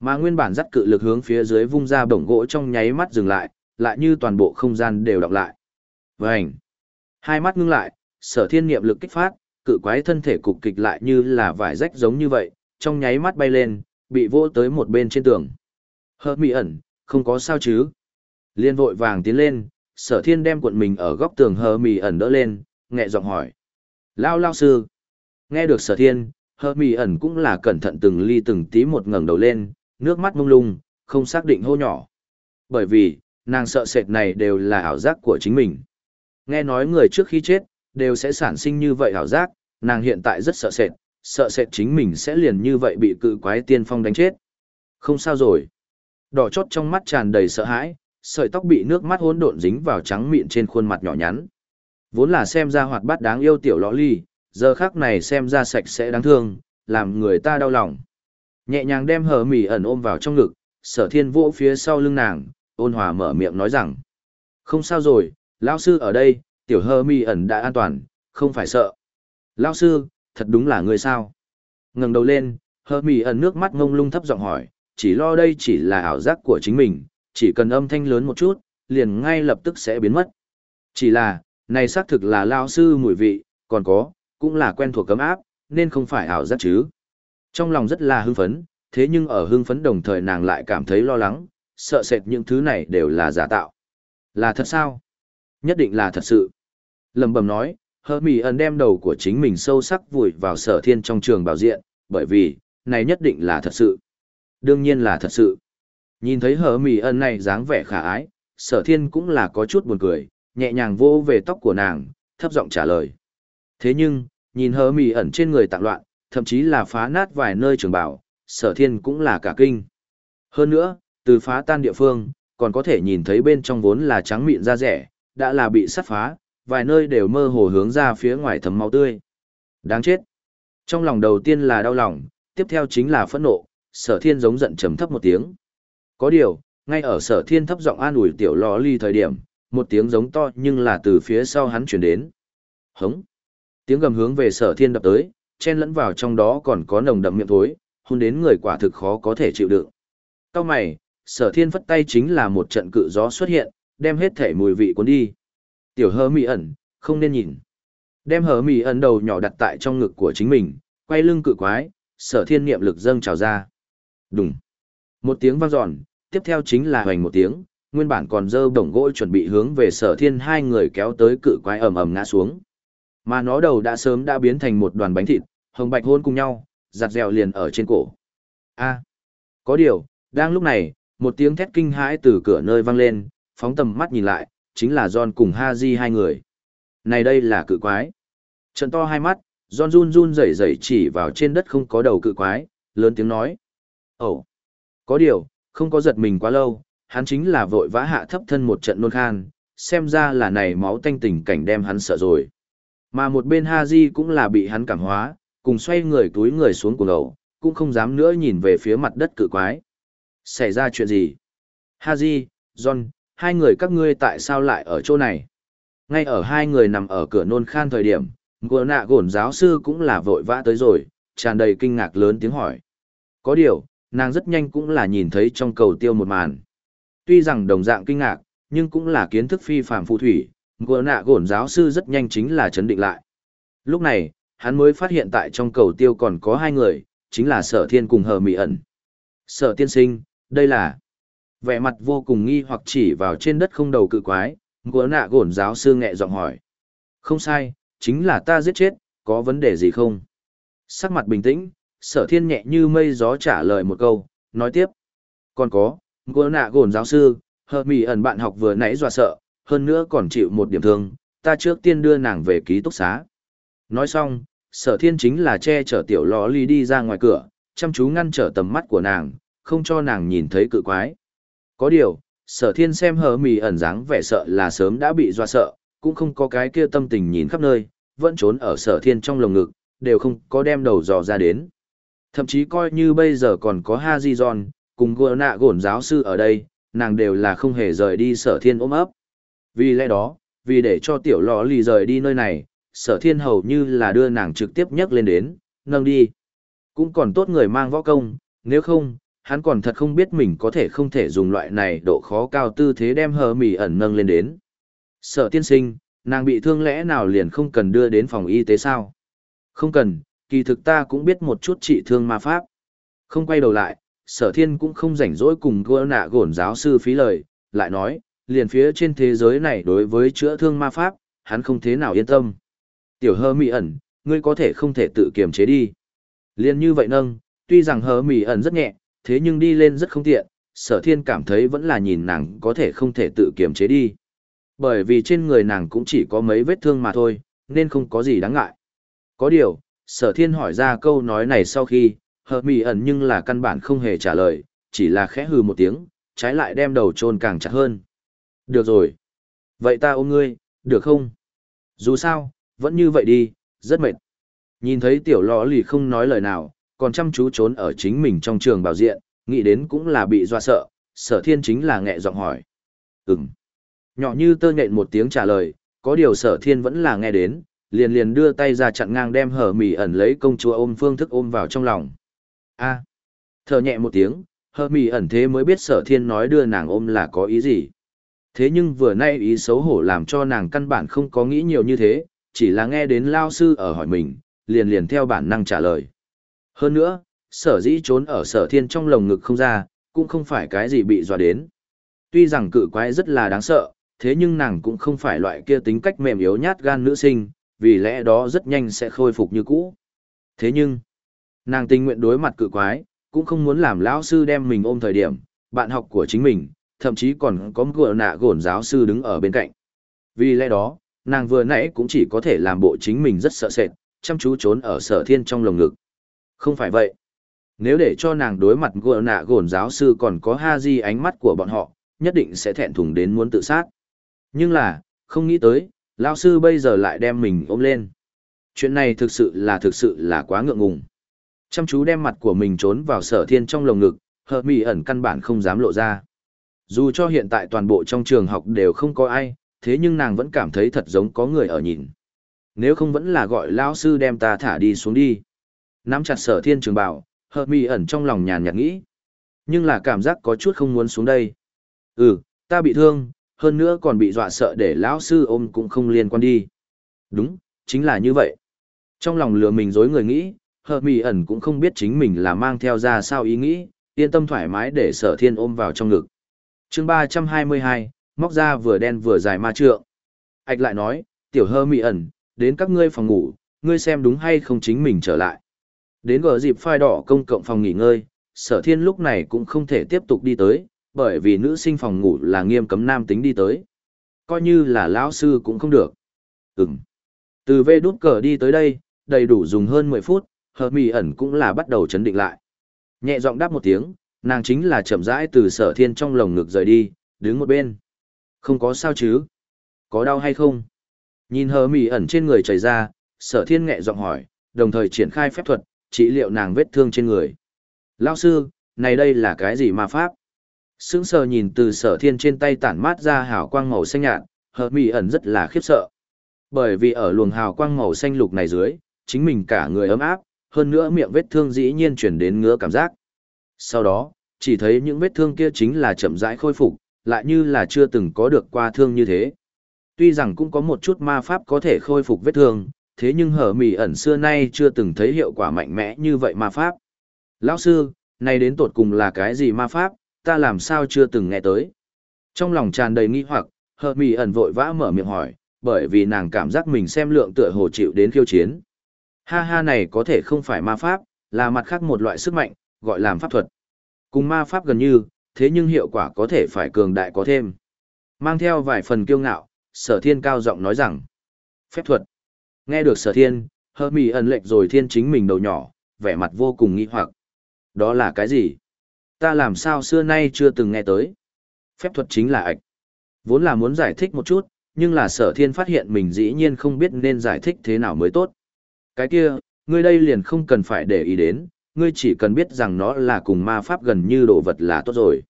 Mà nguyên bản dắt cự lực hướng phía dưới vung ra bổng gỗ trong nháy mắt dừng lại, lại như toàn bộ không gian đều đọc lại. Vành. Hai mắt ngưng lại, sở thiên niệm lực kích phát, cự quái thân thể cục kịch lại như là vải rách giống như vậy, trong nháy mắt bay lên, bị vỗ tới một bên trên tường. Hợp mị ẩn, không có sao chứ. Liên vội vàng tiến lên, sở thiên đem cuộn mình ở góc tường hờ mị ẩn đỡ lên, nhẹ giọng hỏi. Lao lao sư. Nghe được sở thiên, hờ mì ẩn cũng là cẩn thận từng ly từng tí một ngẩng đầu lên, nước mắt mông lung, không xác định hô nhỏ. Bởi vì, nàng sợ sệt này đều là ảo giác của chính mình. Nghe nói người trước khi chết, đều sẽ sản sinh như vậy ảo giác, nàng hiện tại rất sợ sệt, sợ sệt chính mình sẽ liền như vậy bị cự quái tiên phong đánh chết. Không sao rồi. Đỏ chót trong mắt tràn đầy sợ hãi, sợi tóc bị nước mắt hỗn độn dính vào trắng mịn trên khuôn mặt nhỏ nhắn. Vốn là xem ra hoạt bát đáng yêu tiểu lọ ly, giờ khác này xem ra sạch sẽ đáng thương, làm người ta đau lòng. Nhẹ nhàng đem hờ mỉ ẩn ôm vào trong ngực, sở thiên vỗ phía sau lưng nàng, ôn hòa mở miệng nói rằng. Không sao rồi, lão sư ở đây, tiểu Hơ Mi ẩn đã an toàn, không phải sợ. Lão sư, thật đúng là người sao? ngẩng đầu lên, Hơ Mi ẩn nước mắt ngông lung thấp giọng hỏi, chỉ lo đây chỉ là ảo giác của chính mình, chỉ cần âm thanh lớn một chút, liền ngay lập tức sẽ biến mất. Chỉ là, này xác thực là lao sư mùi vị, còn có, cũng là quen thuộc cấm áp, nên không phải ảo giác chứ. Trong lòng rất là hưng phấn, thế nhưng ở hưng phấn đồng thời nàng lại cảm thấy lo lắng, sợ sệt những thứ này đều là giả tạo. Là thật sao? Nhất định là thật sự. Lầm bầm nói, hơ mì ẩn đem đầu của chính mình sâu sắc vùi vào sở thiên trong trường bảo diện, bởi vì, này nhất định là thật sự. Đương nhiên là thật sự. Nhìn thấy hờ mì ẩn này dáng vẻ khả ái, sở thiên cũng là có chút buồn cười, nhẹ nhàng vô về tóc của nàng, thấp giọng trả lời. Thế nhưng, nhìn hờ mì ẩn trên người tạng loạn, thậm chí là phá nát vài nơi trường bảo, sở thiên cũng là cả kinh. Hơn nữa, từ phá tan địa phương, còn có thể nhìn thấy bên trong vốn là trắng mịn da rẻ, đã là bị sắt phá, vài nơi đều mơ hồ hướng ra phía ngoài thấm máu tươi. Đáng chết. Trong lòng đầu tiên là đau lòng, tiếp theo chính là phẫn nộ, sở thiên giống giận trầm thấp một tiếng. Có điều, ngay ở sở thiên thấp giọng an ủi tiểu lò ly thời điểm, một tiếng giống to nhưng là từ phía sau hắn chuyển đến. Hống! Tiếng gầm hướng về sở thiên đập tới, chen lẫn vào trong đó còn có nồng đậm miệng thối, hôn đến người quả thực khó có thể chịu đựng. Cao mày, sở thiên phất tay chính là một trận cự gió xuất hiện, đem hết thể mùi vị cuốn đi. Tiểu hơ mị ẩn, không nên nhìn. Đem hờ mị ẩn đầu nhỏ đặt tại trong ngực của chính mình, quay lưng cự quái, sở thiên niệm lực dâng trào ra. Đùng. Một tiếng vang dọn, tiếp theo chính là hoành một tiếng, nguyên bản còn dơ đồng gỗ chuẩn bị hướng về sở thiên hai người kéo tới cự quái ầm ầm ngã xuống. Mà nó đầu đã sớm đã biến thành một đoàn bánh thịt, hồng bạch hôn cùng nhau, giặt dẻo liền ở trên cổ. A. À, có điều, đang lúc này, một tiếng thét kinh hãi từ cửa nơi vang lên, phóng tầm mắt nhìn lại, chính là John cùng Haji hai người. Này đây là cự quái. Trận to hai mắt, John run run rẩy rẩy chỉ vào trên đất không có đầu cự quái, lớn tiếng nói. Ồ! Có điều, không có giật mình quá lâu, hắn chính là vội vã hạ thấp thân một trận nôn khan, xem ra là này máu tanh tình cảnh đem hắn sợ rồi. Mà một bên Haji cũng là bị hắn cảm hóa, cùng xoay người túi người xuống cùng đầu, cũng không dám nữa nhìn về phía mặt đất cự quái. Xảy ra chuyện gì? Haji, John, hai người các ngươi tại sao lại ở chỗ này? Ngay ở hai người nằm ở cửa nôn khan thời điểm, Gùa nạ gổn giáo sư cũng là vội vã tới rồi, tràn đầy kinh ngạc lớn tiếng hỏi. Có điều, nàng rất nhanh cũng là nhìn thấy trong cầu tiêu một màn. Tuy rằng đồng dạng kinh ngạc, nhưng cũng là kiến thức phi phạm phù thủy, gùa nạ gổn giáo sư rất nhanh chính là chấn định lại. Lúc này, hắn mới phát hiện tại trong cầu tiêu còn có hai người, chính là sở thiên cùng hờ mị ẩn. Sở tiên sinh, đây là vẻ mặt vô cùng nghi hoặc chỉ vào trên đất không đầu cự quái, gùa nạ gổn giáo sư nghẹ giọng hỏi. Không sai, chính là ta giết chết, có vấn đề gì không? Sắc mặt bình tĩnh, sở thiên nhẹ như mây gió trả lời một câu, nói tiếp. Còn có, gỗ nạ gổn giáo sư, hợp mì ẩn bạn học vừa nãy dọa sợ, hơn nữa còn chịu một điểm thương, ta trước tiên đưa nàng về ký túc xá. Nói xong, sở thiên chính là che chở tiểu lò ly đi ra ngoài cửa, chăm chú ngăn trở tầm mắt của nàng, không cho nàng nhìn thấy cự quái. Có điều, sở thiên xem hờ mì ẩn dáng vẻ sợ là sớm đã bị doa sợ, cũng không có cái kia tâm tình nhìn khắp nơi, vẫn trốn ở sở thiên trong lồng ngực, đều không có đem đầu dò ra đến. Thậm chí coi như bây giờ còn có Ha Di John, cùng gỡ nạ gổn giáo sư ở đây, nàng đều là không hề rời đi sở thiên ôm ấp. Vì lẽ đó, vì để cho tiểu lò lì rời đi nơi này, sở thiên hầu như là đưa nàng trực tiếp nhấc lên đến, nâng đi. Cũng còn tốt người mang võ công, nếu không, hắn còn thật không biết mình có thể không thể dùng loại này độ khó cao tư thế đem hờ mỉ ẩn nâng lên đến. sợ tiên sinh, nàng bị thương lẽ nào liền không cần đưa đến phòng y tế sao? Không cần, kỳ thực ta cũng biết một chút trị thương ma pháp. Không quay đầu lại, sở thiên cũng không rảnh rỗi cùng gỡ nạ gổn giáo sư phí lời, lại nói, liền phía trên thế giới này đối với chữa thương ma pháp, hắn không thế nào yên tâm. Tiểu hơ mị ẩn, ngươi có thể không thể tự kiềm chế đi. Liên như vậy nâng, tuy rằng hờ mỉ ẩn rất nhẹ, thế nhưng đi lên rất không tiện, sở thiên cảm thấy vẫn là nhìn nàng có thể không thể tự kiềm chế đi. Bởi vì trên người nàng cũng chỉ có mấy vết thương mà thôi, nên không có gì đáng ngại. Có điều, sở thiên hỏi ra câu nói này sau khi, hợp mì ẩn nhưng là căn bản không hề trả lời, chỉ là khẽ hừ một tiếng, trái lại đem đầu chôn càng chặt hơn. Được rồi. Vậy ta ôm ngươi, được không? Dù sao, vẫn như vậy đi, rất mệt. Nhìn thấy tiểu lò lì không nói lời nào, còn chăm chú trốn ở chính mình trong trường bảo diện, nghĩ đến cũng là bị doa sợ, sở thiên chính là nghẹ giọng hỏi. Ừm. Nhỏ như tơ nhện một tiếng trả lời, có điều sở thiên vẫn là nghe đến, liền liền đưa tay ra chặn ngang đem hở mỉ ẩn lấy công chúa ôm phương thức ôm vào trong lòng. a à. thở nhẹ một tiếng, hở mỉ ẩn thế mới biết sở thiên nói đưa nàng ôm là có ý gì. Thế nhưng vừa nay ý xấu hổ làm cho nàng căn bản không có nghĩ nhiều như thế, chỉ là nghe đến lao sư ở hỏi mình, liền liền theo bản năng trả lời. Hơn nữa, sở dĩ trốn ở sở thiên trong lồng ngực không ra, cũng không phải cái gì bị dọa đến. Tuy rằng cự quái rất là đáng sợ, thế nhưng nàng cũng không phải loại kia tính cách mềm yếu nhát gan nữ sinh, vì lẽ đó rất nhanh sẽ khôi phục như cũ. Thế nhưng, nàng tình nguyện đối mặt cự quái, cũng không muốn làm lão sư đem mình ôm thời điểm, bạn học của chính mình, thậm chí còn có cửa nạ gổn giáo sư đứng ở bên cạnh. Vì lẽ đó, nàng vừa nãy cũng chỉ có thể làm bộ chính mình rất sợ sệt, chăm chú trốn ở sở thiên trong lồng ngực. Không phải vậy. Nếu để cho nàng đối mặt gỡ nạ gổn giáo sư còn có ha di ánh mắt của bọn họ, nhất định sẽ thẹn thùng đến muốn tự sát. Nhưng là, không nghĩ tới, lao sư bây giờ lại đem mình ôm lên. Chuyện này thực sự là thực sự là quá ngượng ngùng. Chăm chú đem mặt của mình trốn vào sở thiên trong lồng ngực, hợp mì ẩn căn bản không dám lộ ra. Dù cho hiện tại toàn bộ trong trường học đều không có ai, thế nhưng nàng vẫn cảm thấy thật giống có người ở nhìn. Nếu không vẫn là gọi lão sư đem ta thả đi xuống đi. Nắm chặt sở thiên trường bảo, hợp mì ẩn trong lòng nhàn nhạt nghĩ. Nhưng là cảm giác có chút không muốn xuống đây. Ừ, ta bị thương, hơn nữa còn bị dọa sợ để lão sư ôm cũng không liên quan đi. Đúng, chính là như vậy. Trong lòng lừa mình dối người nghĩ, hợp mì ẩn cũng không biết chính mình là mang theo ra sao ý nghĩ, yên tâm thoải mái để sở thiên ôm vào trong ngực. chương ba trăm hai mươi hai, móc ra vừa đen vừa dài ma trượng. Ảch lại nói, tiểu hơ mị ẩn, đến các ngươi phòng ngủ, ngươi xem đúng hay không chính mình trở lại. Đến gờ dịp phai đỏ công cộng phòng nghỉ ngơi, sở thiên lúc này cũng không thể tiếp tục đi tới, bởi vì nữ sinh phòng ngủ là nghiêm cấm nam tính đi tới. Coi như là lão sư cũng không được. Ừm. Từ vê đút cờ đi tới đây, đầy đủ dùng hơn 10 phút, Hợp mì ẩn cũng là bắt đầu chấn định lại. Nhẹ giọng đáp một tiếng, nàng chính là chậm rãi từ sở thiên trong lồng ngực rời đi, đứng một bên. Không có sao chứ? Có đau hay không? Nhìn hờ mì ẩn trên người chảy ra, sở thiên nhẹ giọng hỏi, đồng thời triển khai phép thuật, trị liệu nàng vết thương trên người. Lão sư, này đây là cái gì ma pháp? Sững sờ nhìn từ sở thiên trên tay tản mát ra hào quang màu xanh nhạt, hợp mì ẩn rất là khiếp sợ. Bởi vì ở luồng hào quang màu xanh lục này dưới, chính mình cả người ấm áp, hơn nữa miệng vết thương dĩ nhiên chuyển đến ngứa cảm giác. Sau đó, chỉ thấy những vết thương kia chính là chậm rãi khôi phục, lại như là chưa từng có được qua thương như thế. Tuy rằng cũng có một chút ma pháp có thể khôi phục vết thương, thế nhưng hở mì ẩn xưa nay chưa từng thấy hiệu quả mạnh mẽ như vậy ma pháp. Lão sư, này đến tột cùng là cái gì ma pháp, ta làm sao chưa từng nghe tới. Trong lòng tràn đầy nghi hoặc, hở mì ẩn vội vã mở miệng hỏi, bởi vì nàng cảm giác mình xem lượng tựa hồ chịu đến khiêu chiến. Ha ha này có thể không phải ma pháp, là mặt khác một loại sức mạnh, gọi làm pháp thuật. Cùng ma pháp gần như, thế nhưng hiệu quả có thể phải cường đại có thêm. Mang theo vài phần kiêu ngạo, sở thiên cao giọng nói rằng. Phép thuật. Nghe được sở thiên, hơ mì ẩn lệnh rồi thiên chính mình đầu nhỏ, vẻ mặt vô cùng nghi hoặc. Đó là cái gì? Ta làm sao xưa nay chưa từng nghe tới? Phép thuật chính là ạch. Vốn là muốn giải thích một chút, nhưng là sở thiên phát hiện mình dĩ nhiên không biết nên giải thích thế nào mới tốt. Cái kia, ngươi đây liền không cần phải để ý đến, ngươi chỉ cần biết rằng nó là cùng ma pháp gần như đồ vật là tốt rồi.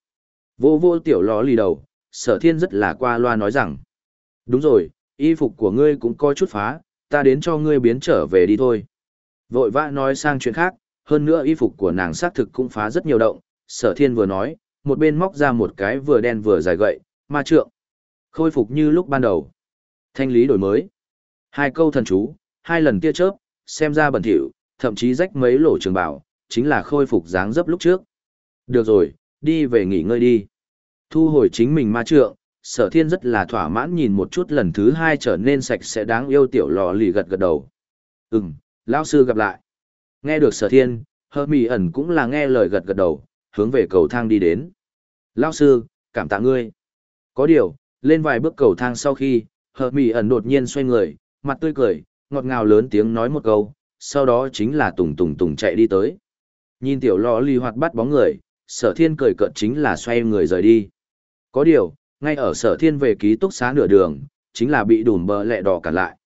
Vô vô tiểu ló lì đầu, sở thiên rất là qua loa nói rằng. Đúng rồi, y phục của ngươi cũng có chút phá, ta đến cho ngươi biến trở về đi thôi. Vội vã nói sang chuyện khác, hơn nữa y phục của nàng xác thực cũng phá rất nhiều động, sở thiên vừa nói, một bên móc ra một cái vừa đen vừa dài gậy, ma trượng. Khôi phục như lúc ban đầu. Thanh lý đổi mới. Hai câu thần chú, hai lần tia chớp, xem ra bẩn thỉu, thậm chí rách mấy lỗ trường bảo, chính là khôi phục dáng dấp lúc trước. Được rồi, đi về nghỉ ngơi đi. Thu hồi chính mình ma trượng, sở thiên rất là thỏa mãn nhìn một chút lần thứ hai trở nên sạch sẽ đáng yêu tiểu lò lì gật gật đầu. Ừm, lão sư gặp lại. Nghe được sở thiên, hơ mì ẩn cũng là nghe lời gật gật đầu, hướng về cầu thang đi đến. Lão sư, cảm tạ ngươi. Có điều, lên vài bước cầu thang sau khi, hờ mì ẩn đột nhiên xoay người, mặt tươi cười, ngọt ngào lớn tiếng nói một câu, sau đó chính là tùng tùng tùng chạy đi tới. Nhìn tiểu lò lì hoạt bắt bóng người, sở thiên cười cợt chính là xoay người rời đi. Có điều, ngay ở sở thiên về ký túc xá nửa đường, chính là bị đùm bờ lẹ đỏ cản lại.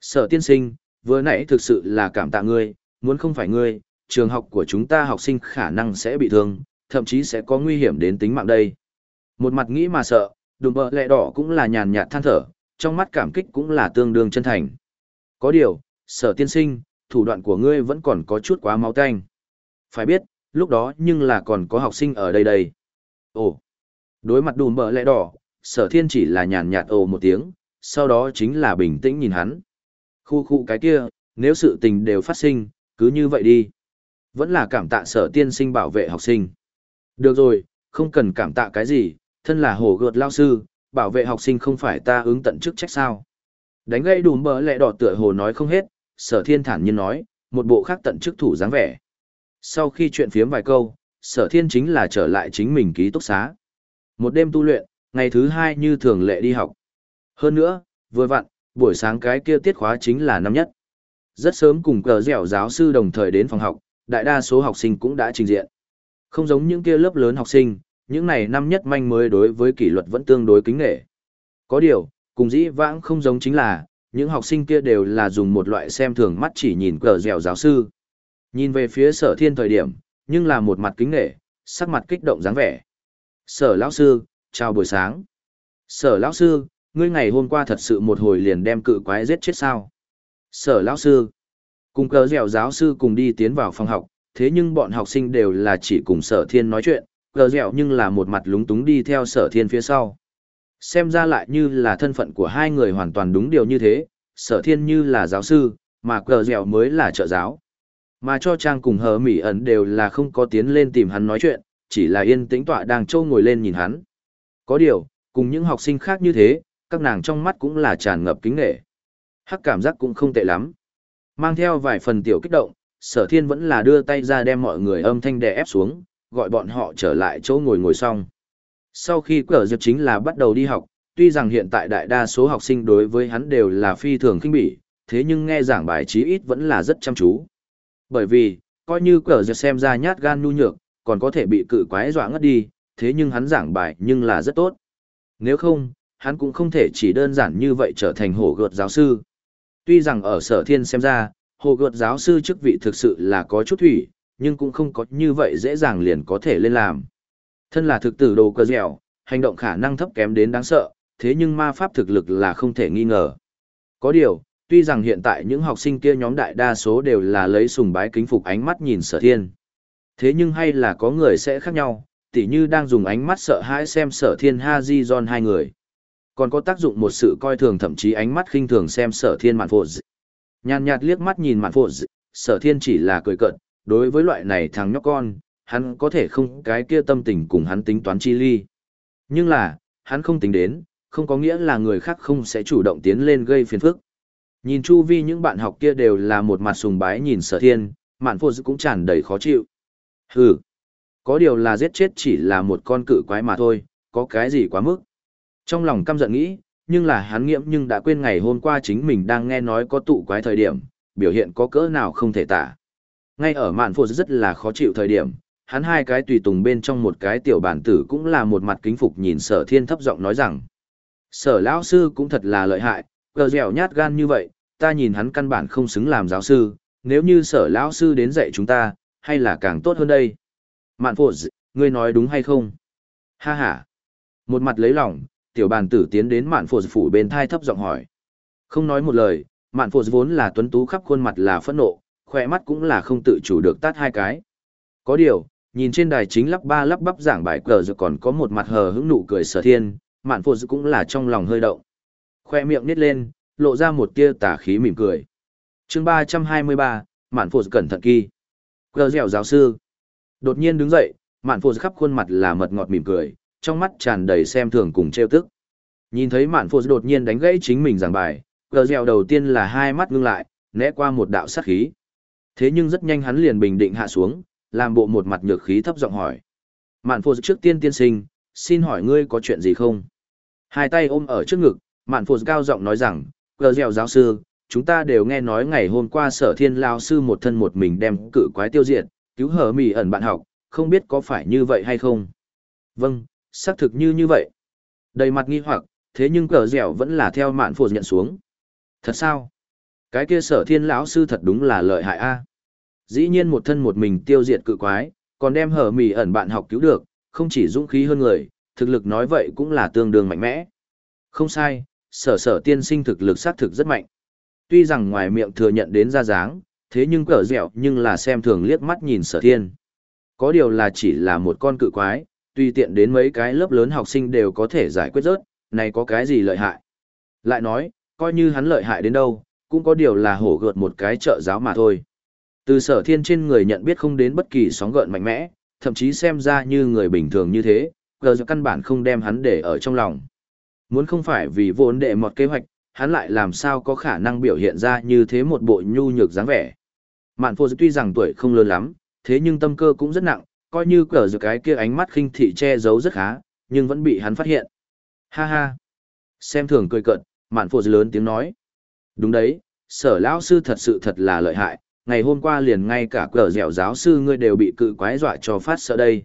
Sở tiên sinh, vừa nãy thực sự là cảm tạ ngươi, muốn không phải ngươi, trường học của chúng ta học sinh khả năng sẽ bị thương, thậm chí sẽ có nguy hiểm đến tính mạng đây. Một mặt nghĩ mà sợ, đùm bờ lẹ đỏ cũng là nhàn nhạt than thở, trong mắt cảm kích cũng là tương đương chân thành. Có điều, sở tiên sinh, thủ đoạn của ngươi vẫn còn có chút quá máu tanh. Phải biết, lúc đó nhưng là còn có học sinh ở đây đây. Ồ, đối mặt đùm bờ lẹ đỏ, sở thiên chỉ là nhàn nhạt ồ một tiếng, sau đó chính là bình tĩnh nhìn hắn. Khu khu cái kia, nếu sự tình đều phát sinh, cứ như vậy đi. Vẫn là cảm tạ sở tiên sinh bảo vệ học sinh. Được rồi, không cần cảm tạ cái gì, thân là hồ gợt lao sư, bảo vệ học sinh không phải ta ứng tận chức trách sao. Đánh gây đùm bờ lẹ đỏ tựa hồ nói không hết, sở thiên thản nhiên nói, một bộ khác tận chức thủ dáng vẻ. Sau khi chuyện phiếm vài câu, sở thiên chính là trở lại chính mình ký túc xá. Một đêm tu luyện, ngày thứ hai như thường lệ đi học. Hơn nữa, vừa vặn, buổi sáng cái kia tiết khóa chính là năm nhất. Rất sớm cùng cờ dẻo giáo sư đồng thời đến phòng học, đại đa số học sinh cũng đã trình diện. Không giống những kia lớp lớn học sinh, những này năm nhất manh mới đối với kỷ luật vẫn tương đối kính nghệ. Có điều, cùng dĩ vãng không giống chính là, những học sinh kia đều là dùng một loại xem thường mắt chỉ nhìn cờ dẻo giáo sư. Nhìn về phía sở thiên thời điểm, nhưng là một mặt kính nghệ, sắc mặt kích động dáng vẻ. Sở lão sư, chào buổi sáng. Sở lão sư, ngươi ngày hôm qua thật sự một hồi liền đem cự quái giết chết sao? Sở lão sư, cùng cờ dẻo giáo sư cùng đi tiến vào phòng học, thế nhưng bọn học sinh đều là chỉ cùng sở thiên nói chuyện, cờ dẻo nhưng là một mặt lúng túng đi theo sở thiên phía sau. Xem ra lại như là thân phận của hai người hoàn toàn đúng điều như thế, sở thiên như là giáo sư, mà cờ dẻo mới là trợ giáo. Mà cho Trang cùng hờ mỉ ẩn đều là không có tiến lên tìm hắn nói chuyện, chỉ là yên tĩnh tọa đang trâu ngồi lên nhìn hắn. Có điều, cùng những học sinh khác như thế, các nàng trong mắt cũng là tràn ngập kính nghệ. Hắc cảm giác cũng không tệ lắm. Mang theo vài phần tiểu kích động, sở thiên vẫn là đưa tay ra đem mọi người âm thanh đè ép xuống, gọi bọn họ trở lại chỗ ngồi ngồi xong. Sau khi cờ diệp chính là bắt đầu đi học, tuy rằng hiện tại đại đa số học sinh đối với hắn đều là phi thường kinh bỉ, thế nhưng nghe giảng bài chí ít vẫn là rất chăm chú. Bởi vì, coi như cờ diệp xem ra nhát gan nhu nhược, còn có thể bị cự quái dọa ngất đi, thế nhưng hắn giảng bài nhưng là rất tốt. Nếu không, hắn cũng không thể chỉ đơn giản như vậy trở thành hổ gợt giáo sư. Tuy rằng ở sở thiên xem ra, hổ gợt giáo sư chức vị thực sự là có chút thủy, nhưng cũng không có như vậy dễ dàng liền có thể lên làm. Thân là thực tử đồ cơ dẻo, hành động khả năng thấp kém đến đáng sợ, thế nhưng ma pháp thực lực là không thể nghi ngờ. Có điều, tuy rằng hiện tại những học sinh kia nhóm đại đa số đều là lấy sùng bái kính phục ánh mắt nhìn sở thiên. Thế nhưng hay là có người sẽ khác nhau, tỉ như đang dùng ánh mắt sợ hãi xem sở thiên ha di giòn hai người. Còn có tác dụng một sự coi thường thậm chí ánh mắt khinh thường xem sở thiên mạn phộ dị. Nhàn nhạt liếc mắt nhìn mạn phộ dị, sở thiên chỉ là cười cận, đối với loại này thằng nhóc con, hắn có thể không cái kia tâm tình cùng hắn tính toán chi ly. Nhưng là, hắn không tính đến, không có nghĩa là người khác không sẽ chủ động tiến lên gây phiền phức. Nhìn chu vi những bạn học kia đều là một mặt sùng bái nhìn sở thiên, mạn phô cũng tràn đầy khó chịu. Hừ, có điều là giết chết chỉ là một con cự quái mà thôi, có cái gì quá mức. Trong lòng căm giận nghĩ, nhưng là hắn nghiệm nhưng đã quên ngày hôm qua chính mình đang nghe nói có tụ quái thời điểm, biểu hiện có cỡ nào không thể tả. Ngay ở mạn phô rất là khó chịu thời điểm, hắn hai cái tùy tùng bên trong một cái tiểu bản tử cũng là một mặt kính phục nhìn sở thiên thấp giọng nói rằng. Sở lão sư cũng thật là lợi hại, cờ dẻo nhát gan như vậy, ta nhìn hắn căn bản không xứng làm giáo sư, nếu như sở lão sư đến dạy chúng ta, hay là càng tốt hơn đây. Mạn phụ ngươi nói đúng hay không? Ha ha. Một mặt lấy lòng, tiểu bàn tử tiến đến mạn phụ phủ bên thai thấp giọng hỏi. Không nói một lời, mạn phụ vốn là tuấn tú khắp khuôn mặt là phẫn nộ, khỏe mắt cũng là không tự chủ được tát hai cái. Có điều, nhìn trên đài chính lắp ba lắp bắp giảng bài cờ giờ còn có một mặt hờ hững nụ cười sở thiên, mạn phụ cũng là trong lòng hơi động. Khoe miệng nít lên, lộ ra một tia tà khí mỉm cười. chương ba trăm hai mươi ba, mạn phụ cẩn thận kỳ. Cờ dẻo giáo sư. Đột nhiên đứng dậy, mạn phô khắp khuôn mặt là mật ngọt mỉm cười, trong mắt tràn đầy xem thường cùng trêu tức. Nhìn thấy mạn phô đột nhiên đánh gãy chính mình giảng bài, cờ dẻo đầu tiên là hai mắt ngưng lại, né qua một đạo sát khí. Thế nhưng rất nhanh hắn liền bình định hạ xuống, làm bộ một mặt nhược khí thấp giọng hỏi. Mạn phô trước tiên tiên sinh, xin hỏi ngươi có chuyện gì không? Hai tay ôm ở trước ngực, mạn phô cao giọng nói rằng, Cơ dẻo giáo sư, chúng ta đều nghe nói ngày hôm qua sở thiên lao sư một thân một mình đem cự quái tiêu diệt, cứu hở mì ẩn bạn học, không biết có phải như vậy hay không? Vâng, xác thực như như vậy. Đầy mặt nghi hoặc, thế nhưng cờ dẻo vẫn là theo mạn phô nhận xuống. Thật sao? Cái kia sở thiên lão sư thật đúng là lợi hại a. Dĩ nhiên một thân một mình tiêu diệt cự quái, còn đem hở mì ẩn bạn học cứu được, không chỉ dũng khí hơn người, thực lực nói vậy cũng là tương đương mạnh mẽ. Không sai, sở sở tiên sinh thực lực xác thực rất mạnh. Tuy rằng ngoài miệng thừa nhận đến ra dáng, thế nhưng cỡ dẻo nhưng là xem thường liếc mắt nhìn sở thiên. Có điều là chỉ là một con cự quái, tuy tiện đến mấy cái lớp lớn học sinh đều có thể giải quyết rớt, này có cái gì lợi hại. Lại nói, coi như hắn lợi hại đến đâu, cũng có điều là hổ gợt một cái trợ giáo mà thôi. Từ sở thiên trên người nhận biết không đến bất kỳ sóng gợn mạnh mẽ, thậm chí xem ra như người bình thường như thế, gờ căn bản không đem hắn để ở trong lòng. Muốn không phải vì vốn đệ một kế hoạch, hắn lại làm sao có khả năng biểu hiện ra như thế một bộ nhu nhược dáng vẻ. Mạn phô tuy rằng tuổi không lớn lắm, thế nhưng tâm cơ cũng rất nặng, coi như cờ giữa cái kia ánh mắt khinh thị che giấu rất khá, nhưng vẫn bị hắn phát hiện. Ha ha! Xem thường cười cận, mạn phô lớn tiếng nói. Đúng đấy, sở lão sư thật sự thật là lợi hại, ngày hôm qua liền ngay cả cờ dẻo giáo sư ngươi đều bị cự quái dọa cho phát sợ đây.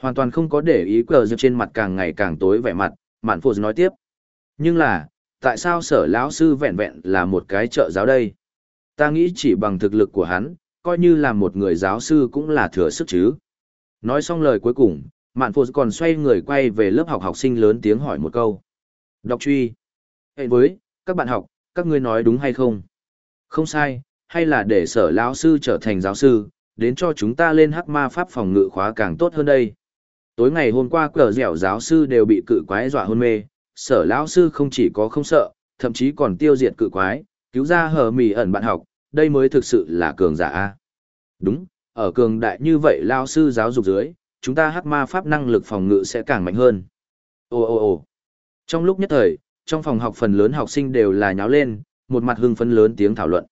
Hoàn toàn không có để ý cờ dẻo trên mặt càng ngày càng tối vẻ mặt, mạn phô nói tiếp. Nhưng là, tại sao sở lão sư vẹn vẹn là một cái trợ giáo đây? Ta nghĩ chỉ bằng thực lực của hắn, coi như là một người giáo sư cũng là thừa sức chứ. Nói xong lời cuối cùng, Mạn phụ còn xoay người quay về lớp học học sinh lớn tiếng hỏi một câu. Đọc truy. Hệ với, các bạn học, các ngươi nói đúng hay không? Không sai, hay là để sở lão sư trở thành giáo sư, đến cho chúng ta lên hắc ma pháp phòng ngự khóa càng tốt hơn đây. Tối ngày hôm qua cờ dẻo giáo sư đều bị cự quái dọa hôn mê, sở lão sư không chỉ có không sợ, thậm chí còn tiêu diệt cự quái, cứu ra hờ mì ẩn bạn học, đây mới thực sự là cường giả a. Đúng, ở cường đại như vậy lão sư giáo dục dưới, chúng ta hắc ma pháp năng lực phòng ngự sẽ càng mạnh hơn. Ồ ồ ồ. Trong lúc nhất thời, trong phòng học phần lớn học sinh đều là nháo lên, một mặt hưng phấn lớn tiếng thảo luận.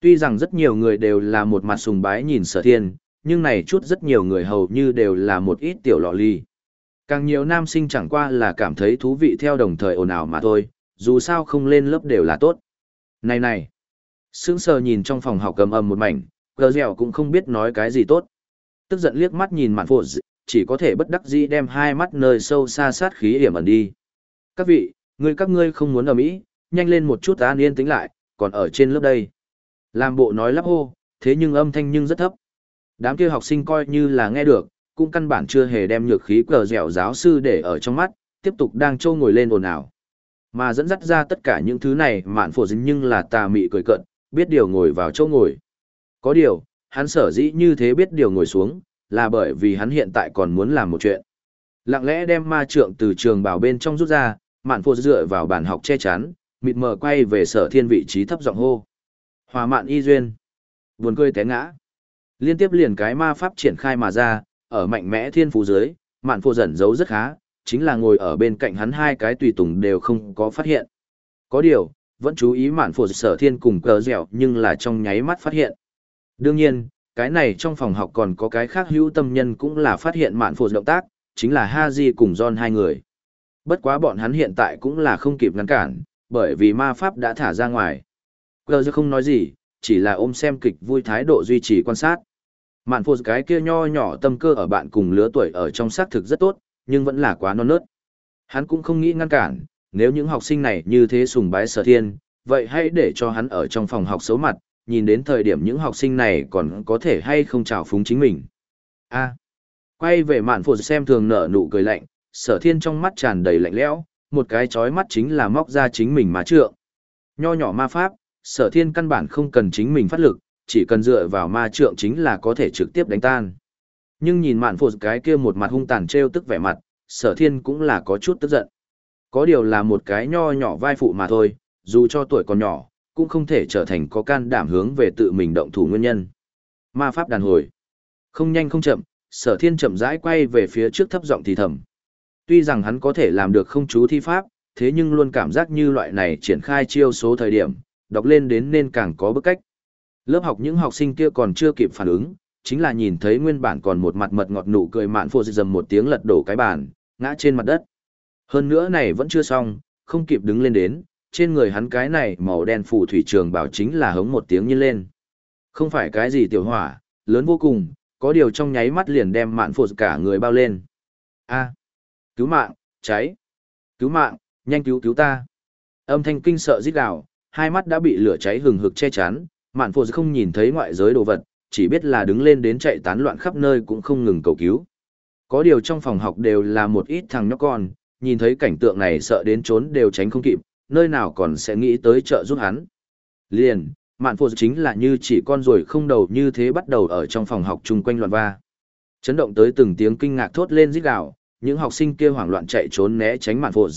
Tuy rằng rất nhiều người đều là một mặt sùng bái nhìn sở thiên, nhưng này chút rất nhiều người hầu như đều là một ít tiểu lọ ly. Càng nhiều nam sinh chẳng qua là cảm thấy thú vị theo đồng thời ồn ào mà thôi, dù sao không lên lớp đều là tốt. Này này, sững sờ nhìn trong phòng học cầm ầm một mảnh, gờ dẻo cũng không biết nói cái gì tốt. Tức giận liếc mắt nhìn mạn phụ chỉ có thể bất đắc dĩ đem hai mắt nơi sâu xa sát khí hiểm ẩn đi. Các vị, người các ngươi không muốn ở Mỹ, nhanh lên một chút an yên tĩnh lại, còn ở trên lớp đây. Làm bộ nói lắp hô, thế nhưng âm thanh nhưng rất thấp. Đám kia học sinh coi như là nghe được, cũng căn bản chưa hề đem nhược khí cờ dẻo giáo sư để ở trong mắt, tiếp tục đang trâu ngồi lên ồn ào. Mà dẫn dắt ra tất cả những thứ này mạn phổ dính nhưng là tà mị cười cận, biết điều ngồi vào chỗ ngồi. Có điều, hắn sở dĩ như thế biết điều ngồi xuống, là bởi vì hắn hiện tại còn muốn làm một chuyện. Lặng lẽ đem ma trượng từ trường bảo bên trong rút ra, mạn phổ dựa vào bàn học che chắn, mịt mờ quay về sở thiên vị trí thấp giọng hô. Hòa mạn y duyên. Buồn cười té ngã. Liên tiếp liền cái ma pháp triển khai mà ra, ở mạnh mẽ thiên phú dưới, mạn phô dần giấu rất khá, chính là ngồi ở bên cạnh hắn hai cái tùy tùng đều không có phát hiện. Có điều, vẫn chú ý mạn phô sở thiên cùng cờ dẻo nhưng là trong nháy mắt phát hiện. Đương nhiên, cái này trong phòng học còn có cái khác hữu tâm nhân cũng là phát hiện mạn phô động tác, chính là Haji cùng John hai người. Bất quá bọn hắn hiện tại cũng là không kịp ngăn cản, bởi vì ma pháp đã thả ra ngoài. Cờ dẻo không nói gì, chỉ là ôm xem kịch vui thái độ duy trì quan sát. Mạn phô cái kia nho nhỏ tâm cơ ở bạn cùng lứa tuổi ở trong xác thực rất tốt, nhưng vẫn là quá non nớt. Hắn cũng không nghĩ ngăn cản, nếu những học sinh này như thế sùng bái sở thiên, vậy hãy để cho hắn ở trong phòng học xấu mặt, nhìn đến thời điểm những học sinh này còn có thể hay không trào phúng chính mình. a quay về mạn phô xem thường nở nụ cười lạnh, sở thiên trong mắt tràn đầy lạnh lẽo, một cái chói mắt chính là móc ra chính mình má trượng. Nho nhỏ ma pháp, sở thiên căn bản không cần chính mình phát lực, chỉ cần dựa vào ma trượng chính là có thể trực tiếp đánh tan. Nhưng nhìn mạn phụt cái kia một mặt hung tàn trêu tức vẻ mặt, sở thiên cũng là có chút tức giận. Có điều là một cái nho nhỏ vai phụ mà thôi, dù cho tuổi còn nhỏ, cũng không thể trở thành có can đảm hướng về tự mình động thủ nguyên nhân. Ma pháp đàn hồi. Không nhanh không chậm, sở thiên chậm rãi quay về phía trước thấp giọng thì thầm. Tuy rằng hắn có thể làm được không chú thi pháp, thế nhưng luôn cảm giác như loại này triển khai chiêu số thời điểm, đọc lên đến nên càng có bức cách. Lớp học những học sinh kia còn chưa kịp phản ứng, chính là nhìn thấy nguyên bản còn một mặt mật ngọt nụ cười mạn phô dầm một tiếng lật đổ cái bàn, ngã trên mặt đất. Hơn nữa này vẫn chưa xong, không kịp đứng lên đến, trên người hắn cái này màu đen phù thủy trường bảo chính là hống một tiếng như lên. Không phải cái gì tiểu hỏa, lớn vô cùng, có điều trong nháy mắt liền đem mạn phô cả người bao lên. A, cứu mạng, cháy, cứu mạng, nhanh cứu cứu ta. Âm thanh kinh sợ rít gào, hai mắt đã bị lửa cháy hừng hực che chắn, mạn phô không nhìn thấy ngoại giới đồ vật, chỉ biết là đứng lên đến chạy tán loạn khắp nơi cũng không ngừng cầu cứu. Có điều trong phòng học đều là một ít thằng nhóc con, nhìn thấy cảnh tượng này sợ đến trốn đều tránh không kịp, nơi nào còn sẽ nghĩ tới trợ giúp hắn. Liền, mạn phô chính là như chỉ con ruồi không đầu như thế bắt đầu ở trong phòng học chung quanh loạn va. Chấn động tới từng tiếng kinh ngạc thốt lên rít gào, những học sinh kia hoảng loạn chạy trốn né tránh mạn phô.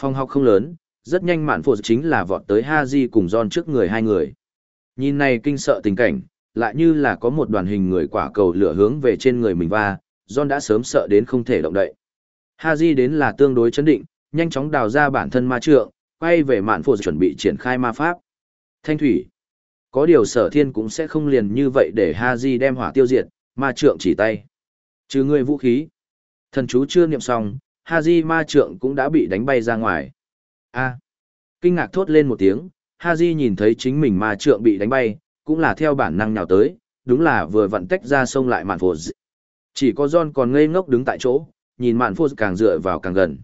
Phòng học không lớn, rất nhanh mạn phô chính là vọt tới Ha Di cùng John trước người hai người. Nhìn này kinh sợ tình cảnh, lại như là có một đoàn hình người quả cầu lửa hướng về trên người mình va, John đã sớm sợ đến không thể động đậy. Haji đến là tương đối chấn định, nhanh chóng đào ra bản thân ma trượng, quay về mạn phụ chuẩn bị triển khai ma pháp. Thanh thủy. Có điều sở thiên cũng sẽ không liền như vậy để Haji đem hỏa tiêu diệt, ma trượng chỉ tay. Trừ người vũ khí. Thần chú chưa niệm xong, Haji ma trượng cũng đã bị đánh bay ra ngoài. A. Kinh ngạc thốt lên một tiếng, Haji nhìn thấy chính mình ma trượng bị đánh bay, cũng là theo bản năng nhào tới, đúng là vừa vặn tách ra sông lại mạn phô Chỉ có John còn ngây ngốc đứng tại chỗ, nhìn mạn phô càng dựa vào càng gần.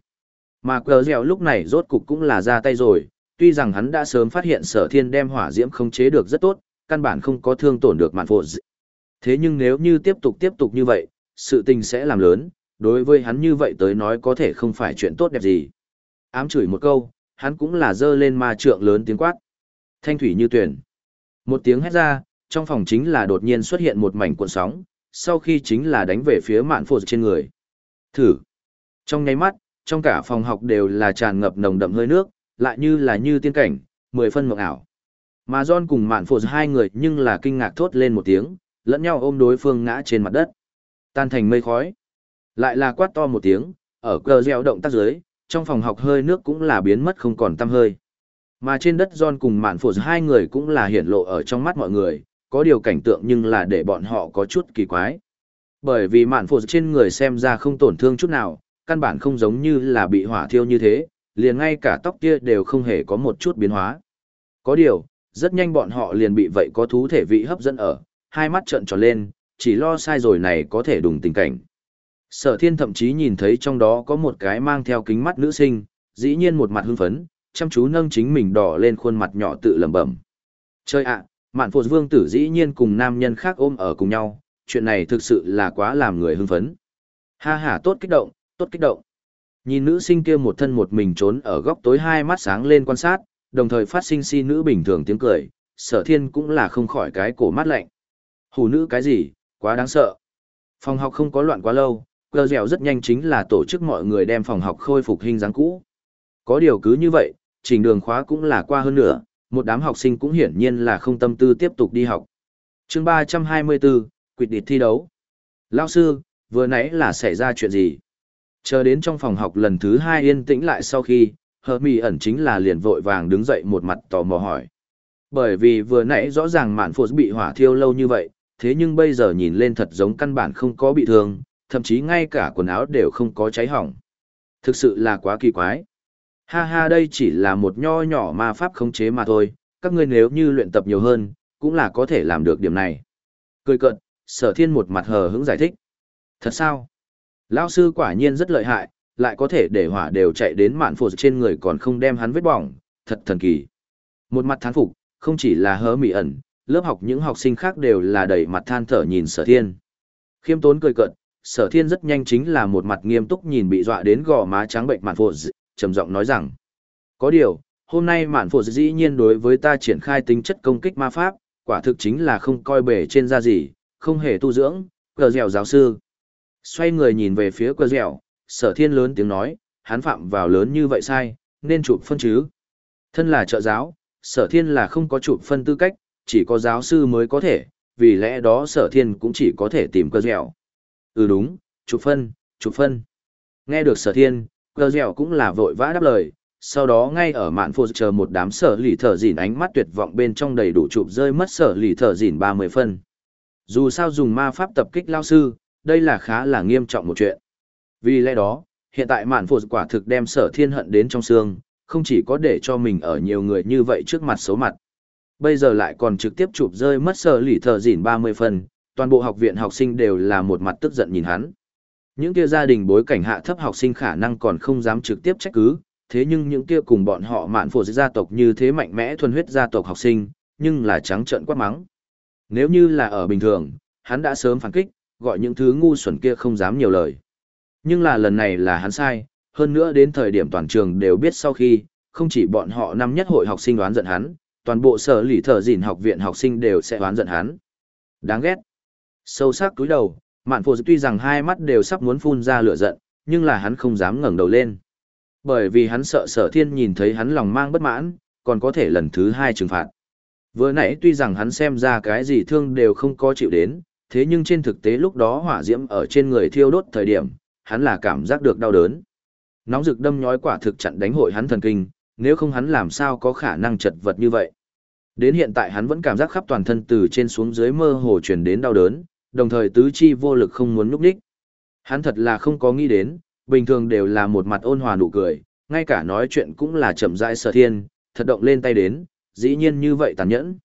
Mà cờ dẻo lúc này rốt cục cũng là ra tay rồi, tuy rằng hắn đã sớm phát hiện sở thiên đem hỏa diễm không chế được rất tốt, căn bản không có thương tổn được mạn phô Thế nhưng nếu như tiếp tục tiếp tục như vậy, sự tình sẽ làm lớn, đối với hắn như vậy tới nói có thể không phải chuyện tốt đẹp gì. Ám chửi một câu, hắn cũng là dơ lên ma trượng lớn tiếng quát. Thanh thủy như tuyển. Một tiếng hét ra, trong phòng chính là đột nhiên xuất hiện một mảnh cuộn sóng, sau khi chính là đánh về phía mạn phổ trên người. Thử. Trong nháy mắt, trong cả phòng học đều là tràn ngập nồng đậm hơi nước, lại như là như tiên cảnh, mười phân mộng ảo. Mà John cùng mạn phổ hai người nhưng là kinh ngạc thốt lên một tiếng, lẫn nhau ôm đối phương ngã trên mặt đất. Tan thành mây khói. Lại là quát to một tiếng, ở cờ gieo động tác dưới, trong phòng học hơi nước cũng là biến mất không còn tăm hơi. Mà trên đất John cùng mạn phổ hai người cũng là hiển lộ ở trong mắt mọi người, có điều cảnh tượng nhưng là để bọn họ có chút kỳ quái. Bởi vì mạn phổ trên người xem ra không tổn thương chút nào, căn bản không giống như là bị hỏa thiêu như thế, liền ngay cả tóc kia đều không hề có một chút biến hóa. Có điều, rất nhanh bọn họ liền bị vậy có thú thể vị hấp dẫn ở, hai mắt trợn tròn lên, chỉ lo sai rồi này có thể đùng tình cảnh. Sở thiên thậm chí nhìn thấy trong đó có một cái mang theo kính mắt nữ sinh, dĩ nhiên một mặt hưng phấn, chăm chú nâng chính mình đỏ lên khuôn mặt nhỏ tự lẩm bẩm. Chơi ạ, mạn phột vương tử dĩ nhiên cùng nam nhân khác ôm ở cùng nhau, chuyện này thực sự là quá làm người hưng phấn. Ha ha tốt kích động, tốt kích động. Nhìn nữ sinh kia một thân một mình trốn ở góc tối hai mắt sáng lên quan sát, đồng thời phát sinh si nữ bình thường tiếng cười, sở thiên cũng là không khỏi cái cổ mắt lạnh. Hù nữ cái gì, quá đáng sợ. Phòng học không có loạn quá lâu, gờ dẻo rất nhanh chính là tổ chức mọi người đem phòng học khôi phục hình dáng cũ. Có điều cứ như vậy, trình đường khóa cũng là qua hơn nữa, một đám học sinh cũng hiển nhiên là không tâm tư tiếp tục đi học. chương 324, quyết định thi đấu. Lao sư, vừa nãy là xảy ra chuyện gì? Chờ đến trong phòng học lần thứ hai yên tĩnh lại sau khi, hờ mì ẩn chính là liền vội vàng đứng dậy một mặt tò mò hỏi. Bởi vì vừa nãy rõ ràng mạn phụt bị hỏa thiêu lâu như vậy, thế nhưng bây giờ nhìn lên thật giống căn bản không có bị thương, thậm chí ngay cả quần áo đều không có cháy hỏng. Thực sự là quá kỳ quái. Ha ha đây chỉ là một nho nhỏ ma pháp khống chế mà thôi, các ngươi nếu như luyện tập nhiều hơn, cũng là có thể làm được điểm này. Cười cợt, sở thiên một mặt hờ hững giải thích. Thật sao? Lão sư quả nhiên rất lợi hại, lại có thể để hỏa đều chạy đến mạn phổ trên người còn không đem hắn vết bỏng, thật thần kỳ. Một mặt thán phục, không chỉ là hớ mị ẩn, lớp học những học sinh khác đều là đầy mặt than thở nhìn sở thiên. Khiêm tốn cười cợt, sở thiên rất nhanh chính là một mặt nghiêm túc nhìn bị dọa đến gò má trắng bệnh mạn phổ trầm giọng nói rằng, có điều, hôm nay mạn phụ dĩ nhiên đối với ta triển khai tính chất công kích ma pháp, quả thực chính là không coi bể trên da gì, không hề tu dưỡng, cờ dẻo giáo sư. Xoay người nhìn về phía cờ dẻo, sở thiên lớn tiếng nói, hắn phạm vào lớn như vậy sai, nên chụp phân chứ. Thân là trợ giáo, sở thiên là không có chụp phân tư cách, chỉ có giáo sư mới có thể, vì lẽ đó sở thiên cũng chỉ có thể tìm cờ dẻo. Ừ đúng, chụp phân, chụp phân. Nghe được sở thiên, Cờ dẻo cũng là vội vã đáp lời, sau đó ngay ở mạn phô chờ một đám sở lì thở dỉn ánh mắt tuyệt vọng bên trong đầy đủ chụp rơi mất sở lì thở dỉn 30 phân. Dù sao dùng ma pháp tập kích lao sư, đây là khá là nghiêm trọng một chuyện. Vì lẽ đó, hiện tại mạn phô quả thực đem sở thiên hận đến trong xương, không chỉ có để cho mình ở nhiều người như vậy trước mặt xấu mặt. Bây giờ lại còn trực tiếp chụp rơi mất sở lì thở dỉn 30 phân, toàn bộ học viện học sinh đều là một mặt tức giận nhìn hắn. Những kia gia đình bối cảnh hạ thấp học sinh khả năng còn không dám trực tiếp trách cứ, thế nhưng những kia cùng bọn họ mạn phổ gia tộc như thế mạnh mẽ thuần huyết gia tộc học sinh, nhưng là trắng trợn quát mắng. Nếu như là ở bình thường, hắn đã sớm phản kích, gọi những thứ ngu xuẩn kia không dám nhiều lời. Nhưng là lần này là hắn sai, hơn nữa đến thời điểm toàn trường đều biết sau khi, không chỉ bọn họ năm nhất hội học sinh đoán giận hắn, toàn bộ sở lì thở dìn học viện học sinh đều sẽ đoán giận hắn. Đáng ghét. Sâu sắc túi đầu, mạn phổ tuy rằng hai mắt đều sắp muốn phun ra lửa giận, nhưng là hắn không dám ngẩng đầu lên. Bởi vì hắn sợ sở thiên nhìn thấy hắn lòng mang bất mãn, còn có thể lần thứ hai trừng phạt. Vừa nãy tuy rằng hắn xem ra cái gì thương đều không có chịu đến, thế nhưng trên thực tế lúc đó hỏa diễm ở trên người thiêu đốt thời điểm, hắn là cảm giác được đau đớn. Nóng rực đâm nhói quả thực chặn đánh hội hắn thần kinh, nếu không hắn làm sao có khả năng chật vật như vậy. Đến hiện tại hắn vẫn cảm giác khắp toàn thân từ trên xuống dưới mơ hồ truyền đến đau đớn, đồng thời tứ chi vô lực không muốn núp đích. Hắn thật là không có nghĩ đến, bình thường đều là một mặt ôn hòa nụ cười, ngay cả nói chuyện cũng là chậm rãi sở thiên, thật động lên tay đến, dĩ nhiên như vậy tàn nhẫn.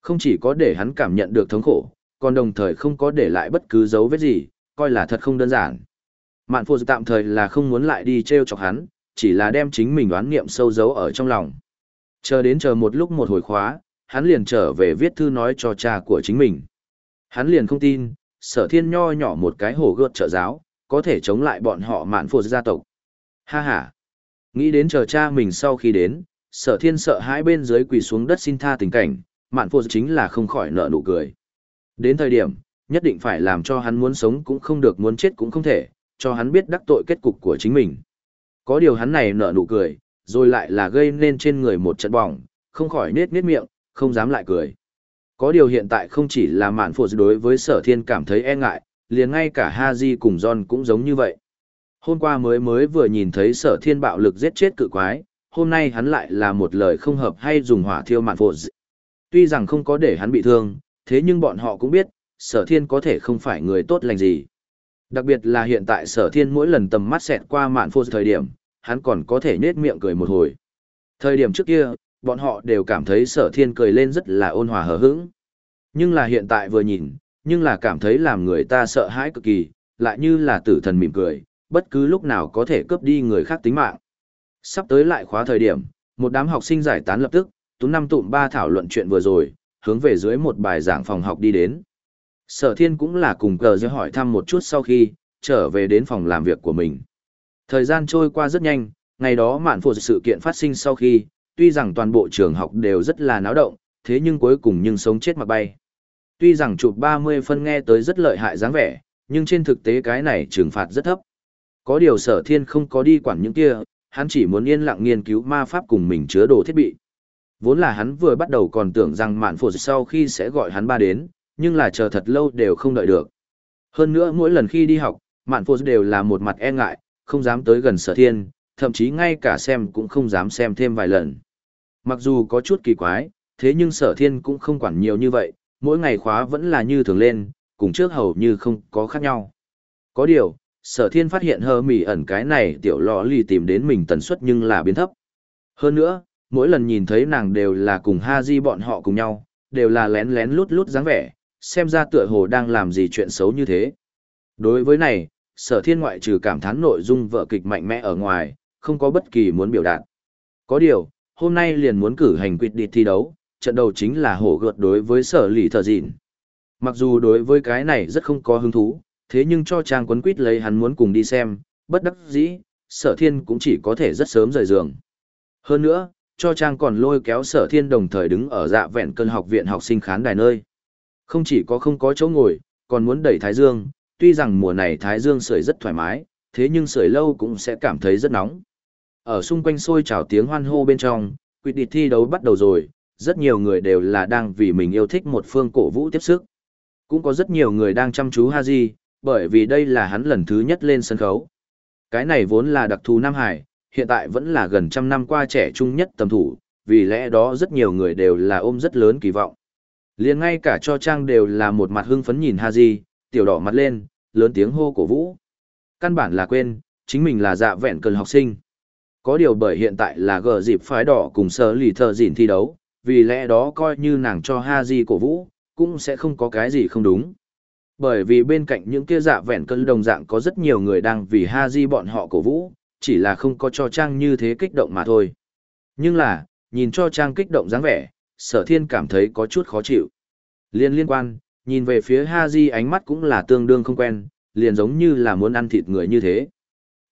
Không chỉ có để hắn cảm nhận được thống khổ, còn đồng thời không có để lại bất cứ dấu vết gì, coi là thật không đơn giản. Mạn phô tạm thời là không muốn lại đi treo chọc hắn, chỉ là đem chính mình đoán niệm sâu giấu ở trong lòng. Chờ đến chờ một lúc một hồi khóa, hắn liền trở về viết thư nói cho cha của chính mình. Hắn liền không tin, sở thiên nho nhỏ một cái hồ gợt trợ giáo, có thể chống lại bọn họ mạn phụt gia tộc. Ha ha! Nghĩ đến chờ cha mình sau khi đến, sở thiên sợ hãi bên dưới quỳ xuống đất xin tha tình cảnh, mạn phụt chính là không khỏi nợ nụ cười. Đến thời điểm, nhất định phải làm cho hắn muốn sống cũng không được muốn chết cũng không thể, cho hắn biết đắc tội kết cục của chính mình. Có điều hắn này nợ nụ cười, rồi lại là gây nên trên người một trận bỏng, không khỏi nết nết miệng, không dám lại cười. Có điều hiện tại không chỉ là mạn phụ đối với sở thiên cảm thấy e ngại, liền ngay cả Haji cùng John cũng giống như vậy. Hôm qua mới mới vừa nhìn thấy sở thiên bạo lực giết chết cự quái, hôm nay hắn lại là một lời không hợp hay dùng hỏa thiêu mạn phụ. Tuy rằng không có để hắn bị thương, thế nhưng bọn họ cũng biết, sở thiên có thể không phải người tốt lành gì. Đặc biệt là hiện tại sở thiên mỗi lần tầm mắt xẹt qua mạn phụ thời điểm, hắn còn có thể nết miệng cười một hồi. Thời điểm trước kia, bọn họ đều cảm thấy sở thiên cười lên rất là ôn hòa hờ hững. Nhưng là hiện tại vừa nhìn, nhưng là cảm thấy làm người ta sợ hãi cực kỳ, lại như là tử thần mỉm cười, bất cứ lúc nào có thể cướp đi người khác tính mạng. Sắp tới lại khóa thời điểm, một đám học sinh giải tán lập tức, tú năm tụm ba thảo luận chuyện vừa rồi, hướng về dưới một bài giảng phòng học đi đến. Sở thiên cũng là cùng cờ dưới hỏi thăm một chút sau khi, trở về đến phòng làm việc của mình. Thời gian trôi qua rất nhanh, ngày đó mạn phụ sự kiện phát sinh sau khi, tuy rằng toàn bộ trường học đều rất là náo động, thế nhưng cuối cùng nhưng sống chết mà bay. Tuy rằng chụp 30 phân nghe tới rất lợi hại dáng vẻ, nhưng trên thực tế cái này trừng phạt rất thấp. Có điều sở thiên không có đi quản những kia, hắn chỉ muốn yên lặng nghiên cứu ma pháp cùng mình chứa đồ thiết bị. Vốn là hắn vừa bắt đầu còn tưởng rằng mạn phổ sau khi sẽ gọi hắn ba đến, nhưng là chờ thật lâu đều không đợi được. Hơn nữa mỗi lần khi đi học, mạn phổ đều là một mặt e ngại, không dám tới gần sở thiên, thậm chí ngay cả xem cũng không dám xem thêm vài lần. Mặc dù có chút kỳ quái, thế nhưng sở thiên cũng không quản nhiều như vậy, mỗi ngày khóa vẫn là như thường lên, cùng trước hầu như không có khác nhau. Có điều, sở thiên phát hiện hơ mỉ ẩn cái này tiểu lọ lì tìm đến mình tần suất nhưng là biến thấp. Hơn nữa, mỗi lần nhìn thấy nàng đều là cùng ha di bọn họ cùng nhau, đều là lén lén lút lút dáng vẻ, xem ra tựa hồ đang làm gì chuyện xấu như thế. Đối với này, sở thiên ngoại trừ cảm thán nội dung vợ kịch mạnh mẽ ở ngoài, không có bất kỳ muốn biểu đạt. Có điều, hôm nay liền muốn cử hành quyết định thi đấu, trận đầu chính là hổ gợt đối với sở lì thờ dịn. Mặc dù đối với cái này rất không có hứng thú, thế nhưng cho trang quấn quýt lấy hắn muốn cùng đi xem, bất đắc dĩ, sở thiên cũng chỉ có thể rất sớm rời giường. Hơn nữa, cho trang còn lôi kéo sở thiên đồng thời đứng ở dạ vẹn cân học viện học sinh khán đài nơi. Không chỉ có không có chỗ ngồi, còn muốn đẩy thái dương, tuy rằng mùa này thái dương sưởi rất thoải mái, thế nhưng sưởi lâu cũng sẽ cảm thấy rất nóng. Ở xung quanh sôi trào tiếng hoan hô bên trong, quyết định thi đấu bắt đầu rồi, rất nhiều người đều là đang vì mình yêu thích một phương cổ vũ tiếp sức. Cũng có rất nhiều người đang chăm chú Haji, bởi vì đây là hắn lần thứ nhất lên sân khấu. Cái này vốn là đặc thù Nam Hải, hiện tại vẫn là gần trăm năm qua trẻ trung nhất tầm thủ, vì lẽ đó rất nhiều người đều là ôm rất lớn kỳ vọng. liền ngay cả cho trang đều là một mặt hưng phấn nhìn Haji, tiểu đỏ mặt lên, lớn tiếng hô cổ vũ. Căn bản là quên, chính mình là dạ vẹn cần học sinh. Có điều bởi hiện tại là gờ dịp phái đỏ cùng sơ lì thờ dịn thi đấu, vì lẽ đó coi như nàng cho ha di cổ vũ, cũng sẽ không có cái gì không đúng. Bởi vì bên cạnh những kia dạ vẹn cân đồng dạng có rất nhiều người đang vì ha di bọn họ cổ vũ, chỉ là không có cho Trang như thế kích động mà thôi. Nhưng là, nhìn cho Trang kích động dáng vẻ, sở thiên cảm thấy có chút khó chịu. Liên liên quan, nhìn về phía ha di ánh mắt cũng là tương đương không quen, liền giống như là muốn ăn thịt người như thế.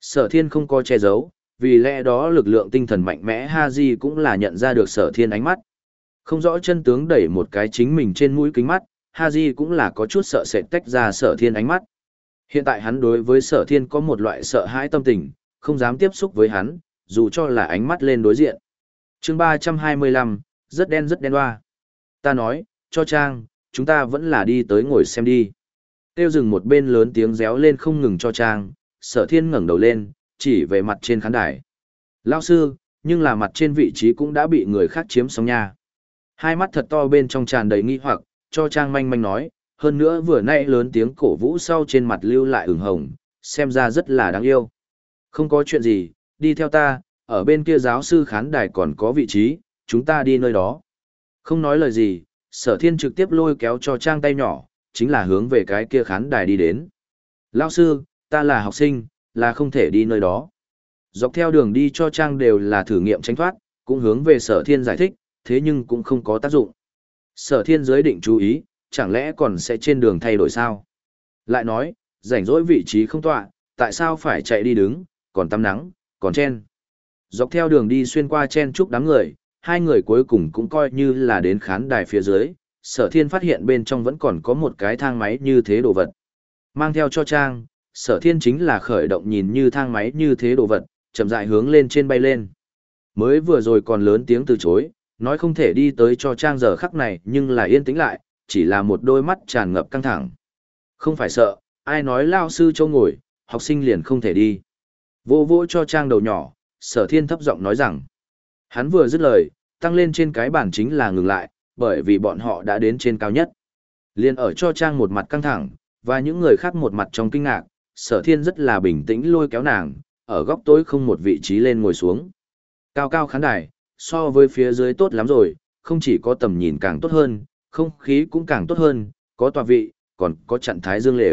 Sở thiên không có che giấu, vì lẽ đó lực lượng tinh thần mạnh mẽ Haji cũng là nhận ra được sở thiên ánh mắt. Không rõ chân tướng đẩy một cái chính mình trên mũi kính mắt, Haji cũng là có chút sợ sệt tách ra sở thiên ánh mắt. Hiện tại hắn đối với sở thiên có một loại sợ hãi tâm tình, không dám tiếp xúc với hắn, dù cho là ánh mắt lên đối diện. chương 325, rất đen rất đen hoa. Ta nói, cho Trang, chúng ta vẫn là đi tới ngồi xem đi. Tiêu dừng một bên lớn tiếng réo lên không ngừng cho Trang, sở thiên ngẩng đầu lên, chỉ về mặt trên khán đài. Lao sư, nhưng là mặt trên vị trí cũng đã bị người khác chiếm xong nha. Hai mắt thật to bên trong tràn đầy nghi hoặc, cho Trang manh manh nói, hơn nữa vừa nãy lớn tiếng cổ vũ sau trên mặt lưu lại ửng hồng, xem ra rất là đáng yêu. Không có chuyện gì, đi theo ta, ở bên kia giáo sư khán đài còn có vị trí, chúng ta đi nơi đó. Không nói lời gì, sở thiên trực tiếp lôi kéo cho Trang tay nhỏ, chính là hướng về cái kia khán đài đi đến. Lao sư, ta là học sinh, là không thể đi nơi đó. Dọc theo đường đi cho Trang đều là thử nghiệm tránh thoát, cũng hướng về sở thiên giải thích, thế nhưng cũng không có tác dụng. Sở thiên giới định chú ý, chẳng lẽ còn sẽ trên đường thay đổi sao? Lại nói, rảnh rỗi vị trí không tọa, tại sao phải chạy đi đứng, còn tắm nắng, còn chen. Dọc theo đường đi xuyên qua chen chúc đám người, hai người cuối cùng cũng coi như là đến khán đài phía dưới, sở thiên phát hiện bên trong vẫn còn có một cái thang máy như thế đồ vật. Mang theo cho trang, sở thiên chính là khởi động nhìn như thang máy như thế đồ vật, chậm rãi hướng lên trên bay lên. Mới vừa rồi còn lớn tiếng từ chối, nói không thể đi tới cho trang giờ khắc này nhưng là yên tĩnh lại, chỉ là một đôi mắt tràn ngập căng thẳng. Không phải sợ, ai nói lao sư châu ngồi, học sinh liền không thể đi. Vô vô cho trang đầu nhỏ, sở thiên thấp giọng nói rằng, hắn vừa dứt lời, tăng lên trên cái bản chính là ngừng lại, bởi vì bọn họ đã đến trên cao nhất. Liên ở cho trang một mặt căng thẳng, và những người khác một mặt trong kinh ngạc, sở thiên rất là bình tĩnh lôi kéo nàng, ở góc tối không một vị trí lên ngồi xuống. Cao cao khán đài, so với phía dưới tốt lắm rồi, không chỉ có tầm nhìn càng tốt hơn, không khí cũng càng tốt hơn, có tòa vị, còn có trạng thái dương lệ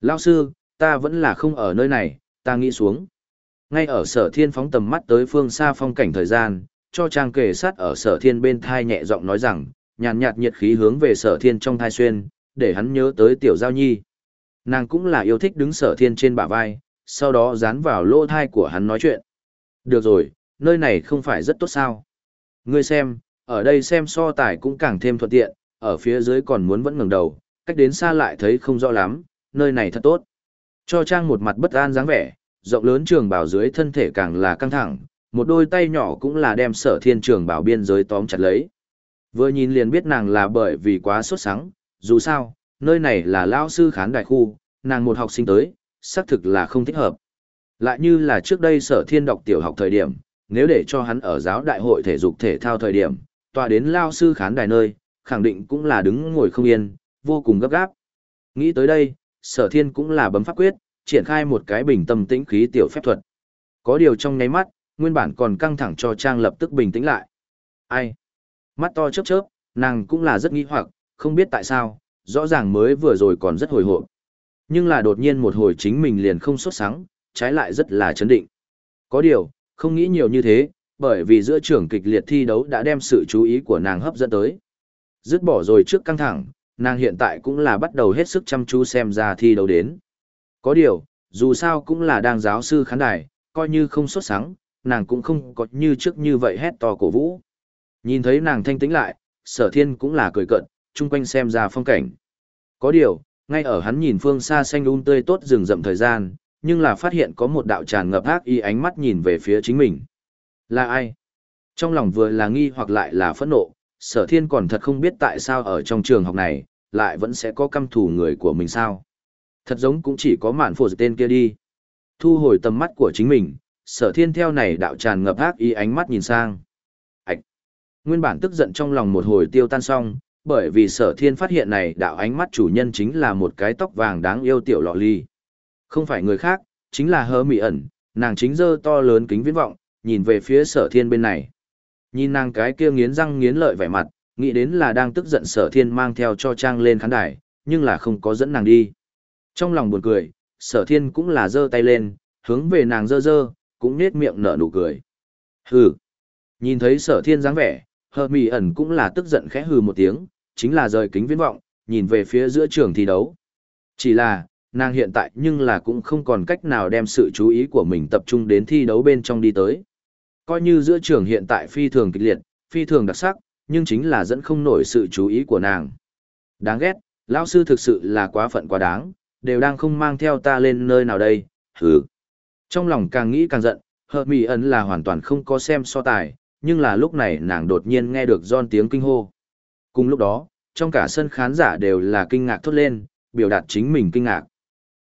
Lao sư, ta vẫn là không ở nơi này, ta nghĩ xuống. Ngay ở sở thiên phóng tầm mắt tới phương xa phong cảnh thời gian, cho trang kể sát ở sở thiên bên thai nhẹ giọng nói rằng, nhàn nhạt nhiệt khí hướng về sở thiên trong thai xuyên, để hắn nhớ tới tiểu giao nhi. Nàng cũng là yêu thích đứng sở thiên trên bả vai, sau đó dán vào lỗ thai của hắn nói chuyện. Được rồi, nơi này không phải rất tốt sao. Ngươi xem, ở đây xem so tài cũng càng thêm thuận tiện, ở phía dưới còn muốn vẫn ngẩng đầu, cách đến xa lại thấy không rõ lắm, nơi này thật tốt. Cho Trang một mặt bất an dáng vẻ, rộng lớn trường bảo dưới thân thể càng là căng thẳng, một đôi tay nhỏ cũng là đem sở thiên trường bảo biên giới tóm chặt lấy. Vừa nhìn liền biết nàng là bởi vì quá sốt sắng, dù sao, nơi này là lao sư khán đại khu, nàng một học sinh tới, xác thực là không thích hợp. Lại như là trước đây sở thiên đọc tiểu học thời điểm, nếu để cho hắn ở giáo đại hội thể dục thể thao thời điểm, tòa đến lao sư khán đài nơi, khẳng định cũng là đứng ngồi không yên, vô cùng gấp gáp. Nghĩ tới đây, sở thiên cũng là bấm pháp quyết, triển khai một cái bình tâm tĩnh khí tiểu phép thuật. Có điều trong ngáy mắt, nguyên bản còn căng thẳng cho Trang lập tức bình tĩnh lại. Ai? Mắt to chớp chớp, nàng cũng là rất nghi hoặc, không biết tại sao, rõ ràng mới vừa rồi còn rất hồi hộp. Nhưng là đột nhiên một hồi chính mình liền không xuất sáng, trái lại rất là chấn định. Có điều, không nghĩ nhiều như thế, bởi vì giữa trường kịch liệt thi đấu đã đem sự chú ý của nàng hấp dẫn tới. Dứt bỏ rồi trước căng thẳng, nàng hiện tại cũng là bắt đầu hết sức chăm chú xem ra thi đấu đến. Có điều, dù sao cũng là đang giáo sư khán đài, coi như không xuất sáng, nàng cũng không có như trước như vậy hét to cổ vũ. Nhìn thấy nàng thanh tĩnh lại, sở thiên cũng là cười cận, chung quanh xem ra phong cảnh. Có điều, ngay ở hắn nhìn phương xa xanh un um tươi tốt rừng rậm thời gian, nhưng là phát hiện có một đạo tràn ngập ác y ánh mắt nhìn về phía chính mình. Là ai? Trong lòng vừa là nghi hoặc lại là phẫn nộ, sở thiên còn thật không biết tại sao ở trong trường học này, lại vẫn sẽ có căm thù người của mình sao. Thật giống cũng chỉ có mạn phổ tên kia đi. Thu hồi tầm mắt của chính mình, sở thiên theo này đạo tràn ngập ác ý ánh mắt nhìn sang. Ảch! Nguyên bản tức giận trong lòng một hồi tiêu tan xong, bởi vì sở thiên phát hiện này đạo ánh mắt chủ nhân chính là một cái tóc vàng đáng yêu tiểu lọ ly. Không phải người khác, chính là hơ mị ẩn, nàng chính dơ to lớn kính viễn vọng, nhìn về phía sở thiên bên này. Nhìn nàng cái kia nghiến răng nghiến lợi vẻ mặt, nghĩ đến là đang tức giận sở thiên mang theo cho trang lên khán đài, nhưng là không có dẫn nàng đi. Trong lòng buồn cười, sở thiên cũng là dơ tay lên, hướng về nàng dơ dơ, cũng nết miệng nở nụ cười. Hừ. Nhìn thấy sở thiên dáng vẻ, hờ mỹ ẩn cũng là tức giận khẽ hừ một tiếng, chính là rời kính viễn vọng, nhìn về phía giữa trường thi đấu. Chỉ là, nàng hiện tại nhưng là cũng không còn cách nào đem sự chú ý của mình tập trung đến thi đấu bên trong đi tới. Coi như giữa trường hiện tại phi thường kịch liệt, phi thường đặc sắc, nhưng chính là dẫn không nổi sự chú ý của nàng. Đáng ghét, lão sư thực sự là quá phận quá đáng, đều đang không mang theo ta lên nơi nào đây, hừ. Trong lòng càng nghĩ càng giận, hợp mì ẩn là hoàn toàn không có xem so tài, nhưng là lúc này nàng đột nhiên nghe được John tiếng kinh hô. Cùng lúc đó, trong cả sân khán giả đều là kinh ngạc thốt lên, biểu đạt chính mình kinh ngạc.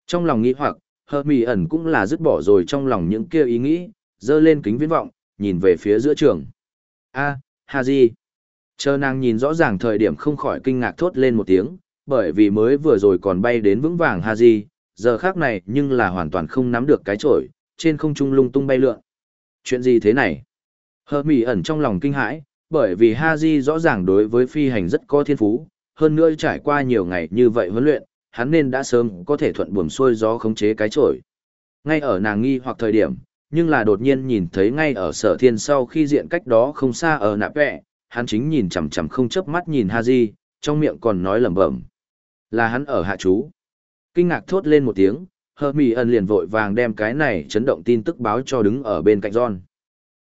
Trong lòng nghĩ hoặc, hợp mì ẩn cũng là dứt bỏ rồi trong lòng những kia ý nghĩ, dơ lên kính viễn vọng, nhìn về phía giữa trường. a à, Haji. Chờ nàng nhìn rõ ràng thời điểm không khỏi kinh ngạc thốt lên một tiếng, bởi vì mới vừa rồi còn bay đến vững vàng Haji, giờ khác này nhưng là hoàn toàn không nắm được cái chổi, trên không trung lung tung bay lượn. Chuyện gì thế này? Hờ mỉ ẩn trong lòng kinh hãi, bởi vì Haji rõ ràng đối với phi hành rất có thiên phú, hơn nữa trải qua nhiều ngày như vậy huấn luyện, hắn nên đã sớm có thể thuận buồm xuôi gió khống chế cái chổi. Ngay ở nàng nghi hoặc thời điểm, nhưng là đột nhiên nhìn thấy ngay ở sở thiên sau khi diện cách đó không xa ở nạp vẹ, hắn chính nhìn chằm chằm không chớp mắt nhìn Haji, trong miệng còn nói lẩm bẩm. Là hắn ở hạ chú. Kinh ngạc thốt lên một tiếng, hờ mì ẩn liền vội vàng đem cái này chấn động tin tức báo cho đứng ở bên cạnh John.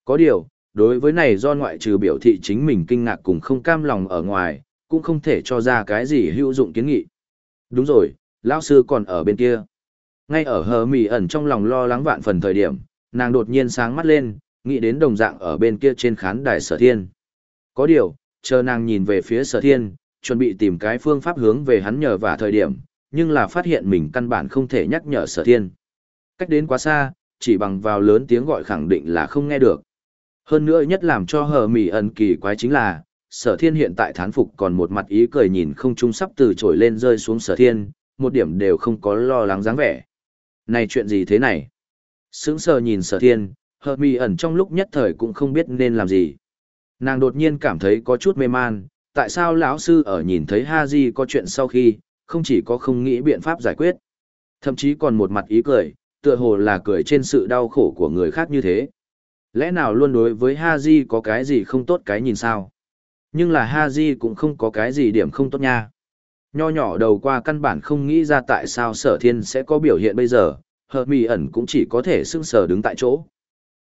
Có điều, đối với này do ngoại trừ biểu thị chính mình kinh ngạc cùng không cam lòng ở ngoài, cũng không thể cho ra cái gì hữu dụng kiến nghị. Đúng rồi, lão sư còn ở bên kia. Ngay ở hờ mì ẩn trong lòng lo lắng vạn phần thời điểm, nàng đột nhiên sáng mắt lên, nghĩ đến đồng dạng ở bên kia trên khán đài sở thiên. Có điều, chờ nàng nhìn về phía sở thiên, chuẩn bị tìm cái phương pháp hướng về hắn nhờ vả thời điểm, nhưng là phát hiện mình căn bản không thể nhắc nhở sở thiên. Cách đến quá xa, chỉ bằng vào lớn tiếng gọi khẳng định là không nghe được. Hơn nữa nhất làm cho hờ mỉ ẩn kỳ quái chính là, sở thiên hiện tại thán phục còn một mặt ý cười nhìn không trung sắp từ trổi lên rơi xuống sở thiên, một điểm đều không có lo lắng dáng vẻ. Này chuyện gì thế này? Sướng sờ nhìn sở thiên, hờ mỉ ẩn trong lúc nhất thời cũng không biết nên làm gì. Nàng đột nhiên cảm thấy có chút mê man, tại sao lão sư ở nhìn thấy ha di có chuyện sau khi không chỉ có không nghĩ biện pháp giải quyết thậm chí còn một mặt ý cười tựa hồ là cười trên sự đau khổ của người khác như thế lẽ nào luôn đối với ha di có cái gì không tốt cái nhìn sao? Nhưng là ha di cũng không có cái gì điểm không tốt nha. Nho nhỏ đầu qua căn bản không nghĩ ra tại sao sở thiên sẽ có biểu hiện bây giờ, hợp mì ẩn cũng chỉ có thể sưng sờ đứng tại chỗ.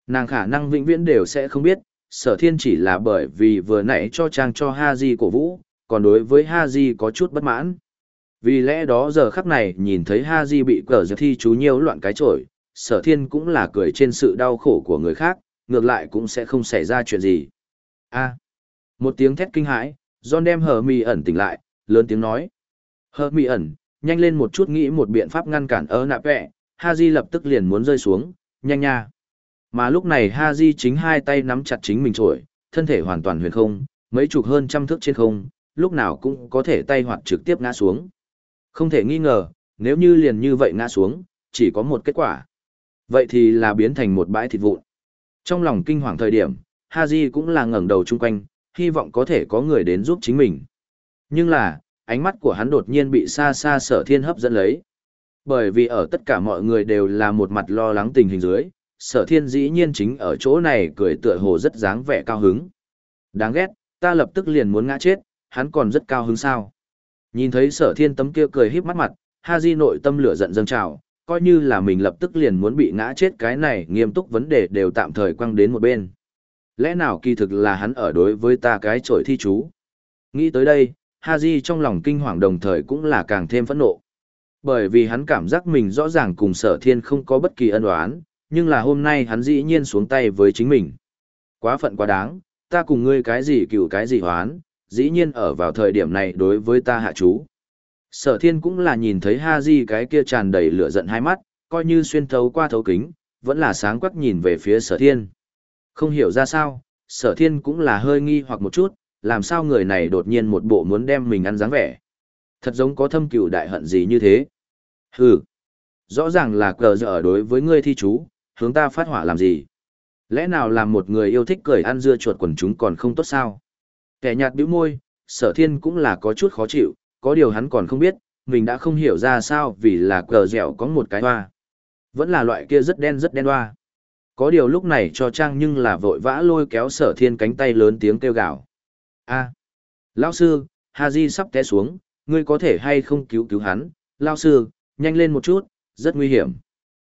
Nàng khả năng vĩnh viễn đều sẽ không biết, sở thiên chỉ là bởi vì vừa nãy cho trang cho ha di cổ vũ, còn đối với ha di có chút bất mãn. Vì lẽ đó giờ khắc này nhìn thấy ha di bị cờ giật thi chú nhiều loạn cái trội sở thiên cũng là cười trên sự đau khổ của người khác ngược lại cũng sẽ không xảy ra chuyện gì a một tiếng thét kinh hãi john đem hờ mì ẩn tỉnh lại lớn tiếng nói hờ mì ẩn nhanh lên một chút nghĩ một biện pháp ngăn cản ơ nạp vẹ ha lập tức liền muốn rơi xuống nhanh nha mà lúc này Ha chính hai tay nắm chặt chính mình trổi, thân thể hoàn toàn huyền không, mấy chục hơn trăm thước trên không, lúc nào cũng có thể tay hoặc trực tiếp ngã xuống. Không thể nghi ngờ, nếu như liền như vậy ngã xuống, chỉ có một kết quả. Vậy thì là biến thành một bãi thịt vụn. Trong lòng kinh hoàng thời điểm, Ha Di cũng là ngẩng đầu chung quanh, hy vọng có thể có người đến giúp chính mình. Nhưng là, ánh mắt của hắn đột nhiên bị xa xa sở thiên hấp dẫn lấy. Bởi vì ở tất cả mọi người đều là một mặt lo lắng tình hình dưới, sở thiên dĩ nhiên chính ở chỗ này cười tựa hồ rất dáng vẻ cao hứng. Đáng ghét, ta lập tức liền muốn ngã chết, hắn còn rất cao hứng sao. Nhìn thấy sở thiên tấm kia cười híp mắt mặt, ha di nội tâm lửa giận dâng trào, coi như là mình lập tức liền muốn bị ngã chết cái này nghiêm túc vấn đề đều tạm thời quăng đến một bên. Lẽ nào kỳ thực là hắn ở đối với ta cái trội thi chú? Nghĩ tới đây, Haji trong lòng kinh hoàng đồng thời cũng là càng thêm phẫn nộ. Bởi vì hắn cảm giác mình rõ ràng cùng sở thiên không có bất kỳ ân oán, nhưng là hôm nay hắn dĩ nhiên xuống tay với chính mình. Quá phận quá đáng, ta cùng ngươi cái gì cựu cái gì hoán, dĩ nhiên ở vào thời điểm này đối với ta hạ chú. Sở thiên cũng là nhìn thấy Ha Di cái kia tràn đầy lửa giận hai mắt, coi như xuyên thấu qua thấu kính, vẫn là sáng quắc nhìn về phía sở thiên. Không hiểu ra sao, sở thiên cũng là hơi nghi hoặc một chút, làm sao người này đột nhiên một bộ muốn đem mình ăn dáng vẻ. Thật giống có thâm cừu đại hận gì như thế. Hừ, rõ ràng là cờ dở đối với ngươi thi chú, hướng ta phát hỏa làm gì. Lẽ nào làm một người yêu thích cười ăn dưa chuột quần chúng còn không tốt sao? Kẻ nhạt bĩu môi, sở thiên cũng là có chút khó chịu, có điều hắn còn không biết, mình đã không hiểu ra sao vì là cờ dẻo có một cái hoa. Vẫn là loại kia rất đen rất đen hoa. Có điều lúc này cho Trang nhưng là vội vã lôi kéo sở thiên cánh tay lớn tiếng kêu gào. a lão sư, Haji sắp té xuống, ngươi có thể hay không cứu cứu hắn, lão sư, nhanh lên một chút, rất nguy hiểm.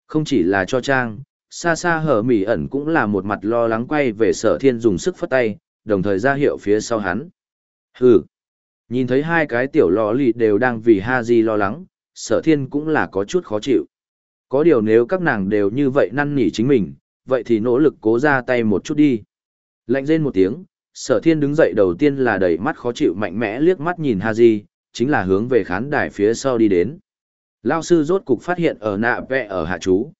Không chỉ là cho Trang, xa xa hở mỉ ẩn cũng là một mặt lo lắng quay về sở thiên dùng sức phất tay, đồng thời ra hiệu phía sau hắn. Hừ, nhìn thấy hai cái tiểu lò lì đều đang vì Haji lo lắng, sở thiên cũng là có chút khó chịu. Có điều nếu các nàng đều như vậy năn nỉ chính mình, vậy thì nỗ lực cố ra tay một chút đi. Lạnh rên một tiếng, sở thiên đứng dậy đầu tiên là đầy mắt khó chịu mạnh mẽ liếc mắt nhìn Haji, chính là hướng về khán đài phía sau đi đến. Lao sư rốt cục phát hiện ở nạ vẹ ở hạ chú.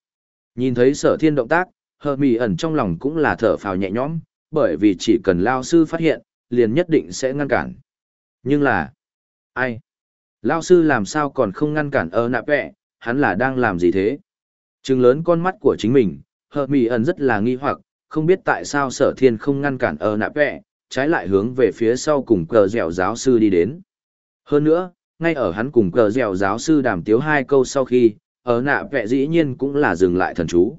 Nhìn thấy sở thiên động tác, hờ mì ẩn trong lòng cũng là thở phào nhẹ nhõm, bởi vì chỉ cần Lao sư phát hiện, liền nhất định sẽ ngăn cản. Nhưng là, ai? Lao sư làm sao còn không ngăn cản ở nạ vẹ, hắn là đang làm gì thế? Trừng lớn con mắt của chính mình, hờ mì ẩn rất là nghi hoặc, không biết tại sao sở thiên không ngăn cản ở nạ vẹ, trái lại hướng về phía sau cùng cờ dẻo giáo sư đi đến. Hơn nữa, ngay ở hắn cùng cờ dẻo giáo sư đàm tiếu hai câu sau khi, ở nạ vẹ dĩ nhiên cũng là dừng lại thần chú.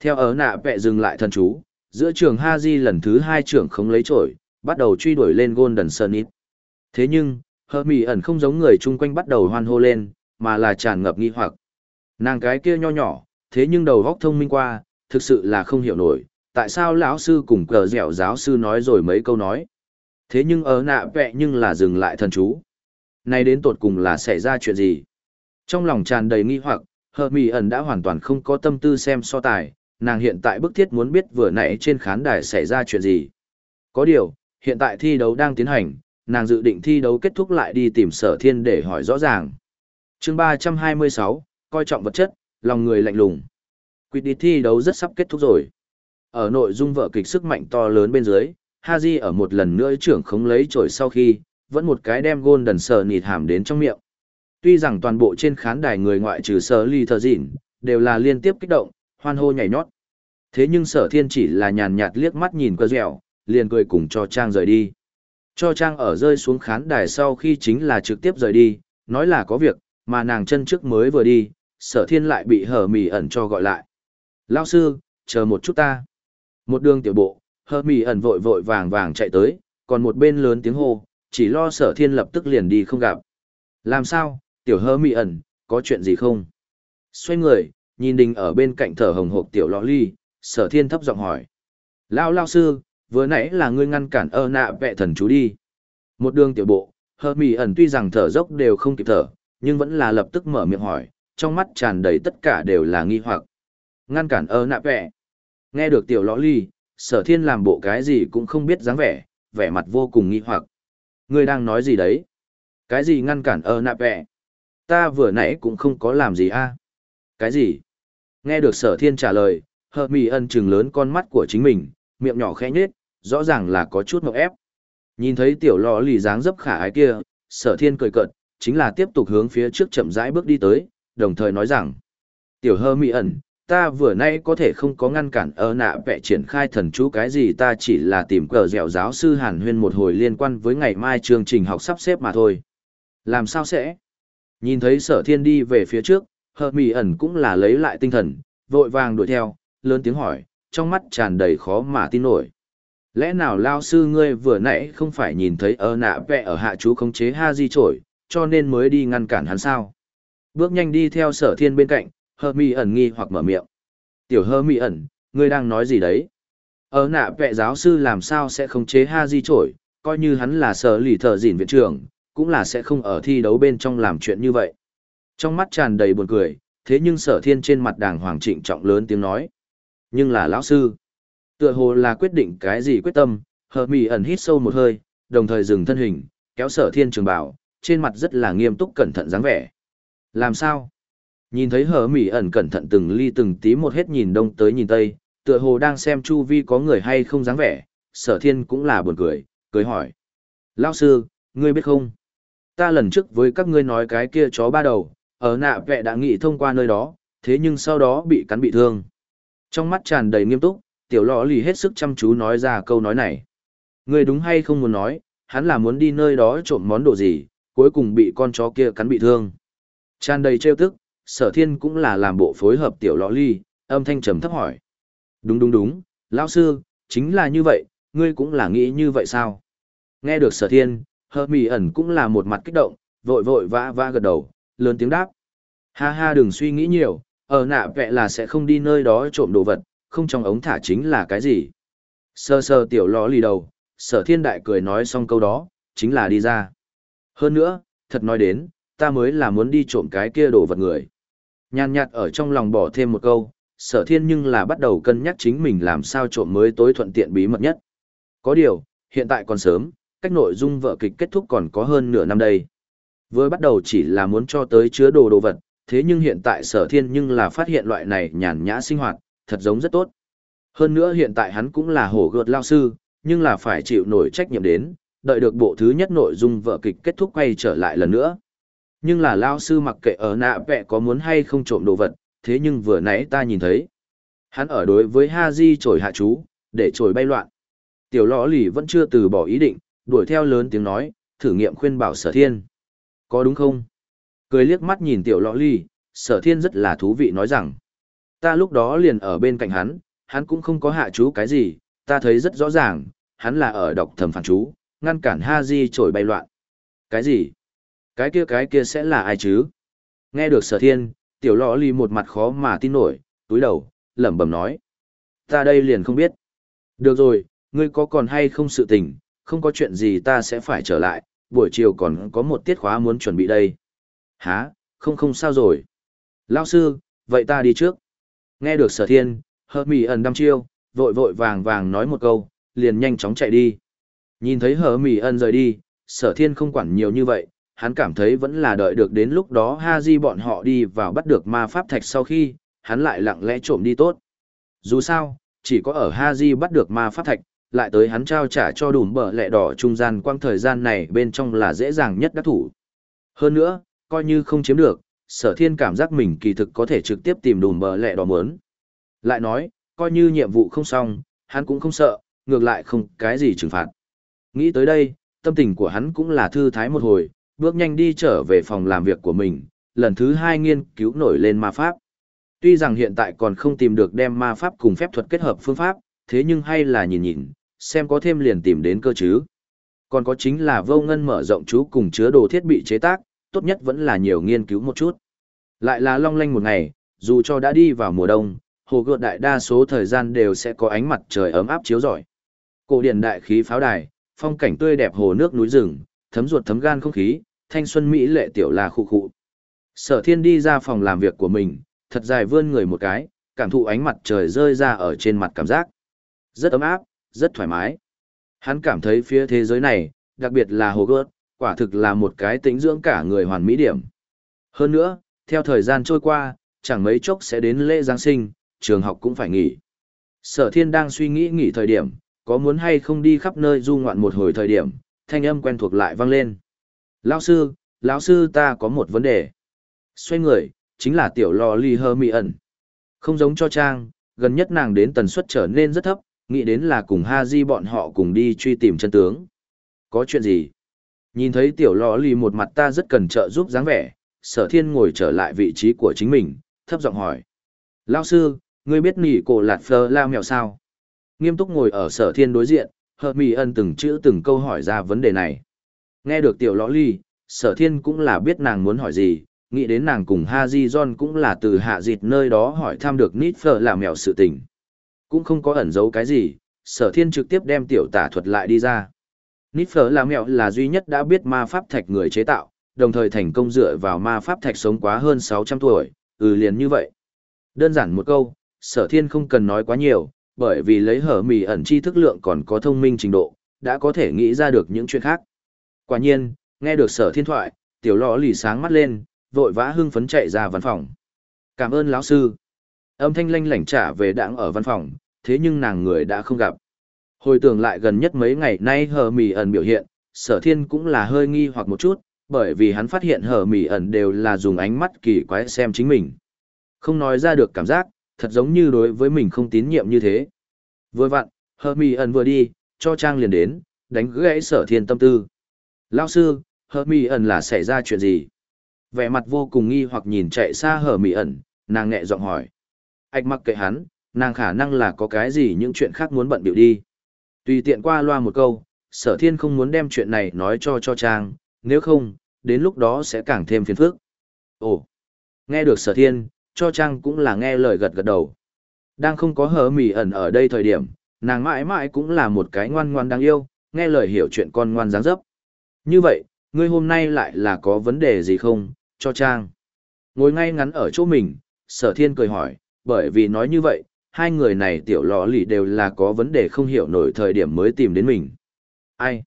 Theo ở nạ vẹ dừng lại thần chú, giữa trường Ha Di lần thứ hai trưởng không lấy trổi, bắt đầu truy đuổi lên Golden Sunnit. Thế nhưng, hờ mì ẩn không giống người chung quanh bắt đầu hoan hô lên, mà là tràn ngập nghi hoặc. Nàng cái kia nho nhỏ, thế nhưng đầu góc thông minh qua, thực sự là không hiểu nổi, tại sao lão sư cùng cờ dẻo giáo sư nói rồi mấy câu nói. Thế nhưng ở nạ vẹ nhưng là dừng lại thần chú. Này đến tột cùng là xảy ra chuyện gì? Trong lòng tràn đầy nghi hoặc, Hợp Mị ẩn đã hoàn toàn không có tâm tư xem so tài, nàng hiện tại bức thiết muốn biết vừa nãy trên khán đài xảy ra chuyện gì. Có điều, hiện tại thi đấu đang tiến hành, nàng dự định thi đấu kết thúc lại đi tìm sở thiên để hỏi rõ ràng. chương 326, coi trọng vật chất, lòng người lạnh lùng. Quyết đi thi đấu rất sắp kết thúc rồi. Ở nội dung vở kịch sức mạnh to lớn bên dưới, Haji ở một lần nữa trưởng khống lấy trổi sau khi, vẫn một cái đem Golden Sờ nịt hàm đến trong miệng. Tuy rằng toàn bộ trên khán đài người ngoại trừ sở ly thờ dịn, đều là liên tiếp kích động, hoan hô nhảy nhót. Thế nhưng sở thiên chỉ là nhàn nhạt liếc mắt nhìn cơ dẻo, liền cười cùng cho Trang rời đi. Cho Trang ở rơi xuống khán đài sau khi chính là trực tiếp rời đi, nói là có việc, mà nàng chân trước mới vừa đi, sở thiên lại bị hở mì ẩn cho gọi lại. Lao sư, chờ một chút ta. Một đường tiểu bộ, hở mì ẩn vội vội vàng vàng chạy tới, còn một bên lớn tiếng hô, chỉ lo sở thiên lập tức liền đi không gặp. Làm sao, tiểu hơ mị ẩn, có chuyện gì không? Xoay người, nhìn đình ở bên cạnh thở hồng hộc tiểu lọ ly, sở thiên thấp giọng hỏi. Lao lao sư, vừa nãy là ngươi ngăn cản ơ nạ vệ thần chú đi. Một đường tiểu bộ, hơ mì ẩn tuy rằng thở dốc đều không kịp thở, nhưng vẫn là lập tức mở miệng hỏi, trong mắt tràn đầy tất cả đều là nghi hoặc. Ngăn cản ơ nạ vệ. Nghe được tiểu lõ ly, sở thiên làm bộ cái gì cũng không biết dáng vẻ, vẻ mặt vô cùng nghi hoặc. Ngươi đang nói gì đấy? Cái gì ngăn cản ơ nạ vệ? Ta vừa nãy cũng không có làm gì a. Cái gì? Nghe được sở thiên trả lời, hợp mì ân trừng lớn con mắt của chính mình, miệng nhỏ khẽ nhết, rõ ràng là có chút mộng ép. Nhìn thấy tiểu lò lì dáng dấp khả ái kia, sở thiên cười cợt, chính là tiếp tục hướng phía trước chậm rãi bước đi tới, đồng thời nói rằng, tiểu hơ mị ẩn, ta vừa nay có thể không có ngăn cản ở nạ vẽ triển khai thần chú cái gì ta chỉ là tìm cờ dẻo giáo sư hàn huyên một hồi liên quan với ngày mai chương trình học sắp xếp mà thôi. Làm sao sẽ? Nhìn thấy sở thiên đi về phía trước, hơ mị ẩn cũng là lấy lại tinh thần, vội vàng đuổi theo, lớn tiếng hỏi, trong mắt tràn đầy khó mà tin nổi. Lẽ nào lao sư ngươi vừa nãy không phải nhìn thấy ơ nạ vẹ ở hạ chú khống chế ha di trổi, cho nên mới đi ngăn cản hắn sao? Bước nhanh đi theo sở thiên bên cạnh, hơ mi ẩn nghi hoặc mở miệng. Tiểu hơ mi ẩn, ngươi đang nói gì đấy? ơ nạ vẹ giáo sư làm sao sẽ khống chế ha di trổi, coi như hắn là sở lì thợ dịn viện trưởng, cũng là sẽ không ở thi đấu bên trong làm chuyện như vậy. Trong mắt tràn đầy buồn cười, thế nhưng sở thiên trên mặt đàng hoàng trịnh trọng lớn tiếng nói. Nhưng là lão sư. Tựa hồ là quyết định cái gì quyết tâm, hợp mì ẩn hít sâu một hơi, đồng thời dừng thân hình, kéo sở thiên trường bảo, trên mặt rất là nghiêm túc cẩn thận dáng vẻ. Làm sao? Nhìn thấy hờ Mỹ ẩn cẩn thận từng ly từng tí một hết nhìn đông tới nhìn tây, tựa hồ đang xem chu vi có người hay không dáng vẻ, sở thiên cũng là buồn cười, cười hỏi. lão sư, ngươi biết không? Ta lần trước với các ngươi nói cái kia chó ba đầu, ở nạ vẹ đã nghị thông qua nơi đó, thế nhưng sau đó bị cắn bị thương. Trong mắt tràn đầy nghiêm túc, tiểu lọ lì hết sức chăm chú nói ra câu nói này. Ngươi đúng hay không muốn nói, hắn là muốn đi nơi đó trộm món đồ gì, cuối cùng bị con chó kia cắn bị thương. Tràn đầy trêu tức, sở thiên cũng là làm bộ phối hợp tiểu lọ ly, âm thanh trầm thấp hỏi. Đúng đúng đúng, lão sư, chính là như vậy, ngươi cũng là nghĩ như vậy sao? Nghe được sở thiên, hơ mì ẩn cũng là một mặt kích động, vội vội vã vã gật đầu, lớn tiếng đáp. Ha ha đừng suy nghĩ nhiều, ở nạ vẹ là sẽ không đi nơi đó trộm đồ vật, không trong ống thả chính là cái gì. Sơ sơ tiểu lọ lì đầu, sở thiên đại cười nói xong câu đó, chính là đi ra. Hơn nữa, thật nói đến, ta mới là muốn đi trộm cái kia đồ vật người. Nhàn nhạt ở trong lòng bỏ thêm một câu, sở thiên nhưng là bắt đầu cân nhắc chính mình làm sao trộm mới tối thuận tiện bí mật nhất. Có điều, hiện tại còn sớm, cách nội dung vợ kịch kết thúc còn có hơn nửa năm đây. Vừa bắt đầu chỉ là muốn cho tới chứa đồ đồ vật, thế nhưng hiện tại sở thiên nhưng là phát hiện loại này nhàn nhã sinh hoạt, thật giống rất tốt. Hơn nữa hiện tại hắn cũng là hổ gợt lao sư, nhưng là phải chịu nổi trách nhiệm đến, đợi được bộ thứ nhất nội dung vở kịch kết thúc quay trở lại lần nữa. Nhưng là lao sư mặc kệ ở nạ vẹ có muốn hay không trộm đồ vật, thế nhưng vừa nãy ta nhìn thấy. Hắn ở đối với Ha Di trồi hạ chú, để trồi bay loạn. Tiểu lõ lì vẫn chưa từ bỏ ý định, đuổi theo lớn tiếng nói, thử nghiệm khuyên bảo sở thiên. Có đúng không? Cười liếc mắt nhìn tiểu lọ ly, sở thiên rất là thú vị nói rằng. Ta lúc đó liền ở bên cạnh hắn, hắn cũng không có hạ chú cái gì, ta thấy rất rõ ràng, hắn là ở đọc thầm phản chú, ngăn cản Ha Di trổi bay loạn. Cái gì? Cái kia cái kia sẽ là ai chứ? Nghe được sở thiên, tiểu lọ ly một mặt khó mà tin nổi, túi đầu, lẩm bẩm nói. Ta đây liền không biết. Được rồi, ngươi có còn hay không sự tình, không có chuyện gì ta sẽ phải trở lại, buổi chiều còn có một tiết khóa muốn chuẩn bị đây. Hả, không không sao rồi. Lao sư, vậy ta đi trước. Nghe được sở thiên, hờ mì ẩn đăm chiêu, vội vội vàng vàng nói một câu, liền nhanh chóng chạy đi. Nhìn thấy hờ mì ẩn rời đi, sở thiên không quản nhiều như vậy, hắn cảm thấy vẫn là đợi được đến lúc đó ha di bọn họ đi vào bắt được ma pháp thạch sau khi, hắn lại lặng lẽ trộm đi tốt. Dù sao, chỉ có ở ha di bắt được ma pháp thạch, lại tới hắn trao trả cho đùm bờ lẹ đỏ trung gian quang thời gian này bên trong là dễ dàng nhất đắc thủ. Hơn nữa, coi như không chiếm được, sở thiên cảm giác mình kỳ thực có thể trực tiếp tìm đùm bờ lẹ đỏ mớn. Lại nói, coi như nhiệm vụ không xong, hắn cũng không sợ, ngược lại không cái gì trừng phạt. Nghĩ tới đây, tâm tình của hắn cũng là thư thái một hồi, bước nhanh đi trở về phòng làm việc của mình, lần thứ hai nghiên cứu nổi lên ma pháp. Tuy rằng hiện tại còn không tìm được đem ma pháp cùng phép thuật kết hợp phương pháp, thế nhưng hay là nhìn nhìn, xem có thêm liền tìm đến cơ chứ. Còn có chính là vô ngân mở rộng chú cùng chứa đồ thiết bị chế tác, tốt nhất vẫn là nhiều nghiên cứu một chút. Lại là long lanh một ngày, dù cho đã đi vào mùa đông, hồ gợt đại đa số thời gian đều sẽ có ánh mặt trời ấm áp chiếu rọi. Cổ điển đại khí pháo đài, phong cảnh tươi đẹp hồ nước núi rừng, thấm ruột thấm gan không khí, thanh xuân mỹ lệ tiểu là khu khu. Sở thiên đi ra phòng làm việc của mình, thật dài vươn người một cái, cảm thụ ánh mặt trời rơi ra ở trên mặt cảm giác. Rất ấm áp, rất thoải mái. Hắn cảm thấy phía thế giới này, đặc biệt là hồ gợt, quả thực là một cái tính dưỡng cả người hoàn mỹ điểm. Hơn nữa, theo thời gian trôi qua, chẳng mấy chốc sẽ đến lễ Giáng sinh, trường học cũng phải nghỉ. Sở thiên đang suy nghĩ nghỉ thời điểm, có muốn hay không đi khắp nơi du ngoạn một hồi thời điểm, thanh âm quen thuộc lại vang lên. Lão sư, lão sư ta có một vấn đề. Xoay người, chính là tiểu lò ly hơ mị ẩn. Không giống cho trang, gần nhất nàng đến tần suất trở nên rất thấp, nghĩ đến là cùng ha di bọn họ cùng đi truy tìm chân tướng. Có chuyện gì? Nhìn thấy tiểu lò lì một mặt ta rất cần trợ giúp dáng vẻ, sở thiên ngồi trở lại vị trí của chính mình, thấp giọng hỏi. Lão sư, ngươi biết nỉ cổ lạt phơ lao mèo sao? Nghiêm túc ngồi ở sở thiên đối diện, hợp mì ân từng chữ từng câu hỏi ra vấn đề này. Nghe được tiểu lõ ly, sở thiên cũng là biết nàng muốn hỏi gì, nghĩ đến nàng cùng Ha Di John cũng là từ hạ dịt nơi đó hỏi thăm được Nít Phở làm mèo sự tình. Cũng không có ẩn giấu cái gì, sở thiên trực tiếp đem tiểu tả thuật lại đi ra. Nít Phở là mẹo là duy nhất đã biết ma pháp thạch người chế tạo, đồng thời thành công dựa vào ma pháp thạch sống quá hơn 600 tuổi, ừ liền như vậy. Đơn giản một câu, sở thiên không cần nói quá nhiều, bởi vì lấy hở mì ẩn chi thức lượng còn có thông minh trình độ, đã có thể nghĩ ra được những chuyện khác. Quả nhiên, nghe được sở thiên thoại, tiểu lọ lì sáng mắt lên, vội vã hưng phấn chạy ra văn phòng. Cảm ơn lão sư. Âm thanh lanh lảnh trả về đảng ở văn phòng, thế nhưng nàng người đã không gặp. Hồi tưởng lại gần nhất mấy ngày nay hờ mì ẩn biểu hiện, sở thiên cũng là hơi nghi hoặc một chút, bởi vì hắn phát hiện hờ mì ẩn đều là dùng ánh mắt kỳ quái xem chính mình. Không nói ra được cảm giác, thật giống như đối với mình không tín nhiệm như thế. Vừa vặn, hờ mì ẩn vừa đi, cho Trang liền đến, đánh gãy sở thiên tâm tư. Lao sư, hờ mì ẩn là xảy ra chuyện gì? Vẻ mặt vô cùng nghi hoặc nhìn chạy xa hờ mì ẩn, nàng nhẹ giọng hỏi. Ảch mặc kệ hắn, nàng khả năng là có cái gì những chuyện khác muốn bận biểu đi. Tùy tiện qua loa một câu, sở thiên không muốn đem chuyện này nói cho cho Trang, nếu không, đến lúc đó sẽ càng thêm phiền phức. Ồ, nghe được sở thiên, cho Trang cũng là nghe lời gật gật đầu. Đang không có hờ mì ẩn ở đây thời điểm, nàng mãi mãi cũng là một cái ngoan ngoan đáng yêu, nghe lời hiểu chuyện con ngoan dáng dấp. Như vậy, ngươi hôm nay lại là có vấn đề gì không, cho Trang. Ngồi ngay ngắn ở chỗ mình, sở thiên cười hỏi, bởi vì nói như vậy, hai người này tiểu lò lì đều là có vấn đề không hiểu nổi thời điểm mới tìm đến mình. Ai?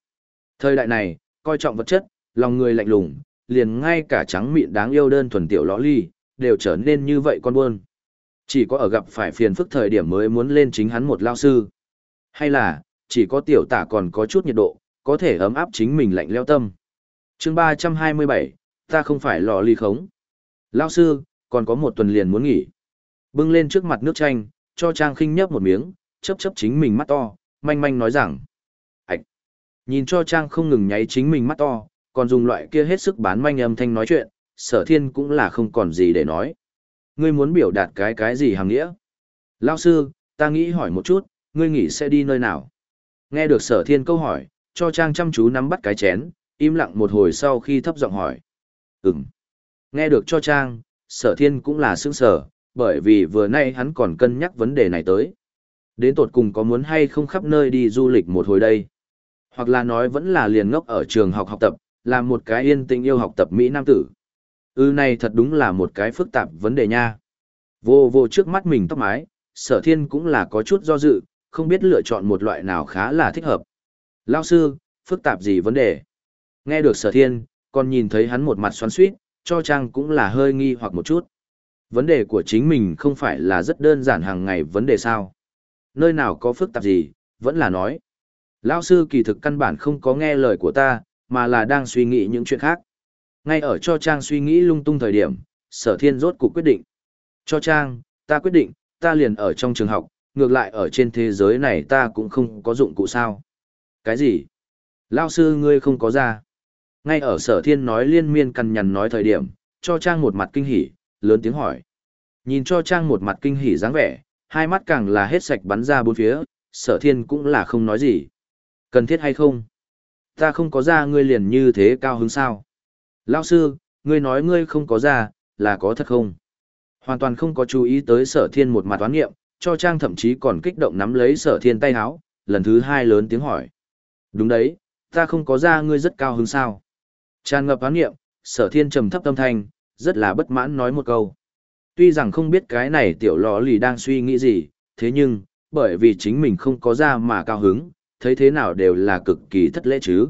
Thời đại này, coi trọng vật chất, lòng người lạnh lùng, liền ngay cả trắng mịn đáng yêu đơn thuần tiểu lò lì, đều trở nên như vậy con buôn. Chỉ có ở gặp phải phiền phức thời điểm mới muốn lên chính hắn một lao sư. Hay là, chỉ có tiểu tả còn có chút nhiệt độ, có thể ấm áp chính mình lạnh leo tâm. chương 327, ta không phải lò ly khống. Lao sư, còn có một tuần liền muốn nghỉ. Bưng lên trước mặt nước chanh, cho Trang khinh nhấp một miếng, chấp chấp chính mình mắt to, manh manh nói rằng. Ảch! Nhìn cho Trang không ngừng nháy chính mình mắt to, còn dùng loại kia hết sức bán manh âm thanh nói chuyện, sở thiên cũng là không còn gì để nói. Ngươi muốn biểu đạt cái cái gì hàng nghĩa? Lao sư, ta nghĩ hỏi một chút, ngươi nghĩ sẽ đi nơi nào? Nghe được sở thiên câu hỏi, cho Trang chăm chú nắm bắt cái chén, im lặng một hồi sau khi thấp giọng hỏi. Ừm. Nghe được cho Trang, sở thiên cũng là sững sở, bởi vì vừa nay hắn còn cân nhắc vấn đề này tới. Đến tột cùng có muốn hay không khắp nơi đi du lịch một hồi đây? Hoặc là nói vẫn là liền ngốc ở trường học học tập, làm một cái yên tĩnh yêu học tập Mỹ Nam tử. Ư này thật đúng là một cái phức tạp vấn đề nha. Vô vô trước mắt mình tóc mái, sở thiên cũng là có chút do dự, không biết lựa chọn một loại nào khá là thích hợp. Lao sư, phức tạp gì vấn đề? Nghe được sở thiên, còn nhìn thấy hắn một mặt xoắn suýt, cho Trang cũng là hơi nghi hoặc một chút. Vấn đề của chính mình không phải là rất đơn giản hàng ngày vấn đề sao. Nơi nào có phức tạp gì, vẫn là nói. Lao sư kỳ thực căn bản không có nghe lời của ta, mà là đang suy nghĩ những chuyện khác. Ngay ở cho Trang suy nghĩ lung tung thời điểm, sở thiên rốt cuộc quyết định. Cho Trang, ta quyết định, ta liền ở trong trường học, ngược lại ở trên thế giới này ta cũng không có dụng cụ sao. Cái gì? Lao sư ngươi không có ra. Ngay ở sở thiên nói liên miên cằn nhằn nói thời điểm, cho Trang một mặt kinh hỉ, lớn tiếng hỏi. Nhìn cho Trang một mặt kinh hỉ dáng vẻ, hai mắt càng là hết sạch bắn ra bốn phía, sở thiên cũng là không nói gì. Cần thiết hay không? Ta không có ra ngươi liền như thế cao hứng sao? Lao sư, ngươi nói ngươi không có ra, là có thật không? Hoàn toàn không có chú ý tới sở thiên một mặt toán nghiệm, cho Trang thậm chí còn kích động nắm lấy sở thiên tay háo, lần thứ hai lớn tiếng hỏi. Đúng đấy, ta không có ra ngươi rất cao hứng sao? Tràn ngập toán nghiệm, sở thiên trầm thấp tâm thanh, rất là bất mãn nói một câu. Tuy rằng không biết cái này tiểu lò lì đang suy nghĩ gì, thế nhưng, bởi vì chính mình không có ra mà cao hứng, thấy thế nào đều là cực kỳ thất lễ chứ.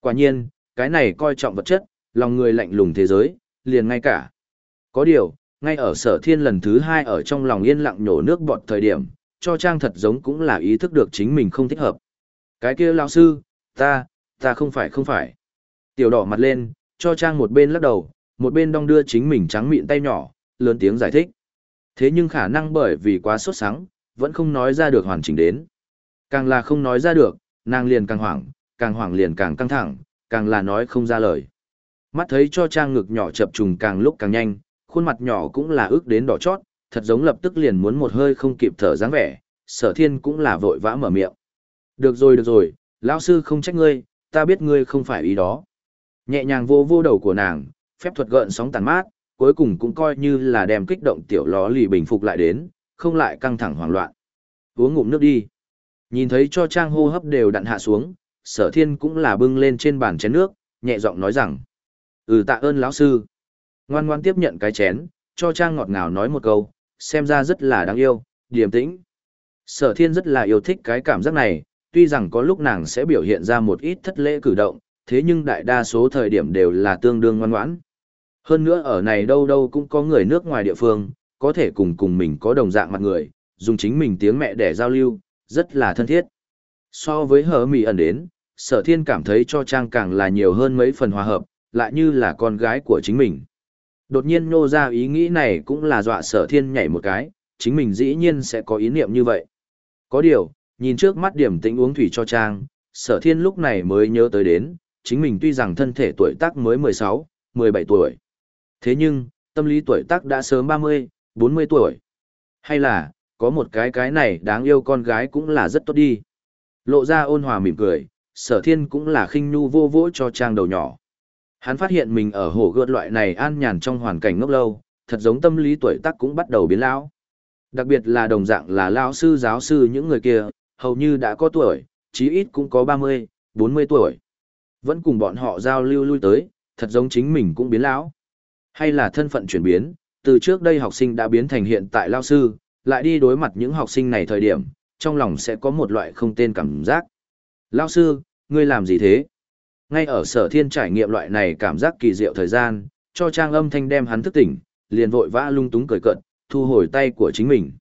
Quả nhiên, cái này coi trọng vật chất, lòng người lạnh lùng thế giới, liền ngay cả. Có điều, ngay ở sở thiên lần thứ hai ở trong lòng yên lặng nhổ nước bọt thời điểm, cho trang thật giống cũng là ý thức được chính mình không thích hợp. Cái kia lão sư, ta, ta không phải không phải. Tiểu đỏ mặt lên, cho trang một bên lắc đầu, một bên đong đưa chính mình trắng miệng tay nhỏ, lớn tiếng giải thích. Thế nhưng khả năng bởi vì quá sốt sắng, vẫn không nói ra được hoàn chỉnh đến. Càng là không nói ra được, nàng liền càng hoảng, càng hoảng liền càng căng thẳng, càng là nói không ra lời. Mắt thấy cho trang ngực nhỏ chập trùng càng lúc càng nhanh, khuôn mặt nhỏ cũng là ước đến đỏ chót, thật giống lập tức liền muốn một hơi không kịp thở dáng vẻ, sở thiên cũng là vội vã mở miệng. Được rồi được rồi, lão sư không trách ngươi, ta biết ngươi không phải ý đó. Nhẹ nhàng vô vô đầu của nàng, phép thuật gợn sóng tàn mát, cuối cùng cũng coi như là đem kích động tiểu ló lì bình phục lại đến, không lại căng thẳng hoảng loạn. Uống ngụm nước đi. Nhìn thấy cho trang hô hấp đều đặn hạ xuống, sở thiên cũng là bưng lên trên bàn chén nước, nhẹ giọng nói rằng. Ừ tạ ơn lão sư. Ngoan ngoan tiếp nhận cái chén, cho trang ngọt ngào nói một câu, xem ra rất là đáng yêu, điềm tĩnh. Sở thiên rất là yêu thích cái cảm giác này, tuy rằng có lúc nàng sẽ biểu hiện ra một ít thất lễ cử động, thế nhưng đại đa số thời điểm đều là tương đương ngoan ngoãn. Hơn nữa ở này đâu đâu cũng có người nước ngoài địa phương, có thể cùng cùng mình có đồng dạng mặt người, dùng chính mình tiếng mẹ để giao lưu, rất là thân thiết. So với hờ mì ẩn đến, sở thiên cảm thấy cho trang càng là nhiều hơn mấy phần hòa hợp, lại như là con gái của chính mình. Đột nhiên nô ra ý nghĩ này cũng là dọa sở thiên nhảy một cái, chính mình dĩ nhiên sẽ có ý niệm như vậy. Có điều, nhìn trước mắt điểm tĩnh uống thủy cho trang, sở thiên lúc này mới nhớ tới đến, chính mình tuy rằng thân thể tuổi tác mới 16, 17 tuổi. Thế nhưng, tâm lý tuổi tác đã sớm 30, 40 tuổi. Hay là, có một cái cái này đáng yêu con gái cũng là rất tốt đi. Lộ ra ôn hòa mỉm cười, sở thiên cũng là khinh nhu vô vỗ cho trang đầu nhỏ. Hắn phát hiện mình ở hồ gợt loại này an nhàn trong hoàn cảnh ngốc lâu, thật giống tâm lý tuổi tác cũng bắt đầu biến lão. Đặc biệt là đồng dạng là lao sư giáo sư những người kia, hầu như đã có tuổi, chí ít cũng có 30, 40 tuổi. Vẫn cùng bọn họ giao lưu lui tới, thật giống chính mình cũng biến lão. Hay là thân phận chuyển biến, từ trước đây học sinh đã biến thành hiện tại lao sư, lại đi đối mặt những học sinh này thời điểm, trong lòng sẽ có một loại không tên cảm giác. Lao sư, ngươi làm gì thế? Ngay ở sở thiên trải nghiệm loại này cảm giác kỳ diệu thời gian, cho trang âm thanh đem hắn thức tỉnh, liền vội vã lung túng cười cận, thu hồi tay của chính mình.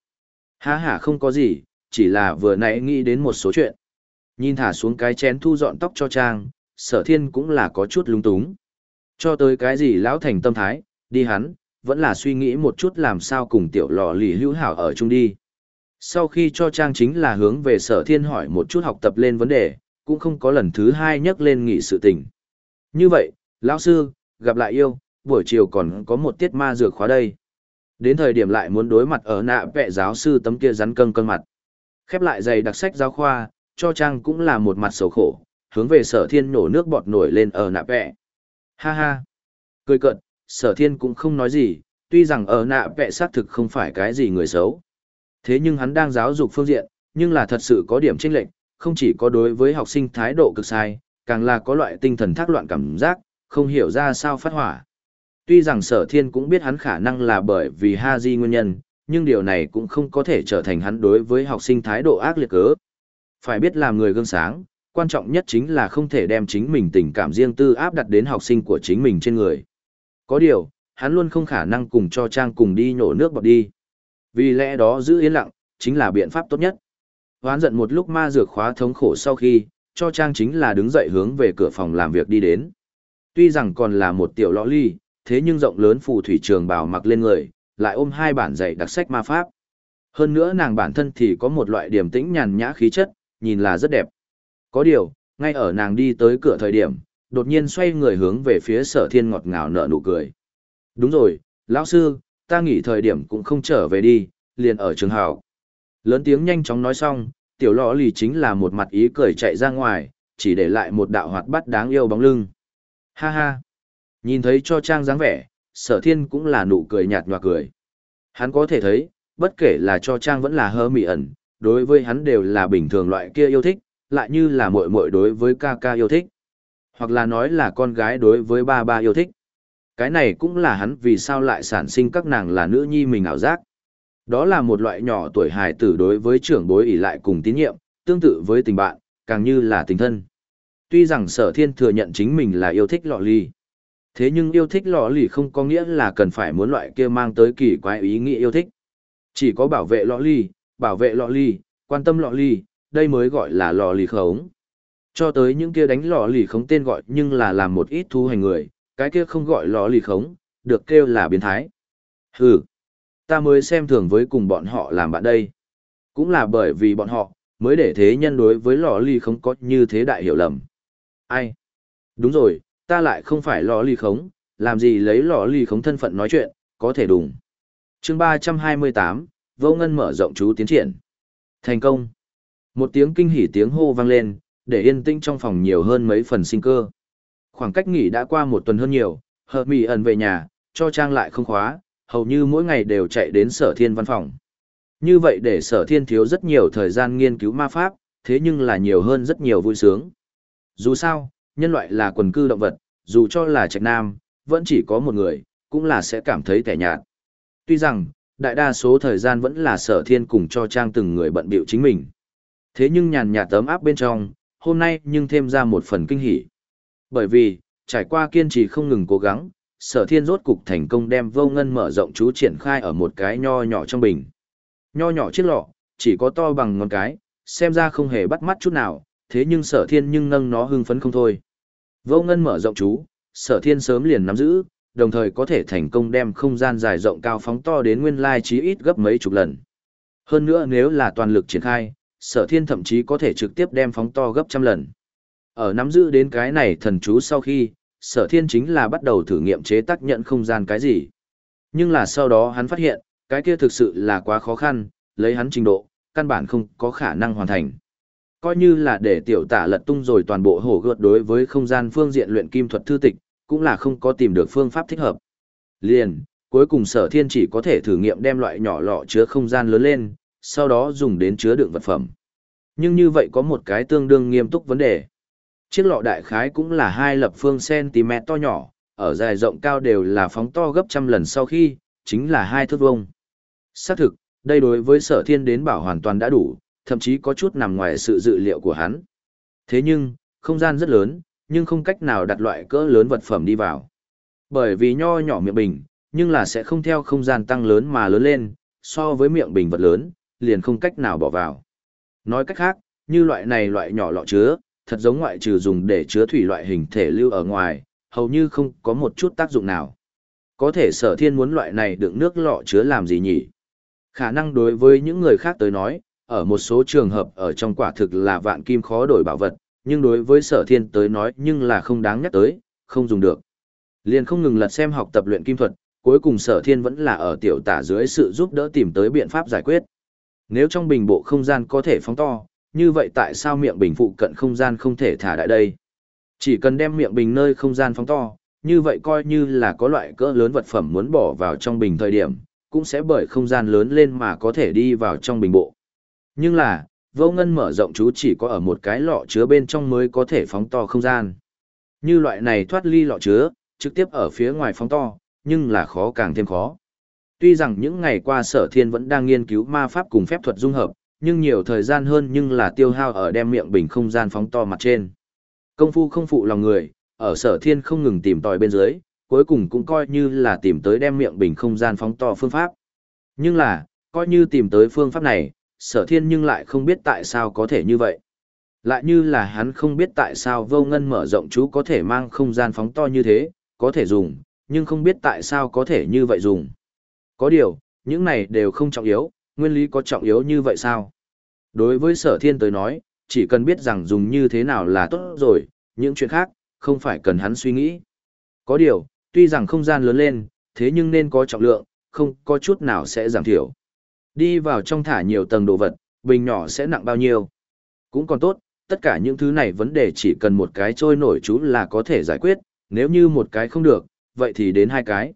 Há hả không có gì, chỉ là vừa nãy nghĩ đến một số chuyện. Nhìn thả xuống cái chén thu dọn tóc cho trang, sở thiên cũng là có chút lung túng. Cho tới cái gì lão thành tâm thái, đi hắn, vẫn là suy nghĩ một chút làm sao cùng tiểu lò lì hữu hảo ở chung đi. Sau khi cho trang chính là hướng về sở thiên hỏi một chút học tập lên vấn đề, cũng không có lần thứ hai nhắc lên nghị sự tình. Như vậy, lão sư, gặp lại yêu, buổi chiều còn có một tiết ma dược khóa đây. Đến thời điểm lại muốn đối mặt ở nạ vẹ giáo sư tấm kia rắn cân cân mặt. Khép lại giày đặc sách giáo khoa, cho trang cũng là một mặt xấu khổ, hướng về sở thiên nổ nước bọt nổi lên ở nạ vẹ. Ha ha. Cười cận, sở thiên cũng không nói gì, tuy rằng ở nạ vẹ xác thực không phải cái gì người xấu. Thế nhưng hắn đang giáo dục phương diện, nhưng là thật sự có điểm chênh lệch, không chỉ có đối với học sinh thái độ cực sai, càng là có loại tinh thần thác loạn cảm giác, không hiểu ra sao phát hỏa. Tuy rằng sở thiên cũng biết hắn khả năng là bởi vì ha di nguyên nhân, nhưng điều này cũng không có thể trở thành hắn đối với học sinh thái độ ác liệt cớ. Phải biết làm người gương sáng, quan trọng nhất chính là không thể đem chính mình tình cảm riêng tư áp đặt đến học sinh của chính mình trên người. Có điều, hắn luôn không khả năng cùng cho Trang cùng đi nhổ nước bọt đi. Vì lẽ đó giữ yên lặng, chính là biện pháp tốt nhất. Hoán giận một lúc ma dược khóa thống khổ sau khi, cho Trang chính là đứng dậy hướng về cửa phòng làm việc đi đến. Tuy rằng còn là một tiểu lõ ly, thế nhưng rộng lớn phù thủy trường bào mặc lên người, lại ôm hai bản dạy đặc sách ma pháp. Hơn nữa nàng bản thân thì có một loại điểm tĩnh nhàn nhã khí chất, nhìn là rất đẹp. Có điều, ngay ở nàng đi tới cửa thời điểm, đột nhiên xoay người hướng về phía sở thiên ngọt ngào nở nụ cười. Đúng rồi, lão sư, ta nghỉ thời điểm cũng không trở về đi, liền ở trường hào. Lớn tiếng nhanh chóng nói xong, tiểu lọ lì chính là một mặt ý cười chạy ra ngoài, chỉ để lại một đạo hoạt bát đáng yêu bóng lưng. Ha ha! Nhìn thấy cho trang dáng vẻ, sở thiên cũng là nụ cười nhạt nhòa cười. Hắn có thể thấy, bất kể là cho trang vẫn là hơ mị ẩn, đối với hắn đều là bình thường loại kia yêu thích, lại như là muội muội đối với ca ca yêu thích. Hoặc là nói là con gái đối với ba ba yêu thích. Cái này cũng là hắn vì sao lại sản sinh các nàng là nữ nhi mình ảo giác. Đó là một loại nhỏ tuổi hài tử đối với trưởng bối ỷ lại cùng tín nhiệm, tương tự với tình bạn, càng như là tình thân. Tuy rằng sở thiên thừa nhận chính mình là yêu thích lọ ly. Thế nhưng yêu thích lọ ly không có nghĩa là cần phải muốn loại kia mang tới kỳ quái ý nghĩa yêu thích. Chỉ có bảo vệ lọ ly, bảo vệ lọ ly, quan tâm lọ ly, đây mới gọi là lọ lì khống. Cho tới những kia đánh lọ lì khống tên gọi nhưng là làm một ít thu hành người, cái kia không gọi lọ lì khống, được kêu là biến thái. Hừ, ta mới xem thường với cùng bọn họ làm bạn đây. Cũng là bởi vì bọn họ, mới để thế nhân đối với lọ lì khống có như thế đại hiểu lầm. Ai? Đúng rồi, ta lại không phải lọ lì khống, làm gì lấy lọ lì khống thân phận nói chuyện, có thể đùng. chương 328, vô ngân mở rộng chú tiến triển. Thành công. Một tiếng kinh hỉ tiếng hô vang lên, để yên tĩnh trong phòng nhiều hơn mấy phần sinh cơ. Khoảng cách nghỉ đã qua một tuần hơn nhiều, hợp mì ẩn về nhà, cho trang lại không khóa, hầu như mỗi ngày đều chạy đến sở thiên văn phòng. Như vậy để sở thiên thiếu rất nhiều thời gian nghiên cứu ma pháp, thế nhưng là nhiều hơn rất nhiều vui sướng. Dù sao, nhân loại là quần cư động vật, dù cho là trạch nam, vẫn chỉ có một người, cũng là sẽ cảm thấy tẻ nhạt. Tuy rằng, đại đa số thời gian vẫn là sở thiên cùng cho trang từng người bận biểu chính mình. Thế nhưng nhàn nhạt tấm áp bên trong, hôm nay nhưng thêm ra một phần kinh hỉ. Bởi vì, trải qua kiên trì không ngừng cố gắng, sở thiên rốt cục thành công đem vô ngân mở rộng chú triển khai ở một cái nho nhỏ trong bình. Nho nhỏ chiếc lọ, chỉ có to bằng ngón cái, xem ra không hề bắt mắt chút nào, thế nhưng sở thiên nhưng nâng nó hưng phấn không thôi. Vô ngân mở rộng chú, sở thiên sớm liền nắm giữ, đồng thời có thể thành công đem không gian dài rộng cao phóng to đến nguyên lai chí ít gấp mấy chục lần. Hơn nữa nếu là toàn lực triển khai, sở thiên thậm chí có thể trực tiếp đem phóng to gấp trăm lần. Ở nắm giữ đến cái này thần chú sau khi, sở thiên chính là bắt đầu thử nghiệm chế tác nhận không gian cái gì. Nhưng là sau đó hắn phát hiện, cái kia thực sự là quá khó khăn, lấy hắn trình độ, căn bản không có khả năng hoàn thành. Coi như là để tiểu tả lật tung rồi toàn bộ hổ gợt đối với không gian phương diện luyện kim thuật thư tịch, cũng là không có tìm được phương pháp thích hợp. Liền, cuối cùng sở thiên chỉ có thể thử nghiệm đem loại nhỏ lọ chứa không gian lớn lên, sau đó dùng đến chứa đựng vật phẩm. Nhưng như vậy có một cái tương đương nghiêm túc vấn đề. Chiếc lọ đại khái cũng là hai lập phương cm to nhỏ, ở dài rộng cao đều là phóng to gấp trăm lần sau khi, chính là hai thước vuông. Xác thực, đây đối với sở thiên đến bảo hoàn toàn đã đủ, thậm chí có chút nằm ngoài sự dự liệu của hắn. Thế nhưng, không gian rất lớn, nhưng không cách nào đặt loại cỡ lớn vật phẩm đi vào. Bởi vì nho nhỏ miệng bình, nhưng là sẽ không theo không gian tăng lớn mà lớn lên, so với miệng bình vật lớn, liền không cách nào bỏ vào. Nói cách khác, như loại này loại nhỏ lọ chứa, thật giống ngoại trừ dùng để chứa thủy loại hình thể lưu ở ngoài, hầu như không có một chút tác dụng nào. Có thể sở thiên muốn loại này đựng nước lọ chứa làm gì nhỉ? Khả năng đối với những người khác tới nói, ở một số trường hợp ở trong quả thực là vạn kim khó đổi bảo vật, nhưng đối với sở thiên tới nói nhưng là không đáng nhắc tới, không dùng được. Liền không ngừng lật xem học tập luyện kim thuật, cuối cùng sở thiên vẫn là ở tiểu tả dưới sự giúp đỡ tìm tới biện pháp giải quyết. Nếu trong bình bộ không gian có thể phóng to, như vậy tại sao miệng bình phụ cận không gian không thể thả đại đây? Chỉ cần đem miệng bình nơi không gian phóng to, như vậy coi như là có loại cỡ lớn vật phẩm muốn bỏ vào trong bình thời điểm, cũng sẽ bởi không gian lớn lên mà có thể đi vào trong bình bộ. Nhưng là, vô ngân mở rộng chú chỉ có ở một cái lọ chứa bên trong mới có thể phóng to không gian. Như loại này thoát ly lọ chứa, trực tiếp ở phía ngoài phóng to, nhưng là khó càng thêm khó. Tuy rằng những ngày qua sở thiên vẫn đang nghiên cứu ma pháp cùng phép thuật dung hợp, nhưng nhiều thời gian hơn nhưng là tiêu hao ở đem miệng bình không gian phóng to mặt trên. Công phu không phụ lòng người, ở sở thiên không ngừng tìm tòi bên dưới, cuối cùng cũng coi như là tìm tới đem miệng bình không gian phóng to phương pháp. Nhưng là, coi như tìm tới phương pháp này, sở thiên nhưng lại không biết tại sao có thể như vậy. Lại như là hắn không biết tại sao vô ngân mở rộng chú có thể mang không gian phóng to như thế, có thể dùng, nhưng không biết tại sao có thể như vậy dùng. Có điều, những này đều không trọng yếu, nguyên lý có trọng yếu như vậy sao? Đối với sở thiên tới nói, chỉ cần biết rằng dùng như thế nào là tốt rồi, những chuyện khác, không phải cần hắn suy nghĩ. Có điều, tuy rằng không gian lớn lên, thế nhưng nên có trọng lượng, không có chút nào sẽ giảm thiểu. Đi vào trong thả nhiều tầng đồ vật, bình nhỏ sẽ nặng bao nhiêu. Cũng còn tốt, tất cả những thứ này vấn đề chỉ cần một cái trôi nổi chú là có thể giải quyết, nếu như một cái không được, vậy thì đến hai cái.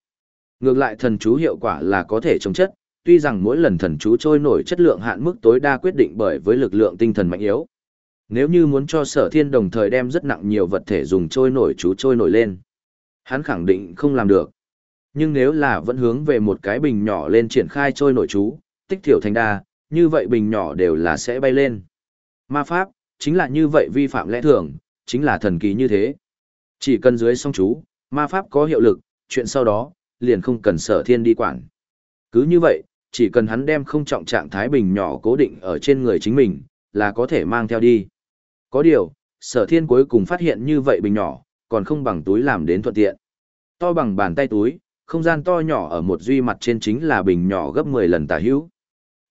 Ngược lại thần chú hiệu quả là có thể chống chất, tuy rằng mỗi lần thần chú trôi nổi chất lượng hạn mức tối đa quyết định bởi với lực lượng tinh thần mạnh yếu. Nếu như muốn cho sở thiên đồng thời đem rất nặng nhiều vật thể dùng trôi nổi chú trôi nổi lên, hắn khẳng định không làm được. Nhưng nếu là vẫn hướng về một cái bình nhỏ lên triển khai trôi nổi chú, tích thiểu thành đa, như vậy bình nhỏ đều là sẽ bay lên. Ma pháp, chính là như vậy vi phạm lẽ thường, chính là thần kỳ như thế. Chỉ cần dưới song chú, ma pháp có hiệu lực, chuyện sau đó, liền không cần sở thiên đi quản. Cứ như vậy, chỉ cần hắn đem không trọng trạng thái bình nhỏ cố định ở trên người chính mình, là có thể mang theo đi. Có điều, sở thiên cuối cùng phát hiện như vậy bình nhỏ, còn không bằng túi làm đến thuận tiện. To bằng bàn tay túi, không gian to nhỏ ở một duy mặt trên chính là bình nhỏ gấp 10 lần tả hữu.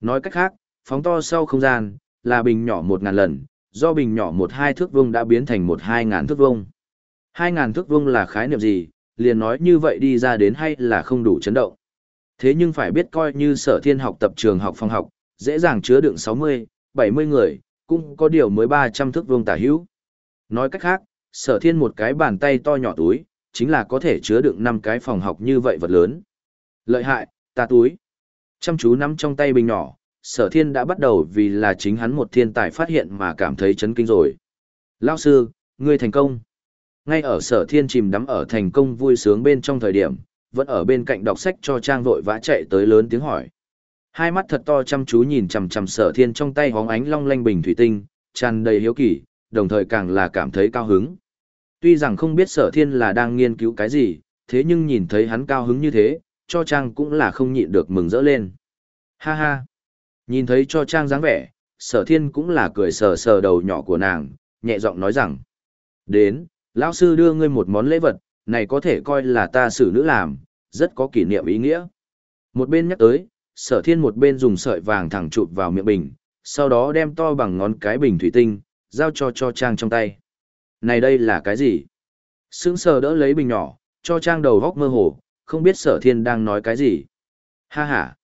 Nói cách khác, phóng to sau không gian, là bình nhỏ 1.000 lần, do bình nhỏ 1-2 thước vuông đã biến thành 1-2 ngàn thước vuông. 2 ngàn thước vuông là khái niệm gì, liền nói như vậy đi ra đến hay là không đủ chấn động. Thế nhưng phải biết coi như sở thiên học tập trường học phòng học, dễ dàng chứa đựng 60, 70 người, cũng có điều mới 300 thước vuông tả hữu. Nói cách khác, sở thiên một cái bàn tay to nhỏ túi, chính là có thể chứa đựng 5 cái phòng học như vậy vật lớn. Lợi hại, ta túi. Chăm chú nắm trong tay bình nhỏ, sở thiên đã bắt đầu vì là chính hắn một thiên tài phát hiện mà cảm thấy chấn kinh rồi. Lao sư, ngươi thành công. Ngay ở sở thiên chìm đắm ở thành công vui sướng bên trong thời điểm, vẫn ở bên cạnh đọc sách cho trang vội vã chạy tới lớn tiếng hỏi. Hai mắt thật to chăm chú nhìn chằm chằm sở thiên trong tay hóng ánh long lanh bình thủy tinh, tràn đầy hiếu kỳ, đồng thời càng là cảm thấy cao hứng. Tuy rằng không biết sở thiên là đang nghiên cứu cái gì, thế nhưng nhìn thấy hắn cao hứng như thế, cho Trang cũng là không nhịn được mừng rỡ lên. Ha ha! Nhìn thấy cho Trang dáng vẻ, sở thiên cũng là cười sờ sờ đầu nhỏ của nàng, nhẹ giọng nói rằng. Đến, lão sư đưa ngươi một món lễ vật, này có thể coi là ta xử nữ làm, rất có kỷ niệm ý nghĩa. Một bên nhắc tới, sở thiên một bên dùng sợi vàng thẳng chụp vào miệng bình, sau đó đem to bằng ngón cái bình thủy tinh, giao cho cho Trang trong tay. Này đây là cái gì? Sướng sờ đỡ lấy bình nhỏ, cho Trang đầu góc mơ hồ, không biết sở thiên đang nói cái gì. Ha ha!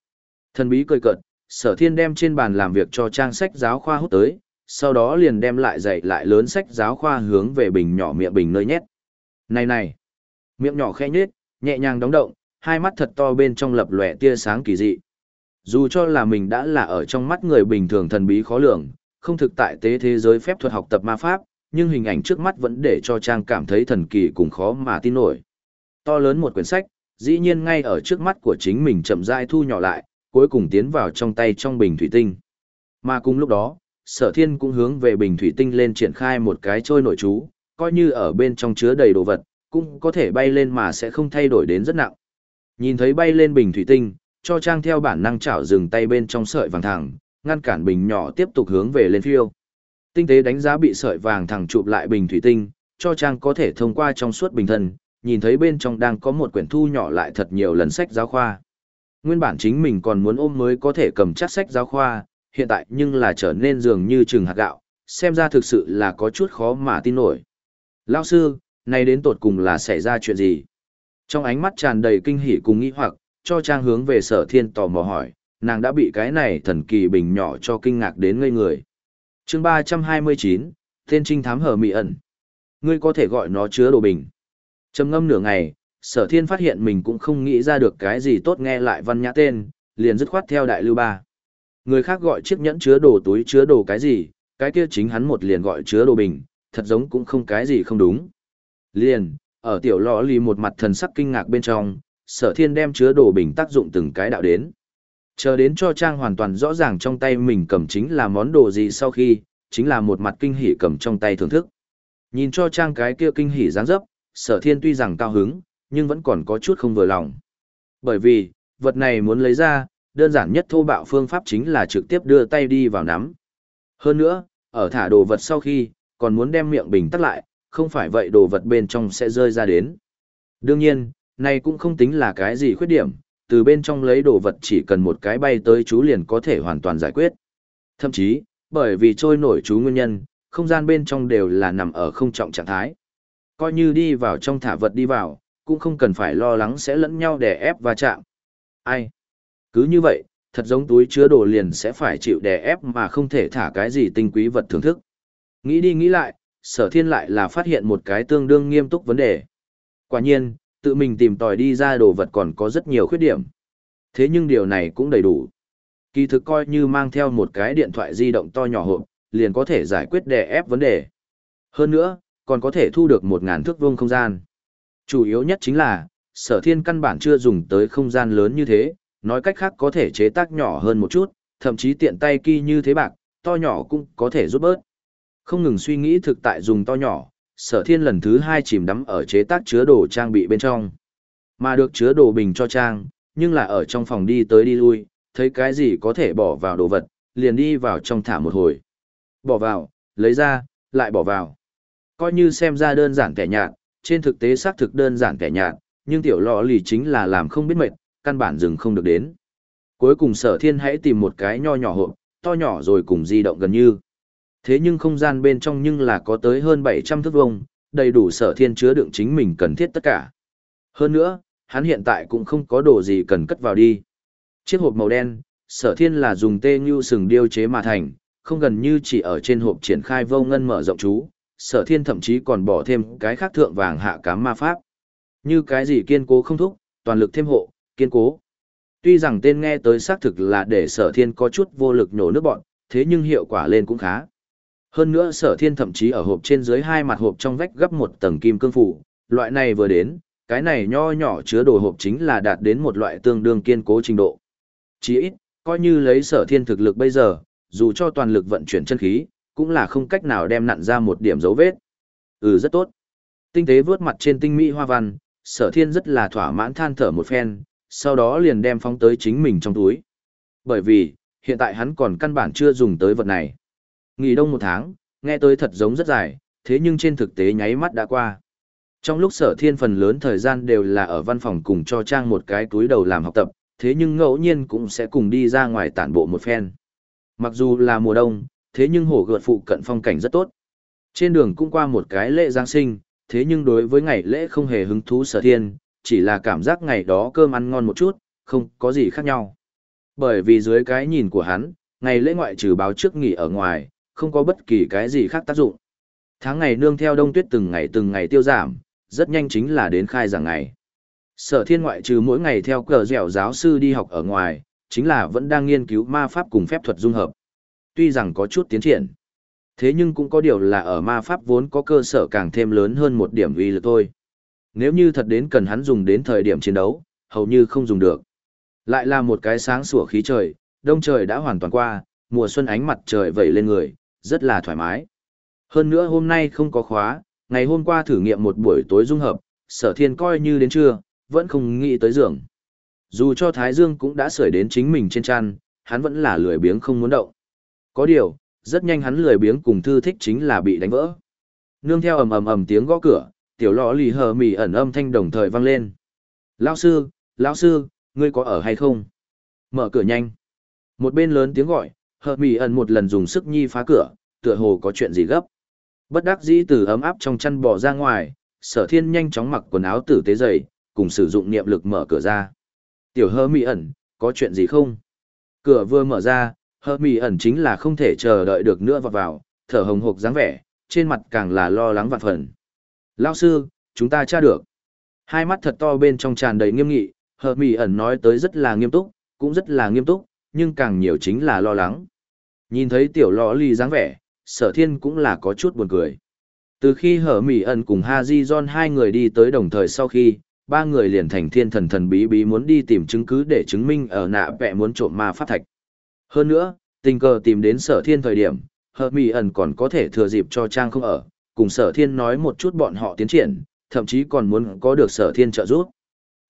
Thần bí cười cợt, sở thiên đem trên bàn làm việc cho Trang sách giáo khoa hút tới, sau đó liền đem lại dạy lại lớn sách giáo khoa hướng về bình nhỏ miệng bình nơi nhét. Này này! Miệng nhỏ khẽ nhếch, nhẹ nhàng đóng động, hai mắt thật to bên trong lập lòe tia sáng kỳ dị. Dù cho là mình đã là ở trong mắt người bình thường thần bí khó lường, không thực tại tế thế giới phép thuật học tập ma pháp, nhưng hình ảnh trước mắt vẫn để cho Trang cảm thấy thần kỳ cùng khó mà tin nổi. To lớn một quyển sách, dĩ nhiên ngay ở trước mắt của chính mình chậm rãi thu nhỏ lại, cuối cùng tiến vào trong tay trong bình thủy tinh. Mà cùng lúc đó, sở thiên cũng hướng về bình thủy tinh lên triển khai một cái trôi nổi chú, coi như ở bên trong chứa đầy đồ vật, cũng có thể bay lên mà sẽ không thay đổi đến rất nặng. Nhìn thấy bay lên bình thủy tinh, cho trang theo bản năng chảo dừng tay bên trong sợi vàng thẳng, ngăn cản bình nhỏ tiếp tục hướng về lên phiêu. Tinh tế đánh giá bị sợi vàng thẳng chụp lại bình thủy tinh, cho trang có thể thông qua trong suốt bình thân, nhìn thấy bên trong đang có một quyển thu nhỏ lại thật nhiều lần sách giáo khoa. Nguyên bản chính mình còn muốn ôm mới có thể cầm chắc sách giáo khoa, hiện tại nhưng là trở nên dường như trừng hạt gạo, xem ra thực sự là có chút khó mà tin nổi. Lao sư, nay đến tột cùng là xảy ra chuyện gì? Trong ánh mắt tràn đầy kinh hỉ cùng nghi hoặc, cho trang hướng về sở thiên tò mò hỏi, nàng đã bị cái này thần kỳ bình nhỏ cho kinh ngạc đến ngây người. chương 329, tên trinh thám hở mị ẩn. Ngươi có thể gọi nó chứa đồ bình. trầm ngâm nửa ngày, sở thiên phát hiện mình cũng không nghĩ ra được cái gì tốt nghe lại văn nhã tên, liền dứt khoát theo đại lưu ba. Người khác gọi chiếc nhẫn chứa đồ túi chứa đồ cái gì, cái kia chính hắn một liền gọi chứa đồ bình, thật giống cũng không cái gì không đúng. Liền, ở tiểu lò lì một mặt thần sắc kinh ngạc bên trong, sở thiên đem chứa đồ bình tác dụng từng cái đạo đến. Chờ đến cho Trang hoàn toàn rõ ràng trong tay mình cầm chính là món đồ gì sau khi, chính là một mặt kinh hỉ cầm trong tay thưởng thức. Nhìn cho Trang cái kia kinh hỉ dáng dấp, sở thiên tuy rằng cao hứng, nhưng vẫn còn có chút không vừa lòng. Bởi vì, vật này muốn lấy ra, đơn giản nhất thô bạo phương pháp chính là trực tiếp đưa tay đi vào nắm. Hơn nữa, ở thả đồ vật sau khi, còn muốn đem miệng bình tắt lại, không phải vậy đồ vật bên trong sẽ rơi ra đến. Đương nhiên, này cũng không tính là cái gì khuyết điểm, từ bên trong lấy đồ vật chỉ cần một cái bay tới chú liền có thể hoàn toàn giải quyết. Thậm chí, bởi vì trôi nổi chú nguyên nhân, không gian bên trong đều là nằm ở không trọng trạng thái. Coi như đi vào trong thả vật đi vào, cũng không cần phải lo lắng sẽ lẫn nhau đè ép và chạm. Ai? Cứ như vậy, thật giống túi chứa đồ liền sẽ phải chịu đè ép mà không thể thả cái gì tinh quý vật thưởng thức. Nghĩ đi nghĩ lại, sở thiên lại là phát hiện một cái tương đương nghiêm túc vấn đề. Quả nhiên, tự mình tìm tòi đi ra đồ vật còn có rất nhiều khuyết điểm. Thế nhưng điều này cũng đầy đủ. Kỳ thực coi như mang theo một cái điện thoại di động to nhỏ hộp, liền có thể giải quyết đè ép vấn đề. Hơn nữa, còn có thể thu được một ngàn thước vuông không gian. Chủ yếu nhất chính là, sở thiên căn bản chưa dùng tới không gian lớn như thế, nói cách khác có thể chế tác nhỏ hơn một chút, thậm chí tiện tay kỳ như thế bạc, to nhỏ cũng có thể rút bớt. Không ngừng suy nghĩ thực tại dùng to nhỏ, sở thiên lần thứ hai chìm đắm ở chế tác chứa đồ trang bị bên trong. Mà được chứa đồ bình cho trang, nhưng là ở trong phòng đi tới đi lui, thấy cái gì có thể bỏ vào đồ vật, liền đi vào trong thả một hồi. Bỏ vào, lấy ra, lại bỏ vào. Coi như xem ra đơn giản kẻ nhạt, trên thực tế xác thực đơn giản kẻ nhạt, nhưng tiểu lọ lì chính là làm không biết mệt, căn bản dừng không được đến. Cuối cùng sở thiên hãy tìm một cái nho nhỏ hộp, to nhỏ rồi cùng di động gần như. Thế nhưng không gian bên trong nhưng là có tới hơn 700 thước vuông, đầy đủ sở thiên chứa đựng chính mình cần thiết tất cả. Hơn nữa, hắn hiện tại cũng không có đồ gì cần cất vào đi. Chiếc hộp màu đen, sở thiên là dùng tê như sừng điêu chế mà thành, không gần như chỉ ở trên hộp triển khai vô ngân mở rộng chú, sở thiên thậm chí còn bỏ thêm cái khác thượng vàng hạ cám ma pháp. Như cái gì kiên cố không thúc, toàn lực thêm hộ, kiên cố. Tuy rằng tên nghe tới xác thực là để sở thiên có chút vô lực nhổ nước bọn, thế nhưng hiệu quả lên cũng khá. Hơn nữa sở thiên thậm chí ở hộp trên dưới hai mặt hộp trong vách gấp một tầng kim cương phủ, loại này vừa đến, cái này nho nhỏ chứa đồ hộp chính là đạt đến một loại tương đương kiên cố trình độ. Chỉ ít, coi như lấy sở thiên thực lực bây giờ, dù cho toàn lực vận chuyển chân khí, cũng là không cách nào đem nặn ra một điểm dấu vết. Ừ rất tốt. Tinh tế vướt mặt trên tinh mỹ hoa văn, sở thiên rất là thỏa mãn than thở một phen, sau đó liền đem phóng tới chính mình trong túi. Bởi vì, hiện tại hắn còn căn bản chưa dùng tới vật này. Nghỉ đông một tháng, nghe tới thật giống rất dài, thế nhưng trên thực tế nháy mắt đã qua. Trong lúc sở thiên phần lớn thời gian đều là ở văn phòng cùng cho Trang một cái túi đầu làm học tập, thế nhưng ngẫu nhiên cũng sẽ cùng đi ra ngoài tản bộ một phen. Mặc dù là mùa đông, thế nhưng hồ gợt phụ cận phong cảnh rất tốt. Trên đường cũng qua một cái lễ Giáng sinh, thế nhưng đối với ngày lễ không hề hứng thú sở thiên, chỉ là cảm giác ngày đó cơm ăn ngon một chút, không có gì khác nhau. Bởi vì dưới cái nhìn của hắn, ngày lễ ngoại trừ báo trước nghỉ ở ngoài, không có bất kỳ cái gì khác tác dụng. Tháng ngày nương theo đông tuyết từng ngày từng ngày tiêu giảm, rất nhanh chính là đến khai giảng ngày. Sở thiên ngoại trừ mỗi ngày theo cờ dẻo giáo sư đi học ở ngoài, chính là vẫn đang nghiên cứu ma pháp cùng phép thuật dung hợp. Tuy rằng có chút tiến triển, thế nhưng cũng có điều là ở ma pháp vốn có cơ sở càng thêm lớn hơn một điểm uy lực thôi. Nếu như thật đến cần hắn dùng đến thời điểm chiến đấu, hầu như không dùng được. Lại là một cái sáng sủa khí trời, đông trời đã hoàn toàn qua, mùa xuân ánh mặt trời vẩy lên người, rất là thoải mái. Hơn nữa hôm nay không có khóa, ngày hôm qua thử nghiệm một buổi tối dung hợp, sở thiên coi như đến trưa, vẫn không nghĩ tới giường. Dù cho Thái Dương cũng đã sưởi đến chính mình trên chăn, hắn vẫn là lười biếng không muốn động. Có điều, rất nhanh hắn lười biếng cùng thư thích chính là bị đánh vỡ. Nương theo ầm ầm ầm tiếng gõ cửa, tiểu lọ lì hờ mỉ ẩn âm thanh đồng thời vang lên. Lão sư, lão sư, ngươi có ở hay không? Mở cửa nhanh. Một bên lớn tiếng gọi, hờ mỉ ẩn một lần dùng sức nhi phá cửa, tựa hồ có chuyện gì gấp. Bất đắc dĩ từ ấm áp trong chăn bò ra ngoài, sở thiên nhanh chóng mặc quần áo tử tế dày, cùng sử dụng niệm lực mở cửa ra. Tiểu hơ mì ẩn, có chuyện gì không? Cửa vừa mở ra, hơ mì ẩn chính là không thể chờ đợi được nữa vọt vào, thở hồng hộc dáng vẻ, trên mặt càng là lo lắng vạn phần. Lao sư, chúng ta tra được. Hai mắt thật to bên trong tràn đầy nghiêm nghị, Hợp mì ẩn nói tới rất là nghiêm túc, cũng rất là nghiêm túc, nhưng càng nhiều chính là lo lắng. Nhìn thấy tiểu lò ly dáng vẻ, sở thiên cũng là có chút buồn cười. Từ khi hở mỉ ẩn cùng Ha Di John hai người đi tới đồng thời sau khi, ba người liền thành thiên thần thần bí bí muốn đi tìm chứng cứ để chứng minh ở nạ vẽ muốn trộm ma pháp thạch. Hơn nữa, tình cờ tìm đến sở thiên thời điểm, hở mỉ ẩn còn có thể thừa dịp cho Trang không ở, cùng sở thiên nói một chút bọn họ tiến triển, thậm chí còn muốn có được sở thiên trợ giúp.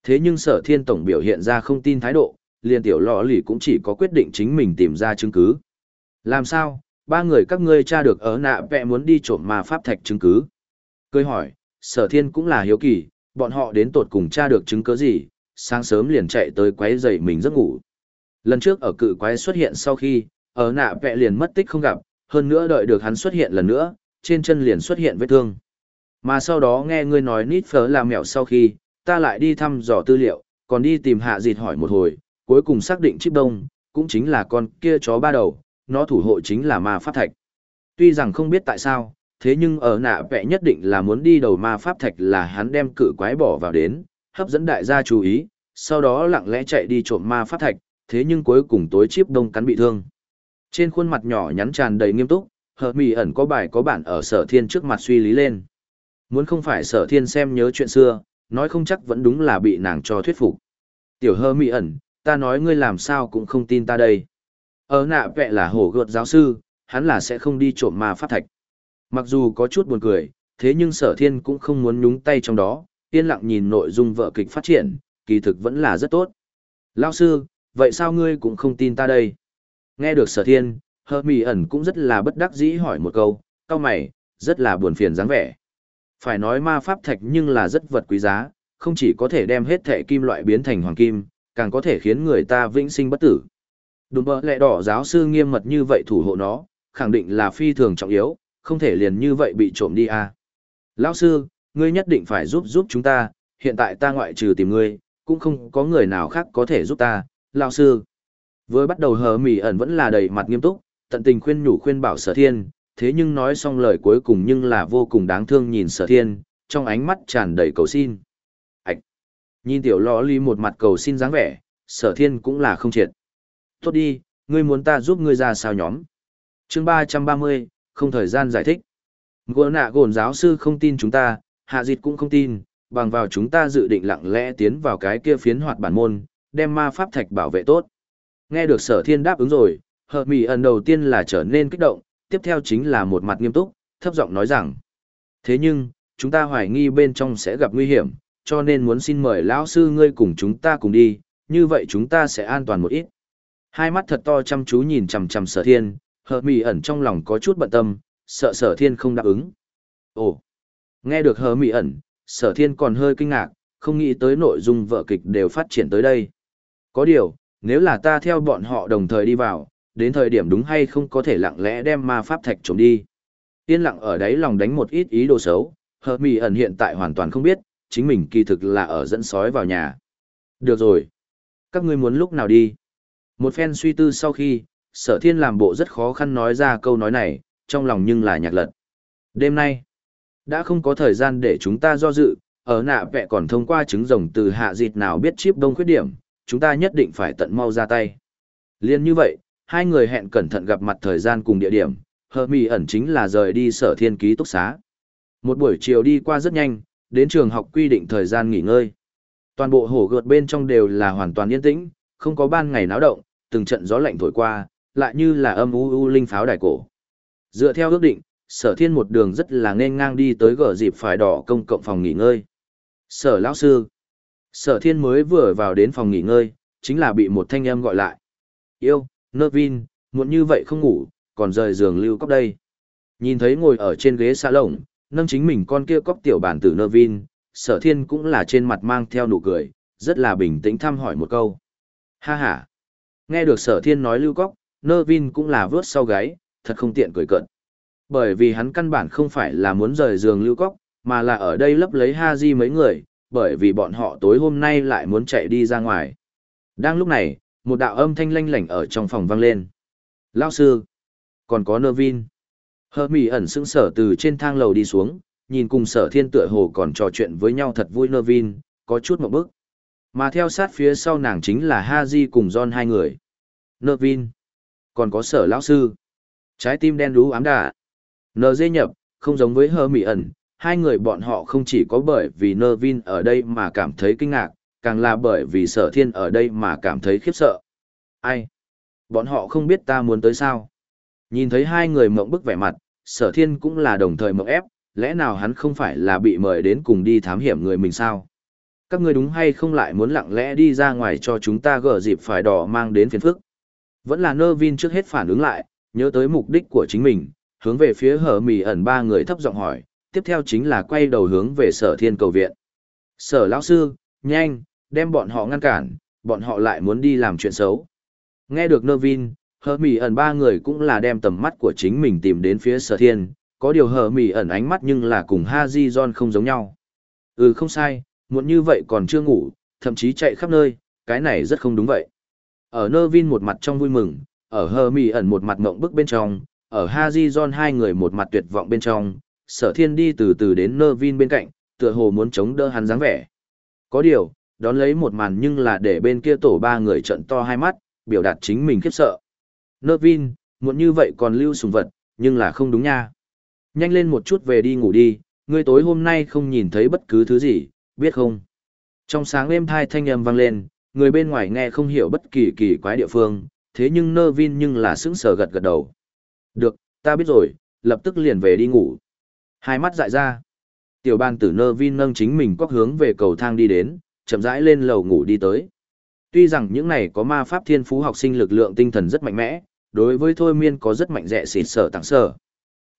Thế nhưng sở thiên tổng biểu hiện ra không tin thái độ, liền tiểu lọ lì cũng chỉ có quyết định chính mình tìm ra chứng cứ. Làm sao, ba người các ngươi tra được ở nạ vẹ muốn đi trộm ma pháp thạch chứng cứ. Cười hỏi, sở thiên cũng là hiếu kỳ, bọn họ đến tột cùng tra được chứng cứ gì, sáng sớm liền chạy tới quấy dậy mình giấc ngủ. Lần trước ở cự quái xuất hiện sau khi, ở nạ vẹ liền mất tích không gặp, hơn nữa đợi được hắn xuất hiện lần nữa, trên chân liền xuất hiện vết thương. Mà sau đó nghe ngươi nói nít phở là mẹo sau khi, ta lại đi thăm dò tư liệu, còn đi tìm hạ dịt hỏi một hồi, cuối cùng xác định chip đông, cũng chính là con kia chó ba đầu, nó thủ hộ chính là ma pháp thạch. Tuy rằng không biết tại sao, thế nhưng ở nạ vẽ nhất định là muốn đi đầu ma pháp thạch là hắn đem cự quái bỏ vào đến, hấp dẫn đại gia chú ý, sau đó lặng lẽ chạy đi trộm ma pháp thạch, thế nhưng cuối cùng tối chip đông cắn bị thương. Trên khuôn mặt nhỏ nhắn tràn đầy nghiêm túc, hợp Mỹ ẩn có bài có bản ở sở thiên trước mặt suy lý lên. Muốn không phải sở thiên xem nhớ chuyện xưa, nói không chắc vẫn đúng là bị nàng cho thuyết phục. Tiểu hơ Mỹ ẩn, ta nói ngươi làm sao cũng không tin ta đây. Ở nạ vẹ là hổ gợt giáo sư, hắn là sẽ không đi trộm ma pháp thạch. Mặc dù có chút buồn cười, thế nhưng sở thiên cũng không muốn nhúng tay trong đó, yên lặng nhìn nội dung vợ kịch phát triển, kỳ thực vẫn là rất tốt. Lao sư, vậy sao ngươi cũng không tin ta đây? Nghe được sở thiên, hờ mỹ ẩn cũng rất là bất đắc dĩ hỏi một câu, cao mày, rất là buồn phiền dáng vẻ. Phải nói ma pháp thạch nhưng là rất vật quý giá, không chỉ có thể đem hết thệ kim loại biến thành hoàng kim, càng có thể khiến người ta vĩnh sinh bất tử. Đùm bợ lẹ đỏ giáo sư nghiêm mật như vậy thủ hộ nó, khẳng định là phi thường trọng yếu, không thể liền như vậy bị trộm đi à. Lão sư, ngươi nhất định phải giúp giúp chúng ta, hiện tại ta ngoại trừ tìm ngươi, cũng không có người nào khác có thể giúp ta, lão sư. Với bắt đầu hờ mỉ ẩn vẫn là đầy mặt nghiêm túc, tận tình khuyên nhủ khuyên bảo sở thiên, thế nhưng nói xong lời cuối cùng nhưng là vô cùng đáng thương nhìn sở thiên, trong ánh mắt tràn đầy cầu xin. Ảch! Nhìn tiểu lò ly một mặt cầu xin dáng vẻ, sở thiên cũng là không triệt. Tốt đi, ngươi muốn ta giúp ngươi ra sao nhóm. chương ba trăm ba mươi, không thời gian giải thích. Ngô nạ gồn giáo sư không tin chúng ta, hạ dịch cũng không tin, bằng vào chúng ta dự định lặng lẽ tiến vào cái kia phiến hoạt bản môn, đem ma pháp thạch bảo vệ tốt. Nghe được sở thiên đáp ứng rồi, hợp mì ẩn đầu tiên là trở nên kích động, tiếp theo chính là một mặt nghiêm túc, thấp giọng nói rằng. Thế nhưng, chúng ta hoài nghi bên trong sẽ gặp nguy hiểm, cho nên muốn xin mời lão sư ngươi cùng chúng ta cùng đi, như vậy chúng ta sẽ an toàn một ít. Hai mắt thật to chăm chú nhìn chằm chằm sở thiên, hờ mì ẩn trong lòng có chút bận tâm, sợ sở thiên không đáp ứng. Ồ, nghe được hờ mì ẩn, sở thiên còn hơi kinh ngạc, không nghĩ tới nội dung vợ kịch đều phát triển tới đây. Có điều, nếu là ta theo bọn họ đồng thời đi vào, đến thời điểm đúng hay không có thể lặng lẽ đem ma pháp thạch trộm đi. Yên lặng ở đấy lòng đánh một ít ý đồ xấu, hờ mì ẩn hiện tại hoàn toàn không biết, chính mình kỳ thực là ở dẫn sói vào nhà. Được rồi. Các ngươi muốn lúc nào đi? Một phen suy tư sau khi, sở thiên làm bộ rất khó khăn nói ra câu nói này, trong lòng nhưng là nhạc lật. Đêm nay, đã không có thời gian để chúng ta do dự, ở nạ vẹ còn thông qua trứng rồng từ hạ dịt nào biết chip đông khuyết điểm, chúng ta nhất định phải tận mau ra tay. Liên như vậy, hai người hẹn cẩn thận gặp mặt thời gian cùng địa điểm, hờ mì ẩn chính là rời đi sở thiên ký túc xá. Một buổi chiều đi qua rất nhanh, đến trường học quy định thời gian nghỉ ngơi. Toàn bộ hồ gợt bên trong đều là hoàn toàn yên tĩnh, không có ban ngày náo động, từng trận gió lạnh thổi qua, lại như là âm u u linh pháo đài cổ. Dựa theo ước định, sở thiên một đường rất là nên ngang đi tới gở dịp phải đỏ công cộng phòng nghỉ ngơi. Sở lão sư. Sở thiên mới vừa vào đến phòng nghỉ ngơi, chính là bị một thanh âm gọi lại. Yêu, nơ vin, muộn như vậy không ngủ, còn rời giường lưu cốc đây. Nhìn thấy ngồi ở trên ghế xa lồng, nâng chính mình con kia cóc tiểu bản tử nơ vin, sở thiên cũng là trên mặt mang theo nụ cười, rất là bình tĩnh thăm hỏi một câu. Ha ha. Nghe được sở thiên nói lưu cóc, nơ vin cũng là vướt sau gáy, thật không tiện cười cận. Bởi vì hắn căn bản không phải là muốn rời giường lưu cóc, mà là ở đây lấp lấy ha di mấy người, bởi vì bọn họ tối hôm nay lại muốn chạy đi ra ngoài. Đang lúc này, một đạo âm thanh lanh lảnh ở trong phòng vang lên. Lao sư, còn có nơ vin. Hơ mỉ ẩn sững sở từ trên thang lầu đi xuống, nhìn cùng sở thiên tựa hồ còn trò chuyện với nhau thật vui nơ vin, có chút một bức. Mà theo sát phía sau nàng chính là Ha Haji cùng John hai người. Nơ vin. Còn có sở lão sư. Trái tim đen đú ám đà. Nơ dê nhập, không giống với hơ mỉ ẩn, hai người bọn họ không chỉ có bởi vì nơ vin ở đây mà cảm thấy kinh ngạc, càng là bởi vì sở thiên ở đây mà cảm thấy khiếp sợ. Ai? Bọn họ không biết ta muốn tới sao? Nhìn thấy hai người mộng bức vẻ mặt, sở thiên cũng là đồng thời mộng ép, lẽ nào hắn không phải là bị mời đến cùng đi thám hiểm người mình sao? Các ngươi đúng hay không lại muốn lặng lẽ đi ra ngoài cho chúng ta gỡ dịp phải đỏ mang đến phiền phức? Vẫn là nơ vin trước hết phản ứng lại, nhớ tới mục đích của chính mình, hướng về phía hở mì ẩn ba người thấp giọng hỏi, tiếp theo chính là quay đầu hướng về sở thiên cầu viện. Sở lão sư, nhanh, đem bọn họ ngăn cản, bọn họ lại muốn đi làm chuyện xấu. Nghe được nơ vin, hờ mỉ ẩn ba người cũng là đem tầm mắt của chính mình tìm đến phía sở thiên, có điều hờ mỉ ẩn ánh mắt nhưng là cùng ha di john không giống nhau. Ừ không sai, muộn như vậy còn chưa ngủ, thậm chí chạy khắp nơi, cái này rất không đúng vậy. Ở nơ vin một mặt trong vui mừng, ở hờ mỉ ẩn một mặt mộng bức bên trong, ở ha di john hai người một mặt tuyệt vọng bên trong, sở thiên đi từ từ đến nơ vin bên cạnh, tựa hồ muốn chống đỡ hắn dáng vẻ. Có điều, đón lấy một màn nhưng là để bên kia tổ ba người trận to hai mắt, biểu đạt chính mình khiếp sợ. Nơ vin, muốn như vậy còn lưu sùng vật, nhưng là không đúng nha. Nhanh lên một chút về đi ngủ đi, ngươi tối hôm nay không nhìn thấy bất cứ thứ gì, biết không? Trong sáng êm thai thanh âm vang lên, người bên ngoài nghe không hiểu bất kỳ kỳ quái địa phương, thế nhưng nơ vin nhưng là sững sờ gật gật đầu. Được, ta biết rồi, lập tức liền về đi ngủ. Hai mắt dại ra. Tiểu bàn tử nơ vin nâng chính mình quắc hướng về cầu thang đi đến, chậm rãi lên lầu ngủ đi tới. Tuy rằng những này có ma pháp thiên phú học sinh lực lượng tinh thần rất mạnh mẽ, đối với thôi miên có rất mạnh dẻ xịt sở tặng sở.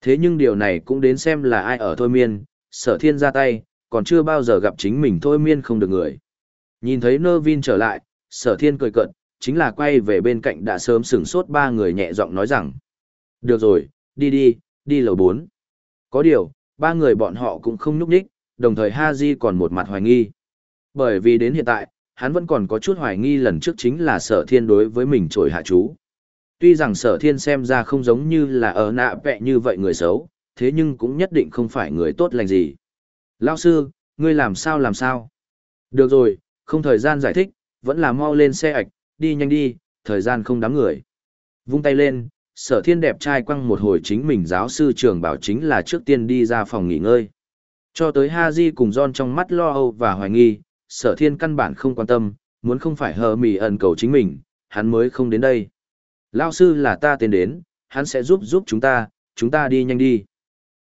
Thế nhưng điều này cũng đến xem là ai ở thôi miên, sở thiên ra tay, còn chưa bao giờ gặp chính mình thôi miên không được người. Nhìn thấy nơ vin trở lại, sở thiên cười cận, chính là quay về bên cạnh đã sớm sửng sốt ba người nhẹ giọng nói rằng. Được rồi, đi đi, đi lầu 4. Có điều, ba người bọn họ cũng không nhúc nhích, đồng thời Haji còn một mặt hoài nghi. Bởi vì đến hiện tại, hắn vẫn còn có chút hoài nghi lần trước chính là sở thiên đối với mình trồi hạ chú. Tuy rằng sở thiên xem ra không giống như là ở nạ vẹ như vậy người xấu, thế nhưng cũng nhất định không phải người tốt lành gì. Lao sư, ngươi làm sao làm sao? Được rồi, không thời gian giải thích, vẫn là mau lên xe ạch, đi nhanh đi, thời gian không đám người. Vung tay lên, sở thiên đẹp trai quăng một hồi chính mình giáo sư trường bảo chính là trước tiên đi ra phòng nghỉ ngơi. Cho tới Haji cùng John trong mắt lo âu và hoài nghi, sở thiên căn bản không quan tâm, muốn không phải hờ mỉ ẩn cầu chính mình, hắn mới không đến đây. Lao sư là ta tiến đến, hắn sẽ giúp giúp chúng ta, chúng ta đi nhanh đi.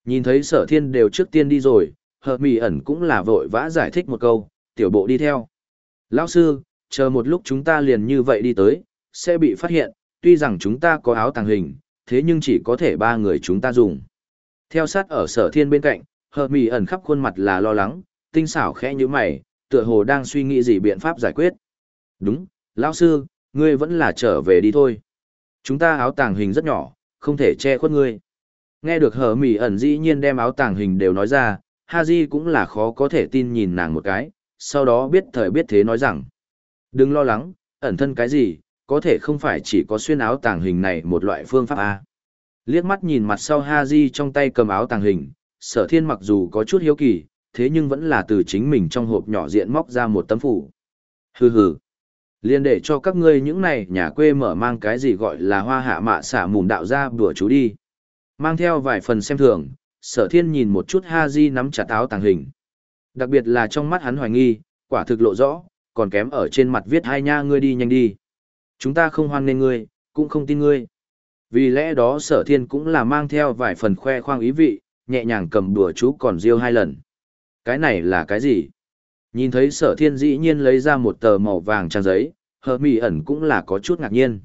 Nhìn thấy sở thiên đều trước tiên đi rồi, hợp mì ẩn cũng là vội vã giải thích một câu, tiểu bộ đi theo. Lão sư, chờ một lúc chúng ta liền như vậy đi tới, sẽ bị phát hiện, tuy rằng chúng ta có áo tàng hình, thế nhưng chỉ có thể ba người chúng ta dùng. Theo sát ở sở thiên bên cạnh, hợp mì ẩn khắp khuôn mặt là lo lắng, tinh xảo khẽ như mày, tựa hồ đang suy nghĩ gì biện pháp giải quyết. Đúng, lão sư, ngươi vẫn là trở về đi thôi. Chúng ta áo tàng hình rất nhỏ, không thể che khuất ngươi. Nghe được hờ mỉ ẩn dĩ nhiên đem áo tàng hình đều nói ra, Haji cũng là khó có thể tin nhìn nàng một cái, sau đó biết thời biết thế nói rằng. Đừng lo lắng, ẩn thân cái gì, có thể không phải chỉ có xuyên áo tàng hình này một loại phương pháp A. Liếc mắt nhìn mặt sau Haji trong tay cầm áo tàng hình, sở thiên mặc dù có chút hiếu kỳ, thế nhưng vẫn là từ chính mình trong hộp nhỏ diện móc ra một tấm phủ. Hừ hừ. Liên để cho các ngươi những này nhà quê mở mang cái gì gọi là hoa hạ mạ xả mùn đạo ra bữa chú đi. Mang theo vài phần xem thường, sở thiên nhìn một chút ha di nắm chặt áo tàng hình. Đặc biệt là trong mắt hắn hoài nghi, quả thực lộ rõ, còn kém ở trên mặt viết hai nha ngươi đi nhanh đi. Chúng ta không hoan nên ngươi, cũng không tin ngươi. Vì lẽ đó sở thiên cũng là mang theo vài phần khoe khoang ý vị, nhẹ nhàng cầm đùa chú còn riêu hai lần. Cái này là cái gì? Nhìn thấy sở thiên dĩ nhiên lấy ra một tờ màu vàng trang giấy, hờ mì ẩn cũng là có chút ngạc nhiên.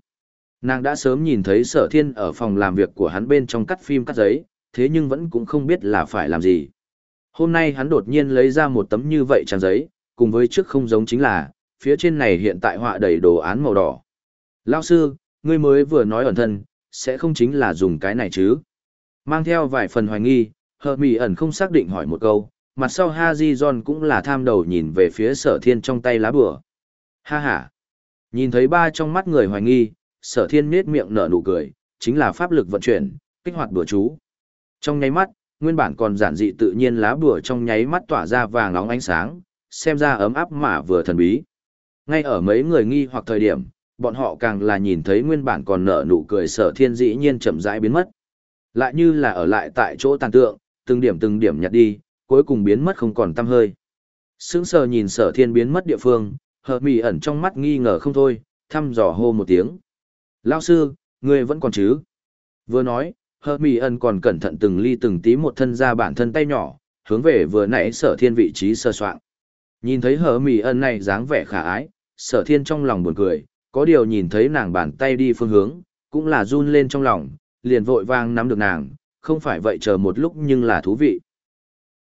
Nàng đã sớm nhìn thấy sở thiên ở phòng làm việc của hắn bên trong cắt phim cắt giấy, thế nhưng vẫn cũng không biết là phải làm gì. Hôm nay hắn đột nhiên lấy ra một tấm như vậy trang giấy, cùng với trước không giống chính là, phía trên này hiện tại họa đầy đồ án màu đỏ. Lao sư, ngươi mới vừa nói ẩn thân, sẽ không chính là dùng cái này chứ. Mang theo vài phần hoài nghi, hờ mì ẩn không xác định hỏi một câu, mặt sau Ha Di John cũng là tham đầu nhìn về phía sở thiên trong tay lá bửa. Ha ha! Nhìn thấy ba trong mắt người hoài nghi, sở thiên nết miệng nở nụ cười, chính là pháp lực vận chuyển, kích hoạt bửa chú. Trong nháy mắt, nguyên bản còn giản dị tự nhiên lá bùa trong nháy mắt tỏa ra vàng óng ánh sáng, xem ra ấm áp mà vừa thần bí. Ngay ở mấy người nghi hoặc thời điểm, bọn họ càng là nhìn thấy nguyên bản còn nở nụ cười sở thiên dĩ nhiên chậm rãi biến mất. Lại như là ở lại tại chỗ tàn tượng, từng điểm từng điểm nhặt đi, cuối cùng biến mất không còn tăm hơi. Sững sờ nhìn sở thiên biến mất địa phương, hợp mì ẩn trong mắt nghi ngờ không thôi, thăm dò hô một tiếng. Lao sư, ngươi vẫn còn chứ? Vừa nói, hợp mì ẩn còn cẩn thận từng ly từng tí một thân ra bản thân tay nhỏ, hướng về vừa nãy sở thiên vị trí sơ soạn. Nhìn thấy Hợp mì ẩn này dáng vẻ khả ái, sở thiên trong lòng buồn cười, có điều nhìn thấy nàng bàn tay đi phương hướng, cũng là run lên trong lòng, liền vội vang nắm được nàng, không phải vậy chờ một lúc nhưng là thú vị.